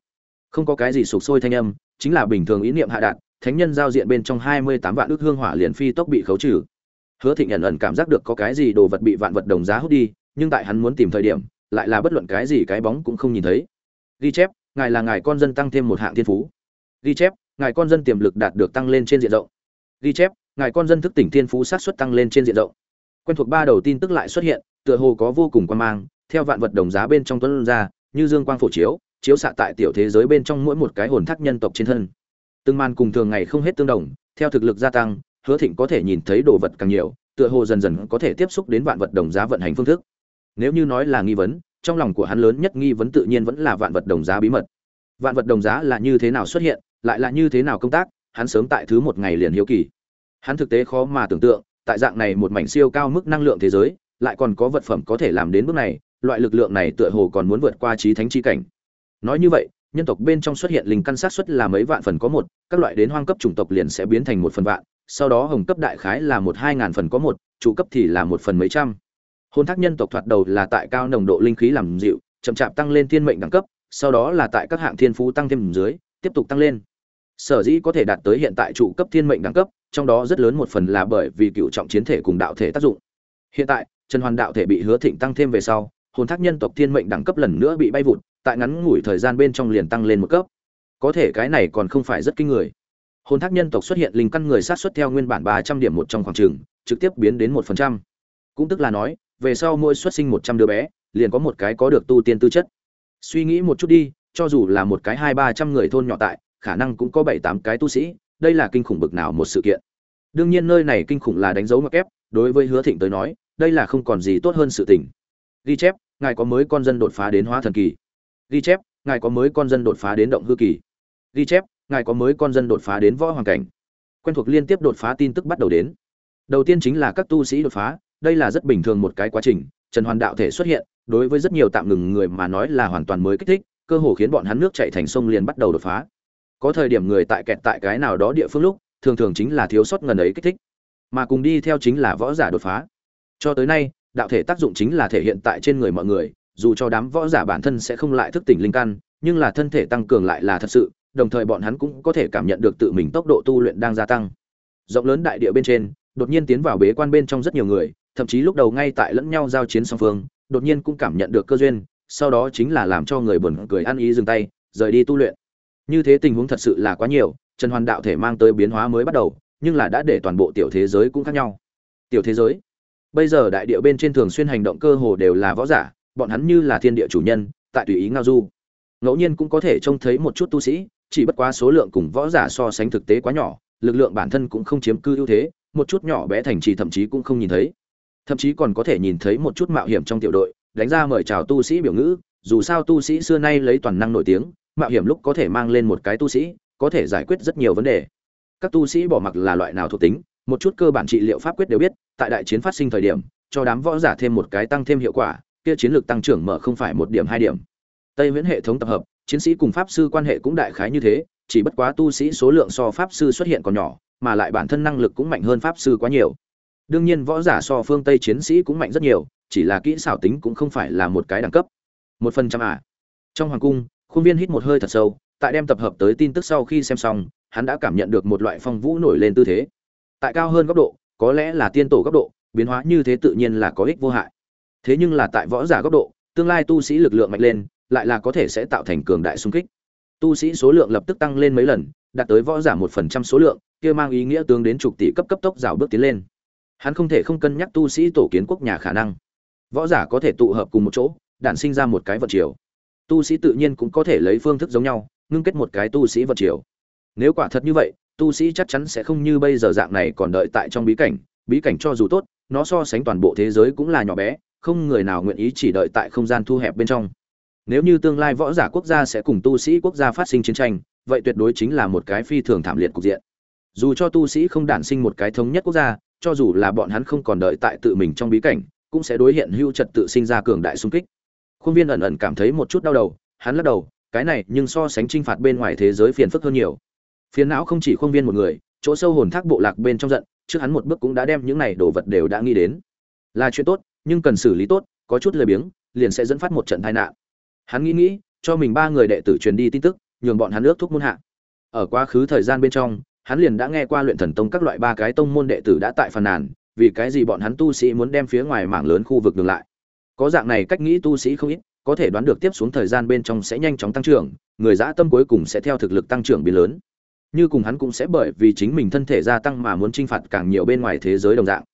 Không có cái gì sụp sôi thanh âm, chính là bình thường ý niệm hạ đạn thánh nhân giao diện bên trong hai mươi tám vạn ước hương hỏa liền phi tốc bị khấu trừ. Hứa thịnh ẩn ẩn cảm giác được có cái gì đồ vật bị vạn vật đồng giá hút đi, nhưng tại hắn muốn tìm thời điểm, lại là bất luận cái gì cái bóng cũng không nhìn thấy. Ghi chép, ngài là ngài con dân tăng thêm một hạng thiên phú. Ghi chép, ngài con dân tiềm lực đạt được tăng lên trên diện rộng. Ghi chép, ngài con dân thức tỉnh thiên phú sát xuất tăng lên trên diện rộng. Quen thuộc ba đầu tin tức lại xuất hiện tựa hồ có vô cùng quan mang, theo vạn vật đồng giá bên trong tuấn ra, như dương quang phổ chiếu chiếu xạ tại tiểu thế giới bên trong mỗi một cái hồn thác nhân tộc trên thân. Từng màn cùng thường ngày không hết tương đồng, theo thực lực gia tăng, hứa thịnh có thể nhìn thấy đồ vật càng nhiều, tựa hồ dần dần có thể tiếp xúc đến vạn vật đồng giá vận hành phương thức. Nếu như nói là nghi vấn, trong lòng của hắn lớn nhất nghi vấn tự nhiên vẫn là vạn vật đồng giá bí mật. Vạn vật đồng giá là như thế nào xuất hiện, lại là như thế nào công tác, hắn sớm tại thứ một ngày liền hiếu kỳ. Hắn thực tế khó mà tưởng tượng, tại dạng này một mảnh siêu cao mức năng lượng thế giới lại còn có vật phẩm có thể làm đến bước này, loại lực lượng này tựa hồ còn muốn vượt qua trí thánh chi cảnh. Nói như vậy, nhân tộc bên trong xuất hiện linh căn sát xuất là mấy vạn phần có một, các loại đến hoang cấp chủng tộc liền sẽ biến thành một phần vạn, sau đó hồng cấp đại khái là một hai ngàn phần có một chủ cấp thì là một phần mấy trăm. Hôn thác nhân tộc thoạt đầu là tại cao nồng độ linh khí làm dịu, chậm chạp tăng lên thiên mệnh đẳng cấp, sau đó là tại các hạng thiên phú tăng thêm dưới, tiếp tục tăng lên. Sở dĩ có thể đạt tới hiện tại trụ cấp thiên mệnh đẳng cấp, trong đó rất lớn một phần là bởi vì cựu trọng chiến thể cùng đạo thể tác dụng. Hiện tại trần hoàn đạo thể bị hứa thịnh tăng thêm về sau hồn thác nhân tộc thiên mệnh đẳng cấp lần nữa bị bay vụt tại ngắn ngủi thời gian bên trong liền tăng lên một cấp. Có thể cái này còn không phải rất kinh người. Hồn thác nhân tộc xuất hiện linh căn người sát xuất theo nguyên bản ba trăm điểm một trong khoảng trường trực tiếp biến đến một phần trăm. Cũng tức là nói về sau mỗi xuất sinh một trăm đứa bé liền có một cái có được tu tiên tư chất. Suy nghĩ một chút đi cho dù là một cái hai ba trăm người thôn nhỏ tại khả năng cũng có bảy tám cái tu sĩ đây là kinh khủng bực nào một sự kiện. Đương nhiên nơi này kinh khủng là đánh dấu mặc kép, đối với hứa thịnh tới nói đây là không còn gì tốt hơn sự tình. Ghi chép, ngài có mới con dân đột phá đến hóa thần kỳ. Ghi chép, ngài có mới con dân đột phá đến động hư kỳ. Ghi chép, ngài có mới con dân đột phá đến võ hoàng cảnh. Quen thuộc liên tiếp đột phá tin tức bắt đầu đến. Đầu tiên chính là các tu sĩ đột phá, đây là rất bình thường một cái quá trình, trần hoàn đạo thể xuất hiện, đối với rất nhiều tạm ngừng người mà nói là hoàn toàn mới kích thích, cơ hồ khiến bọn hắn nước chạy thành sông liền bắt đầu đột phá. Có thời điểm người tại kẹt tại cái nào đó địa phương lúc, thường thường chính là thiếu sót ngần ấy kích thích, mà cùng đi theo chính là võ giả đột phá cho tới nay, đạo thể tác dụng chính là thể hiện tại trên người mọi người, dù cho đám võ giả bản thân sẽ không lại thức tỉnh linh căn, nhưng là thân thể tăng cường lại là thật sự, đồng thời bọn hắn cũng có thể cảm nhận được tự mình tốc độ tu luyện đang gia tăng. Rộng lớn đại địa bên trên, đột nhiên tiến vào bế quan bên trong rất nhiều người, thậm chí lúc đầu ngay tại lẫn nhau giao chiến song phương, đột nhiên cũng cảm nhận được cơ duyên, sau đó chính là làm cho người buồn cười ăn ý dừng tay, rời đi tu luyện. Như thế tình huống thật sự là quá nhiều, trần hoàn đạo thể mang tới biến hóa mới bắt đầu, nhưng là đã để toàn bộ tiểu thế giới cũng khác nhau. Tiểu thế giới bây giờ đại địa bên trên thường xuyên hành động cơ hồ đều là võ giả, bọn hắn như là thiên địa chủ nhân, tại tùy ý ngao du. Ngẫu nhiên cũng có thể trông thấy một chút tu sĩ, chỉ bất quá số lượng cùng võ giả so sánh thực tế quá nhỏ, lực lượng bản thân cũng không chiếm cư ưu thế, một chút nhỏ bé thành trì thậm chí cũng không nhìn thấy. Thậm chí còn có thể nhìn thấy một chút mạo hiểm trong tiểu đội, đánh ra mời chào tu sĩ biểu ngữ, dù sao tu sĩ xưa nay lấy toàn năng nổi tiếng, mạo hiểm lúc có thể mang lên một cái tu sĩ, có thể giải quyết rất nhiều vấn đề. Các tu sĩ bỏ mặc là loại nào thuộc tính? Một chút cơ bản trị liệu pháp quyết đều biết, tại đại chiến phát sinh thời điểm, cho đám võ giả thêm một cái tăng thêm hiệu quả, kia chiến lược tăng trưởng mở không phải một điểm hai điểm. Tây viễn hệ thống tập hợp, chiến sĩ cùng pháp sư quan hệ cũng đại khái như thế, chỉ bất quá tu sĩ số lượng so pháp sư xuất hiện còn nhỏ, mà lại bản thân năng lực cũng mạnh hơn pháp sư quá nhiều. Đương nhiên võ giả so phương tây chiến sĩ cũng mạnh rất nhiều, chỉ là kỹ xảo tính cũng không phải là một cái đẳng cấp. Một phần trăm à. Trong hoàng cung, khuôn viên hít một hơi thật sâu, tại đem tập hợp tới tin tức sau khi xem xong, hắn đã cảm nhận được một loại phong vũ nổi lên tư thế tại cao hơn góc độ, có lẽ là tiên tổ góc độ, biến hóa như thế tự nhiên là có ích vô hại. Thế nhưng là tại võ giả góc độ, tương lai tu sĩ lực lượng mạnh lên, lại là có thể sẽ tạo thành cường đại xung kích. Tu sĩ số lượng lập tức tăng lên mấy lần, đạt tới võ giả một phần trăm số lượng, kia mang ý nghĩa tương đến chục tỷ cấp cấp tốc rào bước tiến lên. Hắn không thể không cân nhắc tu sĩ tổ kiến quốc nhà khả năng. Võ giả có thể tụ hợp cùng một chỗ, đản sinh ra một cái vật chiều tu sĩ tự nhiên cũng có thể lấy phương thức giống nhau, ngưng kết một cái tu sĩ vật chiều nếu quả thật như vậy tu sĩ chắc chắn sẽ không như bây giờ dạng này còn đợi tại trong bí cảnh. Bí cảnh cho dù tốt, nó so sánh toàn bộ thế giới cũng là nhỏ bé, không người nào nguyện ý chỉ đợi tại không gian thu hẹp bên trong. Nếu như tương lai võ giả quốc gia sẽ cùng tu sĩ quốc gia phát sinh chiến tranh, vậy tuyệt đối chính là một cái phi thường thảm liệt cục diện. Dù cho tu sĩ không đản sinh một cái thống nhất quốc gia, cho dù là bọn hắn không còn đợi tại tự mình trong bí cảnh, cũng sẽ đối hiện hữu trật tự sinh ra cường đại xung kích. Khuôn viên ẩn ẩn cảm thấy một chút đau đầu, hắn lắc đầu, cái này nhưng so sánh t r i n h phạt bên ngoài thế giới phiền phức hơn nhiều phiến não không chỉ khuôn viên một người, chỗ sâu hồn thác bộ lạc bên trong giận, trước hắn một bước cũng đã đem những này đồ vật đều đã nghĩ đến. Là chuyện tốt, nhưng cần xử lý tốt, có chút lười biếng, liền sẽ dẫn phát một trận tai nạn. Hắn nghĩ nghĩ, cho mình ba người đệ tử truyền đi tin tức, nhường bọn hắn ước thúc môn hạ. Ở quá khứ thời gian bên trong, hắn liền đã nghe qua luyện thần tông các loại ba cái tông môn đệ tử đã tại phàn nàn, vì cái gì bọn hắn tu sĩ muốn đem phía ngoài mảng lớn khu vực ngược lại. Có dạng này cách nghĩ tu sĩ không ít, có thể đoán được tiếp xuống thời gian bên trong sẽ nhanh chóng tăng trưởng, người dã tâm cuối cùng sẽ theo thực lực tăng trưởng biến lớn như cùng hắn cũng sẽ bởi vì chính mình thân thể gia tăng mà muốn chinh phạt càng nhiều bên ngoài thế giới đồng dạng.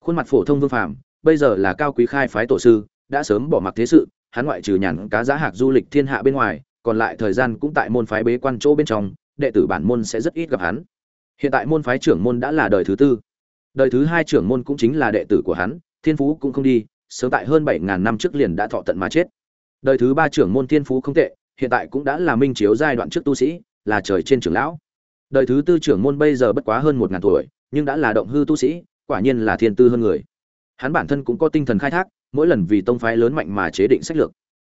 Khuôn mặt phổ thông vương phàm, bây giờ là cao quý khai phái tổ sư, đã sớm bỏ mặc thế sự, hắn ngoại trừ nhàn cá giá hạc du lịch thiên hạ bên ngoài, còn lại thời gian cũng tại môn phái bế quan chỗ bên trong, đệ tử bản môn sẽ rất ít gặp hắn. Hiện tại môn phái trưởng môn đã là đời thứ tư. Đời thứ hai trưởng môn cũng chính là đệ tử của hắn, thiên phú cũng không đi, sớm tại hơn bảy ngàn năm trước liền đã thọ tận mà chết. Đời thứ ba trưởng môn thiên phú không tệ, hiện tại cũng đã là minh chiếu giai đoạn trước tu sĩ, là trời trên trưởng lão đời thứ tư trưởng môn bây giờ bất quá hơn một ngàn tuổi, nhưng đã là động hư tu sĩ, quả nhiên là thiên tư hơn người. Hắn bản thân cũng có tinh thần khai thác, mỗi lần vì tông phái lớn mạnh mà chế định sách lược.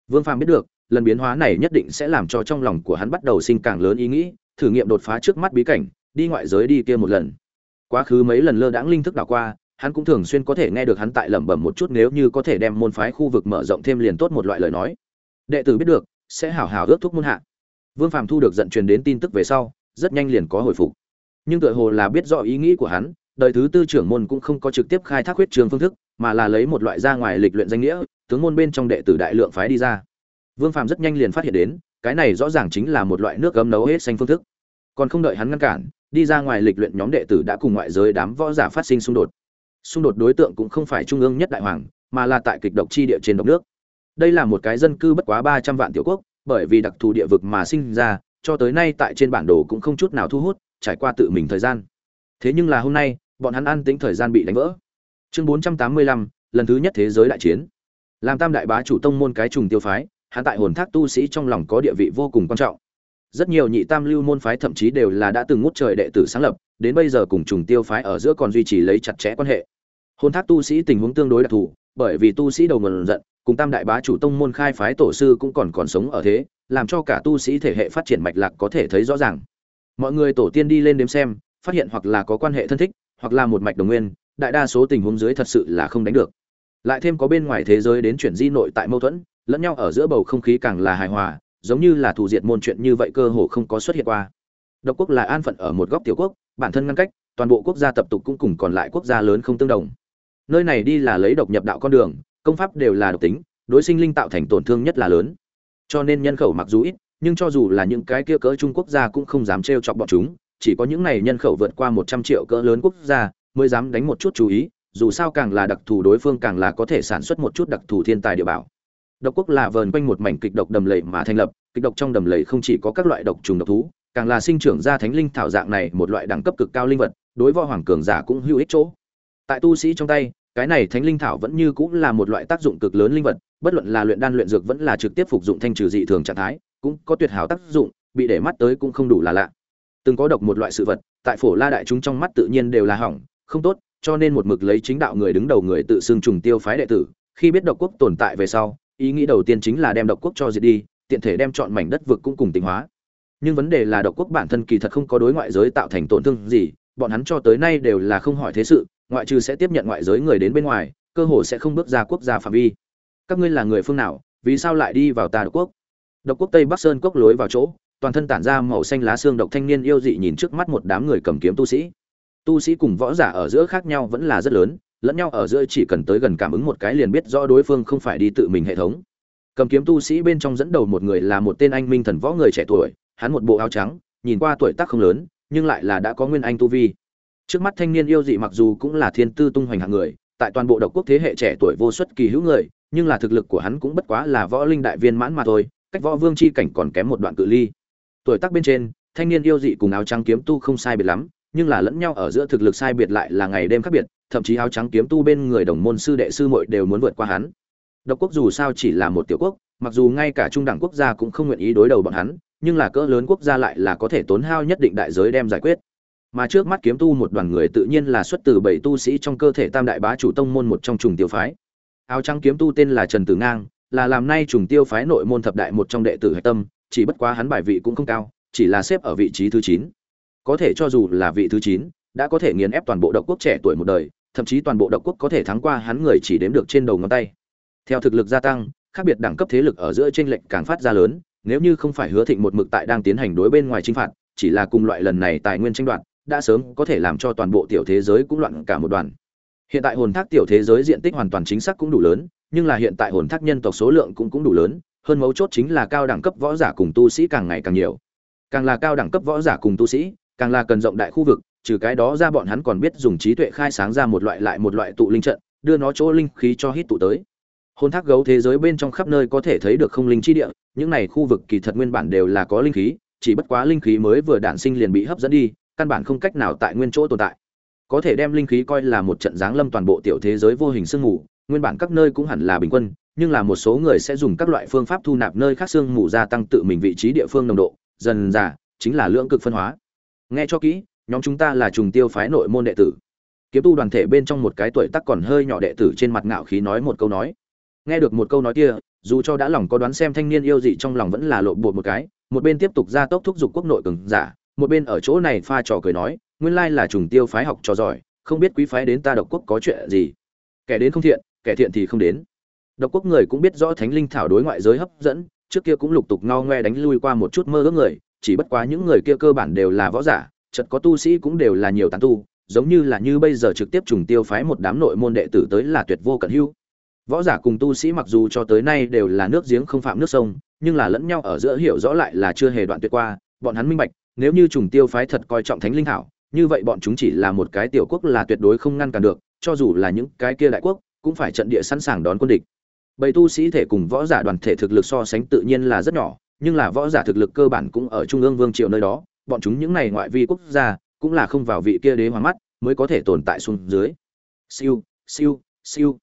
Vương phàm biết được, lần biến hóa này nhất định sẽ làm cho trong lòng của hắn bắt đầu sinh càng lớn ý nghĩ, thử nghiệm đột phá trước mắt bí cảnh, đi ngoại giới đi kia một lần. Quá khứ mấy lần lơ đãng linh thức đảo qua, hắn cũng thường xuyên có thể nghe được hắn tại lẩm bẩm một chút nếu như có thể đem môn phái khu vực mở rộng thêm liền tốt một loại lời nói. Đệ tử biết được, sẽ hảo hảo ước thúc môn hạ. Vương phàm thu được dẫn truyền đến tin tức về sau rất nhanh liền có hồi phục. Nhưng tựa hồ là biết rõ ý nghĩ của hắn, đời thứ tư trưởng môn cũng không có trực tiếp khai thác huyết trường phương thức, mà là lấy một loại ra ngoài lịch luyện danh nghĩa, tướng môn bên trong đệ tử đại lượng phái đi ra. Vương phạm rất nhanh liền phát hiện đến, cái này rõ ràng chính là một loại nước gấm nấu hết xanh phương thức. Còn không đợi hắn ngăn cản, đi ra ngoài lịch luyện nhóm đệ tử đã cùng ngoại giới đám võ giả phát sinh xung đột. Xung đột đối tượng cũng không phải trung ương nhất đại hoàng, mà là tại kịch độc chi địa trên độc nước. Đây là một cái dân cư bất quá ba trăm vạn tiểu quốc, bởi vì đặc thù địa vực mà sinh ra cho tới nay tại trên bản đồ cũng không chút nào thu hút, trải qua tự mình thời gian. Thế nhưng là hôm nay, bọn hắn ăn tính thời gian bị đánh vỡ. Chương bốn trăm tám mươi lăm, lần thứ nhất thế giới đại chiến. Làm tam đại bá chủ tông môn cái trùng tiêu phái, hắn tại hồn thác tu sĩ trong lòng có địa vị vô cùng quan trọng. Rất nhiều nhị tam lưu môn phái thậm chí đều là đã từng ngút trời đệ tử sáng lập, đến bây giờ cùng trùng tiêu phái ở giữa còn duy trì lấy chặt chẽ quan hệ. Hồn thác tu sĩ tình huống tương đối đặc thù, bởi vì tu sĩ đầu nguồn giận, cùng tam đại bá chủ tông môn khai phái tổ sư cũng còn còn sống ở thế làm cho cả tu sĩ thể hệ phát triển mạch lạc có thể thấy rõ ràng. Mọi người tổ tiên đi lên đếm xem, phát hiện hoặc là có quan hệ thân thích, hoặc là một mạch đồng nguyên, đại đa số tình huống dưới thật sự là không đánh được. Lại thêm có bên ngoài thế giới đến chuyển di nội tại mâu thuẫn, lẫn nhau ở giữa bầu không khí càng là hài hòa, giống như là thủ diệt môn chuyện như vậy cơ hồ không có xuất hiện qua. Độc quốc là an phận ở một góc tiểu quốc, bản thân ngăn cách, toàn bộ quốc gia tập tục cũng cùng còn lại quốc gia lớn không tương đồng. Nơi này đi là lấy độc nhập đạo con đường, công pháp đều là độc tính, đối sinh linh tạo thành tổn thương nhất là lớn cho nên nhân khẩu mặc dù ít, nhưng cho dù là những cái kia cỡ trung quốc gia cũng không dám trêu chọc bọn chúng, chỉ có những này nhân khẩu vượt qua một trăm triệu cỡ lớn quốc gia mới dám đánh một chút chú ý, dù sao càng là đặc thù đối phương càng là có thể sản xuất một chút đặc thù thiên tài địa bảo. Độc quốc là vờn quanh một mảnh kịch độc đầm lầy mà thành lập, kịch độc trong đầm lầy không chỉ có các loại độc trùng độc thú, càng là sinh trưởng ra thánh linh thảo dạng này một loại đẳng cấp cực cao linh vật, đối võ hoàng cường giả cũng hữu ích chỗ. Tại tu sĩ trong tay, cái này thánh linh thảo vẫn như cũng là một loại tác dụng cực lớn linh vật bất luận là luyện đan luyện dược vẫn là trực tiếp phục dụng thanh trừ dị thường trạng thái, cũng có tuyệt hảo tác dụng, bị để mắt tới cũng không đủ là lạ. Từng có độc một loại sự vật, tại phổ la đại chúng trong mắt tự nhiên đều là hỏng, không tốt, cho nên một mực lấy chính đạo người đứng đầu người tự xưng trùng tiêu phái đệ tử, khi biết độc quốc tồn tại về sau, ý nghĩ đầu tiên chính là đem độc quốc cho diệt đi, tiện thể đem chọn mảnh đất vực cũng cùng tinh hóa. Nhưng vấn đề là độc quốc bản thân kỳ thật không có đối ngoại giới tạo thành tổn thương gì, bọn hắn cho tới nay đều là không hỏi thế sự, ngoại trừ sẽ tiếp nhận ngoại giới người đến bên ngoài, cơ hồ sẽ không bước ra quốc gia phạm vi các ngươi là người phương nào, vì sao lại đi vào ta độc quốc? Độc quốc tây bắc sơn cốc lối vào chỗ, toàn thân tản ra màu xanh lá xương độc thanh niên yêu dị nhìn trước mắt một đám người cầm kiếm tu sĩ. Tu sĩ cùng võ giả ở giữa khác nhau vẫn là rất lớn, lẫn nhau ở giữa chỉ cần tới gần cảm ứng một cái liền biết rõ đối phương không phải đi tự mình hệ thống. Cầm kiếm tu sĩ bên trong dẫn đầu một người là một tên anh minh thần võ người trẻ tuổi, hắn một bộ áo trắng, nhìn qua tuổi tác không lớn, nhưng lại là đã có nguyên anh tu vi. Trước mắt thanh niên yêu dị mặc dù cũng là thiên tư tung hoành hạng người, tại toàn bộ độc quốc thế hệ trẻ tuổi vô xuất kỳ hữu người nhưng là thực lực của hắn cũng bất quá là võ linh đại viên mãn mà thôi, cách võ vương chi cảnh còn kém một đoạn cự ly. Tuổi tác bên trên, thanh niên yêu dị cùng áo trắng kiếm tu không sai biệt lắm, nhưng là lẫn nhau ở giữa thực lực sai biệt lại là ngày đêm khác biệt, thậm chí áo trắng kiếm tu bên người đồng môn sư đệ sư muội đều muốn vượt qua hắn. Độc quốc dù sao chỉ là một tiểu quốc, mặc dù ngay cả trung đẳng quốc gia cũng không nguyện ý đối đầu bọn hắn, nhưng là cỡ lớn quốc gia lại là có thể tốn hao nhất định đại giới đem giải quyết. Mà trước mắt kiếm tu một đoàn người tự nhiên là xuất từ bảy tu sĩ trong cơ thể tam đại bá chủ tông môn một trong trùng tiểu phái áo trắng kiếm tu tên là trần tử ngang, là làm nay trùng tiêu phái nội môn thập đại một trong đệ tử hạch tâm, chỉ bất quá hắn bài vị cũng không cao, chỉ là xếp ở vị trí thứ chín. Có thể cho dù là vị thứ chín, đã có thể nghiền ép toàn bộ độc quốc trẻ tuổi một đời, thậm chí toàn bộ độc quốc có thể thắng qua hắn người chỉ đếm được trên đầu ngón tay. Theo thực lực gia tăng, khác biệt đẳng cấp thế lực ở giữa tranh lệch càng phát ra lớn, nếu như không phải hứa thịnh một mực tại đang tiến hành đối bên ngoài chinh phạt, chỉ là cùng loại lần này tài nguyên tranh đoạt, đã sớm có thể làm cho toàn bộ tiểu thế giới cũng loạn cả một đoàn hiện tại hồn thác tiểu thế giới diện tích hoàn toàn chính xác cũng đủ lớn, nhưng là hiện tại hồn thác nhân tộc số lượng cũng cũng đủ lớn, hơn mấu chốt chính là cao đẳng cấp võ giả cùng tu sĩ càng ngày càng nhiều. Càng là cao đẳng cấp võ giả cùng tu sĩ, càng là cần rộng đại khu vực, trừ cái đó ra bọn hắn còn biết dùng trí tuệ khai sáng ra một loại lại một loại tụ linh trận, đưa nó chỗ linh khí cho hít tụ tới. Hồn thác gấu thế giới bên trong khắp nơi có thể thấy được không linh chi địa, những này khu vực kỳ thật nguyên bản đều là có linh khí, chỉ bất quá linh khí mới vừa đản sinh liền bị hấp dẫn đi, căn bản không cách nào tại nguyên chỗ tồn tại có thể đem linh khí coi là một trận giáng lâm toàn bộ tiểu thế giới vô hình sương mù, nguyên bản các nơi cũng hẳn là bình quân, nhưng là một số người sẽ dùng các loại phương pháp thu nạp nơi khác sương mù gia tăng tự mình vị trí địa phương nồng độ, dần dà, chính là lưỡng cực phân hóa. Nghe cho kỹ, nhóm chúng ta là trùng tiêu phái nội môn đệ tử. Kiếm tu đoàn thể bên trong một cái tuổi tác còn hơi nhỏ đệ tử trên mặt ngạo khí nói một câu nói. Nghe được một câu nói kia, dù cho đã lòng có đoán xem thanh niên yêu dị trong lòng vẫn là lộ bột một cái, một bên tiếp tục ra tốc thúc giục quốc nội cường giả, một bên ở chỗ này pha trò cười nói nguyên lai là trùng tiêu phái học trò giỏi, không biết quý phái đến ta độc quốc có chuyện gì. Kẻ đến không thiện, kẻ thiện thì không đến. Độc quốc người cũng biết rõ thánh linh thảo đối ngoại giới hấp dẫn, trước kia cũng lục tục ngao ngoe đánh lui qua một chút mơ ước người, chỉ bất quá những người kia cơ bản đều là võ giả chật có tu sĩ cũng đều là nhiều tán tu, giống như là như bây giờ trực tiếp trùng tiêu phái một đám nội môn đệ tử tới là tuyệt vô cận hưu võ giả cùng tu sĩ mặc dù cho tới nay đều là nước giếng không phạm nước sông, nhưng là lẫn nhau ở giữa hiểu rõ lại là chưa hề đoạn tuyệt qua, bọn hắn minh bạch, nếu như trùng tiêu phái thật coi trọng thánh linh thảo như vậy bọn chúng chỉ là một cái tiểu quốc là tuyệt đối không ngăn cản được, cho dù là những cái kia đại quốc, cũng phải trận địa sẵn sàng đón quân địch. Bầy tu sĩ thể cùng võ giả đoàn thể thực lực so sánh tự nhiên là rất nhỏ, nhưng là võ giả thực lực cơ bản cũng ở trung ương vương triều nơi đó, bọn chúng những này ngoại vi quốc gia, cũng là không vào vị kia đế hoàng mắt, mới có thể tồn tại xuống dưới. Siêu siêu siêu.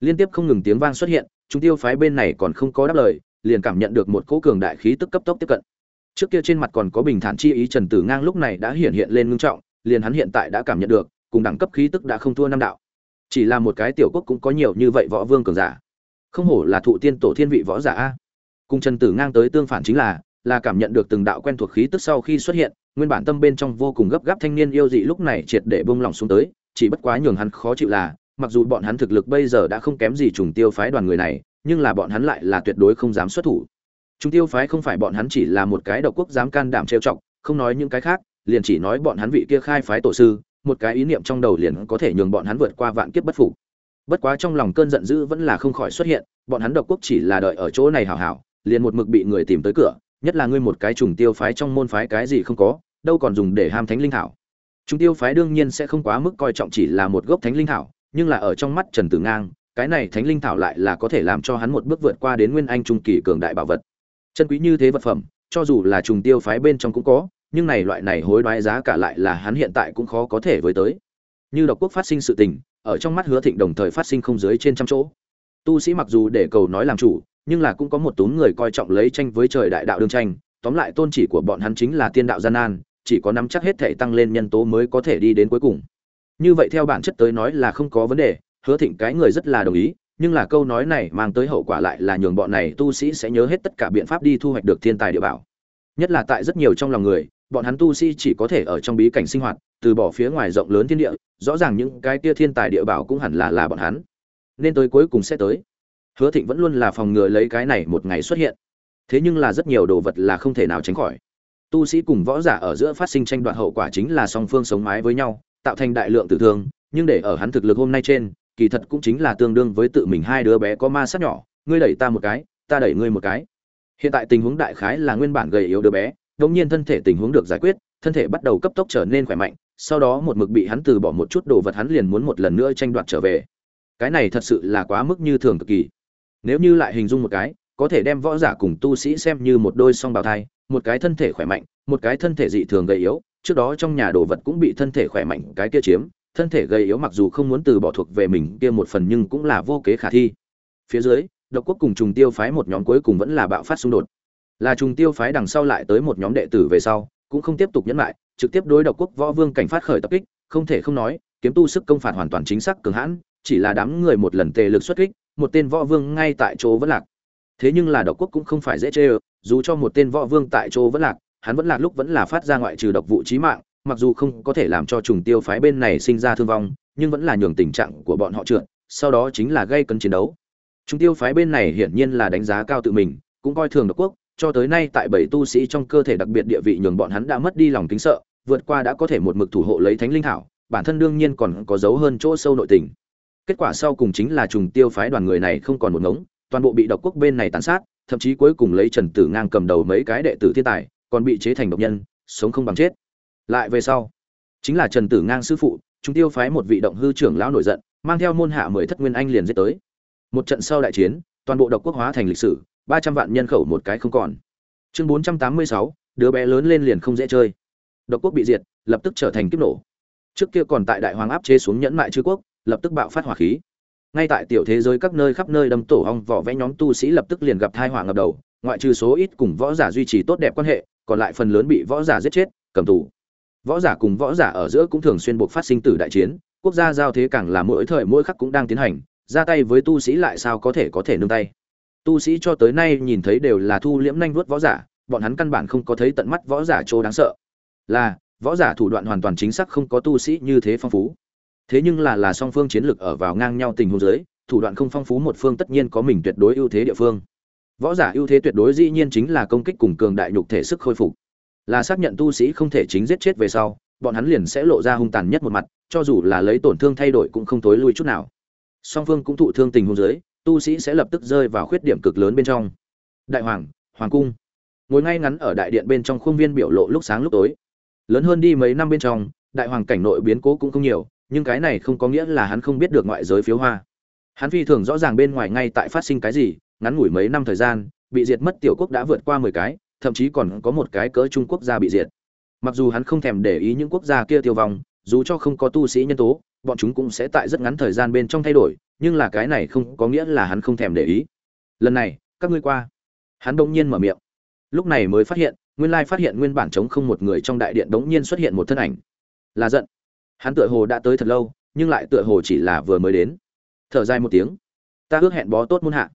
Liên tiếp không ngừng tiếng vang xuất hiện, chúng tiêu phái bên này còn không có đáp lời, liền cảm nhận được một cỗ cường đại khí tức cấp tốc tiếp cận. Trước kia trên mặt còn có bình thản chi ý trần tử ngang lúc này đã hiện hiện lên ngưng trọng liền hắn hiện tại đã cảm nhận được, cùng đẳng cấp khí tức đã không thua năm đạo. Chỉ là một cái tiểu quốc cũng có nhiều như vậy võ vương cường giả. Không hổ là thụ tiên tổ thiên vị võ giả a. Cùng trần tử ngang tới tương phản chính là là cảm nhận được từng đạo quen thuộc khí tức sau khi xuất hiện, nguyên bản tâm bên trong vô cùng gấp gáp thanh niên yêu dị lúc này triệt để bông lòng xuống tới, chỉ bất quá nhường hắn khó chịu là, mặc dù bọn hắn thực lực bây giờ đã không kém gì trùng tiêu phái đoàn người này, nhưng là bọn hắn lại là tuyệt đối không dám xuất thủ. Trùng tiêu phái không phải bọn hắn chỉ là một cái độc quốc dám can đảm trêu chọc, không nói những cái khác liền chỉ nói bọn hắn vị kia khai phái tổ sư, một cái ý niệm trong đầu liền có thể nhường bọn hắn vượt qua vạn kiếp bất phục. Bất quá trong lòng cơn giận dữ vẫn là không khỏi xuất hiện, bọn hắn độc quốc chỉ là đợi ở chỗ này hảo hảo, liền một mực bị người tìm tới cửa, nhất là ngươi một cái trùng tiêu phái trong môn phái cái gì không có, đâu còn dùng để ham thánh linh thảo. Trùng tiêu phái đương nhiên sẽ không quá mức coi trọng chỉ là một gốc thánh linh thảo, nhưng là ở trong mắt trần tử ngang, cái này thánh linh thảo lại là có thể làm cho hắn một bước vượt qua đến nguyên anh trung kỳ cường đại bảo vật. Chân quý như thế vật phẩm, cho dù là trùng tiêu phái bên trong cũng có nhưng này loại này hối đoái giá cả lại là hắn hiện tại cũng khó có thể với tới. Như độc quốc phát sinh sự tình, ở trong mắt hứa thịnh đồng thời phát sinh không dưới trên trăm chỗ. Tu sĩ mặc dù để cầu nói làm chủ, nhưng là cũng có một túm người coi trọng lấy tranh với trời đại đạo đương tranh. Tóm lại tôn chỉ của bọn hắn chính là tiên đạo gian nan, chỉ có nắm chắc hết thể tăng lên nhân tố mới có thể đi đến cuối cùng. Như vậy theo bản chất tới nói là không có vấn đề, hứa thịnh cái người rất là đồng ý, nhưng là câu nói này mang tới hậu quả lại là nhường bọn này tu sĩ sẽ nhớ hết tất cả biện pháp đi thu hoạch được thiên tài địa bảo. Nhất là tại rất nhiều trong lòng người bọn hắn tu sĩ chỉ có thể ở trong bí cảnh sinh hoạt, từ bỏ phía ngoài rộng lớn thiên địa, rõ ràng những cái kia thiên tài địa bảo cũng hẳn là là bọn hắn. Nên tới cuối cùng sẽ tới. Hứa thịnh vẫn luôn là phòng ngừa lấy cái này một ngày xuất hiện. Thế nhưng là rất nhiều đồ vật là không thể nào tránh khỏi. Tu sĩ cùng võ giả ở giữa phát sinh tranh đoạt hậu quả chính là song phương sống mái với nhau, tạo thành đại lượng tử thương, nhưng để ở hắn thực lực hôm nay trên, kỳ thật cũng chính là tương đương với tự mình hai đứa bé có ma sát nhỏ, ngươi đẩy ta một cái, ta đẩy ngươi một cái. Hiện tại tình huống đại khái là nguyên bản gầy yếu đứa bé đột nhiên thân thể tình huống được giải quyết, thân thể bắt đầu cấp tốc trở nên khỏe mạnh, sau đó một mực bị hắn từ bỏ một chút đồ vật hắn liền muốn một lần nữa tranh đoạt trở về. Cái này thật sự là quá mức như thường cực kỳ. Nếu như lại hình dung một cái, có thể đem võ giả cùng tu sĩ xem như một đôi song bào thai, một cái thân thể khỏe mạnh, một cái thân thể dị thường gầy yếu, trước đó trong nhà đồ vật cũng bị thân thể khỏe mạnh cái kia chiếm, thân thể gầy yếu mặc dù không muốn từ bỏ thuộc về mình kia một phần nhưng cũng là vô kế khả thi. Phía dưới, độc quốc cùng trùng tiêu phái một nhóm cuối cùng vẫn là bạo phát xung đột là trùng tiêu phái đằng sau lại tới một nhóm đệ tử về sau, cũng không tiếp tục nhẫn lại, trực tiếp đối độc quốc võ vương cảnh phát khởi tập kích, không thể không nói, kiếm tu sức công phạt hoàn toàn chính xác cường hãn, chỉ là đám người một lần tề lực xuất kích, một tên võ vương ngay tại chỗ vẫn lạc. Thế nhưng là độc quốc cũng không phải dễ chê dù cho một tên võ vương tại chỗ vẫn lạc, hắn vẫn lạc lúc vẫn là phát ra ngoại trừ độc vụ chí mạng, mặc dù không có thể làm cho trùng tiêu phái bên này sinh ra thương vong, nhưng vẫn là nhường tình trạng của bọn họ trượt, sau đó chính là gây cấn chiến đấu. Trùng tiêu phái bên này hiển nhiên là đánh giá cao tự mình, cũng coi thường độc quốc cho tới nay tại bảy tu sĩ trong cơ thể đặc biệt địa vị nhường bọn hắn đã mất đi lòng kính sợ, vượt qua đã có thể một mực thủ hộ lấy thánh linh thảo, bản thân đương nhiên còn có dấu hơn chỗ sâu nội tình. Kết quả sau cùng chính là trùng tiêu phái đoàn người này không còn một ngống, toàn bộ bị độc quốc bên này tàn sát, thậm chí cuối cùng lấy trần tử ngang cầm đầu mấy cái đệ tử thiên tài, còn bị chế thành độc nhân, sống không bằng chết. Lại về sau, chính là trần tử ngang sư phụ chúng tiêu phái một vị động hư trưởng lão nổi giận, mang theo môn hạ mười thất nguyên anh liền giết tới. Một trận sau đại chiến, toàn bộ độc quốc hóa thành lịch sử ba trăm vạn nhân khẩu một cái không còn. Chương bốn trăm tám mươi sáu, đứa bé lớn lên liền không dễ chơi. Độc quốc bị diệt, lập tức trở thành kiếp nổ. Trước kia còn tại đại hoàng áp chế xuống nhẫn mại chư quốc, lập tức bạo phát hỏa khí. Ngay tại tiểu thế giới các nơi khắp nơi đâm tổ hong vỏ vẽ nhóm tu sĩ lập tức liền gặp thai hỏa ngập đầu, ngoại trừ số ít cùng võ giả duy trì tốt đẹp quan hệ, còn lại phần lớn bị võ giả giết chết, cầm tù. Võ giả cùng võ giả ở giữa cũng thường xuyên buộc phát sinh tử đại chiến, quốc gia giao thế càng là mỗi thời mỗi khắc cũng đang tiến hành, ra tay với tu sĩ lại sao có thể có thể nương tay? Tu sĩ cho tới nay nhìn thấy đều là thu liễm nhanh vuốt võ giả, bọn hắn căn bản không có thấy tận mắt võ giả chỗ đáng sợ. Là, võ giả thủ đoạn hoàn toàn chính xác không có tu sĩ như thế phong phú. Thế nhưng là là song phương chiến lược ở vào ngang nhau tình huống dưới, thủ đoạn không phong phú một phương tất nhiên có mình tuyệt đối ưu thế địa phương. Võ giả ưu thế tuyệt đối dĩ nhiên chính là công kích cùng cường đại nhục thể sức khôi phục. Là xác nhận tu sĩ không thể chính giết chết về sau, bọn hắn liền sẽ lộ ra hung tàn nhất một mặt, cho dù là lấy tổn thương thay đổi cũng không tối lui chút nào. Song phương cũng thụ thương tình huống dưới tu sĩ sẽ lập tức rơi vào khuyết điểm cực lớn bên trong. Đại hoàng hoàng cung. Ngồi ngay ngắn ở đại điện bên trong khuôn viên biểu lộ lúc sáng lúc tối. Lớn hơn đi mấy năm bên trong, đại hoàng cảnh nội biến cố cũng không nhiều, nhưng cái này không có nghĩa là hắn không biết được ngoại giới phiếu hoa. Hắn phi thường rõ ràng bên ngoài ngay tại phát sinh cái gì, ngắn ngủi mấy năm thời gian, bị diệt mất tiểu quốc đã vượt qua mười cái, thậm chí còn có một cái cỡ trung quốc gia bị diệt. Mặc dù hắn không thèm để ý những quốc gia kia tiêu vong, dù cho không có tu sĩ nhân tố, bọn chúng cũng sẽ tại rất ngắn thời gian bên trong thay đổi nhưng là cái này không có nghĩa là hắn không thèm để ý. Lần này, các ngươi qua. Hắn bỗng nhiên mở miệng. Lúc này mới phát hiện, nguyên lai phát hiện nguyên bản chống không một người trong đại điện bỗng nhiên xuất hiện một thân ảnh. Là giận. Hắn tựa hồ đã tới thật lâu, nhưng lại tựa hồ chỉ là vừa mới đến. Thở dài một tiếng. Ta ước hẹn bó tốt muôn hạ.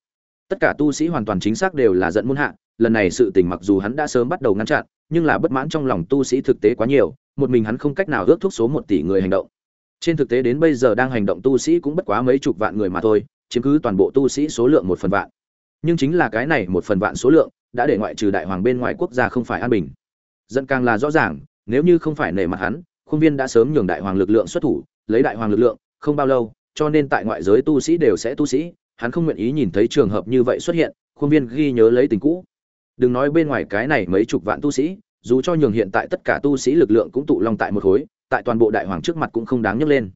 Tất cả tu sĩ hoàn toàn chính xác đều là giận muôn hạ. Lần này sự tình mặc dù hắn đã sớm bắt đầu ngăn chặn, nhưng là bất mãn trong lòng tu sĩ thực tế quá nhiều, một mình hắn không cách nào ước thúc số một tỷ người hành động trên thực tế đến bây giờ đang hành động tu sĩ cũng bất quá mấy chục vạn người mà thôi, chiếm cứ toàn bộ tu sĩ số lượng một phần vạn. Nhưng chính là cái này một phần vạn số lượng đã để ngoại trừ đại hoàng bên ngoài quốc gia không phải an bình. Dẫn càng là rõ ràng, nếu như không phải nể mặt hắn, khuôn viên đã sớm nhường đại hoàng lực lượng xuất thủ, lấy đại hoàng lực lượng, không bao lâu, cho nên tại ngoại giới tu sĩ đều sẽ tu sĩ, hắn không nguyện ý nhìn thấy trường hợp như vậy xuất hiện, khuôn viên ghi nhớ lấy tình cũ. Đừng nói bên ngoài cái này mấy chục vạn tu sĩ, dù cho nhường hiện tại tất cả tu sĩ lực lượng cũng tụ long tại một khối tại toàn bộ đại hoàng trước mặt cũng không đáng nhấc lên.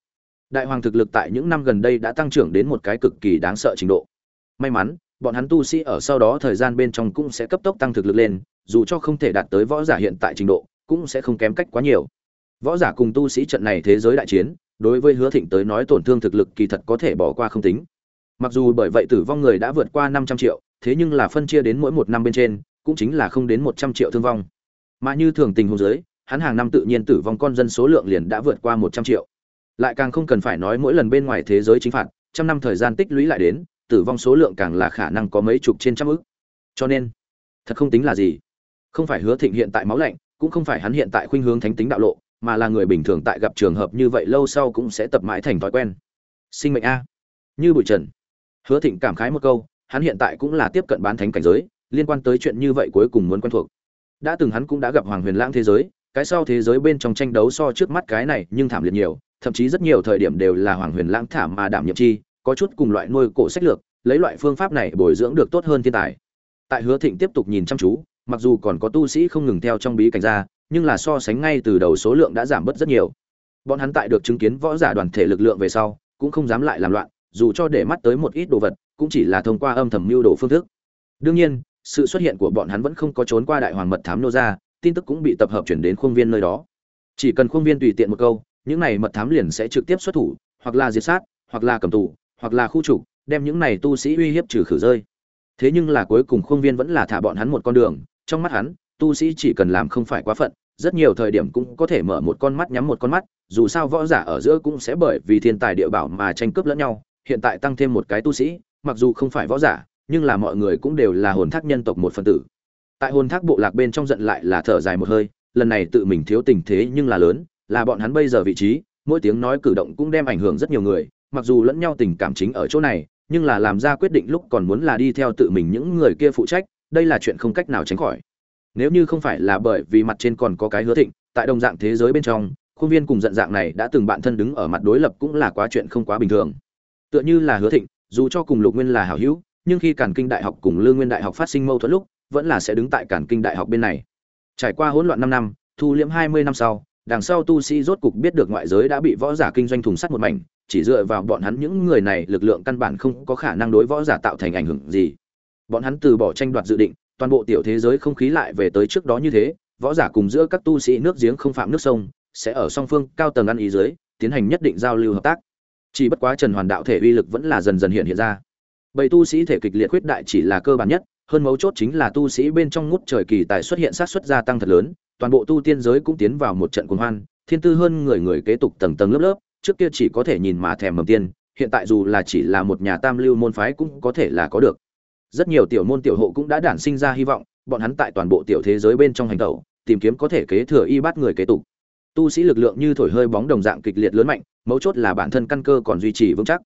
Đại hoàng thực lực tại những năm gần đây đã tăng trưởng đến một cái cực kỳ đáng sợ trình độ. May mắn, bọn hắn tu sĩ ở sau đó thời gian bên trong cũng sẽ cấp tốc tăng thực lực lên, dù cho không thể đạt tới võ giả hiện tại trình độ, cũng sẽ không kém cách quá nhiều. Võ giả cùng tu sĩ trận này thế giới đại chiến, đối với hứa thịnh tới nói tổn thương thực lực kỳ thật có thể bỏ qua không tính. Mặc dù bởi vậy tử vong người đã vượt qua năm trăm triệu, thế nhưng là phân chia đến mỗi một năm bên trên, cũng chính là không đến một trăm triệu thương vong. Mà như thường tình hồ giới hắn hàng năm tự nhiên tử vong con dân số lượng liền đã vượt qua một trăm triệu. Lại càng không cần phải nói mỗi lần bên ngoài thế giới chính phạt, trăm năm thời gian tích lũy lại đến, tử vong số lượng càng là khả năng có mấy chục trên trăm ức. Cho nên, thật không tính là gì. Không phải hứa thịnh hiện tại máu lạnh, cũng không phải hắn hiện tại khuynh hướng thánh tính đạo lộ, mà là người bình thường tại gặp trường hợp như vậy lâu sau cũng sẽ tập mãi thành thói quen. Sinh mệnh a. Như bụi trần. Hứa thịnh cảm khái một câu, hắn hiện tại cũng là tiếp cận bán thánh cảnh giới, liên quan tới chuyện như vậy cuối cùng muốn quen thuộc. Đã từng hắn cũng đã gặp hoàng huyền lãng thế giới cái sau thế giới bên trong tranh đấu so trước mắt cái này nhưng thảm liệt nhiều, thậm chí rất nhiều thời điểm đều là hoàng huyền lãng thảm mà đảm nhiệm chi, có chút cùng loại nuôi cổ sách lược, lấy loại phương pháp này bồi dưỡng được tốt hơn thiên tài. Tại hứa thịnh tiếp tục nhìn chăm chú, mặc dù còn có tu sĩ không ngừng theo trong bí cảnh ra, nhưng là so sánh ngay từ đầu số lượng đã giảm bớt rất nhiều. Bọn hắn tại được chứng kiến võ giả đoàn thể lực lượng về sau, cũng không dám lại làm loạn, dù cho để mắt tới một ít đồ vật, cũng chỉ là thông qua âm thầm mưu đồ phương thức. Đương nhiên, sự xuất hiện của bọn hắn vẫn không có trốn qua đại hoàng mật thám nô ra tin tức cũng bị tập hợp chuyển đến khuôn viên nơi đó. Chỉ cần khuôn viên tùy tiện một câu, những này mật thám liền sẽ trực tiếp xuất thủ, hoặc là diệt sát, hoặc là cầm tù, hoặc là khu trục, đem những này tu sĩ uy hiếp trừ khử rơi. Thế nhưng là cuối cùng khuôn viên vẫn là thả bọn hắn một con đường, trong mắt hắn, tu sĩ chỉ cần làm không phải quá phận, rất nhiều thời điểm cũng có thể mở một con mắt nhắm một con mắt, dù sao võ giả ở giữa cũng sẽ bởi vì thiên tài địa bảo mà tranh cướp lẫn nhau, hiện tại tăng thêm một cái tu sĩ, mặc dù không phải võ giả, nhưng là mọi người cũng đều là hồn thác nhân tộc một phần tử tại hồn thác bộ lạc bên trong giận lại là thở dài một hơi, lần này tự mình thiếu tình thế nhưng là lớn, là bọn hắn bây giờ vị trí, mỗi tiếng nói cử động cũng đem ảnh hưởng rất nhiều người, mặc dù lẫn nhau tình cảm chính ở chỗ này, nhưng là làm ra quyết định lúc còn muốn là đi theo tự mình những người kia phụ trách, đây là chuyện không cách nào tránh khỏi. Nếu như không phải là bởi vì mặt trên còn có cái hứa thịnh, tại đồng dạng thế giới bên trong, khuôn viên cùng giận dạng này đã từng bạn thân đứng ở mặt đối lập cũng là quá chuyện không quá bình thường. Tựa như là hứa thịnh, dù cho cùng lục nguyên là hảo hữu, nhưng khi cản kinh đại học cùng lương nguyên đại học phát sinh mâu thuẫn lúc vẫn là sẽ đứng tại cản kinh đại học bên này. Trải qua hỗn loạn năm năm, thu liễm hai mươi năm sau, đằng sau tu sĩ rốt cục biết được ngoại giới đã bị võ giả kinh doanh thùng sắt một mảnh, chỉ dựa vào bọn hắn những người này, lực lượng căn bản không có khả năng đối võ giả tạo thành ảnh hưởng gì. Bọn hắn từ bỏ tranh đoạt dự định, toàn bộ tiểu thế giới không khí lại về tới trước đó như thế, võ giả cùng giữa các tu sĩ nước giếng không phạm nước sông, sẽ ở song phương cao tầng ăn ý dưới, tiến hành nhất định giao lưu hợp tác. Chỉ bất quá trần hoàn đạo thể uy lực vẫn là dần dần hiện hiện ra. Bầy tu sĩ thể kịch liệt khuyết đại chỉ là cơ bản nhất hơn mấu chốt chính là tu sĩ bên trong ngút trời kỳ tài xuất hiện sát xuất gia tăng thật lớn, toàn bộ tu tiên giới cũng tiến vào một trận cuồng hoan, thiên tư hơn người người kế tục tầng tầng lớp lớp, trước kia chỉ có thể nhìn mà thèm mầm tiên, hiện tại dù là chỉ là một nhà tam lưu môn phái cũng có thể là có được. Rất nhiều tiểu môn tiểu hộ cũng đã đản sinh ra hy vọng, bọn hắn tại toàn bộ tiểu thế giới bên trong hành tẩu, tìm kiếm có thể kế thừa y bát người kế tục. Tu sĩ lực lượng như thổi hơi bóng đồng dạng kịch liệt lớn mạnh, mấu chốt là bản thân căn cơ còn duy trì vững chắc.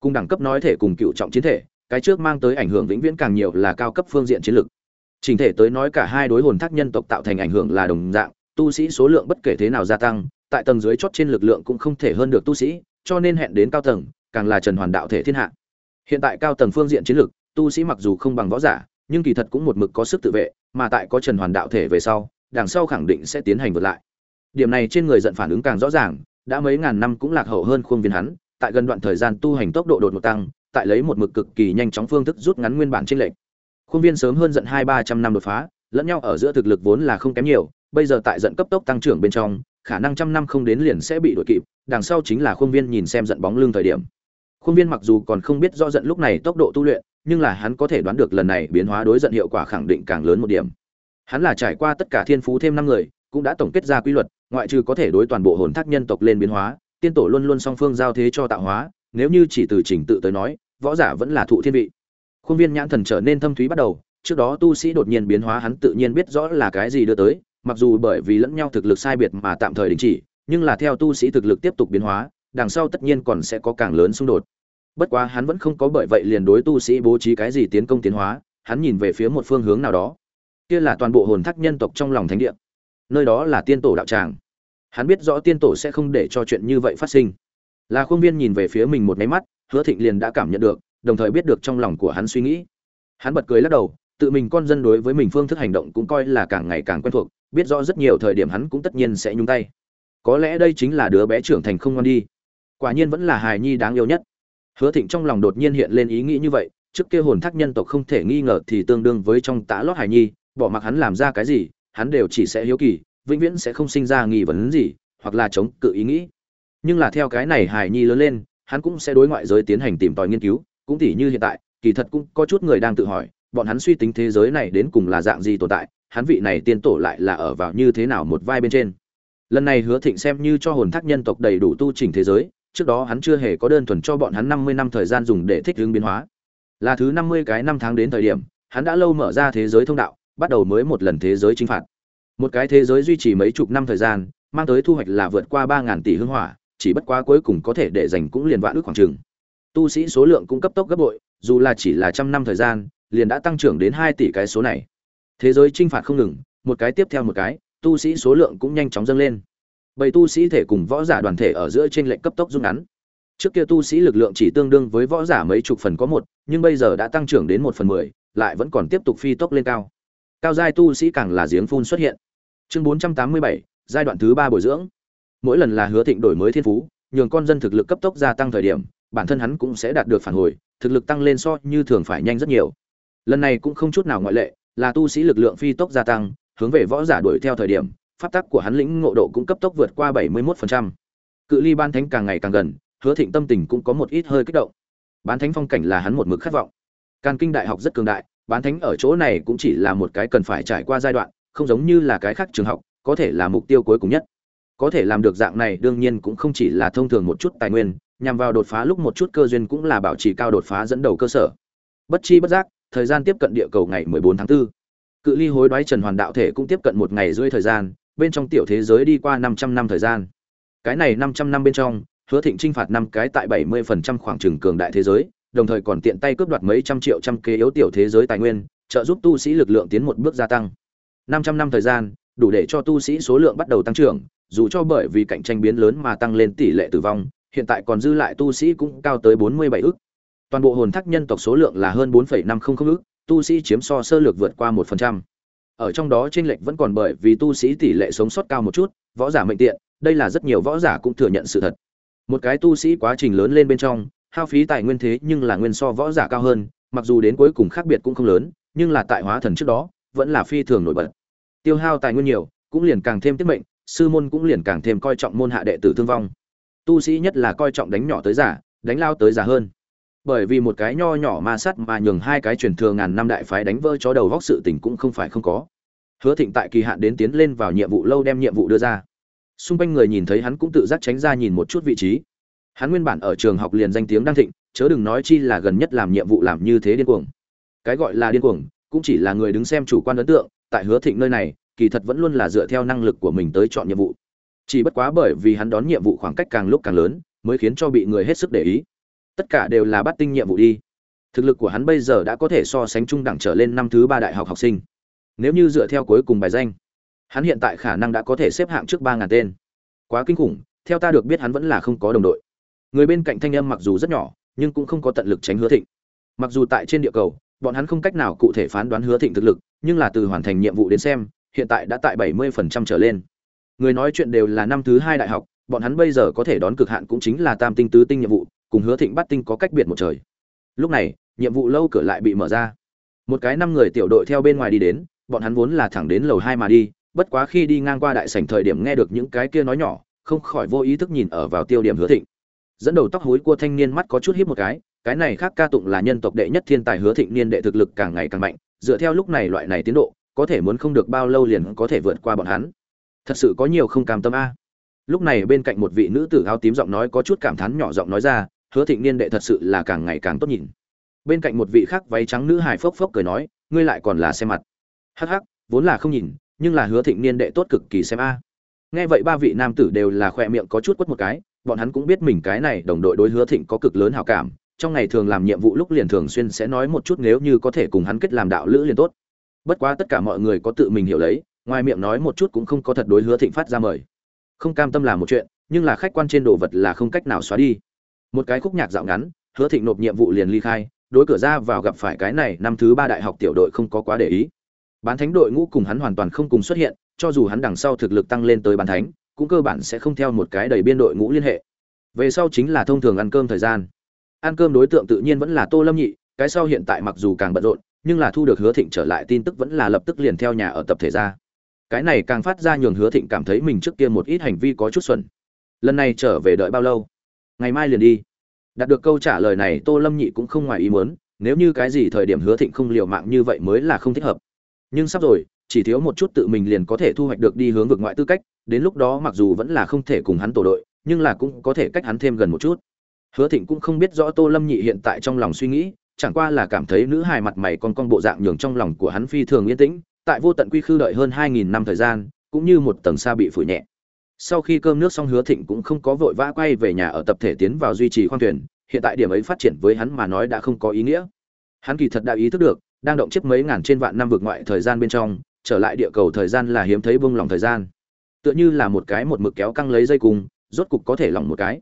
Cùng đẳng cấp nói thể cùng cựu trọng chiến thể cái trước mang tới ảnh hưởng vĩnh viễn càng nhiều là cao cấp phương diện chiến lược. Trình thể tới nói cả hai đối hồn thác nhân tộc tạo thành ảnh hưởng là đồng dạng, tu sĩ số lượng bất kể thế nào gia tăng, tại tầng dưới chót trên lực lượng cũng không thể hơn được tu sĩ, cho nên hẹn đến cao tầng, càng là trần hoàn đạo thể thiên hạ. Hiện tại cao tầng phương diện chiến lược, tu sĩ mặc dù không bằng võ giả, nhưng kỳ thật cũng một mực có sức tự vệ, mà tại có trần hoàn đạo thể về sau, đằng sau khẳng định sẽ tiến hành vượt lại. Điểm này trên người giận phản ứng càng rõ ràng, đã mấy ngàn năm cũng lạc hậu hơn khuôn viên hắn, tại gần đoạn thời gian tu hành tốc độ đột ngột tăng tại lấy một mực cực kỳ nhanh chóng phương thức rút ngắn nguyên bản trên lệnh khuôn viên sớm hơn giận hai ba trăm năm đột phá, lẫn nhau ở giữa thực lực vốn là không kém nhiều, bây giờ tại giận cấp tốc tăng trưởng bên trong, khả năng trăm năm không đến liền sẽ bị đuổi kịp, đằng sau chính là khuôn viên nhìn xem giận bóng lưng thời điểm. Khuôn viên mặc dù còn không biết rõ giận lúc này tốc độ tu luyện, nhưng là hắn có thể đoán được lần này biến hóa đối giận hiệu quả khẳng định càng lớn một điểm. Hắn là trải qua tất cả thiên phú thêm năm người, cũng đã tổng kết ra quy luật, ngoại trừ có thể đối toàn bộ hồn thác nhân tộc lên biến hóa, tiên tổ luôn luôn song phương giao thế cho tạo hóa nếu như chỉ từ trình tự tới nói, võ giả vẫn là thụ thiên vị. Khuôn viên nhãn thần trở nên thâm thúy bắt đầu, trước đó tu sĩ đột nhiên biến hóa hắn tự nhiên biết rõ là cái gì đưa tới, mặc dù bởi vì lẫn nhau thực lực sai biệt mà tạm thời đình chỉ, nhưng là theo tu sĩ thực lực tiếp tục biến hóa, đằng sau tất nhiên còn sẽ có càng lớn xung đột. Bất quá hắn vẫn không có bởi vậy liền đối tu sĩ bố trí cái gì tiến công tiến hóa, hắn nhìn về phía một phương hướng nào đó. Kia là toàn bộ hồn thác nhân tộc trong lòng thánh địa. Nơi đó là tiên tổ đạo tràng. Hắn biết rõ tiên tổ sẽ không để cho chuyện như vậy phát sinh là khuôn viên nhìn về phía mình một máy mắt, hứa thịnh liền đã cảm nhận được, đồng thời biết được trong lòng của hắn suy nghĩ. Hắn bật cười lắc đầu, tự mình con dân đối với mình phương thức hành động cũng coi là càng ngày càng quen thuộc, biết rõ rất nhiều thời điểm hắn cũng tất nhiên sẽ nhung tay. Có lẽ đây chính là đứa bé trưởng thành không ngon đi. Quả nhiên vẫn là hài nhi đáng yêu nhất. Hứa thịnh trong lòng đột nhiên hiện lên ý nghĩ như vậy, trước kia hồn thác nhân tộc không thể nghi ngờ thì tương đương với trong tã lót hài nhi, bỏ mặc hắn làm ra cái gì, hắn đều chỉ sẽ hiếu kỳ, vĩnh viễn sẽ không sinh ra nghi vấn gì, hoặc là chống cự ý nghĩ nhưng là theo cái này hài nhi lớn lên, hắn cũng sẽ đối ngoại giới tiến hành tìm tòi nghiên cứu, cũng tỉ như hiện tại, kỳ thật cũng có chút người đang tự hỏi, bọn hắn suy tính thế giới này đến cùng là dạng gì tồn tại, hắn vị này tiên tổ lại là ở vào như thế nào một vai bên trên. Lần này hứa thịnh xem như cho hồn thác nhân tộc đầy đủ tu chỉnh thế giới, trước đó hắn chưa hề có đơn thuần cho bọn hắn năm mươi năm thời gian dùng để thích ứng biến hóa. Là thứ năm mươi cái năm tháng đến thời điểm, hắn đã lâu mở ra thế giới thông đạo, bắt đầu mới một lần thế giới chinh phạt. Một cái thế giới duy trì mấy chục năm thời gian, mang tới thu hoạch là vượt qua ba ngàn tỷ hương hỏa chỉ bất quá cuối cùng có thể để dành cũng liền vạn ước khoảng trường tu sĩ số lượng cũng cấp tốc gấp bội, dù là chỉ là trăm năm thời gian, liền đã tăng trưởng đến hai tỷ cái số này. Thế giới chinh phạt không ngừng, một cái tiếp theo một cái, tu sĩ số lượng cũng nhanh chóng dâng lên. Bảy tu sĩ thể cùng võ giả đoàn thể ở giữa trên lệnh cấp tốc rút ngắn. Trước kia tu sĩ lực lượng chỉ tương đương với võ giả mấy chục phần có một, nhưng bây giờ đã tăng trưởng đến một phần mười, lại vẫn còn tiếp tục phi tốc lên cao. Cao giai tu sĩ càng là giếng phun xuất hiện. Chương bốn trăm tám mươi bảy, giai đoạn thứ ba bồi dưỡng mỗi lần là hứa thịnh đổi mới thiên phú nhường con dân thực lực cấp tốc gia tăng thời điểm bản thân hắn cũng sẽ đạt được phản hồi thực lực tăng lên so như thường phải nhanh rất nhiều lần này cũng không chút nào ngoại lệ là tu sĩ lực lượng phi tốc gia tăng hướng về võ giả đuổi theo thời điểm pháp tắc của hắn lĩnh ngộ độ cũng cấp tốc vượt qua 71%. Cự ly ban thánh càng ngày càng gần, Hứa Thịnh tâm tình cũng có một ít hơi kích động. Bán thánh phong cảnh là hắn một mực khát vọng. Càn Kinh đại học rất cường đại, bán thánh ở chỗ này cũng chỉ là một cái cần phải trải qua giai đoạn, không giống như là cái khác trường học, có thể là mục tiêu cuối cùng nhất. Có thể làm được dạng này đương nhiên cũng không chỉ là thông thường một chút tài nguyên, nhằm vào đột phá lúc một chút cơ duyên cũng là bảo trì cao đột phá dẫn đầu cơ sở. Bất chi bất giác, thời gian tiếp cận địa cầu ngày 14 tháng 4. Cự ly hối đoái Trần Hoàn đạo thể cũng tiếp cận một ngày rưỡi thời gian, bên trong tiểu thế giới đi qua 500 năm thời gian. Cái này 500 năm bên trong, Hứa Thịnh trinh phạt năm cái tại 70% khoảng trường cường đại thế giới, đồng thời còn tiện tay cướp đoạt mấy trăm triệu trăm kế yếu tiểu thế giới tài nguyên, trợ giúp tu sĩ lực lượng tiến một bước gia tăng. 500 năm thời gian, đủ để cho tu sĩ số lượng bắt đầu tăng trưởng, dù cho bởi vì cạnh tranh biến lớn mà tăng lên tỷ lệ tử vong, hiện tại còn dư lại tu sĩ cũng cao tới 47 ức. Toàn bộ hồn thác nhân tộc số lượng là hơn 4,500 ức, tu sĩ chiếm so sơ lược vượt qua 1% ở trong đó trên lệch vẫn còn bởi vì tu sĩ tỷ lệ sống sót cao một chút võ giả mệnh tiện đây là rất nhiều võ giả cũng thừa nhận sự thật. Một cái tu sĩ quá trình lớn lên bên trong hao phí tài nguyên thế nhưng là nguyên so võ giả cao hơn mặc dù đến cuối cùng khác biệt cũng không lớn nhưng là tại hóa thần trước đó vẫn là phi thường nổi bật. Tiêu hao tài nguyên nhiều cũng liền càng thêm tiết mệnh sư môn cũng liền càng thêm coi trọng môn hạ đệ tử thương vong. Tu sĩ nhất là coi trọng đánh nhỏ tới giả đánh lao tới giả hơn. Bởi vì một cái nho nhỏ ma sắt mà nhường hai cái truyền thừa ngàn năm đại phái đánh vỡ chó đầu vóc sự tình cũng không phải không có. Hứa thịnh tại kỳ hạn đến tiến lên vào nhiệm vụ lâu đem nhiệm vụ đưa ra. Xung quanh người nhìn thấy hắn cũng tự giác tránh ra nhìn một chút vị trí. Hắn nguyên bản ở trường học liền danh tiếng đang thịnh, chớ đừng nói chi là gần nhất làm nhiệm vụ làm như thế điên cuồng. Cái gọi là điên cuồng, cũng chỉ là người đứng xem chủ quan ấn tượng, tại hứa thịnh nơi này kỳ thật vẫn luôn là dựa theo năng lực của mình tới chọn nhiệm vụ. Chỉ bất quá bởi vì hắn đón nhiệm vụ khoảng cách càng lúc càng lớn, mới khiến cho bị người hết sức để ý. Tất cả đều là bắt tinh nhiệm vụ đi. Thực lực của hắn bây giờ đã có thể so sánh trung đẳng trở lên năm thứ ba đại học học sinh. Nếu như dựa theo cuối cùng bài danh, hắn hiện tại khả năng đã có thể xếp hạng trước ba ngàn tên. Quá kinh khủng, theo ta được biết hắn vẫn là không có đồng đội. Người bên cạnh thanh âm mặc dù rất nhỏ, nhưng cũng không có tận lực tránh hứa thịnh. Mặc dù tại trên địa cầu, bọn hắn không cách nào cụ thể phán đoán hứa thịnh thực lực, nhưng là từ hoàn thành nhiệm vụ đến xem hiện tại đã tại bảy mươi phần trăm trở lên. Người nói chuyện đều là năm thứ hai đại học, bọn hắn bây giờ có thể đón cực hạn cũng chính là tam tinh tứ tinh nhiệm vụ, cùng hứa thịnh bắt tinh có cách biệt một trời. Lúc này, nhiệm vụ lâu cửa lại bị mở ra. Một cái năm người tiểu đội theo bên ngoài đi đến, bọn hắn vốn là thẳng đến lầu hai mà đi, bất quá khi đi ngang qua đại sảnh thời điểm nghe được những cái kia nói nhỏ, không khỏi vô ý thức nhìn ở vào tiêu điểm hứa thịnh. Dẫn đầu tóc hối của thanh niên mắt có chút híp một cái cái này khác ca tụng là nhân tộc đệ nhất thiên tài hứa thịnh niên đệ thực lực càng ngày càng mạnh, dựa theo lúc này loại này tiến độ có thể muốn không được bao lâu liền có thể vượt qua bọn hắn. Thật sự có nhiều không cam tâm a. Lúc này bên cạnh một vị nữ tử áo tím giọng nói có chút cảm thán nhỏ giọng nói ra, hứa thịnh niên đệ thật sự là càng ngày càng tốt nhìn. Bên cạnh một vị khác váy trắng nữ hài phốc phốc cười nói, ngươi lại còn là xem mặt. Hắc hắc, vốn là không nhìn, nhưng là hứa thịnh niên đệ tốt cực kỳ xem a. Nghe vậy ba vị nam tử đều là khoe miệng có chút quất một cái, bọn hắn cũng biết mình cái này đồng đội đối hứa thịnh có cực lớn hảo cảm, trong ngày thường làm nhiệm vụ lúc liền thường xuyên sẽ nói một chút nếu như có thể cùng hắn kết làm đạo lữ liền tốt bất quá tất cả mọi người có tự mình hiểu lấy, ngoài miệng nói một chút cũng không có thật đối hứa thịnh phát ra mời. Không cam tâm là một chuyện, nhưng là khách quan trên đồ vật là không cách nào xóa đi. Một cái khúc nhạc dạo ngắn, hứa thịnh nộp nhiệm vụ liền ly khai, đối cửa ra vào gặp phải cái này năm thứ ba đại học tiểu đội không có quá để ý. Bán thánh đội ngũ cùng hắn hoàn toàn không cùng xuất hiện, cho dù hắn đằng sau thực lực tăng lên tới bán thánh, cũng cơ bản sẽ không theo một cái đầy biên đội ngũ liên hệ. Về sau chính là thông thường ăn cơm thời gian. Ăn cơm đối tượng tự nhiên vẫn là tô lâm nhị, cái sau hiện tại mặc dù càng bận rộn nhưng là thu được hứa thịnh trở lại tin tức vẫn là lập tức liền theo nhà ở tập thể ra. Cái này càng phát ra nhường hứa thịnh cảm thấy mình trước kia một ít hành vi có chút xuẩn. Lần này trở về đợi bao lâu? Ngày mai liền đi. Đạt được câu trả lời này, tô lâm nhị cũng không ngoài ý muốn, nếu như cái gì thời điểm hứa thịnh không liều mạng như vậy mới là không thích hợp. Nhưng sắp rồi, chỉ thiếu một chút tự mình liền có thể thu hoạch được đi hướng vực ngoại tư cách, đến lúc đó mặc dù vẫn là không thể cùng hắn tổ đội, nhưng là cũng có thể cách hắn thêm gần một chút. Hứa thịnh cũng không biết rõ tô lâm nhị hiện tại trong lòng suy nghĩ chẳng qua là cảm thấy nữ hài mặt mày con con bộ dạng nhường trong lòng của hắn phi thường yên tĩnh, tại vô tận quy khư đợi hơn hai nghìn năm thời gian, cũng như một tầng xa bị phủ nhẹ. Sau khi cơm nước xong hứa thịnh cũng không có vội vã quay về nhà ở tập thể tiến vào duy trì khoang thuyền, hiện tại điểm ấy phát triển với hắn mà nói đã không có ý nghĩa. Hắn kỳ thật đã ý thức được, đang động chiếc mấy ngàn trên vạn năm vượt ngoại thời gian bên trong, trở lại địa cầu thời gian là hiếm thấy bông lòng thời gian. Tựa như là một cái một mực kéo căng lấy dây cùng rốt cục có thể lỏng một cái.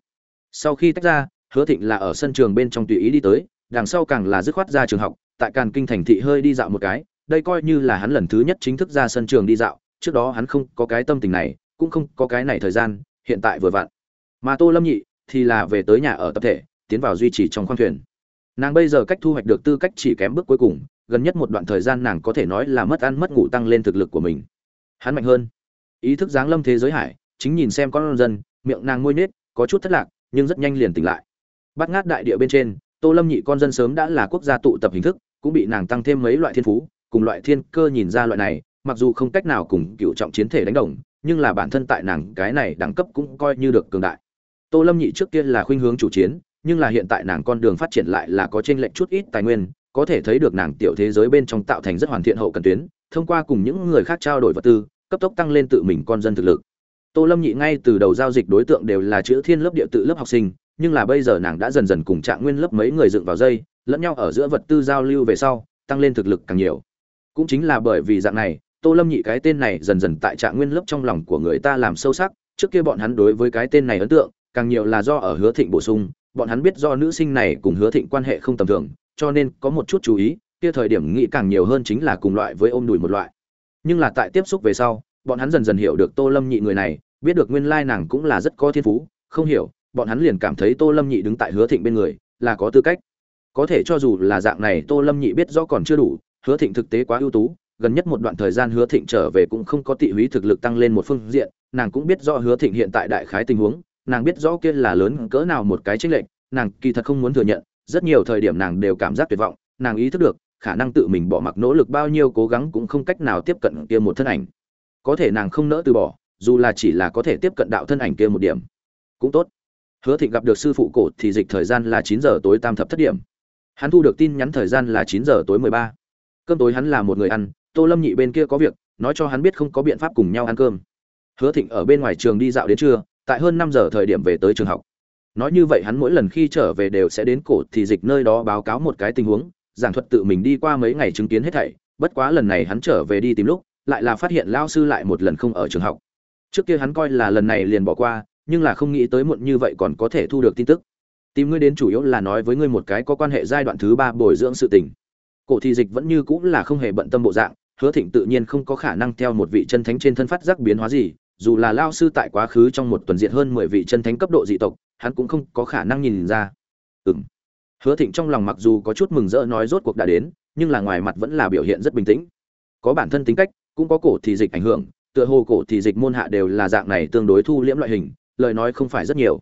Sau khi tách ra, hứa thịnh là ở sân trường bên trong tùy ý đi tới đằng sau càng là dứt khoát ra trường học, tại càn kinh thành thị hơi đi dạo một cái, đây coi như là hắn lần thứ nhất chính thức ra sân trường đi dạo, trước đó hắn không có cái tâm tình này, cũng không có cái này thời gian, hiện tại vừa vặn. Mà tô lâm nhị thì là về tới nhà ở tập thể, tiến vào duy trì trong khoang thuyền. Nàng bây giờ cách thu hoạch được tư cách chỉ kém bước cuối cùng, gần nhất một đoạn thời gian nàng có thể nói là mất ăn mất ngủ tăng lên thực lực của mình. Hắn mạnh hơn. Ý thức giáng lâm thế giới hải, chính nhìn xem con dân, miệng nàng môi nết, có chút thất lạc, nhưng rất nhanh liền tỉnh lại. Bắt ngát đại địa bên trên tô lâm nhị con dân sớm đã là quốc gia tụ tập hình thức, cũng bị nàng tăng thêm mấy loại thiên phú, cùng loại thiên cơ nhìn ra loại này, mặc dù không cách nào cùng cựu trọng chiến thể đánh đồng, nhưng là bản thân tại nàng cái này đẳng cấp cũng coi như được cường đại. Tô lâm nhị trước kia là khuynh hướng chủ chiến, nhưng là hiện tại nàng con đường phát triển lại là có trên lệnh chút ít tài nguyên, có thể thấy được nàng tiểu thế giới bên trong tạo thành rất hoàn thiện hậu cần tuyến, thông qua cùng những người khác trao đổi vật tư, cấp tốc tăng lên tự mình con dân thực lực. Tô lâm nhị ngay từ đầu giao dịch đối tượng đều là chữ thiên lớp địa tự lớp học sinh nhưng là bây giờ nàng đã dần dần cùng trạng nguyên lớp mấy người dựng vào dây, lẫn nhau ở giữa vật tư giao lưu về sau, tăng lên thực lực càng nhiều. Cũng chính là bởi vì dạng này, tô lâm nhị cái tên này dần dần tại trạng nguyên lớp trong lòng của người ta làm sâu sắc, trước kia bọn hắn đối với cái tên này ấn tượng, càng nhiều là do ở hứa thịnh bổ sung, bọn hắn biết do nữ sinh này cùng hứa thịnh quan hệ không tầm thường, cho nên có một chút chú ý, kia thời điểm nghĩ càng nhiều hơn chính là cùng loại với ôm đùi một loại. Nhưng là tại tiếp xúc về sau, bọn hắn dần dần hiểu được tô lâm nhị người này, biết được nguyên lai nàng cũng là rất có thiên phú, không hiểu bọn hắn liền cảm thấy tô lâm nhị đứng tại hứa thịnh bên người, là có tư cách. Có thể cho dù là dạng này tô lâm nhị biết rõ còn chưa đủ, hứa thịnh thực tế quá ưu tú, gần nhất một đoạn thời gian hứa thịnh trở về cũng không có tị húy thực lực tăng lên một phương diện, nàng cũng biết rõ hứa thịnh hiện tại đại khái tình huống, nàng biết rõ kia là lớn cỡ nào một cái chênh lệch, nàng kỳ thật không muốn thừa nhận, rất nhiều thời điểm nàng đều cảm giác tuyệt vọng, nàng ý thức được, khả năng tự mình bỏ mặc nỗ lực bao nhiêu cố gắng cũng không cách nào tiếp cận kia một thân ảnh. Có thể nàng không nỡ từ bỏ, dù là chỉ là có thể tiếp cận đạo thân ảnh kia một điểm, cũng tốt hứa thịnh gặp được sư phụ cổ thì dịch thời gian là chín giờ tối tam thập thất điểm. Hắn thu được tin nhắn thời gian là chín giờ tối mười ba. Cơm tối hắn là một người ăn, tô lâm nhị bên kia có việc, nói cho hắn biết không có biện pháp cùng nhau ăn cơm. Hứa thịnh ở bên ngoài trường đi dạo đến trưa, tại hơn năm giờ thời điểm về tới trường học. Nói như vậy hắn mỗi lần khi trở về đều sẽ đến cổ thì dịch nơi đó báo cáo một cái tình huống, giảng thuật tự mình đi qua mấy ngày chứng kiến hết thảy, bất quá lần này hắn trở về đi tìm lúc, lại là phát hiện lao sư lại một lần không ở trường học. Trước kia hắn coi là lần này liền bỏ qua nhưng là không nghĩ tới muộn như vậy còn có thể thu được tin tức. Tìm ngươi đến chủ yếu là nói với ngươi một cái có quan hệ giai đoạn thứ ba bồi dưỡng sự tình. Cổ thị dịch vẫn như cũng là không hề bận tâm bộ dạng hứa thịnh tự nhiên không có khả năng theo một vị chân thánh trên thân phát giác biến hóa gì dù là lao sư tại quá khứ trong một tuần diện hơn mười vị chân thánh cấp độ dị tộc hắn cũng không có khả năng nhìn ra. Ừm, hứa thịnh trong lòng mặc dù có chút mừng rỡ nói rốt cuộc đã đến nhưng là ngoài mặt vẫn là biểu hiện rất bình tĩnh. Có bản thân tính cách cũng có cổ thị dịch ảnh hưởng tựa hồ cổ thị dịch môn hạ đều là dạng này tương đối thu liễm loại hình lời nói không phải rất nhiều.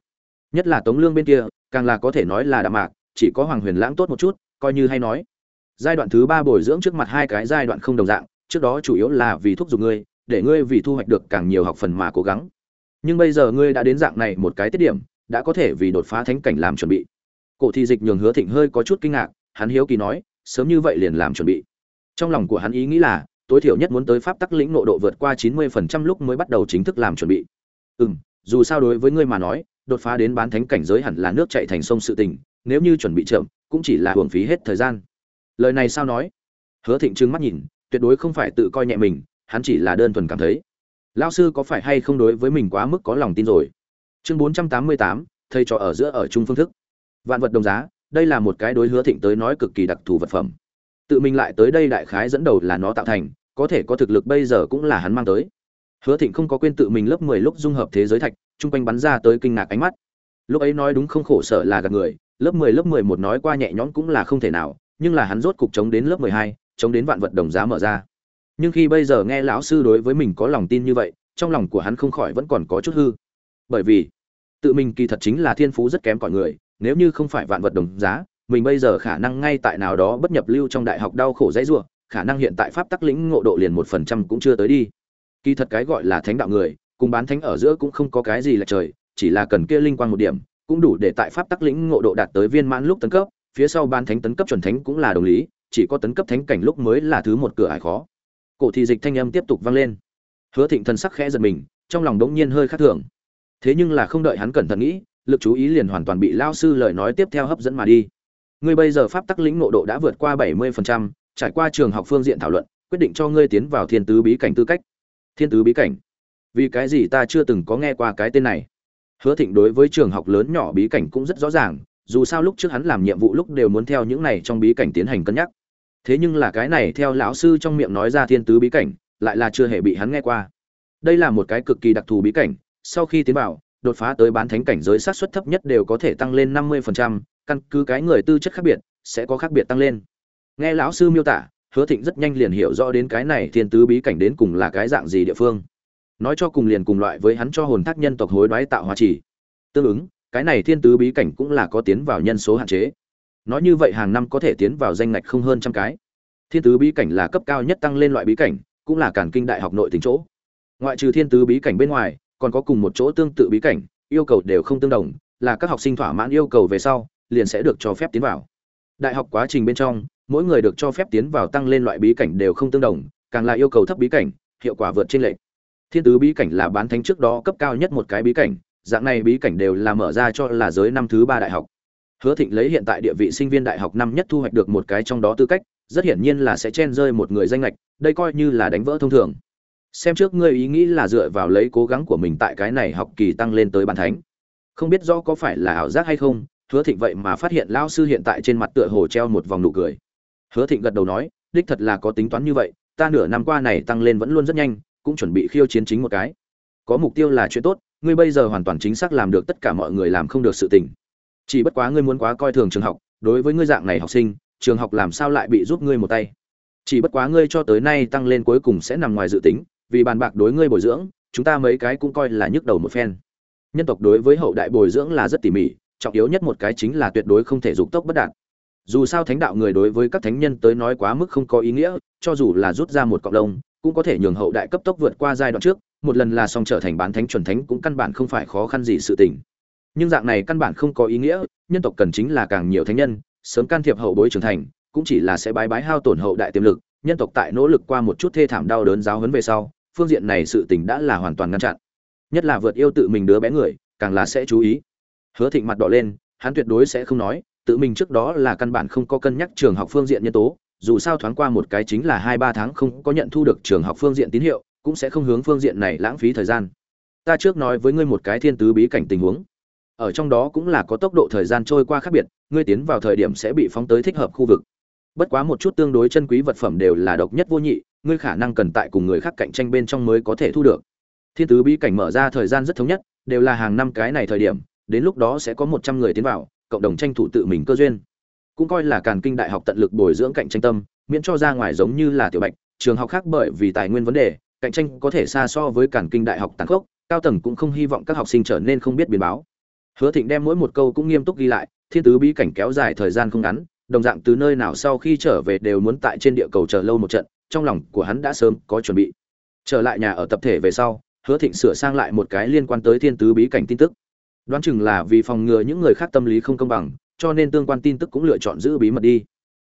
Nhất là tống lương bên kia, càng là có thể nói là đạm mạc, chỉ có hoàng huyền lãng tốt một chút, coi như hay nói. Giai đoạn thứ ba bồi dưỡng trước mặt hai cái giai đoạn không đồng dạng, trước đó chủ yếu là vì thúc giục ngươi, để ngươi vì thu hoạch được càng nhiều học phần mà cố gắng. Nhưng bây giờ ngươi đã đến dạng này một cái tiết điểm, đã có thể vì đột phá thánh cảnh làm chuẩn bị. Cổ thị dịch nhường hứa thịnh hơi có chút kinh ngạc, hắn hiếu kỳ nói, sớm như vậy liền làm chuẩn bị. Trong lòng của hắn ý nghĩ là, tối thiểu nhất muốn tới pháp tắc lĩnh nộ độ vượt qua chín mươi phần trăm lúc mới bắt đầu chính thức làm chuẩn bị. Ừ dù sao đối với ngươi mà nói, đột phá đến bán thánh cảnh giới hẳn là nước chạy thành sông sự tình, nếu như chuẩn bị chậm, cũng chỉ là hưởng phí hết thời gian. Lời này sao nói? Hứa thịnh trừng mắt nhìn, tuyệt đối không phải tự coi nhẹ mình, hắn chỉ là đơn thuần cảm thấy. Lao sư có phải hay không đối với mình quá mức có lòng tin rồi? Chương bốn trăm tám mươi tám, thầy trò ở giữa ở chung phương thức. Vạn vật đồng giá, đây là một cái đối hứa thịnh tới nói cực kỳ đặc thù vật phẩm. Tự mình lại tới đây đại khái dẫn đầu là nó tạo thành, có thể có thực lực bây giờ cũng là hắn mang tới hứa thịnh không có quên tự mình lớp mười lúc dung hợp thế giới thạch trung quanh bắn ra tới kinh ngạc ánh mắt. Lúc ấy nói đúng không khổ sở là gạt người, lớp mười lớp mười một nói qua nhẹ nhõm cũng là không thể nào, nhưng là hắn rốt cục chống đến lớp mười hai, chống đến vạn vật đồng giá mở ra. Nhưng khi bây giờ nghe lão sư đối với mình có lòng tin như vậy, trong lòng của hắn không khỏi vẫn còn có chút hư. Bởi vì, tự mình kỳ thật chính là thiên phú rất kém cỏi người, nếu như không phải vạn vật đồng giá, mình bây giờ khả năng ngay tại nào đó bất nhập lưu trong đại học đau khổ dãy rủa, khả năng hiện tại pháp tắc lĩnh ngộ độ liền một phần trăm cũng chưa tới đi kỳ thật cái gọi là thánh đạo người cùng bán thánh ở giữa cũng không có cái gì là trời chỉ là cần kia linh quan một điểm cũng đủ để tại pháp tắc lĩnh ngộ độ đạt tới viên mãn lúc tấn cấp phía sau bán thánh tấn cấp chuẩn thánh cũng là đồng lý chỉ có tấn cấp thánh cảnh lúc mới là thứ một cửa ải khó. Cổ thị dịch thanh âm tiếp tục vang lên. Hứa thịnh thần sắc khẽ giật mình trong lòng đống nhiên hơi khác thường. Thế nhưng là không đợi hắn cẩn thận nghĩ lực chú ý liền hoàn toàn bị lao sư lời nói tiếp theo hấp dẫn mà đi. Ngươi bây giờ pháp tắc lĩnh ngộ độ đã vượt qua bảy mươi phần trăm, trải qua trường học phương diện thảo luận quyết định cho ngươi tiến vào thiên tứ bí cảnh tư cách thiên tứ bí cảnh. Vì cái gì ta chưa từng có nghe qua cái tên này? Hứa thịnh đối với trường học lớn nhỏ bí cảnh cũng rất rõ ràng dù sao lúc trước hắn làm nhiệm vụ lúc đều muốn theo những này trong bí cảnh tiến hành cân nhắc. Thế nhưng là cái này theo lão sư trong miệng nói ra thiên tứ bí cảnh lại là chưa hề bị hắn nghe qua. Đây là một cái cực kỳ đặc thù bí cảnh sau khi tiến vào đột phá tới bán thánh cảnh giới sát suất thấp nhất đều có thể tăng lên năm mươi phần trăm, căn cứ cái người tư chất khác biệt sẽ có khác biệt tăng lên. Nghe lão sư miêu tả hứa thịnh rất nhanh liền hiểu rõ đến cái này thiên tứ bí cảnh đến cùng là cái dạng gì địa phương. Nói cho cùng liền cùng loại với hắn cho hồn thác nhân tộc hối đoái tạo hóa chỉ tương ứng, cái này thiên tứ bí cảnh cũng là có tiến vào nhân số hạn chế. Nói như vậy hàng năm có thể tiến vào danh ngạch không hơn trăm cái. Thiên tứ bí cảnh là cấp cao nhất tăng lên loại bí cảnh, cũng là cản kinh đại học nội tình chỗ. Ngoại trừ thiên tứ bí cảnh bên ngoài, còn có cùng một chỗ tương tự bí cảnh, yêu cầu đều không tương đồng, là các học sinh thỏa mãn yêu cầu về sau, liền sẽ được cho phép tiến vào. Đại học quá trình bên trong mỗi người được cho phép tiến vào tăng lên loại bí cảnh đều không tương đồng, càng là yêu cầu thấp bí cảnh, hiệu quả vượt trên lệch. Thiên tứ bí cảnh là bán thánh trước đó cấp cao nhất một cái bí cảnh, dạng này bí cảnh đều là mở ra cho là giới năm thứ ba đại học. Hứa thịnh lấy hiện tại địa vị sinh viên đại học năm nhất thu hoạch được một cái trong đó tư cách, rất hiển nhiên là sẽ chen rơi một người danh lệch đây coi như là đánh vỡ thông thường. Xem trước ngươi ý nghĩ là dựa vào lấy cố gắng của mình tại cái này học kỳ tăng lên tới bàn thánh. Không biết rõ có phải là ảo giác hay không, hứa thịnh vậy mà phát hiện lao sư hiện tại trên mặt tựa hồ treo một vòng nụ cười hứa thịnh gật đầu nói, đích thật là có tính toán như vậy, ta nửa năm qua này tăng lên vẫn luôn rất nhanh, cũng chuẩn bị khiêu chiến chính một cái. Có mục tiêu là chuyện tốt, ngươi bây giờ hoàn toàn chính xác làm được tất cả mọi người làm không được sự tình. Chỉ bất quá ngươi muốn quá coi thường trường học, đối với ngươi dạng này học sinh, trường học làm sao lại bị giúp ngươi một tay? Chỉ bất quá ngươi cho tới nay tăng lên cuối cùng sẽ nằm ngoài dự tính, vì bàn bạc đối ngươi bồi dưỡng, chúng ta mấy cái cũng coi là nhức đầu một phen. Nhân tộc đối với hậu đại bồi dưỡng là rất tỉ mỉ, trọng yếu nhất một cái chính là tuyệt đối không thể dục tốc bất đạt dù sao thánh đạo người đối với các thánh nhân tới nói quá mức không có ý nghĩa, cho dù là rút ra một cọng lông, cũng có thể nhường hậu đại cấp tốc vượt qua giai đoạn trước, một lần là xong trở thành bán thánh chuẩn thánh cũng căn bản không phải khó khăn gì sự tình. Nhưng dạng này căn bản không có ý nghĩa, nhân tộc cần chính là càng nhiều thánh nhân, sớm can thiệp hậu bối trưởng thành, cũng chỉ là sẽ bái bái hao tổn hậu đại tiềm lực, nhân tộc tại nỗ lực qua một chút thê thảm đau đớn giáo huấn về sau, phương diện này sự tình đã là hoàn toàn ngăn chặn. Nhất là vượt yêu tự mình đứa bé người, càng là sẽ chú ý. Hứa thịnh mặt đỏ lên, hắn tuyệt đối sẽ không nói tự mình trước đó là căn bản không có cân nhắc trường học phương diện nhân tố, dù sao thoáng qua một cái chính là hai ba tháng không có nhận thu được trường học phương diện tín hiệu, cũng sẽ không hướng phương diện này lãng phí thời gian. Ta trước nói với ngươi một cái thiên tứ bí cảnh tình huống. Ở trong đó cũng là có tốc độ thời gian trôi qua khác biệt, ngươi tiến vào thời điểm sẽ bị phóng tới thích hợp khu vực. Bất quá một chút tương đối chân quý vật phẩm đều là độc nhất vô nhị, ngươi khả năng cần tại cùng người khác cạnh tranh bên trong mới có thể thu được. Thiên tứ bí cảnh mở ra thời gian rất thống nhất, đều là hàng năm cái này thời điểm, đến lúc đó sẽ có một trăm người tiến vào cộng đồng tranh thủ tự mình cơ duyên. Cũng coi là càn kinh đại học tận lực bồi dưỡng cạnh tranh tâm, miễn cho ra ngoài giống như là tiểu bạch, trường học khác bởi vì tài nguyên vấn đề, cạnh tranh có thể xa so với càn kinh đại học tàn khốc, cao tầng cũng không hy vọng các học sinh trở nên không biết biến báo. Hứa thịnh đem mỗi một câu cũng nghiêm túc ghi lại, thiên tứ bí cảnh kéo dài thời gian không ngắn, đồng dạng từ nơi nào sau khi trở về đều muốn tại trên địa cầu chờ lâu một trận, trong lòng của hắn đã sớm có chuẩn bị. Trở lại nhà ở tập thể về sau, hứa thịnh sửa sang lại một cái liên quan tới thiên tứ bí cảnh tin tức đoán chừng là vì phòng ngừa những người khác tâm lý không công bằng, cho nên tương quan tin tức cũng lựa chọn giữ bí mật đi.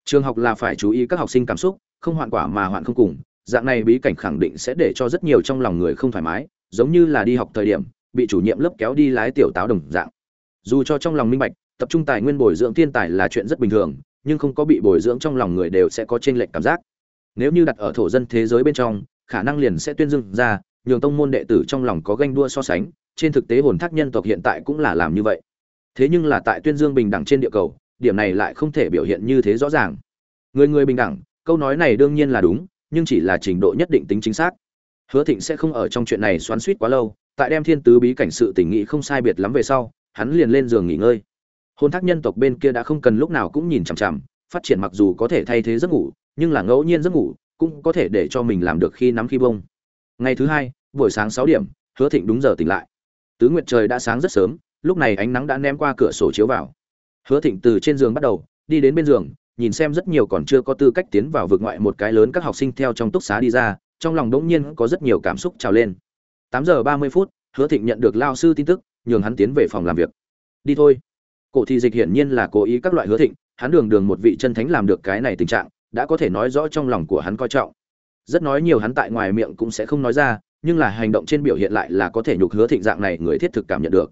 Trường học là phải chú ý các học sinh cảm xúc, không hoạn quả mà hoạn không cùng. Dạng này bí cảnh khẳng định sẽ để cho rất nhiều trong lòng người không thoải mái, giống như là đi học thời điểm, bị chủ nhiệm lớp kéo đi lái tiểu táo đồng dạng. Dù cho trong lòng minh bạch, tập trung tài nguyên bồi dưỡng thiên tài là chuyện rất bình thường, nhưng không có bị bồi dưỡng trong lòng người đều sẽ có chênh lệch cảm giác. Nếu như đặt ở thổ dân thế giới bên trong, khả năng liền sẽ tuyên dương ra, nhường tông môn đệ tử trong lòng có ganh đua so sánh trên thực tế hồn thác nhân tộc hiện tại cũng là làm như vậy. Thế nhưng là tại tuyên dương bình đẳng trên địa cầu, điểm này lại không thể biểu hiện như thế rõ ràng. Người người bình đẳng, câu nói này đương nhiên là đúng, nhưng chỉ là trình độ nhất định tính chính xác. Hứa thịnh sẽ không ở trong chuyện này xoắn suýt quá lâu, tại đem thiên tứ bí cảnh sự tình nghị không sai biệt lắm về sau, hắn liền lên giường nghỉ ngơi. Hôn thác nhân tộc bên kia đã không cần lúc nào cũng nhìn chằm chằm, phát triển mặc dù có thể thay thế giấc ngủ, nhưng là ngẫu nhiên giấc ngủ cũng có thể để cho mình làm được khi nắm khi bông. Ngày thứ hai, buổi sáng sáu điểm, hứa thịnh đúng giờ tỉnh lại tứ nguyệt trời đã sáng rất sớm, lúc này ánh nắng đã ném qua cửa sổ chiếu vào. Hứa thịnh từ trên giường bắt đầu, đi đến bên giường, nhìn xem rất nhiều còn chưa có tư cách tiến vào vực ngoại một cái lớn các học sinh theo trong túc xá đi ra, trong lòng đỗng nhiên có rất nhiều cảm xúc trào lên. Tám giờ ba mươi phút, hứa thịnh nhận được lao sư tin tức, nhường hắn tiến về phòng làm việc. Đi thôi. Cổ thị dịch hiển nhiên là cố ý các loại hứa thịnh, hắn đường đường một vị chân thánh làm được cái này tình trạng, đã có thể nói rõ trong lòng của hắn coi trọng. Rất nói nhiều hắn tại ngoài miệng cũng sẽ không nói ra nhưng là hành động trên biểu hiện lại là có thể nhục hứa thịnh dạng này người thiết thực cảm nhận được.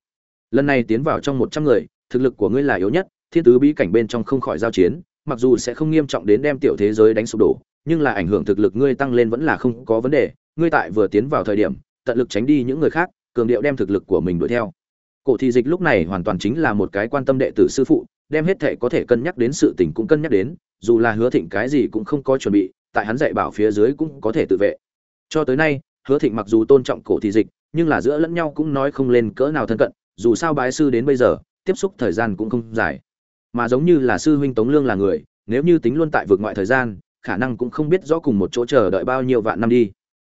Lần này tiến vào trong một trăm người, thực lực của ngươi là yếu nhất, thiên tứ bí cảnh bên trong không khỏi giao chiến, mặc dù sẽ không nghiêm trọng đến đem tiểu thế giới đánh sụp đổ, nhưng là ảnh hưởng thực lực ngươi tăng lên vẫn là không có vấn đề, ngươi tại vừa tiến vào thời điểm, tận lực tránh đi những người khác, cường điệu đem thực lực của mình đuổi theo. Cổ thị dịch lúc này hoàn toàn chính là một cái quan tâm đệ tử sư phụ, đem hết thể có thể cân nhắc đến sự tình cũng cân nhắc đến, dù là hứa thịnh cái gì cũng không có chuẩn bị, tại hắn dạy bảo phía dưới cũng có thể tự vệ. Cho tới nay hứa thịnh mặc dù tôn trọng cổ thị dịch, nhưng là giữa lẫn nhau cũng nói không lên cỡ nào thân cận, dù sao bái sư đến bây giờ, tiếp xúc thời gian cũng không dài. Mà giống như là sư huynh tống lương là người, nếu như tính luôn tại vượt ngoại thời gian, khả năng cũng không biết rõ cùng một chỗ chờ đợi bao nhiêu vạn năm đi.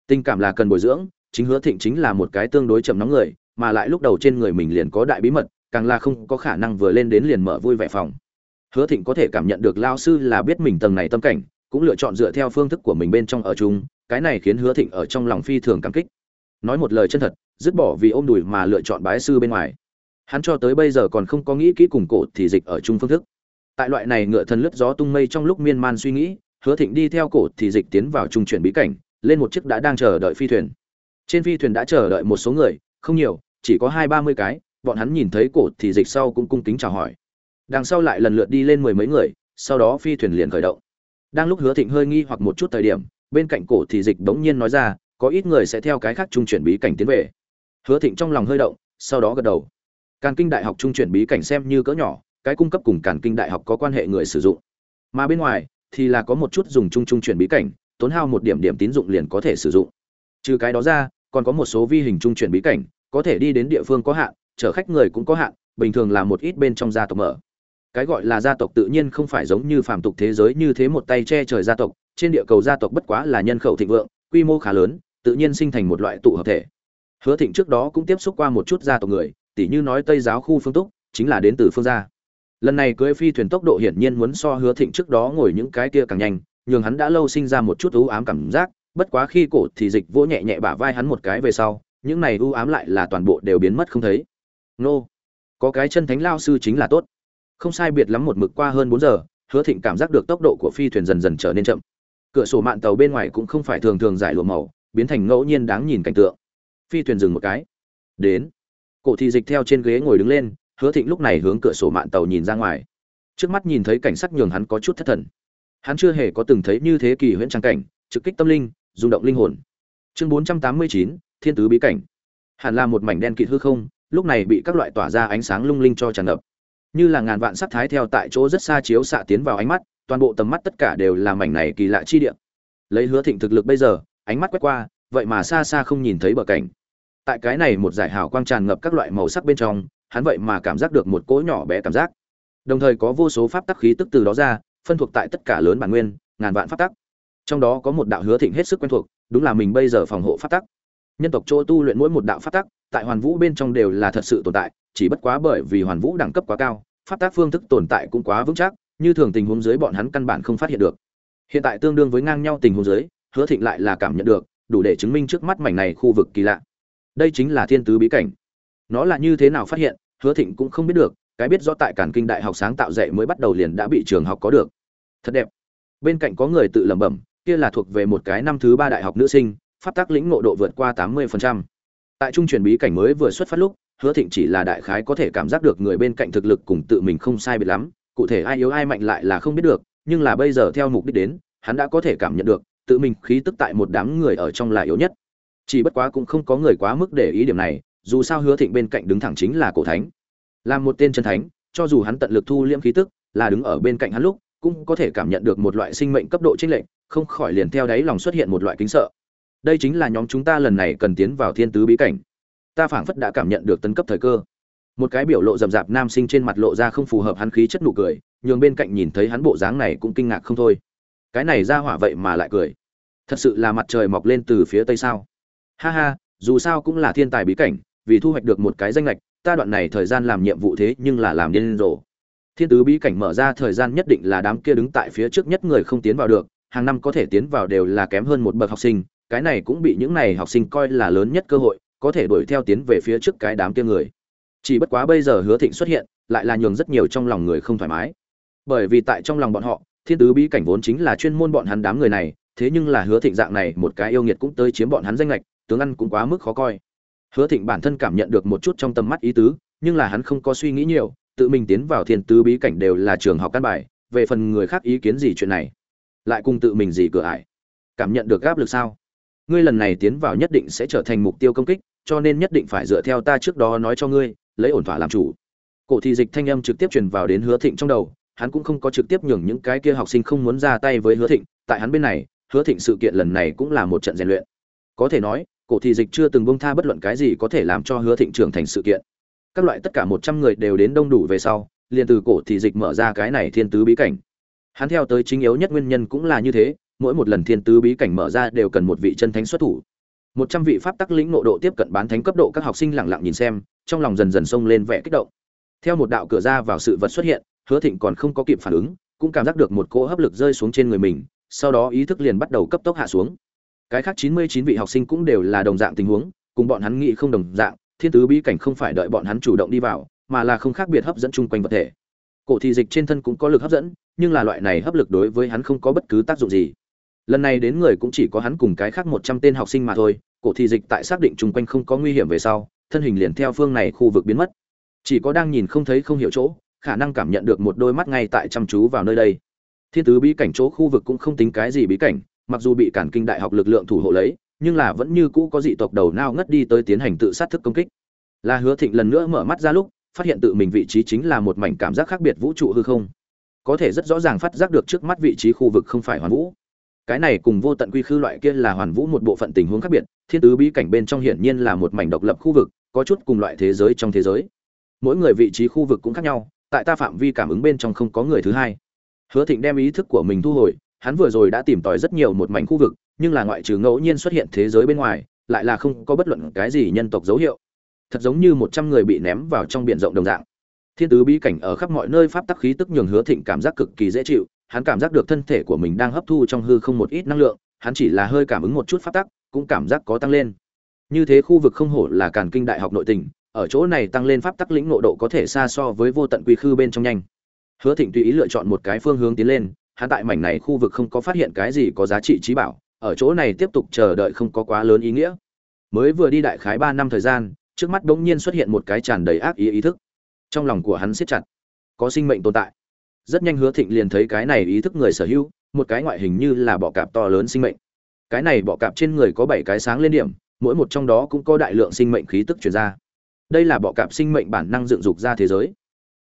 Tình cảm là cần bồi dưỡng, chính hứa thịnh chính là một cái tương đối chậm nóng người, mà lại lúc đầu trên người mình liền có đại bí mật, càng là không có khả năng vừa lên đến liền mở vui vẻ phòng. Hứa thịnh có thể cảm nhận được lao sư là biết mình tầng này tâm cảnh, cũng lựa chọn dựa theo phương thức của mình bên trong ở chung cái này khiến hứa thịnh ở trong lòng phi thường cảm kích. Nói một lời chân thật, dứt bỏ vì ôm đùi mà lựa chọn bái sư bên ngoài. Hắn cho tới bây giờ còn không có nghĩ kỹ cùng cổ thì dịch ở chung phương thức. Tại loại này ngựa thần lướt gió tung mây trong lúc miên man suy nghĩ, hứa thịnh đi theo cổ thì dịch tiến vào trung chuyển bí cảnh, lên một chiếc đã đang chờ đợi phi thuyền. Trên phi thuyền đã chờ đợi một số người, không nhiều, chỉ có hai ba mươi cái, bọn hắn nhìn thấy cổ thì dịch sau cũng cung kính chào hỏi. Đằng sau lại lần lượt đi lên mười mấy người, sau đó phi thuyền liền khởi động. Đang lúc hứa thịnh hơi nghi hoặc một chút thời điểm bên cạnh cổ thì dịch bỗng nhiên nói ra, có ít người sẽ theo cái khác trung chuyển bí cảnh tiến về. Hứa thịnh trong lòng hơi động, sau đó gật đầu. Càn kinh đại học trung chuyển bí cảnh xem như cỡ nhỏ, cái cung cấp cùng càn kinh đại học có quan hệ người sử dụng. Mà bên ngoài, thì là có một chút dùng chung trung chuyển bí cảnh, tốn hao một điểm điểm tín dụng liền có thể sử dụng. Trừ cái đó ra, còn có một số vi hình trung chuyển bí cảnh, có thể đi đến địa phương có hạn, chở khách người cũng có hạn, bình thường là một ít bên trong gia tộc mở. Cái gọi là gia tộc tự nhiên không phải giống như phàm tục thế giới như thế một tay che trời gia tộc trên địa cầu gia tộc bất quá là nhân khẩu thịnh vượng, quy mô khá lớn, tự nhiên sinh thành một loại tụ hợp thể. Hứa thịnh trước đó cũng tiếp xúc qua một chút gia tộc người, tỉ như nói tây giáo khu phương túc, chính là đến từ phương gia. Lần này cưỡi phi thuyền tốc độ hiển nhiên muốn so hứa thịnh trước đó ngồi những cái kia càng nhanh, nhường hắn đã lâu sinh ra một chút u ám cảm giác, bất quá khi cổ thì dịch vỗ nhẹ nhẹ bả vai hắn một cái về sau, những này u ám lại là toàn bộ đều biến mất không thấy. Nô, có cái chân thánh lao sư chính là tốt. Không sai biệt lắm một mực qua hơn bốn giờ, hứa thịnh cảm giác được tốc độ của phi thuyền dần dần trở nên chậm cửa sổ mạn tàu bên ngoài cũng không phải thường thường giải lụa màu, biến thành ngẫu nhiên đáng nhìn cảnh tượng. Phi thuyền dừng một cái. Đến. Cổ thị dịch theo trên ghế ngồi đứng lên, hứa thịnh lúc này hướng cửa sổ mạn tàu nhìn ra ngoài. Trước mắt nhìn thấy cảnh sắc nhường hắn có chút thất thần. Hắn chưa hề có từng thấy như thế kỳ huyễn trang cảnh, trực kích tâm linh, rung động linh hồn. Chương bốn trăm tám mươi chín, thiên tứ bí cảnh. Hẳn là một mảnh đen kịt hư không, lúc này bị các loại tỏa ra ánh sáng lung linh cho tràn ngập. Như là ngàn vạn sắc thái theo tại chỗ rất xa chiếu xạ tiến vào ánh mắt toàn bộ tầm mắt tất cả đều là mảnh này kỳ lạ chi địa. Lấy hứa thịnh thực lực bây giờ, ánh mắt quét qua, vậy mà xa xa không nhìn thấy bờ cảnh. Tại cái này một giải hào quang tràn ngập các loại màu sắc bên trong, hắn vậy mà cảm giác được một cỗ nhỏ bé cảm giác. Đồng thời có vô số pháp tắc khí tức từ đó ra, phân thuộc tại tất cả lớn bản nguyên, ngàn vạn pháp tắc. Trong đó có một đạo hứa thịnh hết sức quen thuộc, đúng là mình bây giờ phòng hộ pháp tắc. Nhân tộc chỗ tu luyện mỗi một đạo pháp tắc, tại hoàn vũ bên trong đều là thật sự tồn tại, chỉ bất quá bởi vì hoàn vũ đẳng cấp quá cao, pháp tác phương thức tồn tại cũng quá vững chắc như thường tình huống dưới bọn hắn căn bản không phát hiện được. Hiện tại tương đương với ngang nhau tình huống dưới, hứa thịnh lại là cảm nhận được, đủ để chứng minh trước mắt mảnh này khu vực kỳ lạ. Đây chính là thiên tứ bí cảnh. Nó là như thế nào phát hiện, hứa thịnh cũng không biết được, cái biết rõ tại cản kinh đại học sáng tạo dạy mới bắt đầu liền đã bị trường học có được. Thật đẹp. Bên cạnh có người tự lẩm bẩm, kia là thuộc về một cái năm thứ ba đại học nữ sinh, pháp tác lĩnh ngộ độ vượt qua tám mươi tại trung chuyển bí cảnh mới vừa xuất phát lúc, hứa thịnh chỉ là đại khái có thể cảm giác được người bên cạnh thực lực cùng tự mình không sai biệt lắm cụ thể ai yếu ai mạnh lại là không biết được, nhưng là bây giờ theo mục đích đến, hắn đã có thể cảm nhận được, tự mình khí tức tại một đám người ở trong là yếu nhất. Chỉ bất quá cũng không có người quá mức để ý điểm này, dù sao hứa thịnh bên cạnh đứng thẳng chính là cổ thánh. Làm một tên chân thánh, cho dù hắn tận lực thu liễm khí tức, là đứng ở bên cạnh hắn lúc, cũng có thể cảm nhận được một loại sinh mệnh cấp độ chênh lệch, không khỏi liền theo đáy lòng xuất hiện một loại kính sợ. Đây chính là nhóm chúng ta lần này cần tiến vào thiên tứ bí cảnh. Ta phảng phất đã cảm nhận được tấn cấp thời cơ một cái biểu lộ rậm rạp nam sinh trên mặt lộ ra không phù hợp hắn khí chất nụ cười, nhường bên cạnh nhìn thấy hắn bộ dáng này cũng kinh ngạc không thôi. Cái này ra hỏa vậy mà lại cười. Thật sự là mặt trời mọc lên từ phía tây sao? Ha ha, dù sao cũng là thiên tài bí cảnh, vì thu hoạch được một cái danh lệch, ta đoạn này thời gian làm nhiệm vụ thế nhưng là làm điên rồ. Thiên tứ bí cảnh mở ra thời gian nhất định là đám kia đứng tại phía trước nhất người không tiến vào được, hàng năm có thể tiến vào đều là kém hơn một bậc học sinh, cái này cũng bị những này học sinh coi là lớn nhất cơ hội, có thể đuổi theo tiến về phía trước cái đám kia người chỉ bất quá bây giờ hứa thịnh xuất hiện, lại là nhường rất nhiều trong lòng người không thoải mái. Bởi vì tại trong lòng bọn họ, thiên tứ bí cảnh vốn chính là chuyên môn bọn hắn đám người này, thế nhưng là hứa thịnh dạng này, một cái yêu nghiệt cũng tới chiếm bọn hắn danh lệch tướng ăn cũng quá mức khó coi. Hứa thịnh bản thân cảm nhận được một chút trong tầm mắt ý tứ, nhưng là hắn không có suy nghĩ nhiều, tự mình tiến vào thiên tứ bí cảnh đều là trường học căn bài, về phần người khác ý kiến gì chuyện này, lại cùng tự mình gì cửa ải. Cảm nhận được áp lực sao? Ngươi lần này tiến vào nhất định sẽ trở thành mục tiêu công kích, cho nên nhất định phải dựa theo ta trước đó nói cho ngươi lấy ổn thỏa làm chủ. Cổ thị dịch thanh âm trực tiếp truyền vào đến hứa thịnh trong đầu, hắn cũng không có trực tiếp nhường những cái kia học sinh không muốn ra tay với hứa thịnh, tại hắn bên này, hứa thịnh sự kiện lần này cũng là một trận rèn luyện. Có thể nói, cổ thị dịch chưa từng bông tha bất luận cái gì có thể làm cho hứa thịnh trưởng thành sự kiện. Các loại tất cả một trăm người đều đến đông đủ về sau, liền từ cổ thị dịch mở ra cái này thiên tứ bí cảnh. Hắn theo tới chính yếu nhất nguyên nhân cũng là như thế, mỗi một lần thiên tứ bí cảnh mở ra đều cần một vị chân thánh xuất thủ một trăm vị pháp tắc lĩnh nộ độ tiếp cận bán thánh cấp độ các học sinh lặng lặng nhìn xem, trong lòng dần dần xông lên vẻ kích động. Theo một đạo cửa ra vào sự vật xuất hiện, hứa thịnh còn không có kịp phản ứng, cũng cảm giác được một cỗ hấp lực rơi xuống trên người mình, sau đó ý thức liền bắt đầu cấp tốc hạ xuống. Cái khác chín mươi chín vị học sinh cũng đều là đồng dạng tình huống, cùng bọn hắn nghĩ không đồng dạng, thiên tứ bí cảnh không phải đợi bọn hắn chủ động đi vào, mà là không khác biệt hấp dẫn chung quanh vật thể. Cổ thị dịch trên thân cũng có lực hấp dẫn, nhưng là loại này hấp lực đối với hắn không có bất cứ tác dụng gì lần này đến người cũng chỉ có hắn cùng cái khác một trăm tên học sinh mà thôi, cổ thị dịch tại xác định chung quanh không có nguy hiểm về sau, thân hình liền theo phương này khu vực biến mất. Chỉ có đang nhìn không thấy không hiểu chỗ, khả năng cảm nhận được một đôi mắt ngay tại chăm chú vào nơi đây. Thiên tứ bí cảnh chỗ khu vực cũng không tính cái gì bí cảnh, mặc dù bị cản kinh đại học lực lượng thủ hộ lấy, nhưng là vẫn như cũ có dị tộc đầu nao ngất đi tới tiến hành tự sát thức công kích. Là hứa thịnh lần nữa mở mắt ra lúc, phát hiện tự mình vị trí chính là một mảnh cảm giác khác biệt vũ trụ hư không. Có thể rất rõ ràng phát giác được trước mắt vị trí khu vực không phải hoàn vũ cái này cùng vô tận quy khư loại kia là hoàn vũ một bộ phận tình huống khác biệt, thiên tứ bí cảnh bên trong hiển nhiên là một mảnh độc lập khu vực, có chút cùng loại thế giới trong thế giới. Mỗi người vị trí khu vực cũng khác nhau, tại ta phạm vi cảm ứng bên trong không có người thứ hai. Hứa thịnh đem ý thức của mình thu hồi, hắn vừa rồi đã tìm tòi rất nhiều một mảnh khu vực, nhưng là ngoại trừ ngẫu nhiên xuất hiện thế giới bên ngoài, lại là không có bất luận cái gì nhân tộc dấu hiệu. Thật giống như một trăm người bị ném vào trong biển rộng đồng dạng. Thiên tứ bí cảnh ở khắp mọi nơi pháp tắc khí tức nhường hứa thịnh cảm giác cực kỳ dễ chịu hắn cảm giác được thân thể của mình đang hấp thu trong hư không một ít năng lượng, hắn chỉ là hơi cảm ứng một chút pháp tắc, cũng cảm giác có tăng lên. Như thế khu vực không hổ là càn kinh đại học nội tình ở chỗ này tăng lên pháp tắc lĩnh nội độ có thể xa so với vô tận quy khư bên trong nhanh. Hứa thịnh tùy ý lựa chọn một cái phương hướng tiến lên, hắn tại mảnh này khu vực không có phát hiện cái gì có giá trị trí bảo, ở chỗ này tiếp tục chờ đợi không có quá lớn ý nghĩa. Mới vừa đi đại khái ba năm thời gian, trước mắt bỗng nhiên xuất hiện một cái tràn đầy ác ý ý thức. Trong lòng của hắn siết chặt. Có sinh mệnh tồn tại rất nhanh hứa thịnh liền thấy cái này ý thức người sở hữu, một cái ngoại hình như là bọ cạp to lớn sinh mệnh. Cái này bọ cạp trên người có bảy cái sáng lên điểm, mỗi một trong đó cũng có đại lượng sinh mệnh khí tức chuyển ra. Đây là bọ cạp sinh mệnh bản năng dựng dục ra thế giới.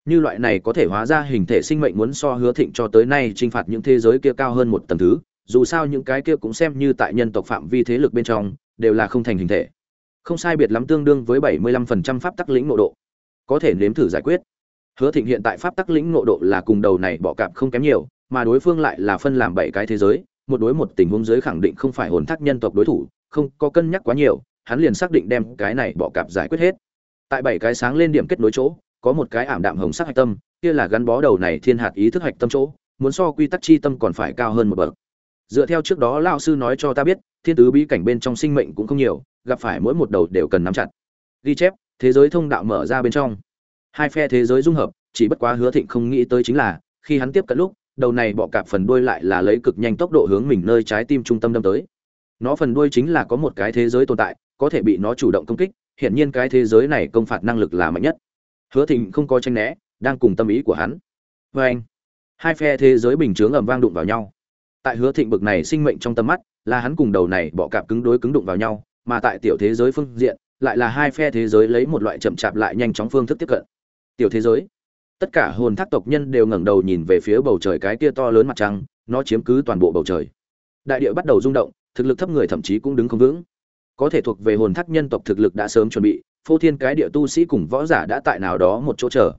Như loại này có thể hóa ra hình thể sinh mệnh muốn so hứa thịnh cho tới nay t r i n h phạt những thế giới kia cao hơn một tầng thứ, dù sao những cái kia cũng xem như tại nhân tộc phạm vi thế lực bên trong, đều là không thành hình thể. Không sai biệt lắm tương đương với bảy mươi lăm phần trăm pháp tắc lĩnh nội độ. Có thể nếm thử giải quyết hứa thịnh hiện tại pháp tắc lĩnh nội độ là cùng đầu này bọ cạp không kém nhiều, mà đối phương lại là phân làm bảy cái thế giới, một đối một tình huống giới khẳng định không phải hồn thác nhân tộc đối thủ, không có cân nhắc quá nhiều, hắn liền xác định đem cái này bọ cạp giải quyết hết. Tại bảy cái sáng lên điểm kết nối chỗ, có một cái ảm đạm hồng sắc hạch tâm, kia là gắn bó đầu này thiên hạt ý thức hạch tâm chỗ, muốn so quy tắc chi tâm còn phải cao hơn một bậc. Dựa theo trước đó Lão sư nói cho ta biết, thiên tứ bí cảnh bên trong sinh mệnh cũng không nhiều, gặp phải mỗi một đầu đều cần nắm chặt. Ghi chép, thế giới thông đạo mở ra bên trong hai phe thế giới dung hợp, chỉ bất quá hứa thịnh không nghĩ tới chính là, khi hắn tiếp cận lúc, đầu này bọ cạp phần đuôi lại là lấy cực nhanh tốc độ hướng mình nơi trái tim trung tâm đâm tới. Nó phần đuôi chính là có một cái thế giới tồn tại, có thể bị nó chủ động công kích hiện nhiên cái thế giới này công phạt năng lực là mạnh nhất. Hứa thịnh không có tranh né, đang cùng tâm ý của hắn. Vê anh, hai phe thế giới bình chướng ầm vang đụng vào nhau. Tại hứa thịnh bực này sinh mệnh trong tâm mắt, là hắn cùng đầu này bọ cạp cứng đối cứng đụng vào nhau, mà tại tiểu thế giới phương diện, lại là hai phe thế giới lấy một loại chậm chạp lại nhanh chóng phương thức tiếp cận tiểu thế giới. Tất cả hồn thác tộc nhân đều ngẩng đầu nhìn về phía bầu trời cái kia to lớn mặt trăng, nó chiếm cứ toàn bộ bầu trời. Đại địa bắt đầu rung động, thực lực thấp người thậm chí cũng đứng không vững. Có thể thuộc về hồn thác nhân tộc thực lực đã sớm chuẩn bị, phô thiên cái địa tu sĩ cùng võ giả đã tại nào đó một chỗ chờ.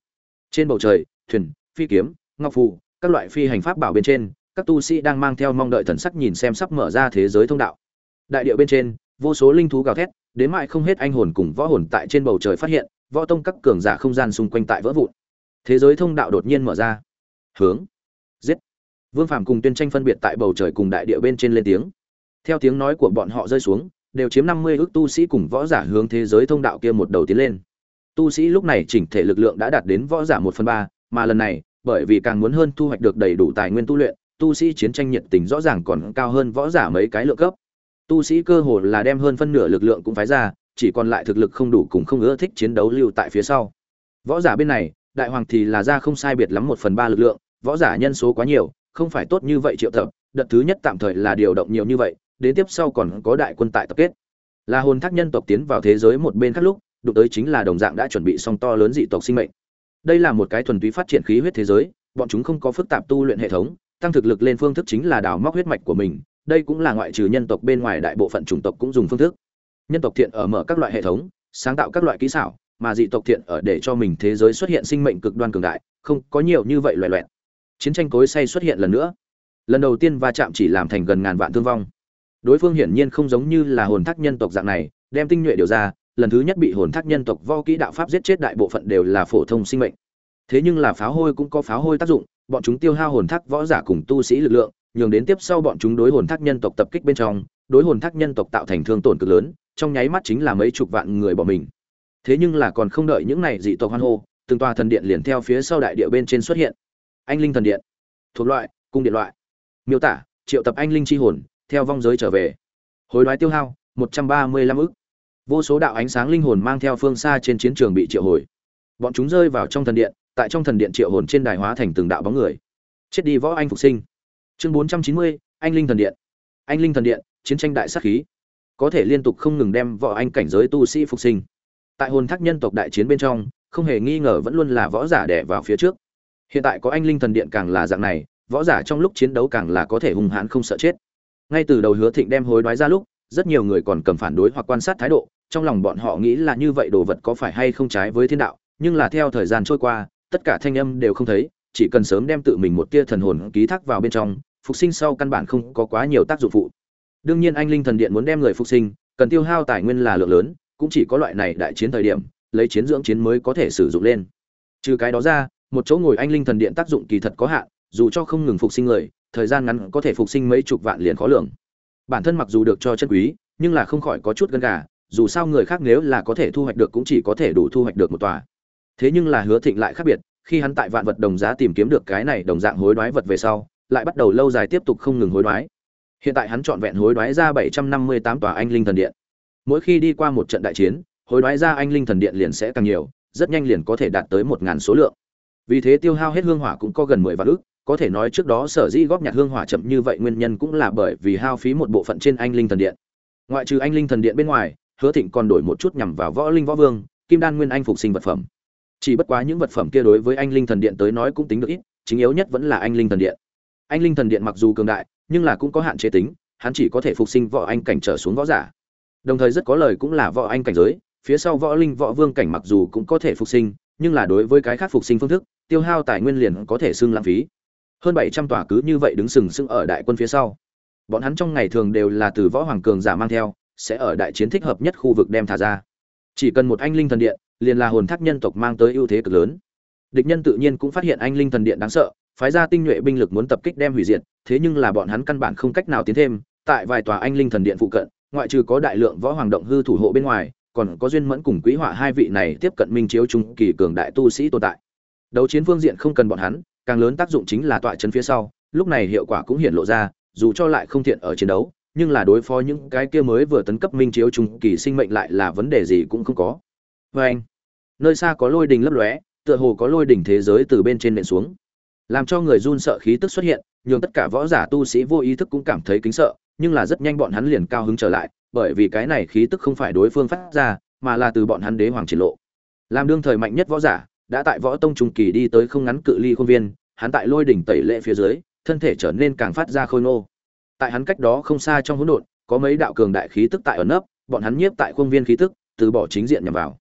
Trên bầu trời, thuyền, phi kiếm, ngọc phù, các loại phi hành pháp bảo bên trên, các tu sĩ đang mang theo mong đợi thần sắc nhìn xem sắp mở ra thế giới thông đạo. Đại địa bên trên, vô số linh thú gào thét, đến mại không hết anh hồn cùng võ hồn tại trên bầu trời phát hiện võ tông các cường giả không gian xung quanh tại vỡ vụn. Thế giới thông đạo đột nhiên mở ra. Hướng. Giết. Vương phàm cùng tuyên tranh phân biệt tại bầu trời cùng đại địa bên trên lên tiếng. Theo tiếng nói của bọn họ rơi xuống, đều chiếm năm mươi ước tu sĩ cùng võ giả hướng thế giới thông đạo kia một đầu tiến lên. Tu sĩ lúc này chỉnh thể lực lượng đã đạt đến võ giả một phần ba, mà lần này, bởi vì càng muốn hơn thu hoạch được đầy đủ tài nguyên tu luyện, tu sĩ chiến tranh nhiệt tình rõ ràng còn cao hơn võ giả mấy cái lượng cấp. Tu sĩ cơ hồ là đem hơn phân nửa lực lượng cũng phái ra chỉ còn lại thực lực không đủ cùng không ưa thích chiến đấu lưu tại phía sau. Võ giả bên này, đại hoàng thì là ra không sai biệt lắm một phần ba lực lượng, võ giả nhân số quá nhiều, không phải tốt như vậy triệu tập, đợt thứ nhất tạm thời là điều động nhiều như vậy, đến tiếp sau còn có đại quân tại tập kết. Là hồn thác nhân tộc tiến vào thế giới một bên khác lúc, đụng tới chính là đồng dạng đã chuẩn bị xong to lớn dị tộc sinh mệnh. Đây là một cái thuần túy phát triển khí huyết thế giới, bọn chúng không có phức tạp tu luyện hệ thống, tăng thực lực lên phương thức chính là đào móc huyết mạch của mình, đây cũng là ngoại trừ nhân tộc bên ngoài đại bộ phận chủng tộc cũng dùng phương thức nhân tộc thiện ở mở các loại hệ thống, sáng tạo các loại kỹ xảo, mà dị tộc thiện ở để cho mình thế giới xuất hiện sinh mệnh cực đoan cường đại, không có nhiều như vậy loẹ loẹt. Chiến tranh cối say xuất hiện lần nữa. Lần đầu tiên va chạm chỉ làm thành gần ngàn vạn thương vong. Đối phương hiển nhiên không giống như là hồn thác nhân tộc dạng này, đem tinh nhuệ điều ra, lần thứ nhất bị hồn thác nhân tộc vo kỹ đạo pháp giết chết đại bộ phận đều là phổ thông sinh mệnh. Thế nhưng là pháo hôi cũng có pháo hôi tác dụng, bọn chúng tiêu hao hồn thác võ giả cùng tu sĩ lực lượng, nhường đến tiếp sau bọn chúng đối hồn thác nhân tộc tập kích bên trong, đối hồn thác nhân tộc tạo thành thương tổn cực lớn trong nháy mắt chính là mấy chục vạn người bỏ mình. Thế nhưng là còn không đợi những này dị tộc hoan hô, từng tòa thần điện liền theo phía sau đại địa bên trên xuất hiện. Anh linh thần điện, thuộc loại, cung điện loại. Miêu tả, triệu tập anh linh chi hồn, theo vong giới trở về. Hối đoái tiêu hao, một trăm ba mươi lăm ức. Vô số đạo ánh sáng linh hồn mang theo phương xa trên chiến trường bị triệu hồi. Bọn chúng rơi vào trong thần điện, tại trong thần điện triệu hồn trên đài hóa thành từng đạo bóng người. Chết đi võ anh phục sinh. Chương bốn trăm chín mươi, anh linh thần điện. Anh linh thần điện, chiến tranh đại sát khí có thể liên tục không ngừng đem võ anh cảnh giới tu sĩ phục sinh. Tại hồn thác nhân tộc đại chiến bên trong, không hề nghi ngờ vẫn luôn là võ giả đẻ vào phía trước. Hiện tại có anh linh thần điện càng là dạng này, võ giả trong lúc chiến đấu càng là có thể hung hãn không sợ chết. Ngay từ đầu hứa thịnh đem hối đoái ra lúc, rất nhiều người còn cầm phản đối hoặc quan sát thái độ, trong lòng bọn họ nghĩ là như vậy đồ vật có phải hay không trái với thiên đạo, nhưng là theo thời gian trôi qua, tất cả thanh âm đều không thấy, chỉ cần sớm đem tự mình một tia thần hồn ký thác vào bên trong, phục sinh sau căn bản không có quá nhiều tác dụng phụ đương nhiên anh linh thần điện muốn đem người phục sinh, cần tiêu hao tài nguyên là lượng lớn, cũng chỉ có loại này đại chiến thời điểm, lấy chiến dưỡng chiến mới có thể sử dụng lên. Trừ cái đó ra, một chỗ ngồi anh linh thần điện tác dụng kỳ thật có hạn, dù cho không ngừng phục sinh người, thời gian ngắn có thể phục sinh mấy chục vạn liền khó lường. Bản thân mặc dù được cho chân quý, nhưng là không khỏi có chút gân gà, dù sao người khác nếu là có thể thu hoạch được cũng chỉ có thể đủ thu hoạch được một tòa. Thế nhưng là hứa thịnh lại khác biệt, khi hắn tại vạn vật đồng giá tìm kiếm được cái này đồng dạng hối đoái vật về sau, lại bắt đầu lâu dài tiếp tục không ngừng hối đoái hiện tại hắn chọn vẹn hối đoái ra bảy trăm năm mươi tám tòa anh linh thần điện. Mỗi khi đi qua một trận đại chiến hối đoái ra anh linh thần điện liền sẽ càng nhiều rất nhanh liền có thể đạt tới một ngàn số lượng. Vì thế tiêu hao hết hương hỏa cũng có gần mười vạn ức, có thể nói trước đó sở dĩ góp nhặt hương hỏa chậm như vậy nguyên nhân cũng là bởi vì hao phí một bộ phận trên anh linh thần điện. Ngoại trừ anh linh thần điện bên ngoài hứa thịnh còn đổi một chút nhằm vào võ linh võ vương kim đan nguyên anh phục sinh vật phẩm. Chỉ bất quá những vật phẩm kia đối với anh linh thần điện tới nói cũng tính được ít chính yếu nhất vẫn là anh linh thần điện. Anh linh thần điện mặc dù cường đại nhưng là cũng có hạn chế tính, hắn chỉ có thể phục sinh võ anh cảnh trở xuống võ giả. Đồng thời rất có lời cũng là võ anh cảnh giới, phía sau võ linh võ vương cảnh mặc dù cũng có thể phục sinh, nhưng là đối với cái khác phục sinh phương thức, tiêu hao tài nguyên liền có thể xưng lãng phí. Hơn bảy trăm tòa cứ như vậy đứng sừng sững ở đại quân phía sau. Bọn hắn trong ngày thường đều là từ võ hoàng cường giả mang theo, sẽ ở đại chiến thích hợp nhất khu vực đem thả ra. Chỉ cần một anh linh thần điện, liền là hồn thác nhân tộc mang tới ưu thế cực lớn. Địch nhân tự nhiên cũng phát hiện anh linh thần điện đáng sợ phái ra tinh nhuệ binh lực muốn tập kích đem hủy diệt, thế nhưng là bọn hắn căn bản không cách nào tiến thêm, tại vài tòa anh linh thần điện phụ cận, ngoại trừ có đại lượng võ hoàng động hư thủ hộ bên ngoài, còn có duyên mẫn cùng quý họa hai vị này tiếp cận minh chiếu trung kỳ cường đại tu sĩ tồn tại. Đấu chiến phương diện không cần bọn hắn, càng lớn tác dụng chính là tọa chân phía sau, lúc này hiệu quả cũng hiện lộ ra, dù cho lại không thiện ở chiến đấu, nhưng là đối phó những cái kia mới vừa tấn cấp minh chiếu trung kỳ sinh mệnh lại là vấn đề gì cũng không có. Và anh nơi xa có lôi đình lấp lóe, tựa hồ có lôi đỉnh thế giới từ bên trên nện xuống làm cho người run sợ khí tức xuất hiện, nhường tất cả võ giả tu sĩ vô ý thức cũng cảm thấy kính sợ, nhưng là rất nhanh bọn hắn liền cao hứng trở lại, bởi vì cái này khí tức không phải đối phương phát ra, mà là từ bọn hắn đế hoàng triển lộ. Làm đương thời mạnh nhất võ giả, đã tại võ tông trung kỳ đi tới không ngắn cự ly khuôn viên, hắn tại lôi đỉnh tẩy lệ phía dưới, thân thể trở nên càng phát ra khôi nô tại hắn cách đó không xa trong hỗn độn, có mấy đạo cường đại khí tức tại ẩn nấp, bọn hắn nhiếp tại khuôn viên khí tức, từ bỏ chính diện nhằm vào.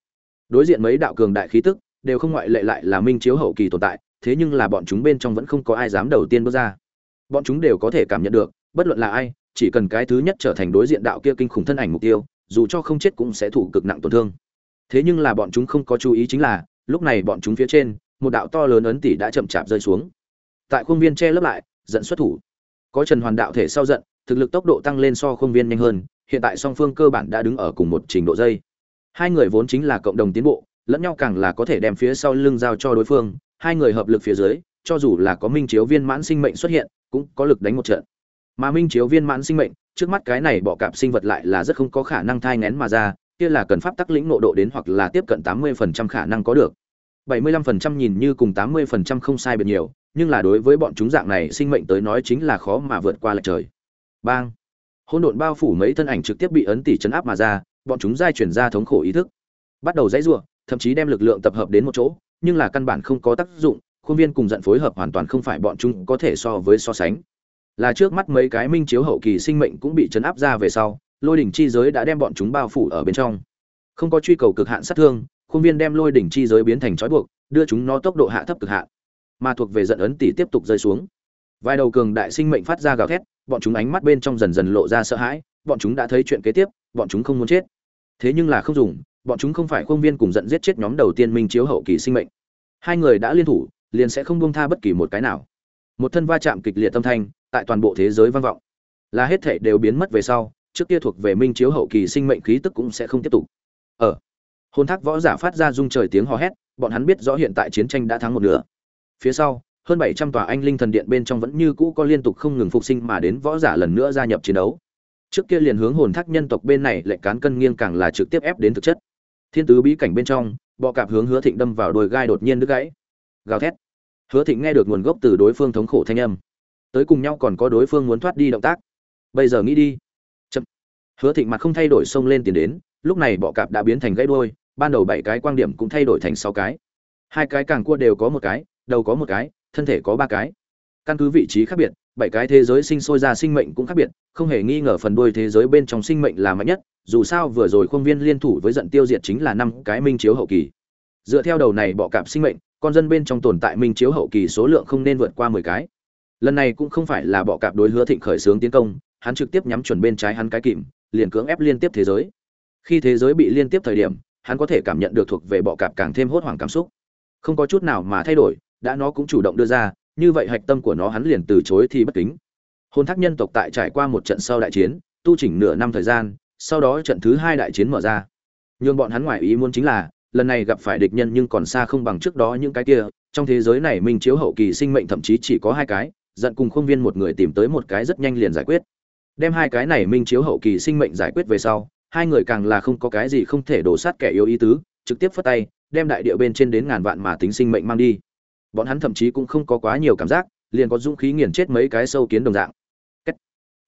Đối diện mấy đạo cường đại khí tức, đều không ngoại lệ lại là minh chiếu hậu kỳ tồn tại thế nhưng là bọn chúng bên trong vẫn không có ai dám đầu tiên bước ra. Bọn chúng đều có thể cảm nhận được, bất luận là ai, chỉ cần cái thứ nhất trở thành đối diện đạo kia kinh khủng thân ảnh mục tiêu, dù cho không chết cũng sẽ thủ cực nặng tổn thương. Thế nhưng là bọn chúng không có chú ý chính là, lúc này bọn chúng phía trên, một đạo to lớn ấn tỷ đã chậm chạp rơi xuống. Tại khuôn viên che lấp lại, dẫn xuất thủ. Có trần hoàn đạo thể sau giận, thực lực tốc độ tăng lên so khuôn viên nhanh hơn, hiện tại song phương cơ bản đã đứng ở cùng một trình độ dây. Hai người vốn chính là cộng đồng tiến bộ, lẫn nhau càng là có thể đem phía sau lưng giao cho đối phương hai người hợp lực phía dưới, cho dù là có minh chiếu viên mãn sinh mệnh xuất hiện, cũng có lực đánh một trận. Mà minh chiếu viên mãn sinh mệnh, trước mắt cái này bọ cạp sinh vật lại là rất không có khả năng thai ngén mà ra, kia là cần pháp tắc lĩnh nộ độ đến hoặc là tiếp cận tám mươi phần trăm khả năng có được. bảy mươi lăm phần trăm nhìn như cùng tám mươi phần trăm không sai biệt nhiều, nhưng là đối với bọn chúng dạng này sinh mệnh tới nói chính là khó mà vượt qua lệch trời. Bang! Hỗn độn bao phủ mấy thân ảnh trực tiếp bị ấn tỷ chấn áp mà ra, bọn chúng giai chuyển ra thống khổ ý thức. Bắt đầu dãy rủa, thậm chí đem lực lượng tập hợp đến một chỗ nhưng là căn bản không có tác dụng, khuôn viên cùng giận phối hợp hoàn toàn không phải bọn chúng có thể so với so sánh. Là trước mắt mấy cái minh chiếu hậu kỳ sinh mệnh cũng bị chấn áp ra về sau, lôi đỉnh chi giới đã đem bọn chúng bao phủ ở bên trong. Không có truy cầu cực hạn sát thương, khuôn viên đem lôi đỉnh chi giới biến thành trói buộc, đưa chúng nó tốc độ hạ thấp cực hạn, mà thuộc về giận ấn tỷ tiếp tục rơi xuống. Vài đầu cường đại sinh mệnh phát ra gào thét, bọn chúng ánh mắt bên trong dần dần lộ ra sợ hãi, bọn chúng đã thấy chuyện kế tiếp, bọn chúng không muốn chết. Thế nhưng là không dùng, bọn chúng không phải khuôn viên cùng giận giết chết nhóm đầu tiên minh chiếu hậu kỳ sinh mệnh hai người đã liên thủ, liền sẽ không buông tha bất kỳ một cái nào. Một thân va chạm kịch liệt tâm thanh, tại toàn bộ thế giới vang vọng. Là hết thể đều biến mất về sau, trước kia thuộc về minh chiếu hậu kỳ sinh mệnh khí tức cũng sẽ không tiếp tục. Ờ. Ở hôn thác võ giả phát ra rung trời tiếng hò hét, bọn hắn biết rõ hiện tại chiến tranh đã thắng một nửa. Phía sau, hơn bảy trăm tòa anh linh thần điện bên trong vẫn như cũ có liên tục không ngừng phục sinh mà đến võ giả lần nữa gia nhập chiến đấu. Trước kia liền hướng hồn thác nhân tộc bên này lệnh cán cân nghiêng càng là trực tiếp ép đến thực chất. Thiên tứ bí cảnh bên trong bọ cạp hướng hứa thịnh đâm vào đôi gai đột nhiên đứt gãy. Gào thét. Hứa thịnh nghe được nguồn gốc từ đối phương thống khổ thanh âm. Tới cùng nhau còn có đối phương muốn thoát đi động tác. Bây giờ nghĩ đi. Chậm. Hứa thịnh mặt không thay đổi xông lên tiền đến, lúc này bọ cạp đã biến thành gãy đôi ban đầu bảy cái quan điểm cũng thay đổi thành sáu cái. Hai cái càng cua đều có một cái, đầu có một cái, thân thể có ba cái. Căn cứ vị trí khác biệt, bảy cái thế giới sinh sôi ra sinh mệnh cũng khác biệt, không hề nghi ngờ phần đuôi thế giới bên trong sinh mệnh là mạnh nhất dù sao vừa rồi khuôn viên liên thủ với giận tiêu diệt chính là năm cái minh chiếu hậu kỳ. Dựa theo đầu này bọ cạp sinh mệnh, con dân bên trong tồn tại minh chiếu hậu kỳ số lượng không nên vượt qua mười cái. Lần này cũng không phải là bọ cạp đối hứa thịnh khởi xướng tiến công, hắn trực tiếp nhắm chuẩn bên trái hắn cái kìm, liền cưỡng ép liên tiếp thế giới. Khi thế giới bị liên tiếp thời điểm, hắn có thể cảm nhận được thuộc về bọ cạp càng thêm hốt hoảng cảm xúc. Không có chút nào mà thay đổi, đã nó cũng chủ động đưa ra, như vậy hạch tâm của nó hắn liền từ chối thì bất kính. Hôn thác nhân tộc tại trải qua một trận sau đại chiến, tu chỉnh nửa năm thời gian sau đó trận thứ hai đại chiến mở ra. Nhưng bọn hắn ngoài ý muốn chính là, lần này gặp phải địch nhân nhưng còn xa không bằng trước đó những cái kia, trong thế giới này minh chiếu hậu kỳ sinh mệnh thậm chí chỉ có hai cái, giận cùng khuôn viên một người tìm tới một cái rất nhanh liền giải quyết. Đem hai cái này minh chiếu hậu kỳ sinh mệnh giải quyết về sau, hai người càng là không có cái gì không thể đổ sát kẻ yếu ý tứ, trực tiếp phất tay, đem đại địa bên trên đến ngàn vạn mà tính sinh mệnh mang đi. Bọn hắn thậm chí cũng không có quá nhiều cảm giác, liền có dũng khí nghiền chết mấy cái sâu kiến đồng dạng.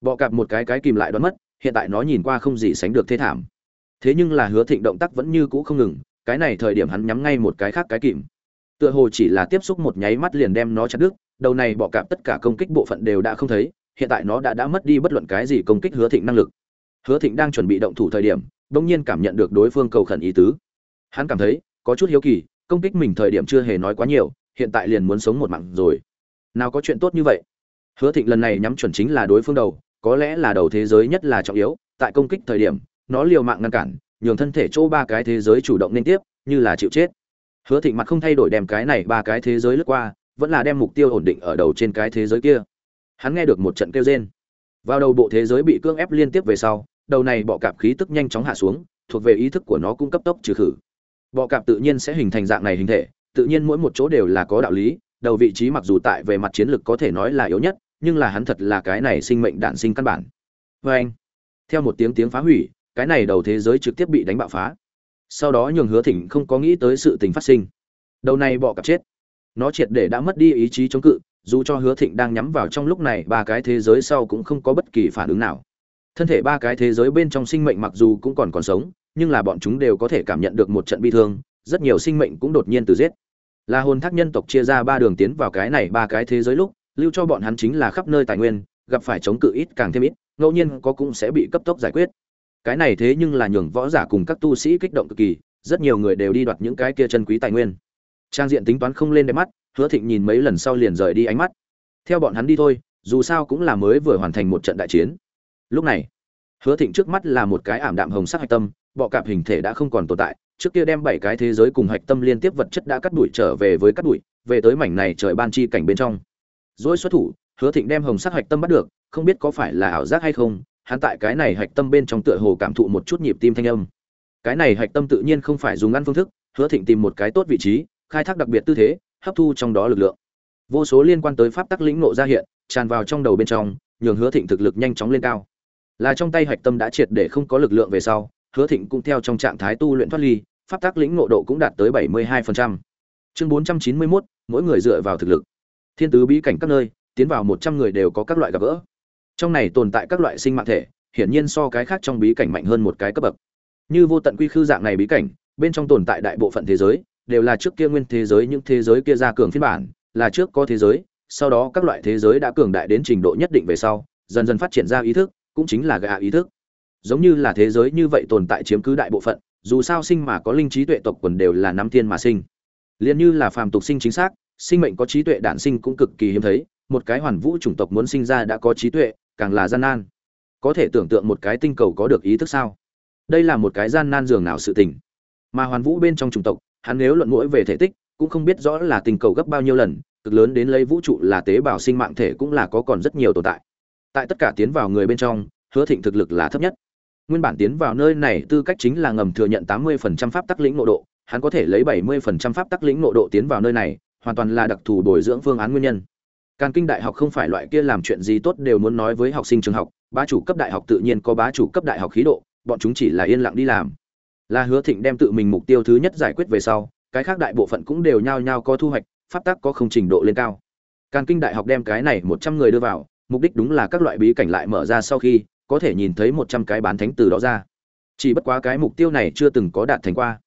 Bọ cạp một cái cái kìm lại đoán mất hiện tại nó nhìn qua không gì sánh được thế thảm. Thế nhưng là hứa thịnh động tác vẫn như cũ không ngừng, cái này thời điểm hắn nhắm ngay một cái khác cái kìm. Tựa hồ chỉ là tiếp xúc một nháy mắt liền đem nó chặt đứt, đầu này bọ cạp tất cả công kích bộ phận đều đã không thấy, hiện tại nó đã đã mất đi bất luận cái gì công kích hứa thịnh năng lực. Hứa thịnh đang chuẩn bị động thủ thời điểm, bỗng nhiên cảm nhận được đối phương cầu khẩn ý tứ. Hắn cảm thấy, có chút hiếu kỳ, công kích mình thời điểm chưa hề nói quá nhiều, hiện tại liền muốn sống một mạng rồi. Nào có chuyện tốt như vậy? Hứa thịnh lần này nhắm chuẩn chính là đối phương đầu có lẽ là đầu thế giới nhất là trọng yếu, tại công kích thời điểm, nó liều mạng ngăn cản, nhường thân thể chỗ ba cái thế giới chủ động nên tiếp, như là chịu chết. Hứa thịnh mặt không thay đổi đem cái này ba cái thế giới lướt qua, vẫn là đem mục tiêu ổn định ở đầu trên cái thế giới kia. Hắn nghe được một trận kêu rên. Vào đầu bộ thế giới bị cưỡng ép liên tiếp về sau, đầu này bọ cạp khí tức nhanh chóng hạ xuống, thuộc về ý thức của nó cũng cấp tốc trừ khử. Bọ cạp tự nhiên sẽ hình thành dạng này hình thể, tự nhiên mỗi một chỗ đều là có đạo lý, đầu vị trí mặc dù tại về mặt chiến lược có thể nói là yếu nhất nhưng là hắn thật là cái này sinh mệnh đản sinh căn bản. Vê anh, theo một tiếng tiếng phá hủy, cái này đầu thế giới trực tiếp bị đánh bạo phá. Sau đó nhường hứa thỉnh không có nghĩ tới sự tình phát sinh. Đầu này bọ cạp chết. Nó triệt để đã mất đi ý chí chống cự, dù cho hứa thịnh đang nhắm vào trong lúc này, ba cái thế giới sau cũng không có bất kỳ phản ứng nào. Thân thể ba cái thế giới bên trong sinh mệnh mặc dù cũng còn còn sống, nhưng là bọn chúng đều có thể cảm nhận được một trận bi thương, rất nhiều sinh mệnh cũng đột nhiên từ giết. Là hồn thác nhân tộc chia ra ba đường tiến vào cái này ba cái thế giới lúc lưu cho bọn hắn chính là khắp nơi tài nguyên gặp phải chống cự ít càng thêm ít ngẫu nhiên có cũng sẽ bị cấp tốc giải quyết. Cái này thế nhưng là nhường võ giả cùng các tu sĩ kích động cực kỳ rất nhiều người đều đi đoạt những cái kia chân quý tài nguyên. Trang diện tính toán không lên đẹp mắt hứa thịnh nhìn mấy lần sau liền rời đi ánh mắt. Theo bọn hắn đi thôi dù sao cũng là mới vừa hoàn thành một trận đại chiến. Lúc này hứa thịnh trước mắt là một cái ảm đạm hồng sắc hạch tâm bọ cạp hình thể đã không còn tồn tại trước kia đem bảy cái thế giới cùng hạch tâm liên tiếp vật chất đã cắt đuổi trở về với cắt đuổi, về tới mảnh này trời ban chi cảnh bên trong. Rồi xuất thủ, Hứa Thịnh đem hồng sắc hạch tâm bắt được, không biết có phải là ảo giác hay không, hắn tại cái này hạch tâm bên trong tựa hồ cảm thụ một chút nhịp tim thanh âm. Cái này hạch tâm tự nhiên không phải dùng ăn phương thức, Hứa Thịnh tìm một cái tốt vị trí, khai thác đặc biệt tư thế, hấp thu trong đó lực lượng. Vô số liên quan tới pháp tắc lĩnh nộ ra hiện, tràn vào trong đầu bên trong, nhường Hứa Thịnh thực lực nhanh chóng lên cao. Là trong tay hạch tâm đã triệt để không có lực lượng về sau, Hứa Thịnh cũng theo trong trạng thái tu luyện thoát ly, pháp tắc lĩnh ngộ độ cũng đạt tới 72%. Chương 491, mỗi người dựa vào thực lực. Thiên tứ bí cảnh các nơi, tiến vào 100 người đều có các loại gặp gỡ. Trong này tồn tại các loại sinh mạng thể, hiển nhiên so cái khác trong bí cảnh mạnh hơn một cái cấp bậc. Như vô tận quy khư dạng này bí cảnh, bên trong tồn tại đại bộ phận thế giới, đều là trước kia nguyên thế giới những thế giới kia ra cường phiên bản, là trước có thế giới, sau đó các loại thế giới đã cường đại đến trình độ nhất định về sau, dần dần phát triển ra ý thức, cũng chính là gạ ý thức. Giống như là thế giới như vậy tồn tại chiếm cứ đại bộ phận, dù sao sinh mà có linh trí tuệ tộc quần đều là năm thiên mà sinh liền như là phàm tục sinh chính xác sinh mệnh có trí tuệ đản sinh cũng cực kỳ hiếm thấy một cái hoàn vũ chủng tộc muốn sinh ra đã có trí tuệ càng là gian nan. Có thể tưởng tượng một cái tinh cầu có được ý thức sao? Đây là một cái gian nan dường nào sự tình. Mà hoàn vũ bên trong chủng tộc hắn nếu luận mũi về thể tích cũng không biết rõ là tinh cầu gấp bao nhiêu lần cực lớn đến lấy vũ trụ là tế bào sinh mạng thể cũng là có còn rất nhiều tồn tại. Tại tất cả tiến vào người bên trong hứa thịnh thực lực là thấp nhất. Nguyên bản tiến vào nơi này tư cách chính là ngầm thừa nhận 80% pháp tắc lĩnh nội độ, hắn có thể lấy 70% pháp tắc lĩnh nội độ tiến vào nơi này, hoàn toàn là đặc thù bồi dưỡng phương án nguyên nhân. Càn Kinh Đại học không phải loại kia làm chuyện gì tốt đều muốn nói với học sinh trường học, bá chủ cấp đại học tự nhiên có bá chủ cấp đại học khí độ, bọn chúng chỉ là yên lặng đi làm. Là Hứa Thịnh đem tự mình mục tiêu thứ nhất giải quyết về sau, cái khác đại bộ phận cũng đều nhao nhao có thu hoạch, pháp tắc có không trình độ lên cao. Càn Kinh Đại học đem cái này 100 người đưa vào, mục đích đúng là các loại bí cảnh lại mở ra sau khi, có thể nhìn thấy một trăm cái bán thánh từ đó ra chỉ bất quá cái mục tiêu này chưa từng có đạt thành qua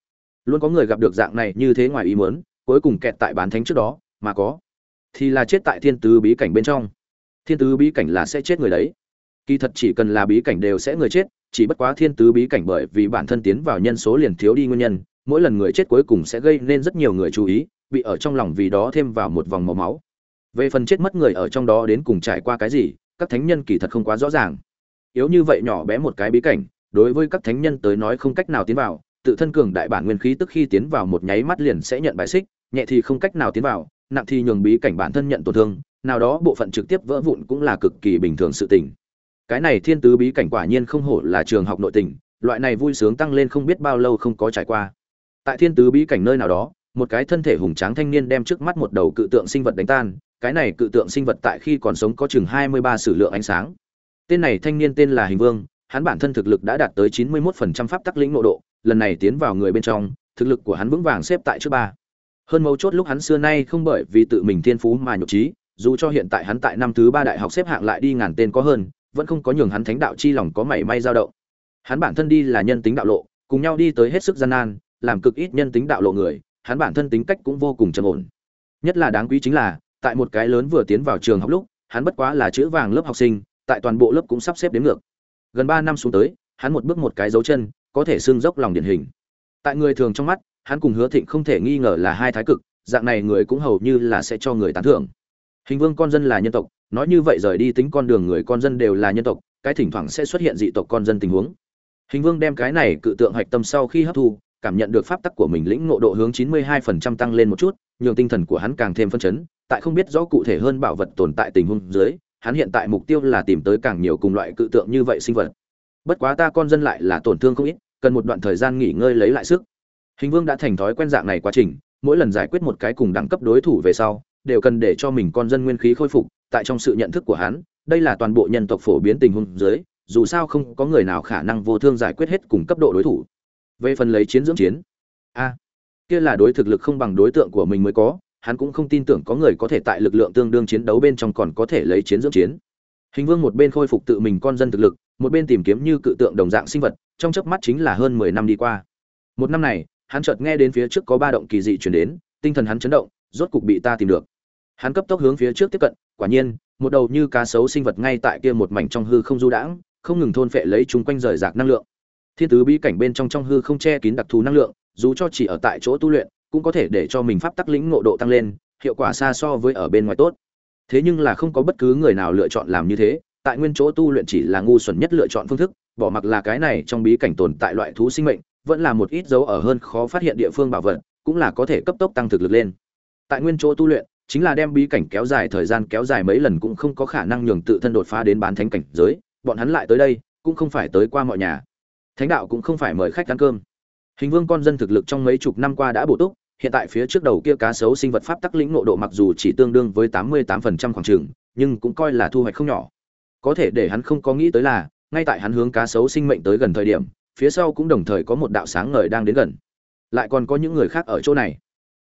luôn có người gặp được dạng này như thế ngoài ý muốn cuối cùng kẹt tại bán thánh trước đó, mà có, thì là chết tại thiên tứ bí cảnh bên trong. Thiên tứ bí cảnh là sẽ chết người đấy. Kỳ thật chỉ cần là bí cảnh đều sẽ người chết, chỉ bất quá thiên tứ bí cảnh bởi vì bản thân tiến vào nhân số liền thiếu đi nguyên nhân, mỗi lần người chết cuối cùng sẽ gây nên rất nhiều người chú ý, bị ở trong lòng vì đó thêm vào một vòng màu máu. Về phần chết mất người ở trong đó đến cùng trải qua cái gì, các thánh nhân kỳ thật không quá rõ ràng. Yếu như vậy nhỏ bé một cái bí cảnh, đối với các thánh nhân tới nói không cách nào tiến vào, tự thân cường đại bản nguyên khí tức khi tiến vào một nháy mắt liền sẽ nhận bài xích nhẹ thì không cách nào tiến vào nặng thì nhường bí cảnh bản thân nhận tổn thương nào đó bộ phận trực tiếp vỡ vụn cũng là cực kỳ bình thường sự tình. Cái này thiên tứ bí cảnh quả nhiên không hổ là trường học nội tình loại này vui sướng tăng lên không biết bao lâu không có trải qua. Tại thiên tứ bí cảnh nơi nào đó một cái thân thể hùng tráng thanh niên đem trước mắt một đầu cự tượng sinh vật đánh tan cái này cự tượng sinh vật tại khi còn sống có chừng hai mươi ba sử lượng ánh sáng. Tên này thanh niên tên là Hình Vương, hắn bản thân thực lực đã đạt tới 91% pháp tắc lĩnh nội độ, lần này tiến vào người bên trong, thực lực của hắn vững vàng xếp tại trước ba. Hơn mấu chốt lúc hắn xưa nay không bởi vì tự mình thiên phú mà nhục trí, dù cho hiện tại hắn tại năm thứ ba đại học xếp hạng lại đi ngàn tên có hơn, vẫn không có nhường hắn thánh đạo chi lòng có mảy may dao động. Hắn bản thân đi là nhân tính đạo lộ, cùng nhau đi tới hết sức gian nan, làm cực ít nhân tính đạo lộ người, hắn bản thân tính cách cũng vô cùng trầm ổn. Nhất là đáng quý chính là, tại một cái lớn vừa tiến vào trường học lúc, hắn bất quá là chữ vàng lớp học sinh, tại toàn bộ lớp cũng sắp xếp đến ngược. Gần ba năm xuống tới, hắn một bước một cái dấu chân, có thể xương dốc lòng điển hình. Tại người thường trong mắt, hắn cùng Hứa Thịnh không thể nghi ngờ là hai thái cực, dạng này người cũng hầu như là sẽ cho người tán thưởng. Hình Vương con dân là nhân tộc, nói như vậy rời đi tính con đường người con dân đều là nhân tộc, cái thỉnh thoảng sẽ xuất hiện dị tộc con dân tình huống. Hình Vương đem cái này cự tượng hạch tâm sau khi hấp thu, cảm nhận được pháp tắc của mình lĩnh ngộ độ hướng 92% tăng lên một chút, nhường tinh thần của hắn càng thêm phân chấn, tại không biết rõ cụ thể hơn bảo vật tồn tại tình huống dưới, hắn hiện tại mục tiêu là tìm tới càng nhiều cùng loại cự tượng như vậy sinh vật bất quá ta con dân lại là tổn thương không ít cần một đoạn thời gian nghỉ ngơi lấy lại sức hình vương đã thành thói quen dạng này quá trình mỗi lần giải quyết một cái cùng đẳng cấp đối thủ về sau đều cần để cho mình con dân nguyên khí khôi phục tại trong sự nhận thức của hắn đây là toàn bộ nhân tộc phổ biến tình huống dưới dù sao không có người nào khả năng vô thương giải quyết hết cùng cấp độ đối thủ về phần lấy chiến dưỡng chiến a kia là đối thực lực không bằng đối tượng của mình mới có hắn cũng không tin tưởng có người có thể tại lực lượng tương đương chiến đấu bên trong còn có thể lấy chiến dưỡng chiến. Hình Vương một bên khôi phục tự mình con dân thực lực, một bên tìm kiếm như cự tượng đồng dạng sinh vật, trong chớp mắt chính là hơn 10 năm đi qua. Một năm này, hắn chợt nghe đến phía trước có ba động kỳ dị truyền đến, tinh thần hắn chấn động, rốt cục bị ta tìm được. Hắn cấp tốc hướng phía trước tiếp cận, quả nhiên, một đầu như cá sấu sinh vật ngay tại kia một mảnh trong hư không du đãng, không ngừng thôn phệ lấy chúng quanh rời rạc năng lượng. Thiên tứ bí cảnh bên trong trong hư không che kín đặc thù năng lượng, dù cho chỉ ở tại chỗ tu luyện, cũng có thể để cho mình pháp tắc lĩnh ngộ độ tăng lên, hiệu quả xa so với ở bên ngoài tốt. Thế nhưng là không có bất cứ người nào lựa chọn làm như thế, tại nguyên chỗ tu luyện chỉ là ngu xuẩn nhất lựa chọn phương thức, bỏ mặc là cái này trong bí cảnh tồn tại loại thú sinh mệnh, vẫn là một ít dấu ở hơn khó phát hiện địa phương bảo vật, cũng là có thể cấp tốc tăng thực lực lên. Tại nguyên chỗ tu luyện, chính là đem bí cảnh kéo dài, thời gian kéo dài mấy lần cũng không có khả năng nhường tự thân đột phá đến bán thánh cảnh giới, bọn hắn lại tới đây, cũng không phải tới qua mọi nhà. Thánh đạo cũng không phải mời khách ăn cơm. Hình vương con dân thực lực trong mấy chục năm qua đã bổ túc, hiện tại phía trước đầu kia cá sấu sinh vật pháp tắc lĩnh ngộ độ mặc dù chỉ tương đương với tám mươi tám phần trăm khoảng trường, nhưng cũng coi là thu hoạch không nhỏ. Có thể để hắn không có nghĩ tới là, ngay tại hắn hướng cá sấu sinh mệnh tới gần thời điểm phía sau cũng đồng thời có một đạo sáng ngời đang đến gần. Lại còn có những người khác ở chỗ này.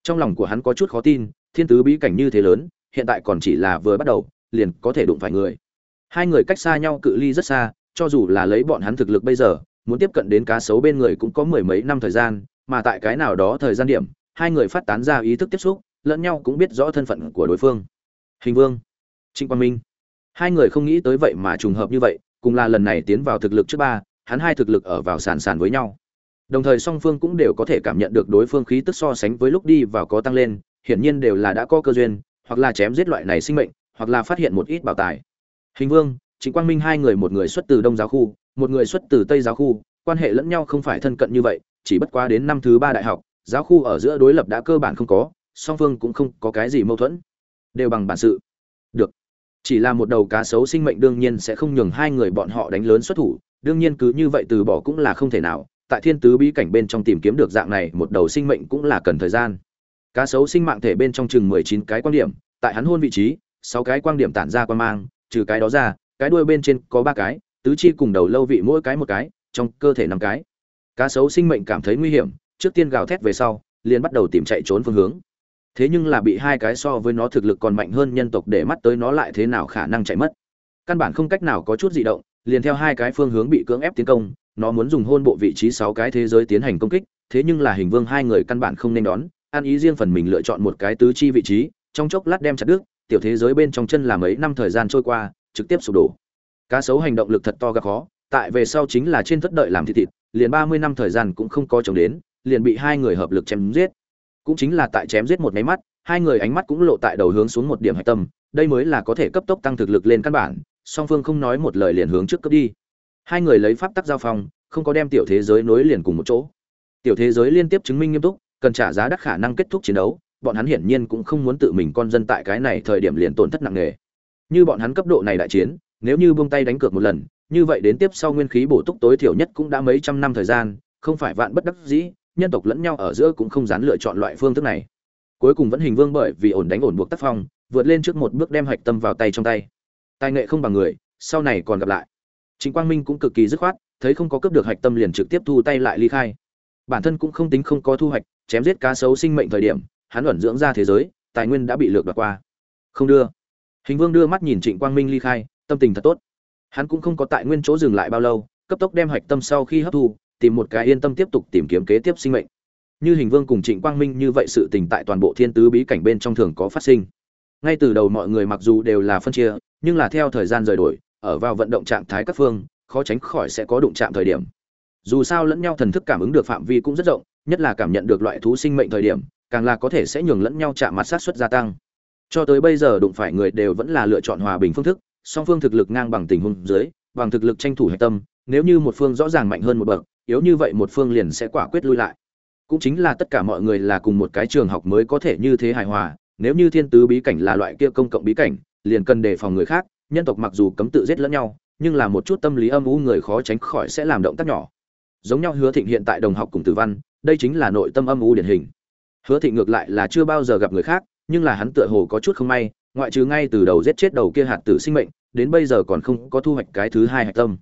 Trong lòng của hắn có chút khó tin, thiên tứ bí cảnh như thế lớn, hiện tại còn chỉ là vừa bắt đầu, liền có thể đụng phải người. Hai người cách xa nhau cự ly rất xa, cho dù là lấy bọn hắn thực lực bây giờ, muốn tiếp cận đến cá sấu bên người cũng có mười mấy năm thời gian, mà tại cái nào đó thời gian điểm, hai người phát tán ra ý thức tiếp xúc, lẫn nhau cũng biết rõ thân phận của đối phương. Hình vương, trịnh quang minh. Hai người không nghĩ tới vậy mà trùng hợp như vậy, cùng là lần này tiến vào thực lực trước ba hắn hai thực lực ở vào sàn sàn với nhau. Đồng thời song phương cũng đều có thể cảm nhận được đối phương khí tức so sánh với lúc đi vào có tăng lên, hiển nhiên đều là đã có cơ duyên, hoặc là chém giết loại này sinh mệnh, hoặc là phát hiện một ít bảo tài. Hình vương chính quang minh hai người một người xuất từ đông giáo khu, một người xuất từ tây giáo khu, quan hệ lẫn nhau không phải thân cận như vậy, chỉ bất quá đến năm thứ ba đại học, giáo khu ở giữa đối lập đã cơ bản không có, song phương cũng không có cái gì mâu thuẫn. Đều bằng bản sự. Được. Chỉ là một đầu cá sấu sinh mệnh đương nhiên sẽ không nhường hai người bọn họ đánh lớn xuất thủ đương nhiên cứ như vậy từ bỏ cũng là không thể nào, tại thiên tứ bí cảnh bên trong tìm kiếm được dạng này, một đầu sinh mệnh cũng là cần thời gian. Cá sấu sinh mạng thể bên trong chừng mười chín cái quan điểm, tại hắn hôn vị trí, sáu cái quan điểm tản ra quan mang, trừ cái đó ra, cái đuôi bên trên có ba cái, tứ chi cùng đầu lâu vị mỗi cái một cái, trong cơ thể năm cái. Cá sấu sinh mệnh cảm thấy nguy hiểm, trước tiên gào thét về sau, liền bắt đầu tìm chạy trốn phương hướng. Thế nhưng là bị hai cái so với nó thực lực còn mạnh hơn nhân tộc để mắt tới nó lại thế nào khả năng chạy mất. Căn bản không cách nào có chút di động liền theo hai cái phương hướng bị cưỡng ép tiến công, nó muốn dùng hôn bộ vị trí sáu cái thế giới tiến hành công kích, thế nhưng là hình vương hai người căn bản không nên đón, ăn ý riêng phần mình lựa chọn một cái tứ chi vị trí, trong chốc lát đem chặt đứt, tiểu thế giới bên trong chân là mấy năm thời gian trôi qua, trực tiếp sụp đổ. Cá sấu hành động lực thật to gặp khó, tại về sau chính là trên thất đợi làm thịt thịt, liền ba mươi năm thời gian cũng không có chồng đến, liền bị hai người hợp lực chém giết. Cũng chính là tại chém giết một máy mắt, hai người ánh mắt cũng lộ tại đầu hướng xuống một điểm hạch tâm, đây mới là có thể cấp tốc tăng thực lực lên căn bản song phương không nói một lời liền hướng trước cấp đi. Hai người lấy pháp tắc giao phong, không có đem tiểu thế giới nối liền cùng một chỗ. Tiểu thế giới liên tiếp chứng minh nghiêm túc, cần trả giá đắt khả năng kết thúc chiến đấu, bọn hắn hiển nhiên cũng không muốn tự mình con dân tại cái này thời điểm liền tổn thất nặng nề. Như bọn hắn cấp độ này đại chiến, nếu như buông tay đánh cược một lần, như vậy đến tiếp sau nguyên khí bổ túc tối thiểu nhất cũng đã mấy trăm năm thời gian, không phải vạn bất đắc dĩ, nhân tộc lẫn nhau ở giữa cũng không dám lựa chọn loại phương thức này. Cuối cùng vẫn hình vương bởi vì ổn đánh ổn buộc tác phong, vượt lên trước một bước đem hạch tâm vào tay trong tay tài nghệ không bằng người sau này còn gặp lại Trịnh Quang Minh cũng cực kỳ dứt khoát, thấy không có cướp được hạch tâm liền trực tiếp thu tay lại ly khai. Bản thân cũng không tính không có thu hoạch, chém giết cá sấu sinh mệnh thời điểm, hắn ẩn dưỡng ra thế giới, tài nguyên đã bị lược đoạt qua. Không đưa. Hình Vương đưa mắt nhìn Trịnh Quang Minh ly khai, tâm tình thật tốt. Hắn cũng không có tại nguyên chỗ dừng lại bao lâu, cấp tốc đem hạch tâm sau khi hấp thu, tìm một cái yên tâm tiếp tục tìm kiếm kế tiếp sinh mệnh. Như Hình Vương cùng Trịnh Quang Minh như vậy sự tình tại toàn bộ Thiên Tứ bí cảnh bên trong thường có phát sinh. Ngay từ đầu mọi người mặc dù đều là phân chia, nhưng là theo thời gian rời đổi, ở vào vận động trạng thái các phương khó tránh khỏi sẽ có đụng chạm thời điểm. Dù sao lẫn nhau thần thức cảm ứng được phạm vi cũng rất rộng nhất là cảm nhận được loại thú sinh mệnh thời điểm càng là có thể sẽ nhường lẫn nhau chạm mặt sát suất gia tăng. Cho tới bây giờ đụng phải người đều vẫn là lựa chọn hòa bình phương thức song phương thực lực ngang bằng tình huống dưới bằng thực lực tranh thủ hạch tâm nếu như một phương rõ ràng mạnh hơn một bậc yếu như vậy một phương liền sẽ quả quyết lui lại. Cũng chính là tất cả mọi người là cùng một cái trường học mới có thể như thế hài hòa nếu như thiên tứ bí cảnh là loại kia công cộng bí cảnh liền cần đề phòng người khác, nhân tộc mặc dù cấm tự giết lẫn nhau, nhưng là một chút tâm lý âm u người khó tránh khỏi sẽ làm động tác nhỏ. Giống nhau hứa thịnh hiện tại đồng học cùng tử văn, đây chính là nội tâm âm u điển hình. Hứa thịnh ngược lại là chưa bao giờ gặp người khác, nhưng là hắn tựa hồ có chút không may, ngoại trừ ngay từ đầu giết chết đầu kia hạt tử sinh mệnh, đến bây giờ còn không có thu hoạch cái thứ hai hạch tâm.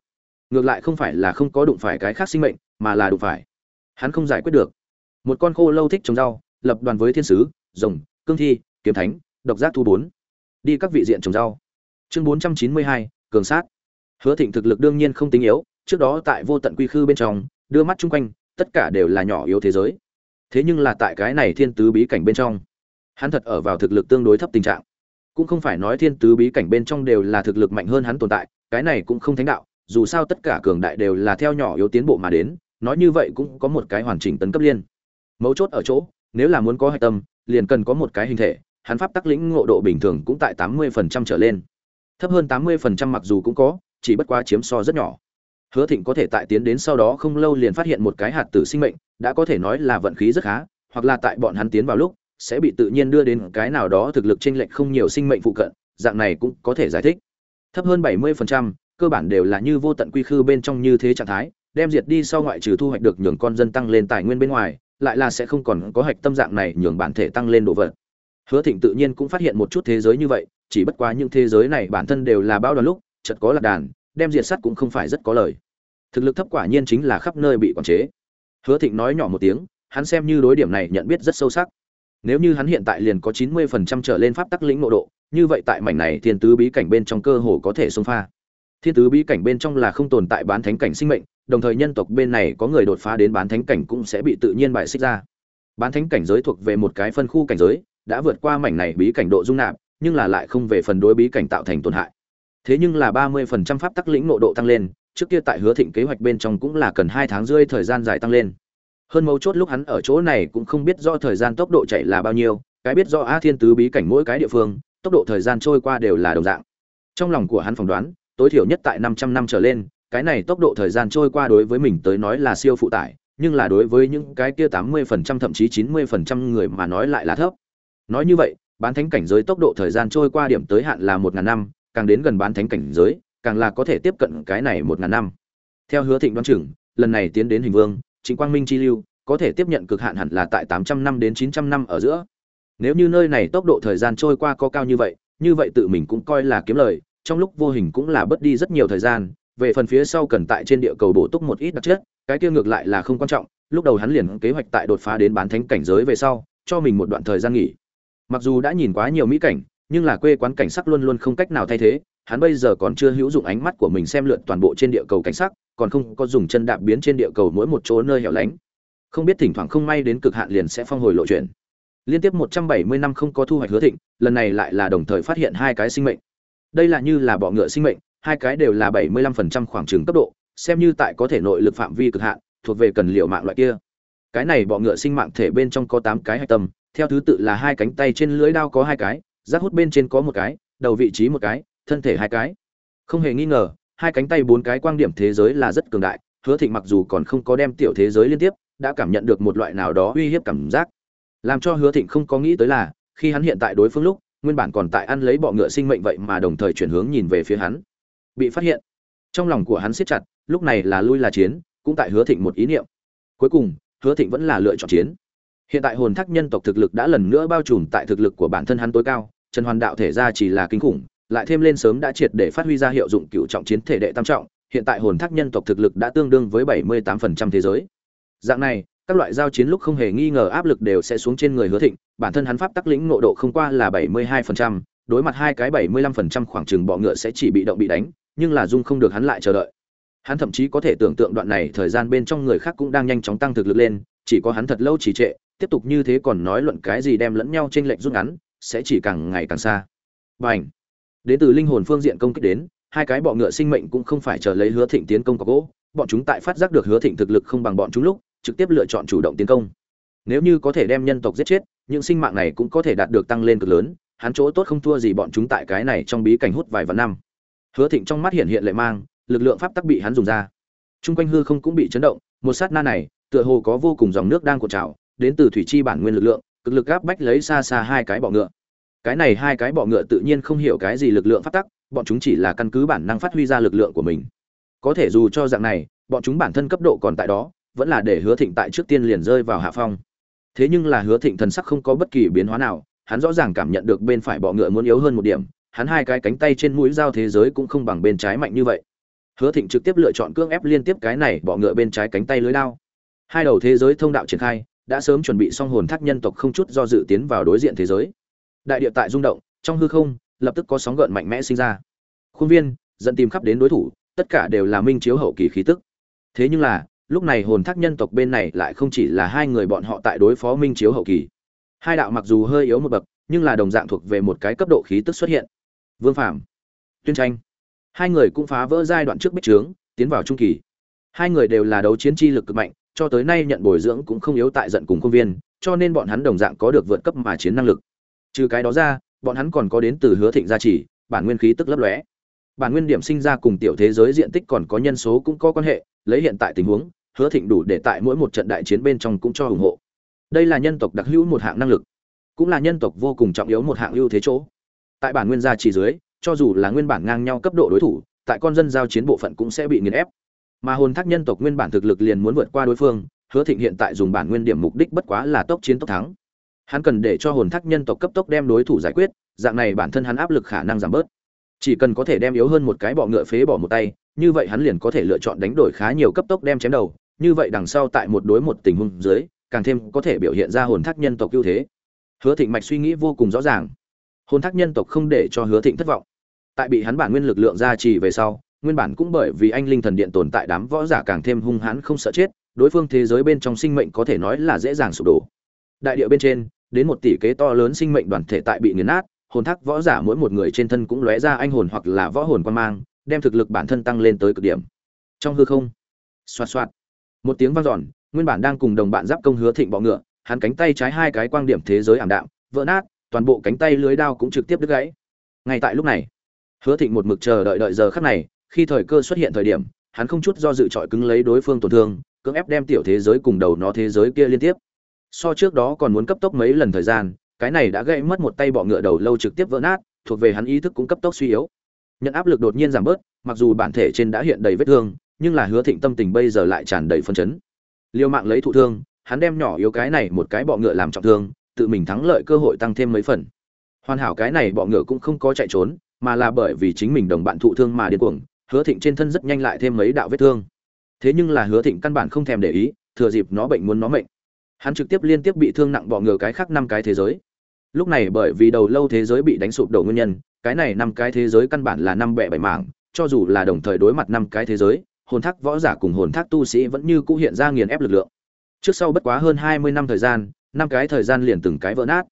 Ngược lại không phải là không có đụng phải cái khác sinh mệnh, mà là đụng phải. Hắn không giải quyết được. Một con khô lâu thích trồng rau, lập đoàn với thiên sứ, rồng, cương thi, kiếm thánh, độc giác thu bốn đi các vị diện trồng rau. Chương bốn trăm chín mươi hai, cường sát. Hứa thịnh thực lực đương nhiên không tính yếu, trước đó tại vô tận quy khư bên trong, đưa mắt chung quanh, tất cả đều là nhỏ yếu thế giới. Thế nhưng là tại cái này thiên tứ bí cảnh bên trong, hắn thật ở vào thực lực tương đối thấp tình trạng. Cũng không phải nói thiên tứ bí cảnh bên trong đều là thực lực mạnh hơn hắn tồn tại, cái này cũng không thánh đạo, dù sao tất cả cường đại đều là theo nhỏ yếu tiến bộ mà đến, nói như vậy cũng có một cái hoàn chỉnh tấn cấp liên. Mấu chốt ở chỗ, nếu là muốn có hạch tâm, liền cần có một cái hình thể hắn pháp tắc lĩnh ngộ độ bình thường cũng tại tám mươi phần trăm trở lên. Thấp hơn tám mươi phần trăm mặc dù cũng có chỉ bất quá chiếm so rất nhỏ. Hứa thịnh có thể tại tiến đến sau đó không lâu liền phát hiện một cái hạt tử sinh mệnh đã có thể nói là vận khí rất khá hoặc là tại bọn hắn tiến vào lúc sẽ bị tự nhiên đưa đến cái nào đó thực lực chênh lệch không nhiều sinh mệnh phụ cận dạng này cũng có thể giải thích. Thấp hơn 70%, cơ bản đều là như vô tận quy khư bên trong như thế trạng thái đem diệt đi sau ngoại trừ thu hoạch được nhường con dân tăng lên tài nguyên bên ngoài lại là sẽ không còn có hạch tâm dạng này nhường bản thể tăng lên độ vật hứa thịnh tự nhiên cũng phát hiện một chút thế giới như vậy, chỉ bất quá những thế giới này bản thân đều là bao đoàn lúc, chợt có lạc đàn, đem diệt sắt cũng không phải rất có lời. Thực lực thấp quả nhiên chính là khắp nơi bị quản chế. Hứa thịnh nói nhỏ một tiếng, hắn xem như đối điểm này nhận biết rất sâu sắc. Nếu như hắn hiện tại liền có chín mươi phần trăm trở lên pháp tắc lĩnh ngộ độ, như vậy tại mảnh này thiên tứ bí cảnh bên trong cơ hồ có thể xông pha. Thiên tứ bí cảnh bên trong là không tồn tại bán thánh cảnh sinh mệnh, đồng thời nhân tộc bên này có người đột phá đến bán thánh cảnh cũng sẽ bị tự nhiên bại xích ra. Bán thánh cảnh giới thuộc về một cái phân khu cảnh giới đã vượt qua mảnh này bí cảnh độ dung nạp, nhưng là lại không về phần đối bí cảnh tạo thành tổn hại. Thế nhưng là ba mươi phần trăm pháp tắc lĩnh nội độ tăng lên, trước kia tại hứa thịnh kế hoạch bên trong cũng là cần hai tháng rưỡi thời gian dài tăng lên. Hơn mấu chốt lúc hắn ở chỗ này cũng không biết do thời gian tốc độ chạy là bao nhiêu, cái biết do a thiên tứ bí cảnh mỗi cái địa phương, tốc độ thời gian trôi qua đều là đồng dạng. Trong lòng của hắn phỏng đoán, tối thiểu nhất tại 500 năm trở lên, cái này tốc độ thời gian trôi qua đối với mình tới nói là siêu phụ tải, nhưng là đối với những cái kia 80% thậm chí 90% người mà nói lại là thấp nói như vậy, bán thánh cảnh giới tốc độ thời gian trôi qua điểm tới hạn là một ngàn năm, càng đến gần bán thánh cảnh giới, càng là có thể tiếp cận cái này một ngàn năm. Theo hứa thịnh đoán chừng, lần này tiến đến hình vương chính quang minh chi lưu, có thể tiếp nhận cực hạn hẳn là tại 800 năm đến 900 năm ở giữa. Nếu như nơi này tốc độ thời gian trôi qua có cao như vậy như vậy tự mình cũng coi là kiếm lời, trong lúc vô hình cũng là bớt đi rất nhiều thời gian, về phần phía sau cần tại trên địa cầu bổ túc một ít đặc chất, cái kia ngược lại là không quan trọng, lúc đầu hắn liền kế hoạch tại đột phá đến bán thánh cảnh giới về sau, cho mình một đoạn thời gian nghỉ mặc dù đã nhìn quá nhiều mỹ cảnh, nhưng là quê quán cảnh sắc luôn luôn không cách nào thay thế. Hắn bây giờ còn chưa hữu dụng ánh mắt của mình xem lượn toàn bộ trên địa cầu cảnh sắc, còn không có dùng chân đạp biến trên địa cầu mỗi một chỗ nơi hẻo lánh. Không biết thỉnh thoảng không may đến cực hạn liền sẽ phong hồi lộ chuyển. liên tiếp 170 năm không có thu hoạch hứa thịnh, lần này lại là đồng thời phát hiện hai cái sinh mệnh. Đây là như là bọ ngựa sinh mệnh, hai cái đều là 75% khoảng trừng cấp độ, xem như tại có thể nội lực phạm vi cực hạn, thuộc về cần liệu mạng loại kia. Cái này bọ ngựa sinh mạng thể bên trong có 8 cái hạch tâm theo thứ tự là hai cánh tay trên lưỡi đao có hai cái rác hút bên trên có một cái, đầu vị trí một cái, thân thể hai cái. Không hề nghi ngờ, hai cánh tay bốn cái quang điểm thế giới là rất cường đại, hứa thịnh mặc dù còn không có đem tiểu thế giới liên tiếp, đã cảm nhận được một loại nào đó uy hiếp cảm giác. Làm cho hứa thịnh không có nghĩ tới là, khi hắn hiện tại đối phương lúc, nguyên bản còn tại ăn lấy bọ ngựa sinh mệnh vậy mà đồng thời chuyển hướng nhìn về phía hắn. Bị phát hiện. Trong lòng của hắn siết chặt, lúc này là lui là chiến, cũng tại hứa thịnh một ý niệm. Cuối cùng, hứa thịnh vẫn là lựa chọn chiến hiện tại hồn thác nhân tộc thực lực đã lần nữa bao trùm tại thực lực của bản thân hắn tối cao trần hoàn đạo thể ra chỉ là kinh khủng lại thêm lên sớm đã triệt để phát huy ra hiệu dụng cựu trọng chiến thể đệ tam trọng hiện tại hồn thác nhân tộc thực lực đã tương đương với bảy mươi 78% thế giới. Dạng này các loại giao chiến lúc không hề nghi ngờ áp lực đều sẽ xuống trên người hứa thịnh bản thân hắn pháp tắc lĩnh ngộ độ không qua là bảy mươi 72%, đối mặt hai cái bảy mươi lăm phần trăm khoảng chừng bọ ngựa sẽ chỉ bị động bị đánh nhưng là dung không được hắn lại chờ đợi. Hắn thậm chí có thể tưởng tượng đoạn này thời gian bên trong người khác cũng đang nhanh chóng tăng thực lực lên chỉ có hắn thật lâu trì trệ, tiếp tục như thế còn nói luận cái gì đem lẫn nhau trên lệnh rút ngắn, sẽ chỉ càng ngày càng xa. Bành. đến từ linh hồn phương diện công kích đến, hai cái bọ ngựa sinh mệnh cũng không phải chờ lấy hứa thịnh tiến công có gỗ, bọn chúng tại phát giác được hứa thịnh thực lực không bằng bọn chúng lúc, trực tiếp lựa chọn chủ động tiến công. Nếu như có thể đem nhân tộc giết chết, những sinh mạng này cũng có thể đạt được tăng lên cực lớn, hắn chỗ tốt không thua gì bọn chúng tại cái này trong bí cảnh hút vài vạn năm. Hứa thịnh trong mắt hiện hiện lệ mang, lực lượng pháp tắc bị hắn dùng ra. Trung quanh hư không cũng bị chấn động, một sát na này tựa hồ có vô cùng dòng nước đang cuộn trào, đến từ thủy chi bản nguyên lực lượng, cực lực áp bách lấy xa xa hai cái bọ ngựa. Cái này hai cái bọ ngựa tự nhiên không hiểu cái gì lực lượng phát tắc, bọn chúng chỉ là căn cứ bản năng phát huy ra lực lượng của mình. Có thể dù cho dạng này, bọn chúng bản thân cấp độ còn tại đó, vẫn là để hứa thịnh tại trước tiên liền rơi vào hạ phong. Thế nhưng là hứa thịnh thần sắc không có bất kỳ biến hóa nào, hắn rõ ràng cảm nhận được bên phải bọ ngựa muốn yếu hơn một điểm, hắn hai cái cánh tay trên mũi dao thế giới cũng không bằng bên trái mạnh như vậy. Hứa thịnh trực tiếp lựa chọn cưỡng ép liên tiếp cái này bọ ngựa bên trái cánh tay lưới đao hai đầu thế giới thông đạo triển khai, đã sớm chuẩn bị xong hồn thác nhân tộc không chút do dự tiến vào đối diện thế giới. Đại địa tại rung động, trong hư không, lập tức có sóng gợn mạnh mẽ sinh ra. Khuôn viên, dẫn tìm khắp đến đối thủ, tất cả đều là minh chiếu hậu kỳ khí tức. Thế nhưng là, lúc này hồn thác nhân tộc bên này lại không chỉ là hai người bọn họ tại đối phó minh chiếu hậu kỳ. Hai đạo mặc dù hơi yếu một bậc, nhưng là đồng dạng thuộc về một cái cấp độ khí tức xuất hiện. Vương phạm tuyên tranh. Hai người cũng phá vỡ giai đoạn trước bích trướng, tiến vào trung kỳ. Hai người đều là đấu chiến chi lực cực mạnh cho tới nay nhận bồi dưỡng cũng không yếu tại giận cùng công viên, cho nên bọn hắn đồng dạng có được vượt cấp mà chiến năng lực. Trừ cái đó ra, bọn hắn còn có đến từ hứa thịnh gia trì bản nguyên khí tức lấp lóe. Bản nguyên điểm sinh ra cùng tiểu thế giới diện tích còn có nhân số cũng có quan hệ, lấy hiện tại tình huống, hứa thịnh đủ để tại mỗi một trận đại chiến bên trong cũng cho ủng hộ. Đây là nhân tộc đặc hữu một hạng năng lực, cũng là nhân tộc vô cùng trọng yếu một hạng ưu thế chỗ. Tại bản nguyên gia trì dưới, cho dù là nguyên bản ngang nhau cấp độ đối thủ, tại con dân giao chiến bộ phận cũng sẽ bị nghiền ép mà hồn thác nhân tộc nguyên bản thực lực liền muốn vượt qua đối phương, hứa thịnh hiện tại dùng bản nguyên điểm mục đích bất quá là tốc chiến tốc thắng. Hắn cần để cho hồn thác nhân tộc cấp tốc đem đối thủ giải quyết, dạng này bản thân hắn áp lực khả năng giảm bớt. Chỉ cần có thể đem yếu hơn một cái bọ ngựa phế bỏ một tay, như vậy hắn liền có thể lựa chọn đánh đổi khá nhiều cấp tốc đem chém đầu, như vậy đằng sau tại một đối một tình huống dưới, càng thêm có thể biểu hiện ra hồn thác nhân tộc ưu thế. Hứa thịnh mạch suy nghĩ vô cùng rõ ràng. Hồn thác nhân tộc không để cho hứa thịnh thất vọng. Tại bị hắn bản nguyên lực lượng gia trì về sau nguyên bản cũng bởi vì anh linh thần điện tồn tại đám võ giả càng thêm hung hãn không sợ chết, đối phương thế giới bên trong sinh mệnh có thể nói là dễ dàng sụp đổ. Đại địa bên trên, đến một tỷ kế to lớn sinh mệnh đoàn thể tại bị nghiền nát, hồn thác võ giả mỗi một người trên thân cũng lóe ra anh hồn hoặc là võ hồn quan mang, đem thực lực bản thân tăng lên tới cực điểm. Trong hư không, xoạt xoạt, một tiếng vang dọn, nguyên bản đang cùng đồng bạn giáp công hứa thịnh bọ ngựa, hắn cánh tay trái hai cái quang điểm thế giới ảm đạm, vỡ nát, toàn bộ cánh tay lưới đao cũng trực tiếp đứt gãy. Ngay tại lúc này, hứa thịnh một mực chờ đợi đợi giờ khắc này khi thời cơ xuất hiện thời điểm, hắn không chút do dự trọi cứng lấy đối phương tổn thương, cưỡng ép đem tiểu thế giới cùng đầu nó thế giới kia liên tiếp. So trước đó còn muốn cấp tốc mấy lần thời gian, cái này đã gây mất một tay bọ ngựa đầu lâu trực tiếp vỡ nát, thuộc về hắn ý thức cũng cấp tốc suy yếu. Nhận áp lực đột nhiên giảm bớt, mặc dù bản thể trên đã hiện đầy vết thương, nhưng là hứa thịnh tâm tình bây giờ lại tràn đầy phân chấn. Liêu mạng lấy thụ thương, hắn đem nhỏ yếu cái này một cái bọ ngựa làm trọng thương, tự mình thắng lợi cơ hội tăng thêm mấy phần. Hoàn hảo cái này bọ ngựa cũng không có chạy trốn, mà là bởi vì chính mình đồng bạn thụ thương mà điên cuồng hứa thịnh trên thân rất nhanh lại thêm mấy đạo vết thương. Thế nhưng là hứa thịnh căn bản không thèm để ý, thừa dịp nó bệnh muốn nó mệnh. Hắn trực tiếp liên tiếp bị thương nặng bọ ngựa cái khác năm cái thế giới. Lúc này bởi vì đầu lâu thế giới bị đánh sụp đổ nguyên nhân, cái này năm cái thế giới căn bản là năm bẻ bảy mảng, cho dù là đồng thời đối mặt năm cái thế giới, hồn thác võ giả cùng hồn thác tu sĩ vẫn như cũ hiện ra nghiền ép lực lượng. Trước sau bất quá hơn hai mươi năm thời gian, năm cái thời gian liền từng cái vỡ nát.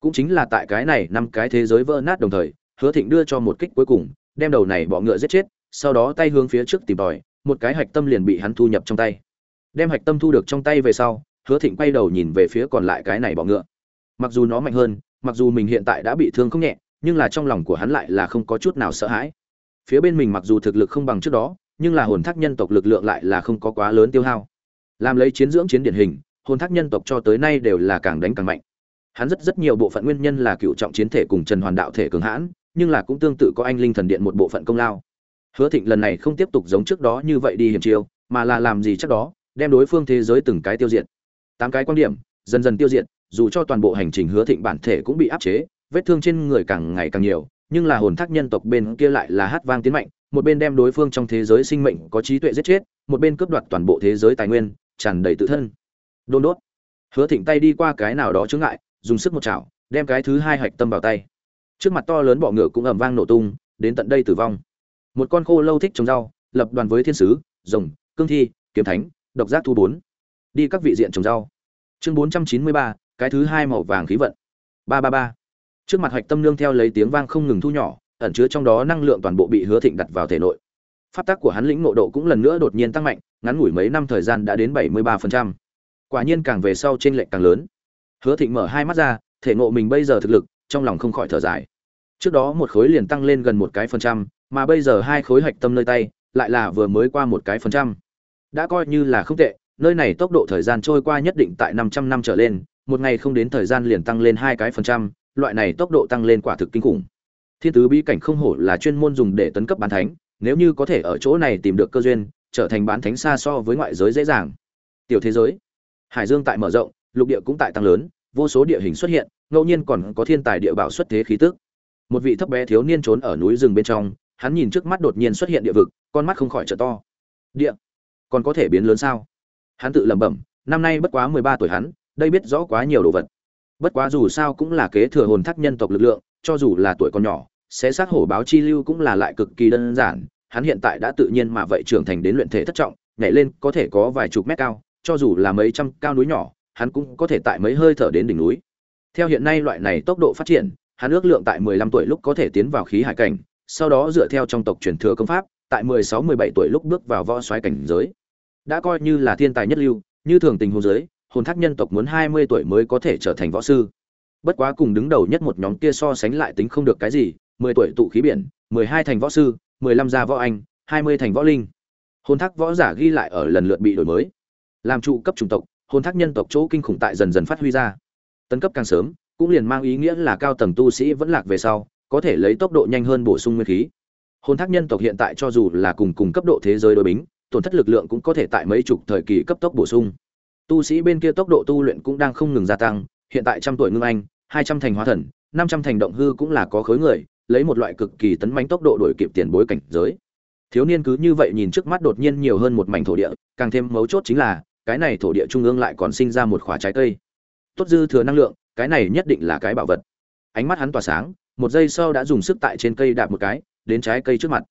Cũng chính là tại cái này năm cái thế giới vỡ nát đồng thời, hứa thịnh đưa cho một kích cuối cùng, đem đầu này bọ ngựa giết chết sau đó tay hướng phía trước tìm tòi, một cái hạch tâm liền bị hắn thu nhập trong tay. Đem hạch tâm thu được trong tay về sau, hứa thịnh quay đầu nhìn về phía còn lại cái này bọ ngựa. Mặc dù nó mạnh hơn, mặc dù mình hiện tại đã bị thương không nhẹ, nhưng là trong lòng của hắn lại là không có chút nào sợ hãi. Phía bên mình mặc dù thực lực không bằng trước đó, nhưng là hồn thác nhân tộc lực lượng lại là không có quá lớn tiêu hao. Làm lấy chiến dưỡng chiến điển hình, hồn thác nhân tộc cho tới nay đều là càng đánh càng mạnh. Hắn rất rất nhiều bộ phận nguyên nhân là cựu trọng chiến thể cùng trần hoàn đạo thể cường hãn, nhưng là cũng tương tự có anh linh thần điện một bộ phận công lao hứa thịnh lần này không tiếp tục giống trước đó như vậy đi hiểm chiêu, mà là làm gì chắc đó, đem đối phương thế giới từng cái tiêu diệt. Tám cái quan điểm, dần dần tiêu diệt, dù cho toàn bộ hành trình hứa thịnh bản thể cũng bị áp chế, vết thương trên người càng ngày càng nhiều, nhưng là hồn thác nhân tộc bên kia lại là hát vang tiến mạnh, một bên đem đối phương trong thế giới sinh mệnh có trí tuệ giết chết, một bên cướp đoạt toàn bộ thế giới tài nguyên, tràn đầy tự thân. Đôn đốt. Hứa thịnh tay đi qua cái nào đó chướng ngại, dùng sức một chảo, đem cái thứ hai hạch tâm vào tay. Trước mặt to lớn bọ ngựa cũng ầm vang nổ tung, đến tận đây tử vong một con khô lâu thích trồng rau, lập đoàn với thiên sứ, rồng, cương thi, kiếm thánh, độc giác thu bốn. Đi các vị diện trồng rau. Chương bốn trăm chín mươi ba, cái thứ hai màu vàng khí vận. Ba ba ba. Trước mặt hạch tâm nương theo lấy tiếng vang không ngừng thu nhỏ, ẩn chứa trong đó năng lượng toàn bộ bị hứa thịnh đặt vào thể nội. Pháp tắc của hắn lĩnh ngộ độ cũng lần nữa đột nhiên tăng mạnh, ngắn ngủi mấy năm thời gian đã đến bảy mươi ba phần trăm. Quả nhiên càng về sau trên lệch càng lớn. Hứa thịnh mở hai mắt ra, thể ngộ mình bây giờ thực lực, trong lòng không khỏi thở dài. Trước đó một khối liền tăng lên gần một cái phần trăm mà bây giờ hai khối hạch tâm nơi tay, lại là vừa mới qua một cái phần trăm. Đã coi như là không tệ, nơi này tốc độ thời gian trôi qua nhất định tại năm trăm năm trở lên, một ngày không đến thời gian liền tăng lên hai cái phần trăm, loại này tốc độ tăng lên quả thực kinh khủng. Thiên tứ bí cảnh không hổ là chuyên môn dùng để tấn cấp bán thánh, nếu như có thể ở chỗ này tìm được cơ duyên, trở thành bán thánh xa so với ngoại giới dễ dàng. Tiểu thế giới, hải dương tại mở rộng, lục địa cũng tại tăng lớn, vô số địa hình xuất hiện, ngẫu nhiên còn có thiên tài địa bảo xuất thế khí tức. Một vị thấp bé thiếu niên trốn ở núi rừng bên trong hắn nhìn trước mắt đột nhiên xuất hiện địa vực, con mắt không khỏi trợ to. Địa? Còn có thể biến lớn sao? Hắn tự lẩm bẩm, năm nay bất quá mười ba tuổi hắn, đây biết rõ quá nhiều đồ vật. Bất quá dù sao cũng là kế thừa hồn thác nhân tộc lực lượng, cho dù là tuổi còn nhỏ sẽ sát hổ báo chi lưu cũng là lại cực kỳ đơn giản. Hắn hiện tại đã tự nhiên mà vậy trưởng thành đến luyện thể thất trọng, nhảy lên có thể có vài chục mét cao, cho dù là mấy trăm cao núi nhỏ, hắn cũng có thể tại mấy hơi thở đến đỉnh núi. Theo hiện nay loại này tốc độ phát triển, hắn ước lượng tại 15 tuổi lúc có thể tiến vào khí hải cảnh sau đó dựa theo trong tộc truyền thừa công pháp, tại 16-17 tuổi lúc bước vào võ xoáy cảnh giới. Đã coi như là thiên tài nhất lưu, như thường tình huống giới hồn thác nhân tộc muốn 20 tuổi mới có thể trở thành võ sư. Bất quá cùng đứng đầu nhất một nhóm kia so sánh lại tính không được cái gì 10 tuổi tụ khí biển 12 thành võ sư, mười lăm gia võ anh, hai mươi thành võ linh. Hồn thác võ giả ghi lại ở lần lượt bị đổi mới. Làm trụ cấp chủng tộc, hồn thác nhân tộc chỗ kinh khủng tại dần dần phát huy ra. Tấn cấp càng sớm, cũng liền mang ý nghĩa là cao tầng tu sĩ vẫn lạc về sau có thể lấy tốc độ nhanh hơn bổ sung nguyên khí. Hồn thác nhân tộc hiện tại cho dù là cùng cùng cấp độ thế giới đối bính, tổn thất lực lượng cũng có thể tại mấy chục thời kỳ cấp tốc bổ sung. Tu sĩ bên kia tốc độ tu luyện cũng đang không ngừng gia tăng, hiện tại trăm tuổi ngưng anh, hai trăm thành hóa thần, năm trăm thành động hư cũng là có khối người, lấy một loại cực kỳ tấn mãnh tốc độ đổi kịp tiền bối cảnh giới. Thiếu niên cứ như vậy nhìn trước mắt đột nhiên nhiều hơn một mảnh thổ địa, càng thêm mấu chốt chính là, cái này thổ địa trung ương lại còn sinh ra một khóa trái cây. Tốt dư thừa năng lượng, cái này nhất định là cái bảo vật. Ánh mắt hắn tỏa sáng một giây sau đã dùng sức tại trên cây đạp một cái, đến trái cây trước mặt.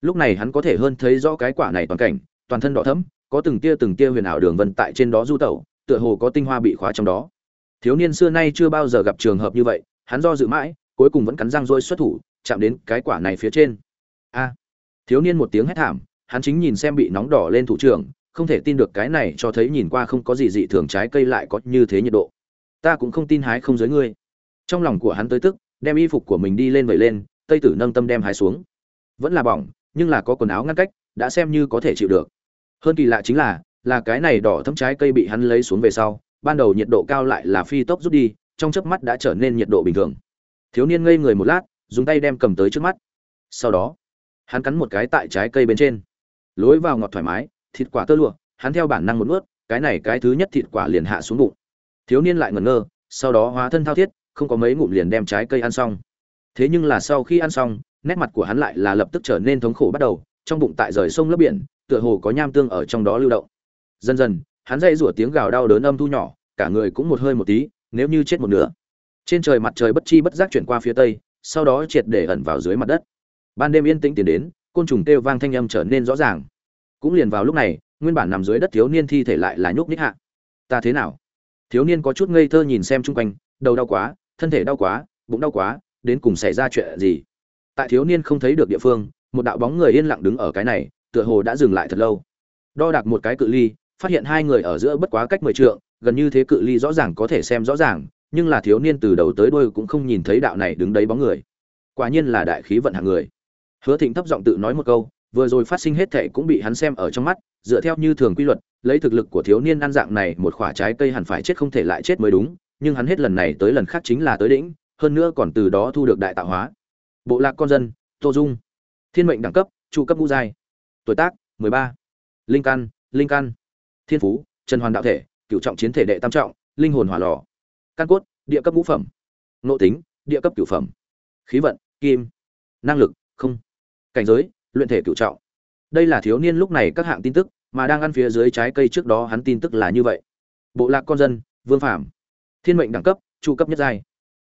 Lúc này hắn có thể hơn thấy rõ cái quả này toàn cảnh, toàn thân đỏ thẫm, có từng tia từng tia huyền ảo đường vân tại trên đó du tẩu, tựa hồ có tinh hoa bị khóa trong đó. Thiếu niên xưa nay chưa bao giờ gặp trường hợp như vậy, hắn do dự mãi, cuối cùng vẫn cắn răng rôi xuất thủ, chạm đến cái quả này phía trên. A! Thiếu niên một tiếng hét thảm, hắn chính nhìn xem bị nóng đỏ lên thủ trưởng, không thể tin được cái này cho thấy nhìn qua không có gì dị thường trái cây lại có như thế nhiệt độ. Ta cũng không tin hái không giới ngươi. Trong lòng của hắn tới tức đem y phục của mình đi lên vẩy lên, tây tử nâng tâm đem hái xuống. Vẫn là bỏng, nhưng là có quần áo ngăn cách, đã xem như có thể chịu được. Hơn kỳ lạ chính là là cái này đỏ thấm trái cây bị hắn lấy xuống về sau, ban đầu nhiệt độ cao lại là phi tốc rút đi, trong chớp mắt đã trở nên nhiệt độ bình thường. Thiếu niên ngây người một lát, dùng tay đem cầm tới trước mắt. Sau đó, hắn cắn một cái tại trái cây bên trên. Lối vào ngọt thoải mái, thịt quả tơ lụa, hắn theo bản năng một nuốt, cái này cái thứ nhất thịt quả liền hạ xuống bụng. Thiếu niên lại ngẩn ngơ, sau đó hóa thân thao thiết không có mấy ngụm liền đem trái cây ăn xong. Thế nhưng là sau khi ăn xong, nét mặt của hắn lại là lập tức trở nên thống khổ bắt đầu, trong bụng tại rời sông lấp biển, tựa hồ có nham tương ở trong đó lưu động. Dần dần, hắn dây rủa tiếng gào đau đớn âm thu nhỏ, cả người cũng một hơi một tí, nếu như chết một nửa. Trên trời mặt trời bất chi bất giác chuyển qua phía tây, sau đó triệt để ẩn vào dưới mặt đất. Ban đêm yên tĩnh tiến đến, côn trùng kêu vang thanh âm trở nên rõ ràng. Cũng liền vào lúc này, nguyên bản nằm dưới đất thiếu niên thi thể lại là nhúc nhích hạ. Ta thế nào? Thiếu niên có chút ngây thơ nhìn xem chung quanh, đầu đau quá thân thể đau quá, bụng đau quá, đến cùng xảy ra chuyện gì? Tại thiếu niên không thấy được địa phương, một đạo bóng người yên lặng đứng ở cái này, tựa hồ đã dừng lại thật lâu. Đo đạc một cái cự ly, phát hiện hai người ở giữa bất quá cách mười trượng, gần như thế cự ly rõ ràng có thể xem rõ ràng, nhưng là thiếu niên từ đầu tới đuôi cũng không nhìn thấy đạo này đứng đấy bóng người. Quả nhiên là đại khí vận hạng người. Hứa thịnh thấp giọng tự nói một câu, vừa rồi phát sinh hết thệ cũng bị hắn xem ở trong mắt, dựa theo như thường quy luật, lấy thực lực của thiếu niên ăn dạng này, một quả trái cây hẳn phải chết không thể lại chết mới đúng nhưng hắn hết lần này tới lần khác chính là tới đỉnh, hơn nữa còn từ đó thu được đại tạo hóa. Bộ lạc con dân, tô dung. Thiên mệnh đẳng cấp trụ cấp ngũ giai. Tuổi tác 13. linh căn linh căn. Thiên phú, trần hoàn đạo thể, cửu trọng chiến thể đệ tam trọng, linh hồn hỏa lò. Căn cốt, địa cấp ngũ phẩm. Nội tính, địa cấp cửu phẩm. Khí vận, kim. Năng lực, không. Cảnh giới, luyện thể cửu trọng. Đây là thiếu niên lúc này các hạng tin tức, mà đang ăn phía dưới trái cây trước đó hắn tin tức là như vậy. Bộ lạc con dân, vương phạm thiên mệnh đẳng cấp trụ cấp nhất giai.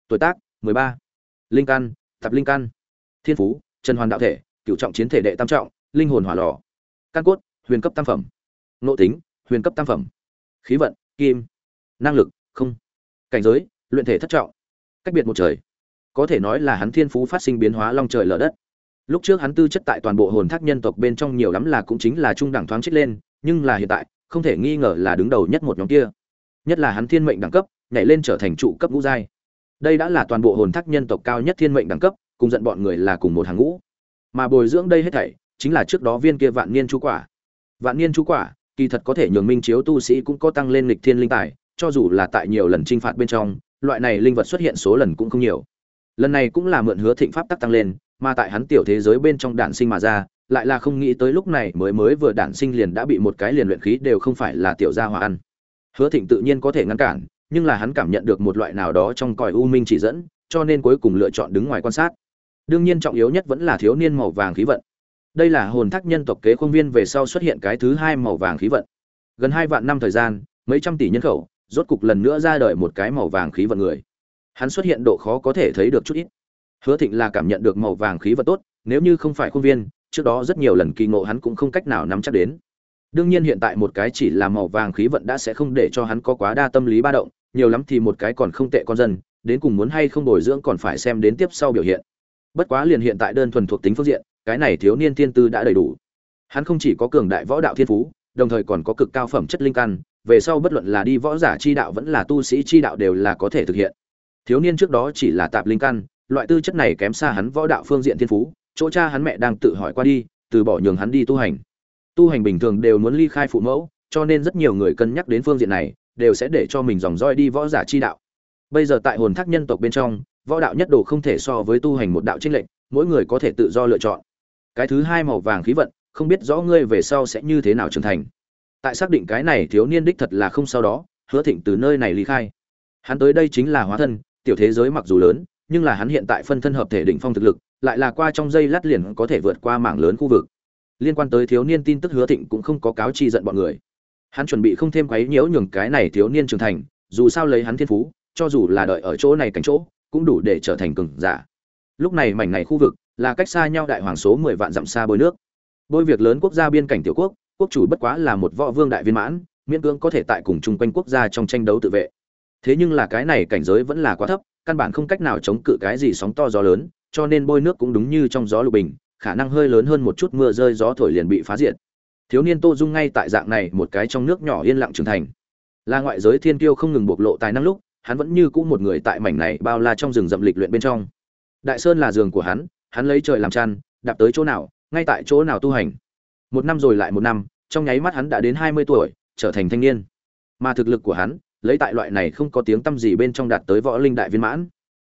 Tuổi tác 13. linh căn tập linh căn. Thiên phú, trần hoàn đạo thể cựu trọng chiến thể đệ tam trọng, linh hồn hỏa lò. Căn cốt, huyền cấp tam phẩm. Nội tính, huyền cấp tam phẩm. Khí vận, kim. Năng lực, không. Cảnh giới, luyện thể thất trọng. Cách biệt một trời. Có thể nói là hắn thiên phú phát sinh biến hóa long trời lở đất. Lúc trước hắn tư chất tại toàn bộ hồn thác nhân tộc bên trong nhiều lắm là cũng chính là trung đẳng thoáng chết lên, nhưng là hiện tại, không thể nghi ngờ là đứng đầu nhất một nhóm kia nhất là hắn thiên mệnh đẳng cấp, nhảy lên trở thành trụ cấp ngũ giai. Đây đã là toàn bộ hồn thác nhân tộc cao nhất thiên mệnh đẳng cấp, cùng giận bọn người là cùng một hàng ngũ. Mà bồi dưỡng đây hết thảy, chính là trước đó viên kia vạn niên chú quả. Vạn niên chú quả, kỳ thật có thể nhường minh chiếu tu sĩ cũng có tăng lên lịch thiên linh tài, cho dù là tại nhiều lần trinh phạt bên trong, loại này linh vật xuất hiện số lần cũng không nhiều. Lần này cũng là mượn hứa thịnh pháp tắc tăng lên, mà tại hắn tiểu thế giới bên trong đản sinh mà ra, lại là không nghĩ tới lúc này mới mới vừa đản sinh liền đã bị một cái liền luyện khí đều không phải là tiểu gia hòa ăn hứa thịnh tự nhiên có thể ngăn cản, nhưng là hắn cảm nhận được một loại nào đó trong cõi u minh chỉ dẫn, cho nên cuối cùng lựa chọn đứng ngoài quan sát. Đương nhiên trọng yếu nhất vẫn là thiếu niên màu vàng khí vận. Đây là hồn thác nhân tộc kế khuôn viên về sau xuất hiện cái thứ hai màu vàng khí vận. Gần hai vạn năm thời gian, mấy trăm tỷ nhân khẩu, rốt cục lần nữa ra đời một cái màu vàng khí vận người. Hắn xuất hiện độ khó có thể thấy được chút ít. Hứa thịnh là cảm nhận được màu vàng khí vận tốt, nếu như không phải khuôn viên, trước đó rất nhiều lần kỳ ngộ hắn cũng không cách nào nắm chắc đến đương nhiên hiện tại một cái chỉ là màu vàng khí vận đã sẽ không để cho hắn có quá đa tâm lý ba động, nhiều lắm thì một cái còn không tệ con dân, đến cùng muốn hay không bồi dưỡng còn phải xem đến tiếp sau biểu hiện. Bất quá liền hiện tại đơn thuần thuộc tính phương diện, cái này thiếu niên thiên tư đã đầy đủ. Hắn không chỉ có cường đại võ đạo thiên phú, đồng thời còn có cực cao phẩm chất linh căn, về sau bất luận là đi võ giả chi đạo vẫn là tu sĩ chi đạo đều là có thể thực hiện. Thiếu niên trước đó chỉ là tạp linh căn, loại tư chất này kém xa hắn võ đạo phương diện thiên phú, chỗ cha hắn mẹ đang tự hỏi qua đi, từ bỏ nhường hắn đi tu hành tu hành bình thường đều muốn ly khai phụ mẫu, cho nên rất nhiều người cân nhắc đến phương diện này, đều sẽ để cho mình dòng roi đi võ giả chi đạo. Bây giờ tại hồn thác nhân tộc bên trong, võ đạo nhất đồ không thể so với tu hành một đạo trinh lệnh mỗi người có thể tự do lựa chọn. Cái thứ hai màu vàng khí vận, không biết rõ ngươi về sau sẽ như thế nào trưởng thành. Tại xác định cái này thiếu niên đích thật là không sau đó, hứa thịnh từ nơi này ly khai. Hắn tới đây chính là hóa thân, tiểu thế giới mặc dù lớn, nhưng là hắn hiện tại phân thân hợp thể đỉnh phong thực lực, lại là qua trong dây lát liền có thể vượt qua mảng lớn khu vực liên quan tới thiếu niên tin tức hứa thịnh cũng không có cáo chi giận bọn người. Hắn chuẩn bị không thêm quấy nhiễu nhường cái này thiếu niên trưởng thành, dù sao lấy hắn thiên phú, cho dù là đợi ở chỗ này cảnh chỗ, cũng đủ để trở thành cường giả. Lúc này mảnh này khu vực là cách xa nhau đại hoàng số mười vạn dặm xa bôi nước. Bôi việc lớn quốc gia biên cảnh tiểu quốc quốc chủ bất quá là một võ vương đại viên mãn, miễn cưỡng có thể tại cùng chung quanh quốc gia trong tranh đấu tự vệ. Thế nhưng là cái này cảnh giới vẫn là quá thấp, căn bản không cách nào chống cự cái gì sóng to gió lớn, cho nên bôi nước cũng đúng như trong gió lục bình khả năng hơi lớn hơn một chút mưa rơi gió thổi liền bị phá diệt. Thiếu niên tô dung ngay tại dạng này một cái trong nước nhỏ yên lặng trưởng thành. Là ngoại giới thiên kiêu không ngừng bộc lộ tài năng lúc, hắn vẫn như cũ một người tại mảnh này bao la trong rừng rậm lịch luyện bên trong. Đại sơn là giường của hắn hắn lấy trời làm chăn, đạp tới chỗ nào, ngay tại chỗ nào tu hành. Một năm rồi lại một năm, trong nháy mắt hắn đã đến hai mươi tuổi, trở thành thanh niên. Mà thực lực của hắn, lấy tại loại này không có tiếng tâm gì bên trong đạt tới võ linh đại viên mãn.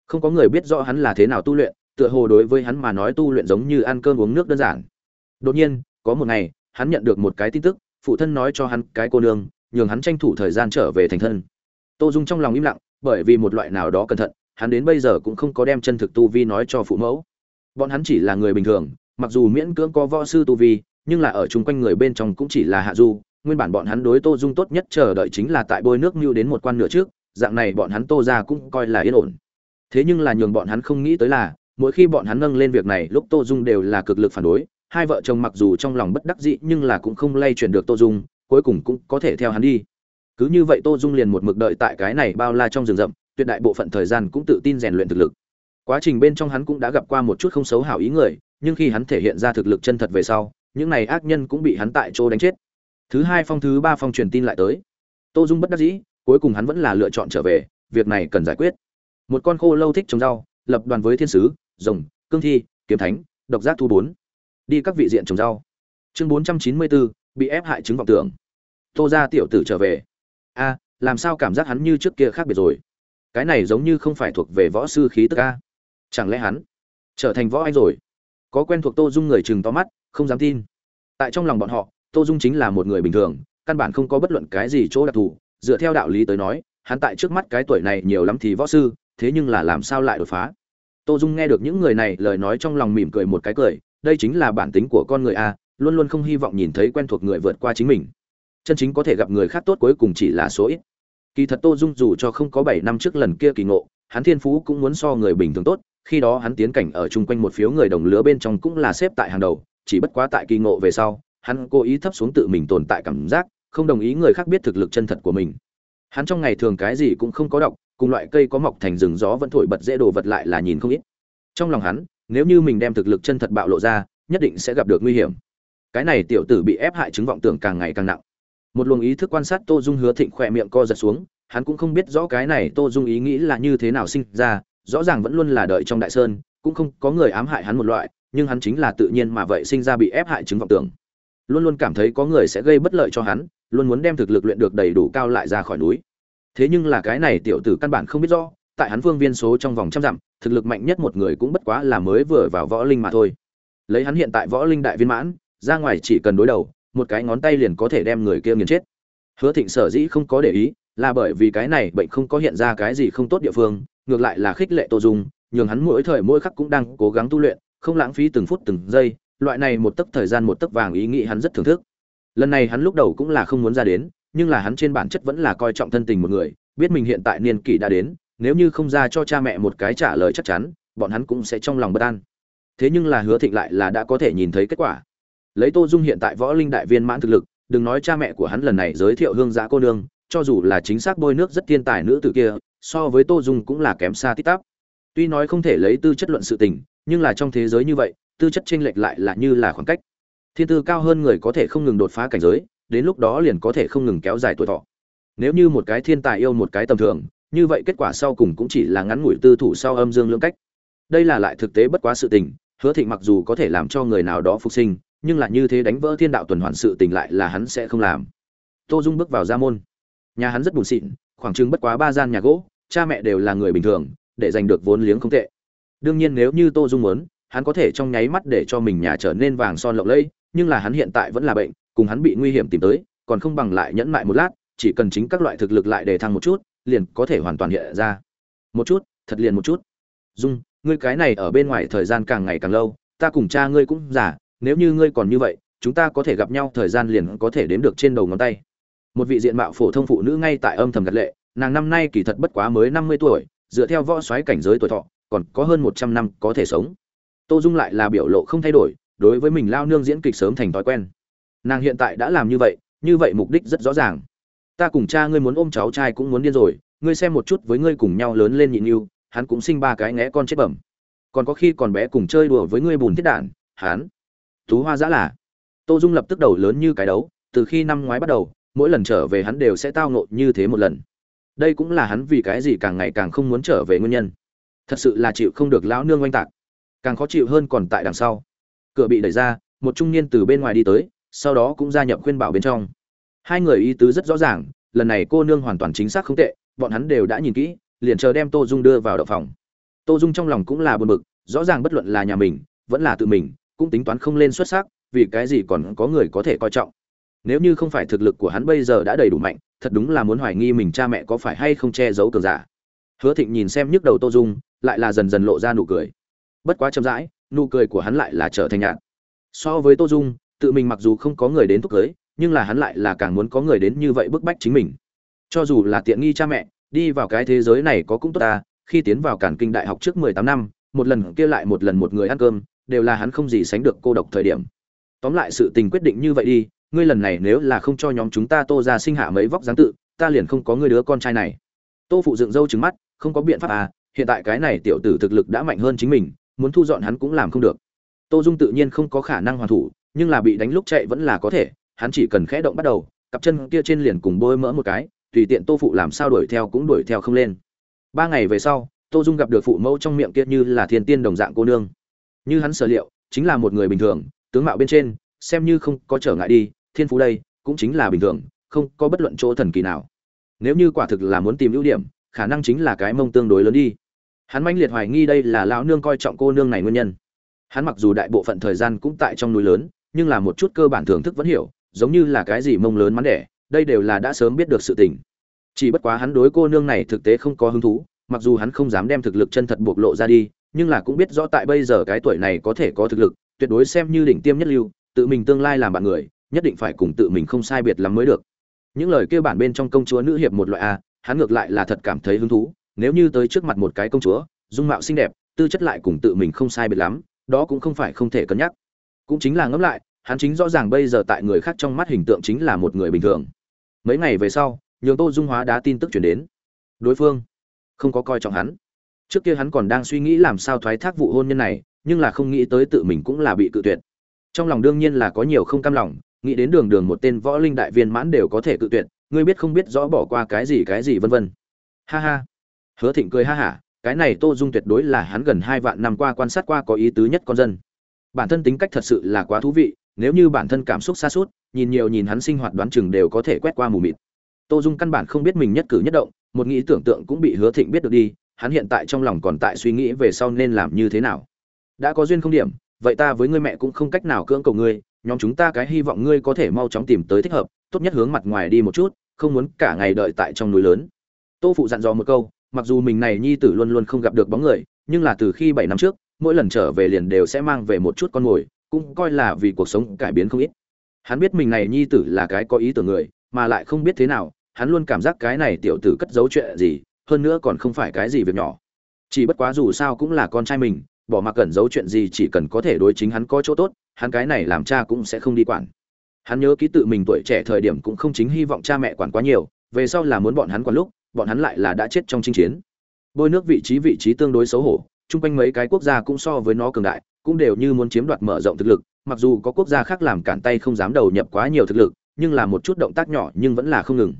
Không có người biết rõ hắn là thế nào tu luyện tựa hồ đối với hắn mà nói tu luyện giống như ăn cơm uống nước đơn giản. Đột nhiên, có một ngày, hắn nhận được một cái tin tức, phụ thân nói cho hắn cái cô nương, nhường hắn tranh thủ thời gian trở về thành thân. Tô dung trong lòng im lặng, bởi vì một loại nào đó cẩn thận, hắn đến bây giờ cũng không có đem chân thực tu vi nói cho phụ mẫu. Bọn hắn chỉ là người bình thường, mặc dù miễn cưỡng có võ sư tu vi, nhưng là ở chung quanh người bên trong cũng chỉ là hạ du, nguyên bản bọn hắn đối tô dung tốt nhất chờ đợi chính là tại bôi nước mưu đến một quan nửa trước, dạng này bọn hắn tô ra cũng coi là yên ổn. Thế nhưng là nhường bọn hắn không nghĩ tới là mỗi khi bọn hắn nâng lên việc này, lúc tô dung đều là cực lực phản đối. Hai vợ chồng mặc dù trong lòng bất đắc dĩ, nhưng là cũng không lay chuyển được tô dung, cuối cùng cũng có thể theo hắn đi. Cứ như vậy tô dung liền một mực đợi tại cái này bao la trong rừng rậm, tuyệt đại bộ phận thời gian cũng tự tin rèn luyện thực lực. Quá trình bên trong hắn cũng đã gặp qua một chút không xấu hảo ý người, nhưng khi hắn thể hiện ra thực lực chân thật về sau, những này ác nhân cũng bị hắn tại chỗ đánh chết. Thứ hai phong, thứ ba phong truyền tin lại tới. Tô dung bất đắc dĩ, cuối cùng hắn vẫn là lựa chọn trở về, việc này cần giải quyết. Một con khô lâu thích trồng rau, lập đoàn với thiên sứ rồng, cương thi, kiếm thánh, độc giác thu bốn. Đi các vị diện trồng rau. Chương bốn trăm chín mươi bốn, bị ép hại chứng vọng tưởng. Tô ra tiểu tử trở về. A, làm sao cảm giác hắn như trước kia khác biệt rồi? Cái này giống như không phải thuộc về võ sư khí tức a. Chẳng lẽ hắn trở thành võ anh rồi? Có quen thuộc tô dung người chừng to mắt, không dám tin. Tại trong lòng bọn họ, tô dung chính là một người bình thường, căn bản không có bất luận cái gì chỗ đặc thù. Dựa theo đạo lý tới nói, hắn tại trước mắt cái tuổi này nhiều lắm thì võ sư, thế nhưng là làm sao lại đột phá? Tô dung nghe được những người này lời nói trong lòng mỉm cười một cái cười, đây chính là bản tính của con người a, luôn luôn không hy vọng nhìn thấy quen thuộc người vượt qua chính mình. Chân chính có thể gặp người khác tốt cuối cùng chỉ là số ít. Kỳ thật tô dung dù cho không có bảy năm trước lần kia kỳ ngộ, hắn thiên phú cũng muốn so người bình thường tốt, khi đó hắn tiến cảnh ở chung quanh một phiếu người đồng lứa bên trong cũng là xếp tại hàng đầu, chỉ bất quá tại kỳ ngộ về sau, hắn cố ý thấp xuống tự mình tồn tại cảm giác, không đồng ý người khác biết thực lực chân thật của mình. Hắn trong ngày thường cái gì cũng không có đọc cùng loại cây có mọc thành rừng gió vẫn thổi bật dễ đồ vật lại là nhìn không ít. Trong lòng hắn, nếu như mình đem thực lực chân thật bạo lộ ra, nhất định sẽ gặp được nguy hiểm. Cái này tiểu tử bị ép hại chứng vọng tưởng càng ngày càng nặng. Một luồng ý thức quan sát tô dung hứa thịnh khỏe miệng co giật xuống, hắn cũng không biết rõ cái này tô dung ý nghĩ là như thế nào sinh ra, rõ ràng vẫn luôn là đợi trong đại sơn, cũng không có người ám hại hắn một loại, nhưng hắn chính là tự nhiên mà vậy sinh ra bị ép hại chứng vọng tưởng. Luôn luôn cảm thấy có người sẽ gây bất lợi cho hắn, luôn muốn đem thực lực luyện được đầy đủ cao lại ra khỏi núi thế nhưng là cái này tiểu tử căn bản không biết rõ, tại hắn vương viên số trong vòng trăm dặm, thực lực mạnh nhất một người cũng bất quá là mới vừa vào võ linh mà thôi. Lấy hắn hiện tại võ linh đại viên mãn, ra ngoài chỉ cần đối đầu, một cái ngón tay liền có thể đem người kia nghiền chết. Hứa thịnh sở dĩ không có để ý, là bởi vì cái này bệnh không có hiện ra cái gì không tốt địa phương, ngược lại là khích lệ tô dung, nhường hắn mỗi thời mỗi khắc cũng đang cố gắng tu luyện, không lãng phí từng phút từng giây, loại này một tấc thời gian một tấc vàng ý nghĩ hắn rất thưởng thức. Lần này hắn lúc đầu cũng là không muốn ra đến nhưng là hắn trên bản chất vẫn là coi trọng thân tình một người, biết mình hiện tại niên kỷ đã đến, nếu như không ra cho cha mẹ một cái trả lời chắc chắn, bọn hắn cũng sẽ trong lòng bất an. Thế nhưng là hứa thịnh lại là đã có thể nhìn thấy kết quả. Lấy tô dung hiện tại võ linh đại viên mãn thực lực, đừng nói cha mẹ của hắn lần này giới thiệu hương giá cô nương, cho dù là chính xác bôi nước rất thiên tài nữ tử kia, so với tô dung cũng là kém xa tít tắp. Tuy nói không thể lấy tư chất luận sự tình, nhưng là trong thế giới như vậy, tư chất chênh lệch lại là như là khoảng cách. Thiên tư cao hơn người có thể không ngừng đột phá cảnh giới đến lúc đó liền có thể không ngừng kéo dài tuổi thọ. Nếu như một cái thiên tài yêu một cái tầm thường, như vậy kết quả sau cùng cũng chỉ là ngắn ngủi tư thủ sau âm dương lưỡng cách. Đây là lại thực tế bất quá sự tình, hứa thịnh mặc dù có thể làm cho người nào đó phục sinh, nhưng là như thế đánh vỡ thiên đạo tuần hoàn sự tình lại là hắn sẽ không làm. Tô dung bước vào gia môn. Nhà hắn rất buồn xịn, khoảng chừng bất quá ba gian nhà gỗ, cha mẹ đều là người bình thường, để giành được vốn liếng không tệ. Đương nhiên nếu như tô dung muốn, hắn có thể trong nháy mắt để cho mình nhà trở nên vàng son lộng lẫy, nhưng là hắn hiện tại vẫn là bệnh cùng hắn bị nguy hiểm tìm tới, còn không bằng lại nhẫn mại một lát, chỉ cần chính các loại thực lực lại để thăng một chút, liền có thể hoàn toàn hiện ra. Một chút, thật liền một chút. Dung, ngươi cái này ở bên ngoài thời gian càng ngày càng lâu, ta cùng cha ngươi cũng già, nếu như ngươi còn như vậy, chúng ta có thể gặp nhau, thời gian liền có thể đếm được trên đầu ngón tay. Một vị diện mạo phổ thông phụ nữ ngay tại âm thầm gật lệ, nàng năm nay kỳ thật bất quá mới năm mươi tuổi, dựa theo võ xoáy cảnh giới tuổi thọ, còn có hơn một trăm năm có thể sống. Tô dung lại là biểu lộ không thay đổi, đối với mình lao nương diễn kịch sớm thành thói quen nàng hiện tại đã làm như vậy như vậy mục đích rất rõ ràng. Ta cùng cha ngươi muốn ôm cháu trai cũng muốn điên rồi, ngươi xem một chút với ngươi cùng nhau lớn lên nhịn yêu, hắn cũng sinh ba cái ngẽ con chết bẩm. Còn có khi còn bé cùng chơi đùa với ngươi bùn thiết đản hắn. Tú hoa giã là. Tô dung lập tức đầu lớn như cái đấu, từ khi năm ngoái bắt đầu, mỗi lần trở về hắn đều sẽ tao nộ như thế một lần. Đây cũng là hắn vì cái gì càng ngày càng không muốn trở về nguyên nhân. Thật sự là chịu không được lão nương oanh tạc. Càng khó chịu hơn còn tại đằng sau. Cửa bị đẩy ra, một trung niên từ bên ngoài đi tới sau đó cũng gia nhập khuyên bảo bên trong. Hai người ý tứ rất rõ ràng, lần này cô nương hoàn toàn chính xác không tệ, bọn hắn đều đã nhìn kỹ, liền chờ đem tô dung đưa vào đậu phòng. Tô dung trong lòng cũng là buồn bực, rõ ràng bất luận là nhà mình, vẫn là tự mình, cũng tính toán không lên xuất sắc, vì cái gì còn có người có thể coi trọng. Nếu như không phải thực lực của hắn bây giờ đã đầy đủ mạnh, thật đúng là muốn hoài nghi mình cha mẹ có phải hay không che giấu cường giả. Hứa thịnh nhìn xem nhức đầu tô dung, lại là dần dần lộ ra nụ cười. Bất quá chậm rãi, nụ cười của hắn lại là trở thành nhạt. So với tô dung tự mình mặc dù không có người đến thúc cưới nhưng là hắn lại là càng muốn có người đến như vậy bức bách chính mình. Cho dù là tiện nghi cha mẹ, đi vào cái thế giới này có cũng tốt ta, khi tiến vào cản kinh đại học trước mười tám năm, một lần kia lại một lần một người ăn cơm, đều là hắn không gì sánh được cô độc thời điểm. Tóm lại sự tình quyết định như vậy đi, ngươi lần này nếu là không cho nhóm chúng ta tô ra sinh hạ mấy vóc dáng tự, ta liền không có ngươi đứa con trai này. Tô phụ dựng râu trứng mắt, không có biện pháp à hiện tại cái này tiểu tử thực lực đã mạnh hơn chính mình, muốn thu dọn hắn cũng làm không được. Tô dung tự nhiên không có khả năng hoàn thủ nhưng là bị đánh lúc chạy vẫn là có thể, hắn chỉ cần khẽ động bắt đầu, cặp chân kia trên liền cùng bôi mỡ một cái, tùy tiện tô phụ làm sao đuổi theo cũng đuổi theo không lên. Ba ngày về sau, tô dung gặp được phụ mẫu trong miệng kia như là thiên tiên đồng dạng cô nương. Như hắn sở liệu, chính là một người bình thường, tướng mạo bên trên, xem như không có trở ngại đi, thiên phú đây, cũng chính là bình thường, không có bất luận chỗ thần kỳ nào. Nếu như quả thực là muốn tìm ưu điểm, khả năng chính là cái mông tương đối lớn đi. Hắn manh liệt hoài nghi đây là lão nương coi trọng cô nương này nguyên nhân. Hắn mặc dù đại bộ phận thời gian cũng tại trong núi lớn nhưng là một chút cơ bản thưởng thức vẫn hiểu, giống như là cái gì mông lớn mắn đẻ, đây đều là đã sớm biết được sự tình. Chỉ bất quá hắn đối cô nương này thực tế không có hứng thú, mặc dù hắn không dám đem thực lực chân thật bộc lộ ra đi, nhưng là cũng biết rõ tại bây giờ cái tuổi này có thể có thực lực, tuyệt đối xem như đỉnh tiêm nhất lưu, tự mình tương lai làm bạn người, nhất định phải cùng tự mình không sai biệt lắm mới được. Những lời kêu bản bên trong công chúa nữ hiệp một loại a, hắn ngược lại là thật cảm thấy hứng thú, nếu như tới trước mặt một cái công chúa, dung mạo xinh đẹp, tư chất lại cùng tự mình không sai biệt lắm, đó cũng không phải không thể cân nhắc cũng chính là ngẫm lại, hắn chính rõ ràng bây giờ tại người khác trong mắt hình tượng chính là một người bình thường. Mấy ngày về sau, nhường tô dung hóa đã tin tức chuyển đến. Đối phương không có coi trọng hắn. Trước kia hắn còn đang suy nghĩ làm sao thoái thác vụ hôn nhân này, nhưng là không nghĩ tới tự mình cũng là bị cự tuyệt. Trong lòng đương nhiên là có nhiều không cam lòng, nghĩ đến đường đường một tên võ linh đại viên mãn đều có thể cự tuyệt, ngươi biết không biết rõ bỏ qua cái gì cái gì vân vân. Ha ha. Hứa thịnh cười ha hả, cái này tô dung tuyệt đối là hắn gần hai vạn năm qua quan sát qua có ý tứ nhất con dân bản thân tính cách thật sự là quá thú vị, nếu như bản thân cảm xúc xa suốt, nhìn nhiều nhìn hắn sinh hoạt đoán chừng đều có thể quét qua mù mịt. Tô dung căn bản không biết mình nhất cử nhất động, một nghĩ tưởng tượng cũng bị hứa thịnh biết được đi, hắn hiện tại trong lòng còn tại suy nghĩ về sau nên làm như thế nào. Đã có duyên không điểm, vậy ta với ngươi mẹ cũng không cách nào cưỡng cầu ngươi, nhóm chúng ta cái hy vọng ngươi có thể mau chóng tìm tới thích hợp, tốt nhất hướng mặt ngoài đi một chút, không muốn cả ngày đợi tại trong núi lớn. Tô phụ dặn dò một câu, mặc dù mình này nhi tử luôn luôn không gặp được bóng người, nhưng là từ khi bảy năm trước mỗi lần trở về liền đều sẽ mang về một chút con mồi, cũng coi là vì cuộc sống cải biến không ít. Hắn biết mình này nhi tử là cái có ý tưởng người, mà lại không biết thế nào, hắn luôn cảm giác cái này tiểu tử cất giấu chuyện gì, hơn nữa còn không phải cái gì việc nhỏ. Chỉ bất quá dù sao cũng là con trai mình, bỏ mặc cẩn giấu chuyện gì chỉ cần có thể đối chính hắn có chỗ tốt, hắn cái này làm cha cũng sẽ không đi quản. Hắn nhớ ký tự mình tuổi trẻ thời điểm cũng không chính hy vọng cha mẹ quản quá nhiều, về sau là muốn bọn hắn quản lúc, bọn hắn lại là đã chết trong chinh chiến. Bôi nước vị trí vị trí tương đối xấu hổ chung quanh mấy cái quốc gia cũng so với nó cường đại, cũng đều như muốn chiếm đoạt mở rộng thực lực, mặc dù có quốc gia khác làm cản tay không dám đầu nhập quá nhiều thực lực, nhưng là một chút động tác nhỏ nhưng vẫn là không ngừng.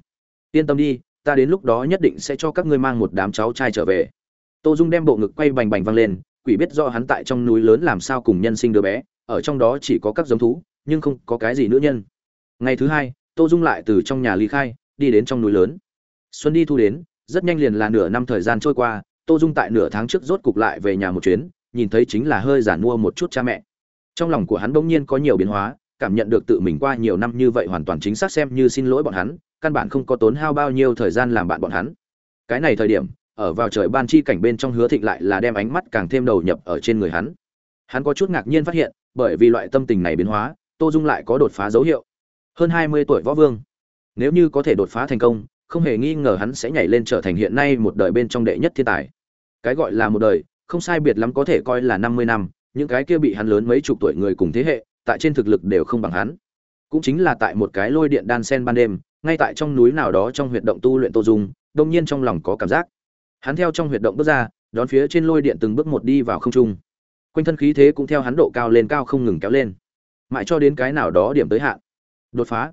Yên tâm đi, ta đến lúc đó nhất định sẽ cho các ngươi mang một đám cháu trai trở về. Tô dung đem bộ ngực quay bành bành văng lên, quỷ biết do hắn tại trong núi lớn làm sao cùng nhân sinh đứa bé, ở trong đó chỉ có các giống thú, nhưng không có cái gì nữ nhân. Ngày thứ hai, tô dung lại từ trong nhà ly khai, đi đến trong núi lớn. Xuân đi thu đến, rất nhanh liền là nửa năm thời gian trôi qua tô dung tại nửa tháng trước rốt cục lại về nhà một chuyến, nhìn thấy chính là hơi giản mua một chút cha mẹ. Trong lòng của hắn bỗng nhiên có nhiều biến hóa, cảm nhận được tự mình qua nhiều năm như vậy hoàn toàn chính xác xem như xin lỗi bọn hắn, căn bản không có tốn hao bao nhiêu thời gian làm bạn bọn hắn. Cái này thời điểm, ở vào trời ban chi cảnh bên trong hứa thịnh lại là đem ánh mắt càng thêm đầu nhập ở trên người hắn. Hắn có chút ngạc nhiên phát hiện, bởi vì loại tâm tình này biến hóa, tô dung lại có đột phá dấu hiệu. Hơn hai mươi tuổi võ vương. Nếu như có thể đột phá thành công không hề nghi ngờ hắn sẽ nhảy lên trở thành hiện nay một đời bên trong đệ nhất thiên tài. Cái gọi là một đời, không sai biệt lắm có thể coi là năm mươi năm, những cái kia bị hắn lớn mấy chục tuổi người cùng thế hệ, tại trên thực lực đều không bằng hắn. Cũng chính là tại một cái lôi điện đan sen ban đêm, ngay tại trong núi nào đó trong huyệt động tu luyện tô dung, đông nhiên trong lòng có cảm giác. Hắn theo trong huyệt động bước ra, đón phía trên lôi điện từng bước một đi vào không trung. Quanh thân khí thế cũng theo hắn độ cao lên cao không ngừng kéo lên. Mãi cho đến cái nào đó điểm tới hạn. Đột phá.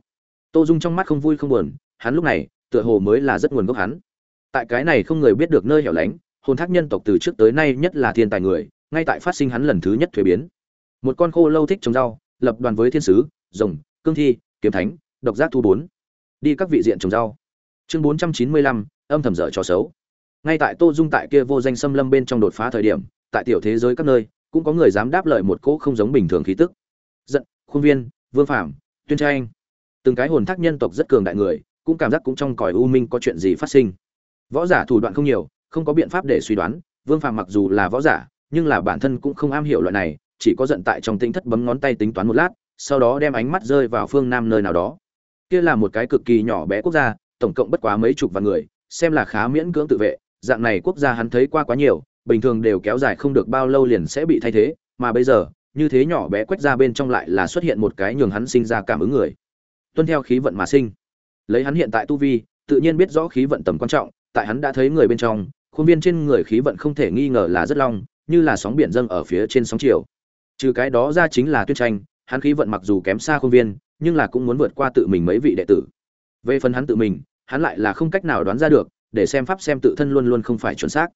Tô dung trong mắt không vui không buồn, hắn lúc này tựa hồ mới là rất nguồn gốc hắn. Tại cái này không người biết được nơi hẻo lánh, hồn thác nhân tộc từ trước tới nay nhất là thiên tài người, ngay tại phát sinh hắn lần thứ nhất thuế biến. Một con khô lâu thích trồng rau, lập đoàn với thiên sứ, rồng, cương thi, kiếm thánh, độc giác thu bốn. Đi các vị diện trồng rau. Chương bốn trăm chín mươi lăm, âm thầm dở cho xấu. Ngay tại tô dung tại kia vô danh xâm lâm bên trong đột phá thời điểm, tại tiểu thế giới các nơi, cũng có người dám đáp lời một cỗ không giống bình thường khí tức. Giận khuôn viên, vương phạm tuyên tranh từng cái hồn thác nhân tộc rất cường đại người cũng cảm giác cũng trong cõi u minh có chuyện gì phát sinh. Võ giả thủ đoạn không nhiều, không có biện pháp để suy đoán, vương phàm mặc dù là võ giả, nhưng là bản thân cũng không am hiểu loại này, chỉ có giận tại trong tính thất bấm ngón tay tính toán một lát, sau đó đem ánh mắt rơi vào phương nam nơi nào đó. Kia là một cái cực kỳ nhỏ bé quốc gia, tổng cộng bất quá mấy chục vạn người, xem là khá miễn cưỡng tự vệ, dạng này quốc gia hắn thấy qua quá nhiều, bình thường đều kéo dài không được bao lâu liền sẽ bị thay thế, mà bây giờ, như thế nhỏ bé quét ra bên trong lại là xuất hiện một cái nhường hắn sinh ra cảm ứng người. Tuân theo khí vận mà sinh lấy hắn hiện tại tu vi, tự nhiên biết rõ khí vận tầm quan trọng, tại hắn đã thấy người bên trong, khuôn viên trên người khí vận không thể nghi ngờ là rất long, như là sóng biển dâng ở phía trên sóng chiều. Trừ cái đó ra chính là tuyết tranh, hắn khí vận mặc dù kém xa khuôn viên, nhưng là cũng muốn vượt qua tự mình mấy vị đệ tử. Về phần hắn tự mình, hắn lại là không cách nào đoán ra được, để xem pháp xem tự thân luôn luôn không phải chuẩn xác.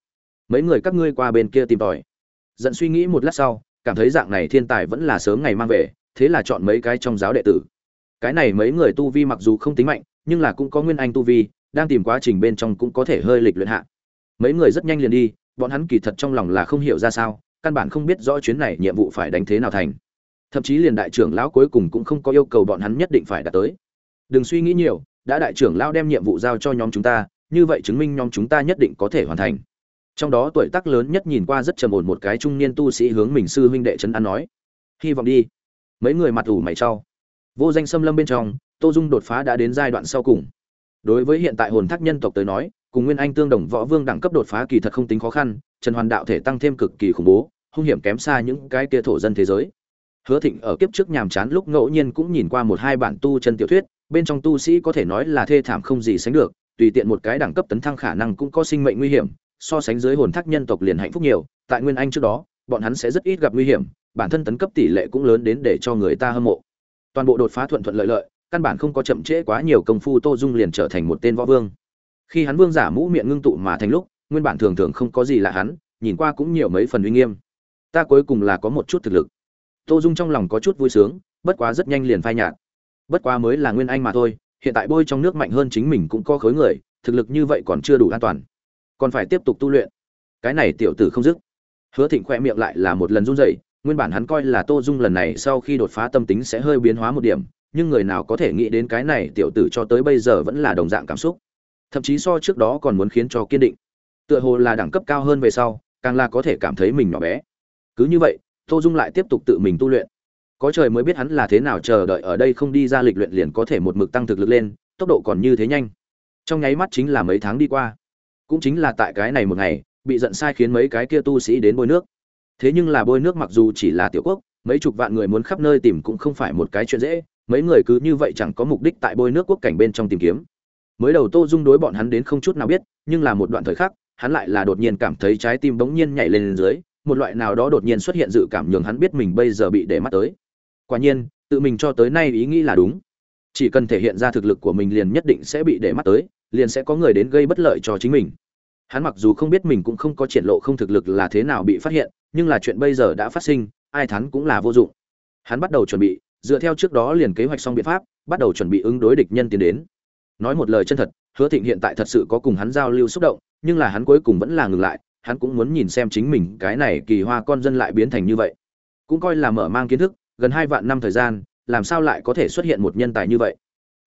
Mấy người các ngươi qua bên kia tìm tòi. Giận suy nghĩ một lát sau, cảm thấy dạng này thiên tài vẫn là sớm ngày mang về, thế là chọn mấy cái trong giáo đệ tử. Cái này mấy người tu vi mặc dù không tính mạnh nhưng là cũng có nguyên anh tu vi, đang tìm quá trình bên trong cũng có thể hơi lịch luyện hạ. Mấy người rất nhanh liền đi, bọn hắn kỳ thật trong lòng là không hiểu ra sao, căn bản không biết rõ chuyến này nhiệm vụ phải đánh thế nào thành. Thậm chí liền đại trưởng lão cuối cùng cũng không có yêu cầu bọn hắn nhất định phải đạt tới. Đừng suy nghĩ nhiều, đã đại trưởng lão đem nhiệm vụ giao cho nhóm chúng ta, như vậy chứng minh nhóm chúng ta nhất định có thể hoàn thành. Trong đó tuổi tác lớn nhất nhìn qua rất trầm ổn một cái trung niên tu sĩ hướng mình sư huynh đệ trấn an nói. Hy vọng đi. Mấy người mặt ủ mày trao. Vô danh xâm lâm bên trong tô dung đột phá đã đến giai đoạn sau cùng. Đối với hiện tại hồn thác nhân tộc tới nói, cùng nguyên anh tương đồng võ vương đẳng cấp đột phá kỳ thật không tính khó khăn, trần hoàn đạo thể tăng thêm cực kỳ khủng bố, hung hiểm kém xa những cái kia thổ dân thế giới. Hứa thịnh ở kiếp trước nhàm chán lúc ngẫu nhiên cũng nhìn qua một hai bản tu chân tiểu thuyết, bên trong tu sĩ có thể nói là thê thảm không gì sánh được, tùy tiện một cái đẳng cấp tấn thăng khả năng cũng có sinh mệnh nguy hiểm, so sánh dưới hồn thác nhân tộc liền hạnh phúc nhiều, tại nguyên anh trước đó, bọn hắn sẽ rất ít gặp nguy hiểm, bản thân tấn cấp tỷ lệ cũng lớn đến để cho người ta hâm mộ. Toàn bộ đột phá thuận thuận lợi lợi căn bản không có chậm trễ quá nhiều công phu, tô dung liền trở thành một tên võ vương. Khi hắn vương giả mũ miệng ngưng tụ mà thành lúc, nguyên bản thường thường không có gì lạ hắn, nhìn qua cũng nhiều mấy phần uy nghiêm. Ta cuối cùng là có một chút thực lực. Tô dung trong lòng có chút vui sướng, bất quá rất nhanh liền phai nhạt. Bất quá mới là nguyên anh mà thôi, hiện tại bôi trong nước mạnh hơn chính mình cũng có khối người, thực lực như vậy còn chưa đủ an toàn. Còn phải tiếp tục tu luyện. Cái này tiểu tử không dứt. Hứa thịnh khoe miệng lại là một lần run rẩy, nguyên bản hắn coi là tô dung lần này sau khi đột phá tâm tính sẽ hơi biến hóa một điểm nhưng người nào có thể nghĩ đến cái này tiểu tử cho tới bây giờ vẫn là đồng dạng cảm xúc. Thậm chí so trước đó còn muốn khiến cho kiên định. Tựa hồ là đẳng cấp cao hơn về sau, càng là có thể cảm thấy mình nhỏ bé. Cứ như vậy, tô dung lại tiếp tục tự mình tu luyện. Có trời mới biết hắn là thế nào chờ đợi ở đây không đi ra lịch luyện liền có thể một mực tăng thực lực lên, tốc độ còn như thế nhanh. Trong nháy mắt chính là mấy tháng đi qua. Cũng chính là tại cái này một ngày, bị giận sai khiến mấy cái kia tu sĩ đến bôi nước. Thế nhưng là bôi nước mặc dù chỉ là tiểu quốc, mấy chục vạn người muốn khắp nơi tìm cũng không phải một cái chuyện dễ mấy người cứ như vậy chẳng có mục đích tại bôi nước quốc cảnh bên trong tìm kiếm. Mới đầu tô dung đối bọn hắn đến không chút nào biết, nhưng là một đoạn thời khắc, hắn lại là đột nhiên cảm thấy trái tim bỗng nhiên nhảy lên dưới, một loại nào đó đột nhiên xuất hiện dự cảm nhường hắn biết mình bây giờ bị để mắt tới. Quả nhiên, tự mình cho tới nay ý nghĩ là đúng. Chỉ cần thể hiện ra thực lực của mình liền nhất định sẽ bị để mắt tới, liền sẽ có người đến gây bất lợi cho chính mình. Hắn mặc dù không biết mình cũng không có triển lộ không thực lực là thế nào bị phát hiện, nhưng là chuyện bây giờ đã phát sinh, ai thắng cũng là vô dụng. Hắn bắt đầu chuẩn bị dựa theo trước đó liền kế hoạch xong biện pháp, bắt đầu chuẩn bị ứng đối địch nhân tiến đến. Nói một lời chân thật, hứa thịnh hiện tại thật sự có cùng hắn giao lưu xúc động, nhưng là hắn cuối cùng vẫn là ngừng lại, hắn cũng muốn nhìn xem chính mình cái này kỳ hoa con dân lại biến thành như vậy. Cũng coi là mở mang kiến thức, gần hai vạn năm thời gian, làm sao lại có thể xuất hiện một nhân tài như vậy?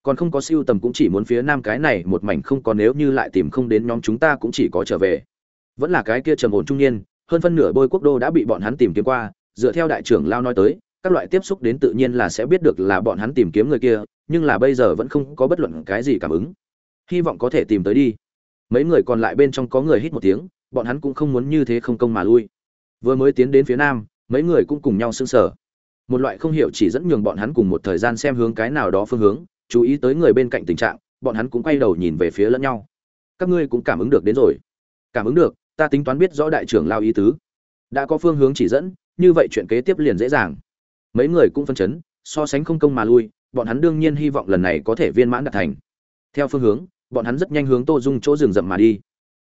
Còn không có siêu tầm cũng chỉ muốn phía nam cái này một mảnh không có nếu như lại tìm không đến nhóm chúng ta cũng chỉ có trở về. Vẫn là cái kia trầm ổn trung niên, hơn phân nửa bôi quốc đô đã bị bọn hắn tìm kiếm qua, dựa theo đại trưởng lao nói tới các loại tiếp xúc đến tự nhiên là sẽ biết được là bọn hắn tìm kiếm người kia, nhưng là bây giờ vẫn không có bất luận cái gì cảm ứng. Hy vọng có thể tìm tới đi. Mấy người còn lại bên trong có người hít một tiếng, bọn hắn cũng không muốn như thế không công mà lui. Vừa mới tiến đến phía nam, mấy người cũng cùng nhau sững sờ. Một loại không hiểu chỉ dẫn nhường bọn hắn cùng một thời gian xem hướng cái nào đó phương hướng, chú ý tới người bên cạnh tình trạng, bọn hắn cũng quay đầu nhìn về phía lẫn nhau. Các ngươi cũng cảm ứng được đến rồi. Cảm ứng được, ta tính toán biết rõ đại trưởng lao ý tứ. Đã có phương hướng chỉ dẫn, như vậy chuyện kế tiếp liền dễ dàng mấy người cũng phân chấn, so sánh không công mà lui, bọn hắn đương nhiên hy vọng lần này có thể viên mãn đạt thành. Theo phương hướng, bọn hắn rất nhanh hướng tô dung chỗ rừng rậm mà đi.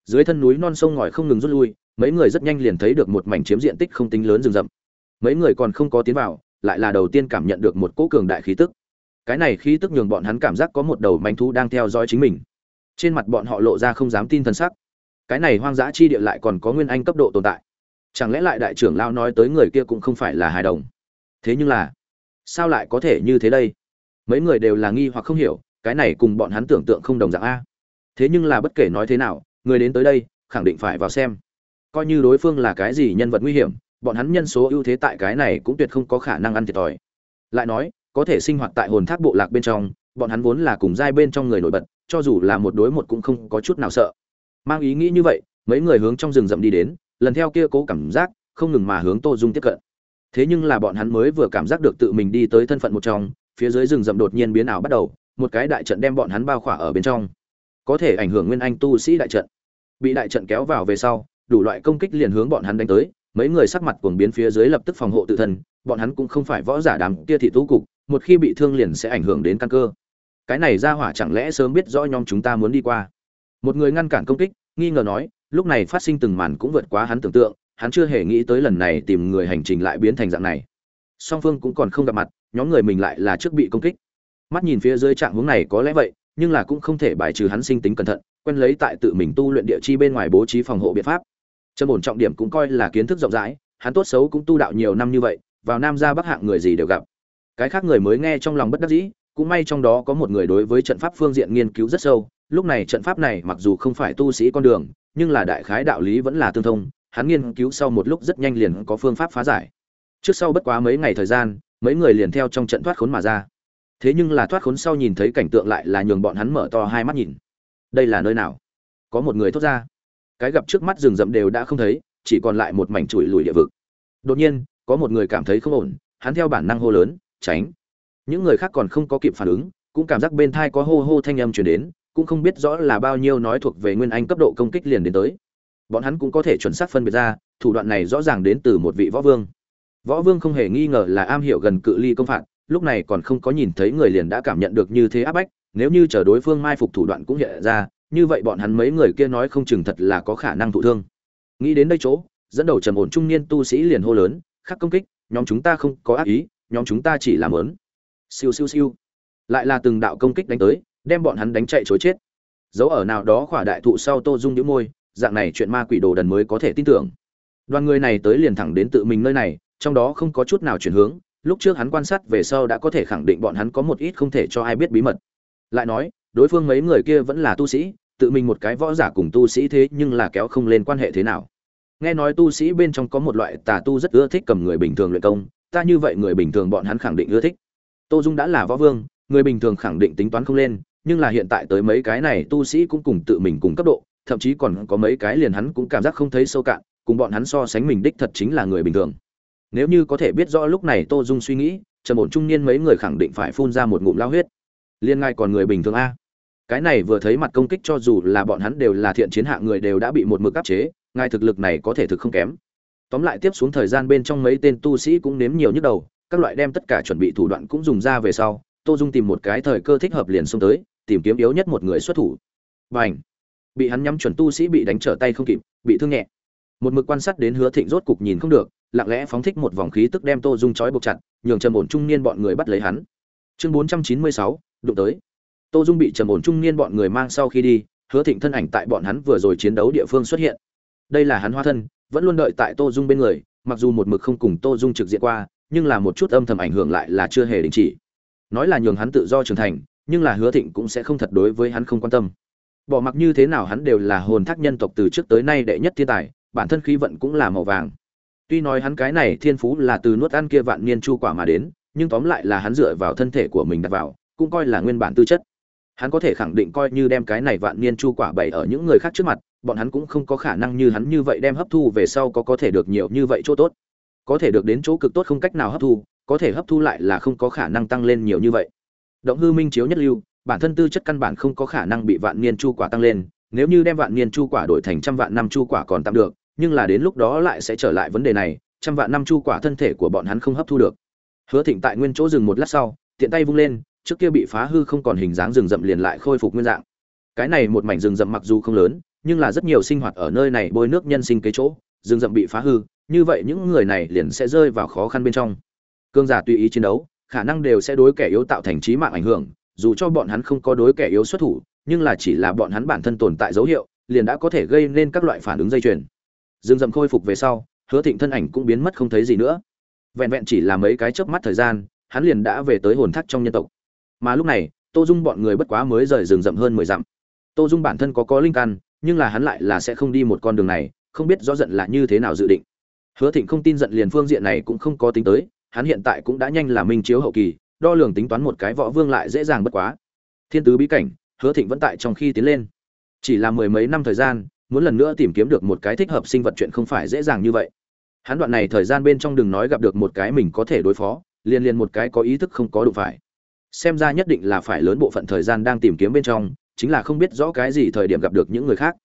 Dưới thân núi non sông ngòi không ngừng rút lui, mấy người rất nhanh liền thấy được một mảnh chiếm diện tích không tính lớn rừng rậm. Mấy người còn không có tiến vào, lại là đầu tiên cảm nhận được một cỗ cường đại khí tức. Cái này khí tức nhường bọn hắn cảm giác có một đầu manh thú đang theo dõi chính mình. Trên mặt bọn họ lộ ra không dám tin thần sắc. Cái này hoang dã chi địa lại còn có nguyên anh cấp độ tồn tại. Chẳng lẽ lại đại trưởng lao nói tới người kia cũng không phải là hài đồng? Thế nhưng là, sao lại có thể như thế đây? Mấy người đều là nghi hoặc không hiểu, cái này cùng bọn hắn tưởng tượng không đồng dạng a. Thế nhưng là bất kể nói thế nào, người đến tới đây, khẳng định phải vào xem. Coi như đối phương là cái gì nhân vật nguy hiểm, bọn hắn nhân số ưu thế tại cái này cũng tuyệt không có khả năng ăn thiệt thòi. Lại nói, có thể sinh hoạt tại hồn thác bộ lạc bên trong, bọn hắn vốn là cùng giai bên trong người nổi bật, cho dù là một đối một cũng không có chút nào sợ. Mang ý nghĩ như vậy, mấy người hướng trong rừng rậm đi đến, lần theo kia cố cảm giác, không ngừng mà hướng tô dung tiếp cận thế nhưng là bọn hắn mới vừa cảm giác được tự mình đi tới thân phận một trong, phía dưới rừng rậm đột nhiên biến ảo bắt đầu, một cái đại trận đem bọn hắn bao khỏa ở bên trong. Có thể ảnh hưởng nguyên anh tu sĩ đại trận. Bị đại trận kéo vào về sau, đủ loại công kích liền hướng bọn hắn đánh tới, mấy người sắc mặt cuồng biến phía dưới lập tức phòng hộ tự thân, bọn hắn cũng không phải võ giả đám kia thị tú cục, một khi bị thương liền sẽ ảnh hưởng đến căn cơ. Cái này ra hỏa chẳng lẽ sớm biết rõ nhóm chúng ta muốn đi qua? Một người ngăn cản công kích, nghi ngờ nói, lúc này phát sinh từng màn cũng vượt quá hắn tưởng tượng hắn chưa hề nghĩ tới lần này tìm người hành trình lại biến thành dạng này. Song phương cũng còn không gặp mặt, nhóm người mình lại là trước bị công kích. Mắt nhìn phía dưới trạng hướng này có lẽ vậy, nhưng là cũng không thể bài trừ hắn sinh tính cẩn thận, quen lấy tại tự mình tu luyện địa chi bên ngoài bố trí phòng hộ biện pháp. Chân ổn trọng điểm cũng coi là kiến thức rộng rãi, hắn tốt xấu cũng tu đạo nhiều năm như vậy, vào nam ra bắc hạng người gì đều gặp. Cái khác người mới nghe trong lòng bất đắc dĩ, cũng may trong đó có một người đối với trận pháp phương diện nghiên cứu rất sâu, lúc này trận pháp này mặc dù không phải tu sĩ con đường, nhưng là đại khái đạo lý vẫn là tương thông hắn nghiên cứu sau một lúc rất nhanh liền có phương pháp phá giải. Trước sau bất quá mấy ngày thời gian, mấy người liền theo trong trận thoát khốn mà ra. Thế nhưng là thoát khốn sau nhìn thấy cảnh tượng lại là nhường bọn hắn mở to hai mắt nhìn. Đây là nơi nào? Có một người thốt ra. Cái gặp trước mắt rừng rậm đều đã không thấy, chỉ còn lại một mảnh chùi lùi địa vực. Đột nhiên, có một người cảm thấy không ổn, hắn theo bản năng hô lớn, tránh! Những người khác còn không có kịp phản ứng, cũng cảm giác bên thai có hô hô thanh âm chuyển đến, cũng không biết rõ là bao nhiêu nói thuộc về nguyên anh cấp độ công kích liền đến tới bọn hắn cũng có thể chuẩn xác phân biệt ra, thủ đoạn này rõ ràng đến từ một vị võ vương. Võ vương không hề nghi ngờ là am hiểu gần cự ly công phạt, lúc này còn không có nhìn thấy người liền đã cảm nhận được như thế áp bách, nếu như chờ đối phương mai phục thủ đoạn cũng hiện ra, như vậy bọn hắn mấy người kia nói không chừng thật là có khả năng thụ thương. Nghĩ đến đây chỗ, dẫn đầu trầm ổn trung niên tu sĩ liền hô lớn, khắc công kích, nhóm chúng ta không có ác ý, nhóm chúng ta chỉ làm lớn siêu siêu siêu. Lại là từng đạo công kích đánh tới, đem bọn hắn đánh chạy chối chết. Dấu ở nào đó khỏa đại thụ sau tô dung đĩu môi dạng này chuyện ma quỷ đồ đần mới có thể tin tưởng. Đoàn người này tới liền thẳng đến tự mình nơi này, trong đó không có chút nào chuyển hướng, lúc trước hắn quan sát về sau đã có thể khẳng định bọn hắn có một ít không thể cho ai biết bí mật. Lại nói, đối phương mấy người kia vẫn là tu sĩ, tự mình một cái võ giả cùng tu sĩ thế nhưng là kéo không lên quan hệ thế nào. Nghe nói tu sĩ bên trong có một loại tà tu rất ưa thích cầm người bình thường luyện công, ta như vậy người bình thường bọn hắn khẳng định ưa thích. Tô dung đã là võ vương, người bình thường khẳng định tính toán không lên, nhưng là hiện tại tới mấy cái này tu sĩ cũng cùng tự mình cùng cấp độ thậm chí còn có mấy cái liền hắn cũng cảm giác không thấy sâu cạn, cùng bọn hắn so sánh mình đích thật chính là người bình thường. Nếu như có thể biết rõ lúc này tô dung suy nghĩ, trầm ổn trung niên mấy người khẳng định phải phun ra một ngụm lao huyết. Liên ngay còn người bình thường a? Cái này vừa thấy mặt công kích cho dù là bọn hắn đều là thiện chiến hạng người đều đã bị một mực áp chế, ngài thực lực này có thể thực không kém. Tóm lại tiếp xuống thời gian bên trong mấy tên tu sĩ cũng nếm nhiều nhức đầu, các loại đem tất cả chuẩn bị thủ đoạn cũng dùng ra về sau, tô dung tìm một cái thời cơ thích hợp liền xông tới, tìm kiếm yếu nhất một người xuất thủ. Bành! Bị hắn nhắm chuẩn tu sĩ bị đánh trở tay không kịp, bị thương nhẹ. Một mực quan sát đến hứa thịnh rốt cục nhìn không được, lặng lẽ phóng thích một vòng khí tức đem tô dung trói buộc chặt, nhường trầm ổn trung niên bọn người bắt lấy hắn. Chương bốn trăm chín mươi sáu, đụng tới. Tô dung bị trầm ổn trung niên bọn người mang sau khi đi, hứa thịnh thân ảnh tại bọn hắn vừa rồi chiến đấu địa phương xuất hiện. Đây là hắn hoa thân, vẫn luôn đợi tại tô dung bên người, mặc dù một mực không cùng tô dung trực diện qua, nhưng là một chút âm thầm ảnh hưởng lại là chưa hề đình chỉ. Nói là nhường hắn tự do trưởng thành, nhưng là hứa thịnh cũng sẽ không thật đối với hắn không quan tâm bỏ mặc như thế nào hắn đều là hồn thác nhân tộc từ trước tới nay đệ nhất thiên tài, bản thân khí vận cũng là màu vàng. Tuy nói hắn cái này thiên phú là từ nuốt ăn kia vạn niên chu quả mà đến, nhưng tóm lại là hắn dựa vào thân thể của mình đặt vào, cũng coi là nguyên bản tư chất. Hắn có thể khẳng định coi như đem cái này vạn niên chu quả bày ở những người khác trước mặt, bọn hắn cũng không có khả năng như hắn như vậy đem hấp thu về sau có có thể được nhiều như vậy chỗ tốt. Có thể được đến chỗ cực tốt không cách nào hấp thu, có thể hấp thu lại là không có khả năng tăng lên nhiều như vậy. Động hư minh chiếu nhất lưu bản thân tư chất căn bản không có khả năng bị vạn niên chu quả tăng lên, nếu như đem vạn niên chu quả đổi thành trăm vạn năm chu quả còn tạm được, nhưng là đến lúc đó lại sẽ trở lại vấn đề này, trăm vạn năm chu quả thân thể của bọn hắn không hấp thu được. Hứa thịnh tại nguyên chỗ dừng một lát sau, tiện tay vung lên, trước kia bị phá hư không còn hình dáng rừng rậm liền lại khôi phục nguyên dạng. Cái này một mảnh rừng rậm mặc dù không lớn, nhưng là rất nhiều sinh hoạt ở nơi này bôi nước nhân sinh cái chỗ, rừng rậm bị phá hư, như vậy những người này liền sẽ rơi vào khó khăn bên trong. Cương giả tùy ý chiến đấu, khả năng đều sẽ đối kẻ yếu tạo thành trí mạng ảnh hưởng dù cho bọn hắn không có đối kẻ yếu xuất thủ, nhưng là chỉ là bọn hắn bản thân tồn tại dấu hiệu, liền đã có thể gây nên các loại phản ứng dây chuyền. Rừng rậm khôi phục về sau, hứa thịnh thân ảnh cũng biến mất không thấy gì nữa. Vẹn vẹn chỉ là mấy cái chớp mắt thời gian, hắn liền đã về tới hồn thác trong nhân tộc. Mà lúc này, tô dung bọn người bất quá mới rời rừng rậm hơn mười dặm. Tô dung bản thân có có linh căn, nhưng là hắn lại là sẽ không đi một con đường này, không biết rõ giận là như thế nào dự định. Hứa thịnh không tin giận liền phương diện này cũng không có tính tới, hắn hiện tại cũng đã nhanh là minh chiếu hậu kỳ đo lường tính toán một cái võ vương lại dễ dàng bất quá. Thiên tứ bí cảnh, hứa thịnh vẫn tại trong khi tiến lên. Chỉ là mười mấy năm thời gian, muốn lần nữa tìm kiếm được một cái thích hợp sinh vật chuyện không phải dễ dàng như vậy. Hắn đoạn này thời gian bên trong đừng nói gặp được một cái mình có thể đối phó, liền liền một cái có ý thức không có đủ phải. Xem ra nhất định là phải lớn bộ phận thời gian đang tìm kiếm bên trong, chính là không biết rõ cái gì thời điểm gặp được những người khác.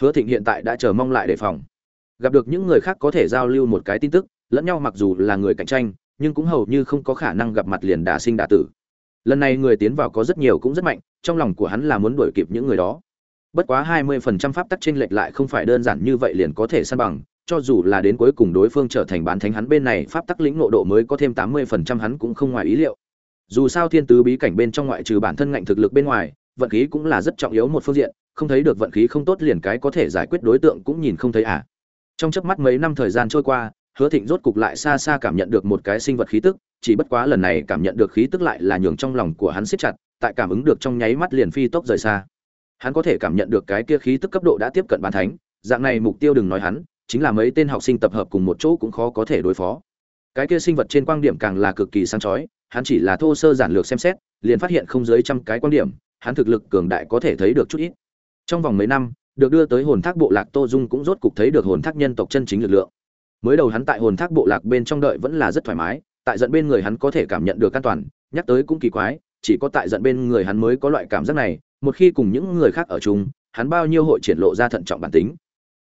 Hứa thịnh hiện tại đã chờ mong lại đề phòng. Gặp được những người khác có thể giao lưu một cái tin tức, lẫn nhau mặc dù là người cạnh tranh nhưng cũng hầu như không có khả năng gặp mặt liền đả sinh đả tử. Lần này người tiến vào có rất nhiều cũng rất mạnh, trong lòng của hắn là muốn đuổi kịp những người đó. Bất quá hai mươi phần trăm pháp tắc chênh lệch lại không phải đơn giản như vậy liền có thể san bằng, cho dù là đến cuối cùng đối phương trở thành bán thánh hắn bên này, pháp tắc lĩnh ngộ độ mới có thêm tám mươi phần trăm hắn cũng không ngoài ý liệu. Dù sao thiên tứ bí cảnh bên trong ngoại trừ bản thân ngạnh thực lực bên ngoài, vận khí cũng là rất trọng yếu một phương diện, không thấy được vận khí không tốt liền cái có thể giải quyết đối tượng cũng nhìn không thấy à. Trong chớp mắt mấy năm thời gian trôi qua hứa thịnh rốt cục lại xa xa cảm nhận được một cái sinh vật khí tức, chỉ bất quá lần này cảm nhận được khí tức lại là nhường trong lòng của hắn siết chặt, tại cảm ứng được trong nháy mắt liền phi tốc rời xa. Hắn có thể cảm nhận được cái kia khí tức cấp độ đã tiếp cận bản thánh, dạng này mục tiêu đừng nói hắn, chính là mấy tên học sinh tập hợp cùng một chỗ cũng khó có thể đối phó. Cái kia sinh vật trên quang điểm càng là cực kỳ sáng chói, hắn chỉ là thô sơ giản lược xem xét, liền phát hiện không dưới trăm cái quan điểm, hắn thực lực cường đại có thể thấy được chút ít. Trong vòng mấy năm, được đưa tới hồn thác bộ lạc tô dung cũng rốt cục thấy được hồn thác nhân tộc chân chính lực lượng mới đầu hắn tại hồn thác bộ lạc bên trong đợi vẫn là rất thoải mái, tại giận bên người hắn có thể cảm nhận được an toàn, nhắc tới cũng kỳ quái, chỉ có tại giận bên người hắn mới có loại cảm giác này, một khi cùng những người khác ở chung, hắn bao nhiêu hội triển lộ ra thận trọng bản tính.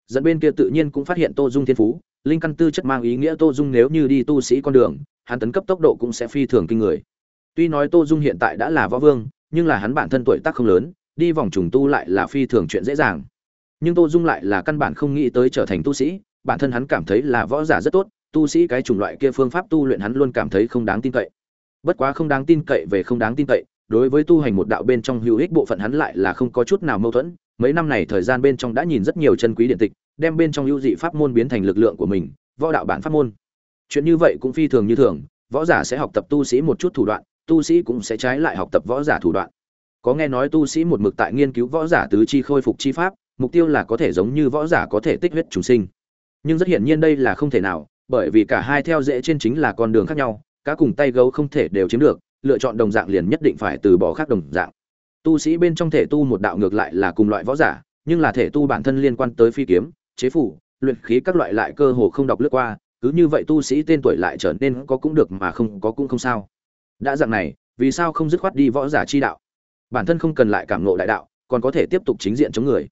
Dẫn bên kia tự nhiên cũng phát hiện tô dung thiên phú, linh căn tư chất mang ý nghĩa tô dung nếu như đi tu sĩ con đường, hắn tấn cấp tốc độ cũng sẽ phi thường kinh người. Tuy nói tô dung hiện tại đã là võ vương, nhưng là hắn bản thân tuổi tác không lớn, đi vòng trùng tu lại là phi thường chuyện dễ dàng. Nhưng tô dung lại là căn bản không nghĩ tới trở thành tu sĩ bản thân hắn cảm thấy là võ giả rất tốt, tu sĩ cái chủng loại kia phương pháp tu luyện hắn luôn cảm thấy không đáng tin cậy. Bất quá không đáng tin cậy về không đáng tin cậy, đối với tu hành một đạo bên trong hữu ích bộ phận hắn lại là không có chút nào mâu thuẫn. Mấy năm này thời gian bên trong đã nhìn rất nhiều chân quý điện tịch, đem bên trong hữu dị pháp môn biến thành lực lượng của mình, võ đạo bản pháp môn. Chuyện như vậy cũng phi thường như thường, võ giả sẽ học tập tu sĩ một chút thủ đoạn, tu sĩ cũng sẽ trái lại học tập võ giả thủ đoạn. Có nghe nói tu sĩ một mực tại nghiên cứu võ giả tứ chi khôi phục chi pháp, mục tiêu là có thể giống như võ giả có thể tích huyết trùng sinh nhưng rất hiển nhiên đây là không thể nào, bởi vì cả hai theo dễ trên chính là con đường khác nhau, cá cùng tay gấu không thể đều chiếm được, lựa chọn đồng dạng liền nhất định phải từ bỏ khác đồng dạng. Tu sĩ bên trong thể tu một đạo ngược lại là cùng loại võ giả, nhưng là thể tu bản thân liên quan tới phi kiếm, chế phủ, luyện khí các loại lại cơ hồ không đọc lướt qua, cứ như vậy tu sĩ tên tuổi lại trở nên có cũng được mà không có cũng không sao. Đã dạng này, vì sao không dứt khoát đi võ giả chi đạo? Bản thân không cần lại cảm ngộ đại đạo, còn có thể tiếp tục chính diện chống người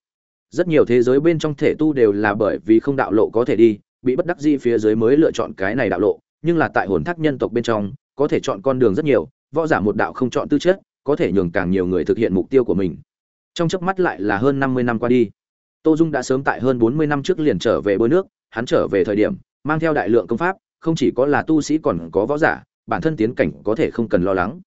rất nhiều thế giới bên trong thể tu đều là bởi vì không đạo lộ có thể đi, bị bất đắc dĩ phía dưới mới lựa chọn cái này đạo lộ, nhưng là tại hồn thác nhân tộc bên trong, có thể chọn con đường rất nhiều, võ giả một đạo không chọn tư chất, có thể nhường càng nhiều người thực hiện mục tiêu của mình. Trong chớp mắt lại là hơn năm mươi năm qua đi. Tô dung đã sớm tại hơn bốn mươi năm trước liền trở về bơi nước, hắn trở về thời điểm, mang theo đại lượng công pháp, không chỉ có là tu sĩ còn có võ giả, bản thân tiến cảnh có thể không cần lo lắng.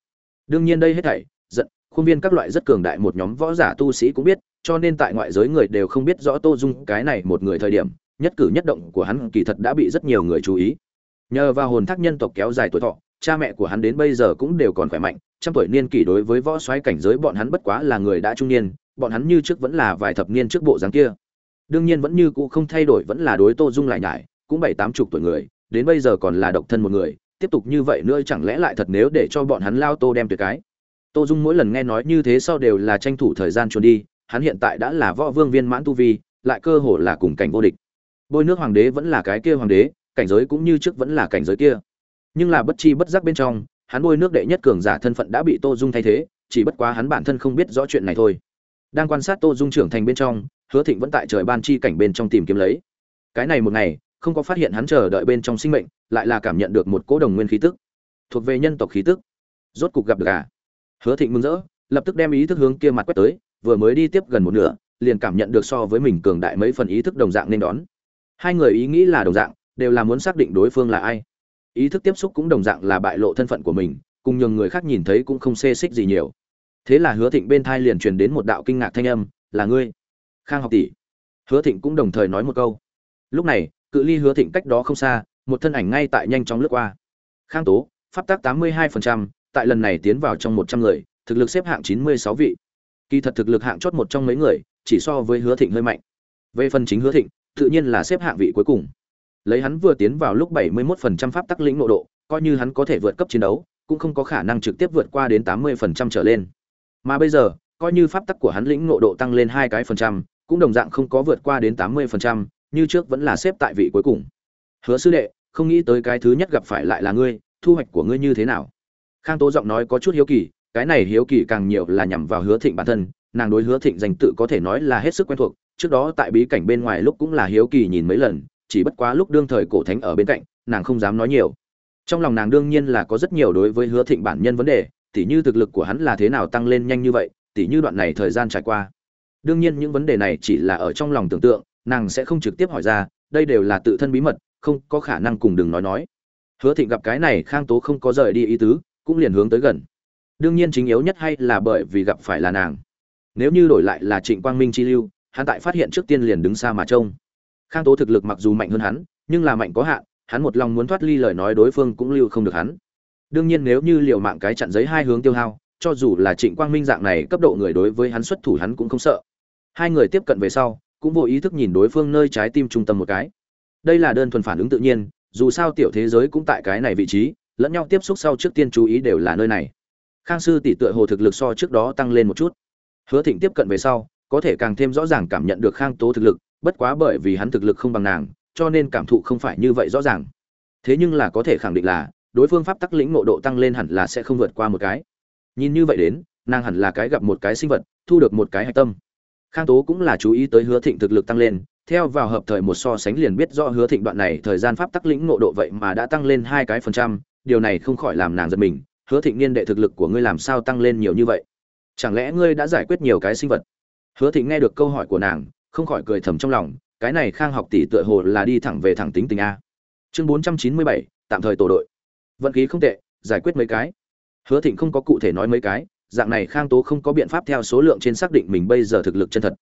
Đương nhiên đây hết thảy, giận, khuôn viên các loại rất cường đại một nhóm võ giả tu sĩ cũng biết cho nên tại ngoại giới người đều không biết rõ tô dung cái này một người thời điểm, nhất cử nhất động của hắn kỳ thật đã bị rất nhiều người chú ý. Nhờ vào hồn thác nhân tộc kéo dài tuổi thọ, cha mẹ của hắn đến bây giờ cũng đều còn khỏe mạnh, trăm tuổi niên kỷ đối với võ soái cảnh giới bọn hắn bất quá là người đã trung niên, bọn hắn như trước vẫn là vài thập niên trước bộ dáng kia. Đương nhiên vẫn như cũ không thay đổi vẫn là đối tô dung lại nhải, cũng bảy tám chục tuổi người, đến bây giờ còn là độc thân một người, tiếp tục như vậy nữa chẳng lẽ lại thật nếu để cho bọn hắn lao tô đem tuyệt cái? Tô dung mỗi lần nghe nói như thế sau đều là tranh thủ thời gian trốn đi hắn hiện tại đã là võ vương viên mãn tu vi, lại cơ hồ là cùng cảnh vô địch. Bôi nước hoàng đế vẫn là cái kia hoàng đế, cảnh giới cũng như trước vẫn là cảnh giới kia. Nhưng là bất chi bất giác bên trong, hắn bôi nước đệ nhất cường giả thân phận đã bị tô dung thay thế, chỉ bất quá hắn bản thân không biết rõ chuyện này thôi. Đang quan sát tô dung trưởng thành bên trong, hứa thịnh vẫn tại trời ban chi cảnh bên trong tìm kiếm lấy. Cái này một ngày, không có phát hiện hắn chờ đợi bên trong sinh mệnh, lại là cảm nhận được một cỗ đồng nguyên khí tức. Thuộc về nhân tộc khí tức. Rốt cục gặp được à? Hứa thịnh mừng rỡ, lập tức đem ý thức hướng kia mặt quét tới vừa mới đi tiếp gần một nửa liền cảm nhận được so với mình cường đại mấy phần ý thức đồng dạng nên đón. Hai người ý nghĩ là đồng dạng đều là muốn xác định đối phương là ai. Ý thức tiếp xúc cũng đồng dạng là bại lộ thân phận của mình cùng nhường người khác nhìn thấy cũng không xê xích gì nhiều. Thế là hứa thịnh bên thai liền truyền đến một đạo kinh ngạc thanh âm là ngươi? Khang học tỷ. Hứa thịnh cũng đồng thời nói một câu. Lúc này cự ly hứa thịnh cách đó không xa một thân ảnh ngay tại nhanh chóng lướt qua. Khang tố pháp tác tám mươi hai phần trăm, tại lần này tiến vào trong một trăm người thực lực xếp hạng chín mươi sáu vị kỳ thật thực lực hạng chót một trong mấy người chỉ so với hứa thịnh hơi mạnh. Về phần chính hứa thịnh tự nhiên là xếp hạng vị cuối cùng. Lấy hắn vừa tiến vào lúc bảy mươi 71% pháp tắc lĩnh nội độ coi như hắn có thể vượt cấp chiến đấu cũng không có khả năng trực tiếp vượt qua đến tám 80% trở lên. Mà bây giờ coi như pháp tắc của hắn lĩnh nội độ tăng lên hai cái phần trăm cũng đồng dạng không có vượt qua đến tám 80%, như trước vẫn là xếp tại vị cuối cùng. Hứa sư đệ không nghĩ tới cái thứ nhất gặp phải lại là ngươi thu hoạch của ngươi như thế nào? Khang tố giọng nói có chút hiếu kỳ cái này hiếu kỳ càng nhiều là nhằm vào hứa thịnh bản thân, nàng đối hứa thịnh danh tự có thể nói là hết sức quen thuộc, trước đó tại bí cảnh bên ngoài lúc cũng là hiếu kỳ nhìn mấy lần, chỉ bất quá lúc đương thời cổ thánh ở bên cạnh, nàng không dám nói nhiều. Trong lòng nàng đương nhiên là có rất nhiều đối với hứa thịnh bản nhân vấn đề, tỉ như thực lực của hắn là thế nào tăng lên nhanh như vậy, tỉ như đoạn này thời gian trải qua. Đương nhiên những vấn đề này chỉ là ở trong lòng tưởng tượng, nàng sẽ không trực tiếp hỏi ra, đây đều là tự thân bí mật, không có khả năng cùng đừng nói nói. Hứa thịnh gặp cái này, khang tố không có rời đi ý tứ, cũng liền hướng tới gần đương nhiên chính yếu nhất hay là bởi vì gặp phải là nàng. Nếu như đổi lại là trịnh quang minh chi lưu, hắn tại phát hiện trước tiên liền đứng xa mà trông. Khang tố thực lực mặc dù mạnh hơn hắn, nhưng là mạnh có hạn, hắn một lòng muốn thoát ly lời nói đối phương cũng lưu không được hắn. Đương nhiên nếu như liều mạng cái chặn giấy hai hướng tiêu hao, cho dù là trịnh quang minh dạng này cấp độ người đối với hắn xuất thủ hắn cũng không sợ. Hai người tiếp cận về sau, cũng vô ý thức nhìn đối phương nơi trái tim trung tâm một cái. Đây là đơn thuần phản ứng tự nhiên, dù sao tiểu thế giới cũng tại cái này vị trí, lẫn nhau tiếp xúc sau trước tiên chú ý đều là nơi này khang sư tỷ tựa hồ thực lực so trước đó tăng lên một chút. Hứa thịnh tiếp cận về sau, có thể càng thêm rõ ràng cảm nhận được khang tố thực lực, bất quá bởi vì hắn thực lực không bằng nàng, cho nên cảm thụ không phải như vậy rõ ràng. Thế nhưng là có thể khẳng định là, đối phương pháp tắc lĩnh ngộ độ tăng lên hẳn là sẽ không vượt qua một cái. Nhìn như vậy đến, nàng hẳn là cái gặp một cái sinh vật, thu được một cái hạch tâm. Khang tố cũng là chú ý tới hứa thịnh thực lực tăng lên, theo vào hợp thời một so sánh liền biết rõ hứa thịnh đoạn này thời gian pháp tắc lĩnh ngộ độ vậy mà đã tăng lên hai cái phần trăm, điều này không khỏi làm nàng giật mình hứa thịnh niên đệ thực lực của ngươi làm sao tăng lên nhiều như vậy? Chẳng lẽ ngươi đã giải quyết nhiều cái sinh vật? Hứa thịnh nghe được câu hỏi của nàng, không khỏi cười thầm trong lòng, cái này khang học tỷ tựa hồ là đi thẳng về thẳng tính tình a. Chương bốn trăm chín mươi bảy, tạm thời tổ đội. Vận khí không tệ, giải quyết mấy cái. Hứa thịnh không có cụ thể nói mấy cái, dạng này khang tố không có biện pháp theo số lượng trên xác định mình bây giờ thực lực chân thật.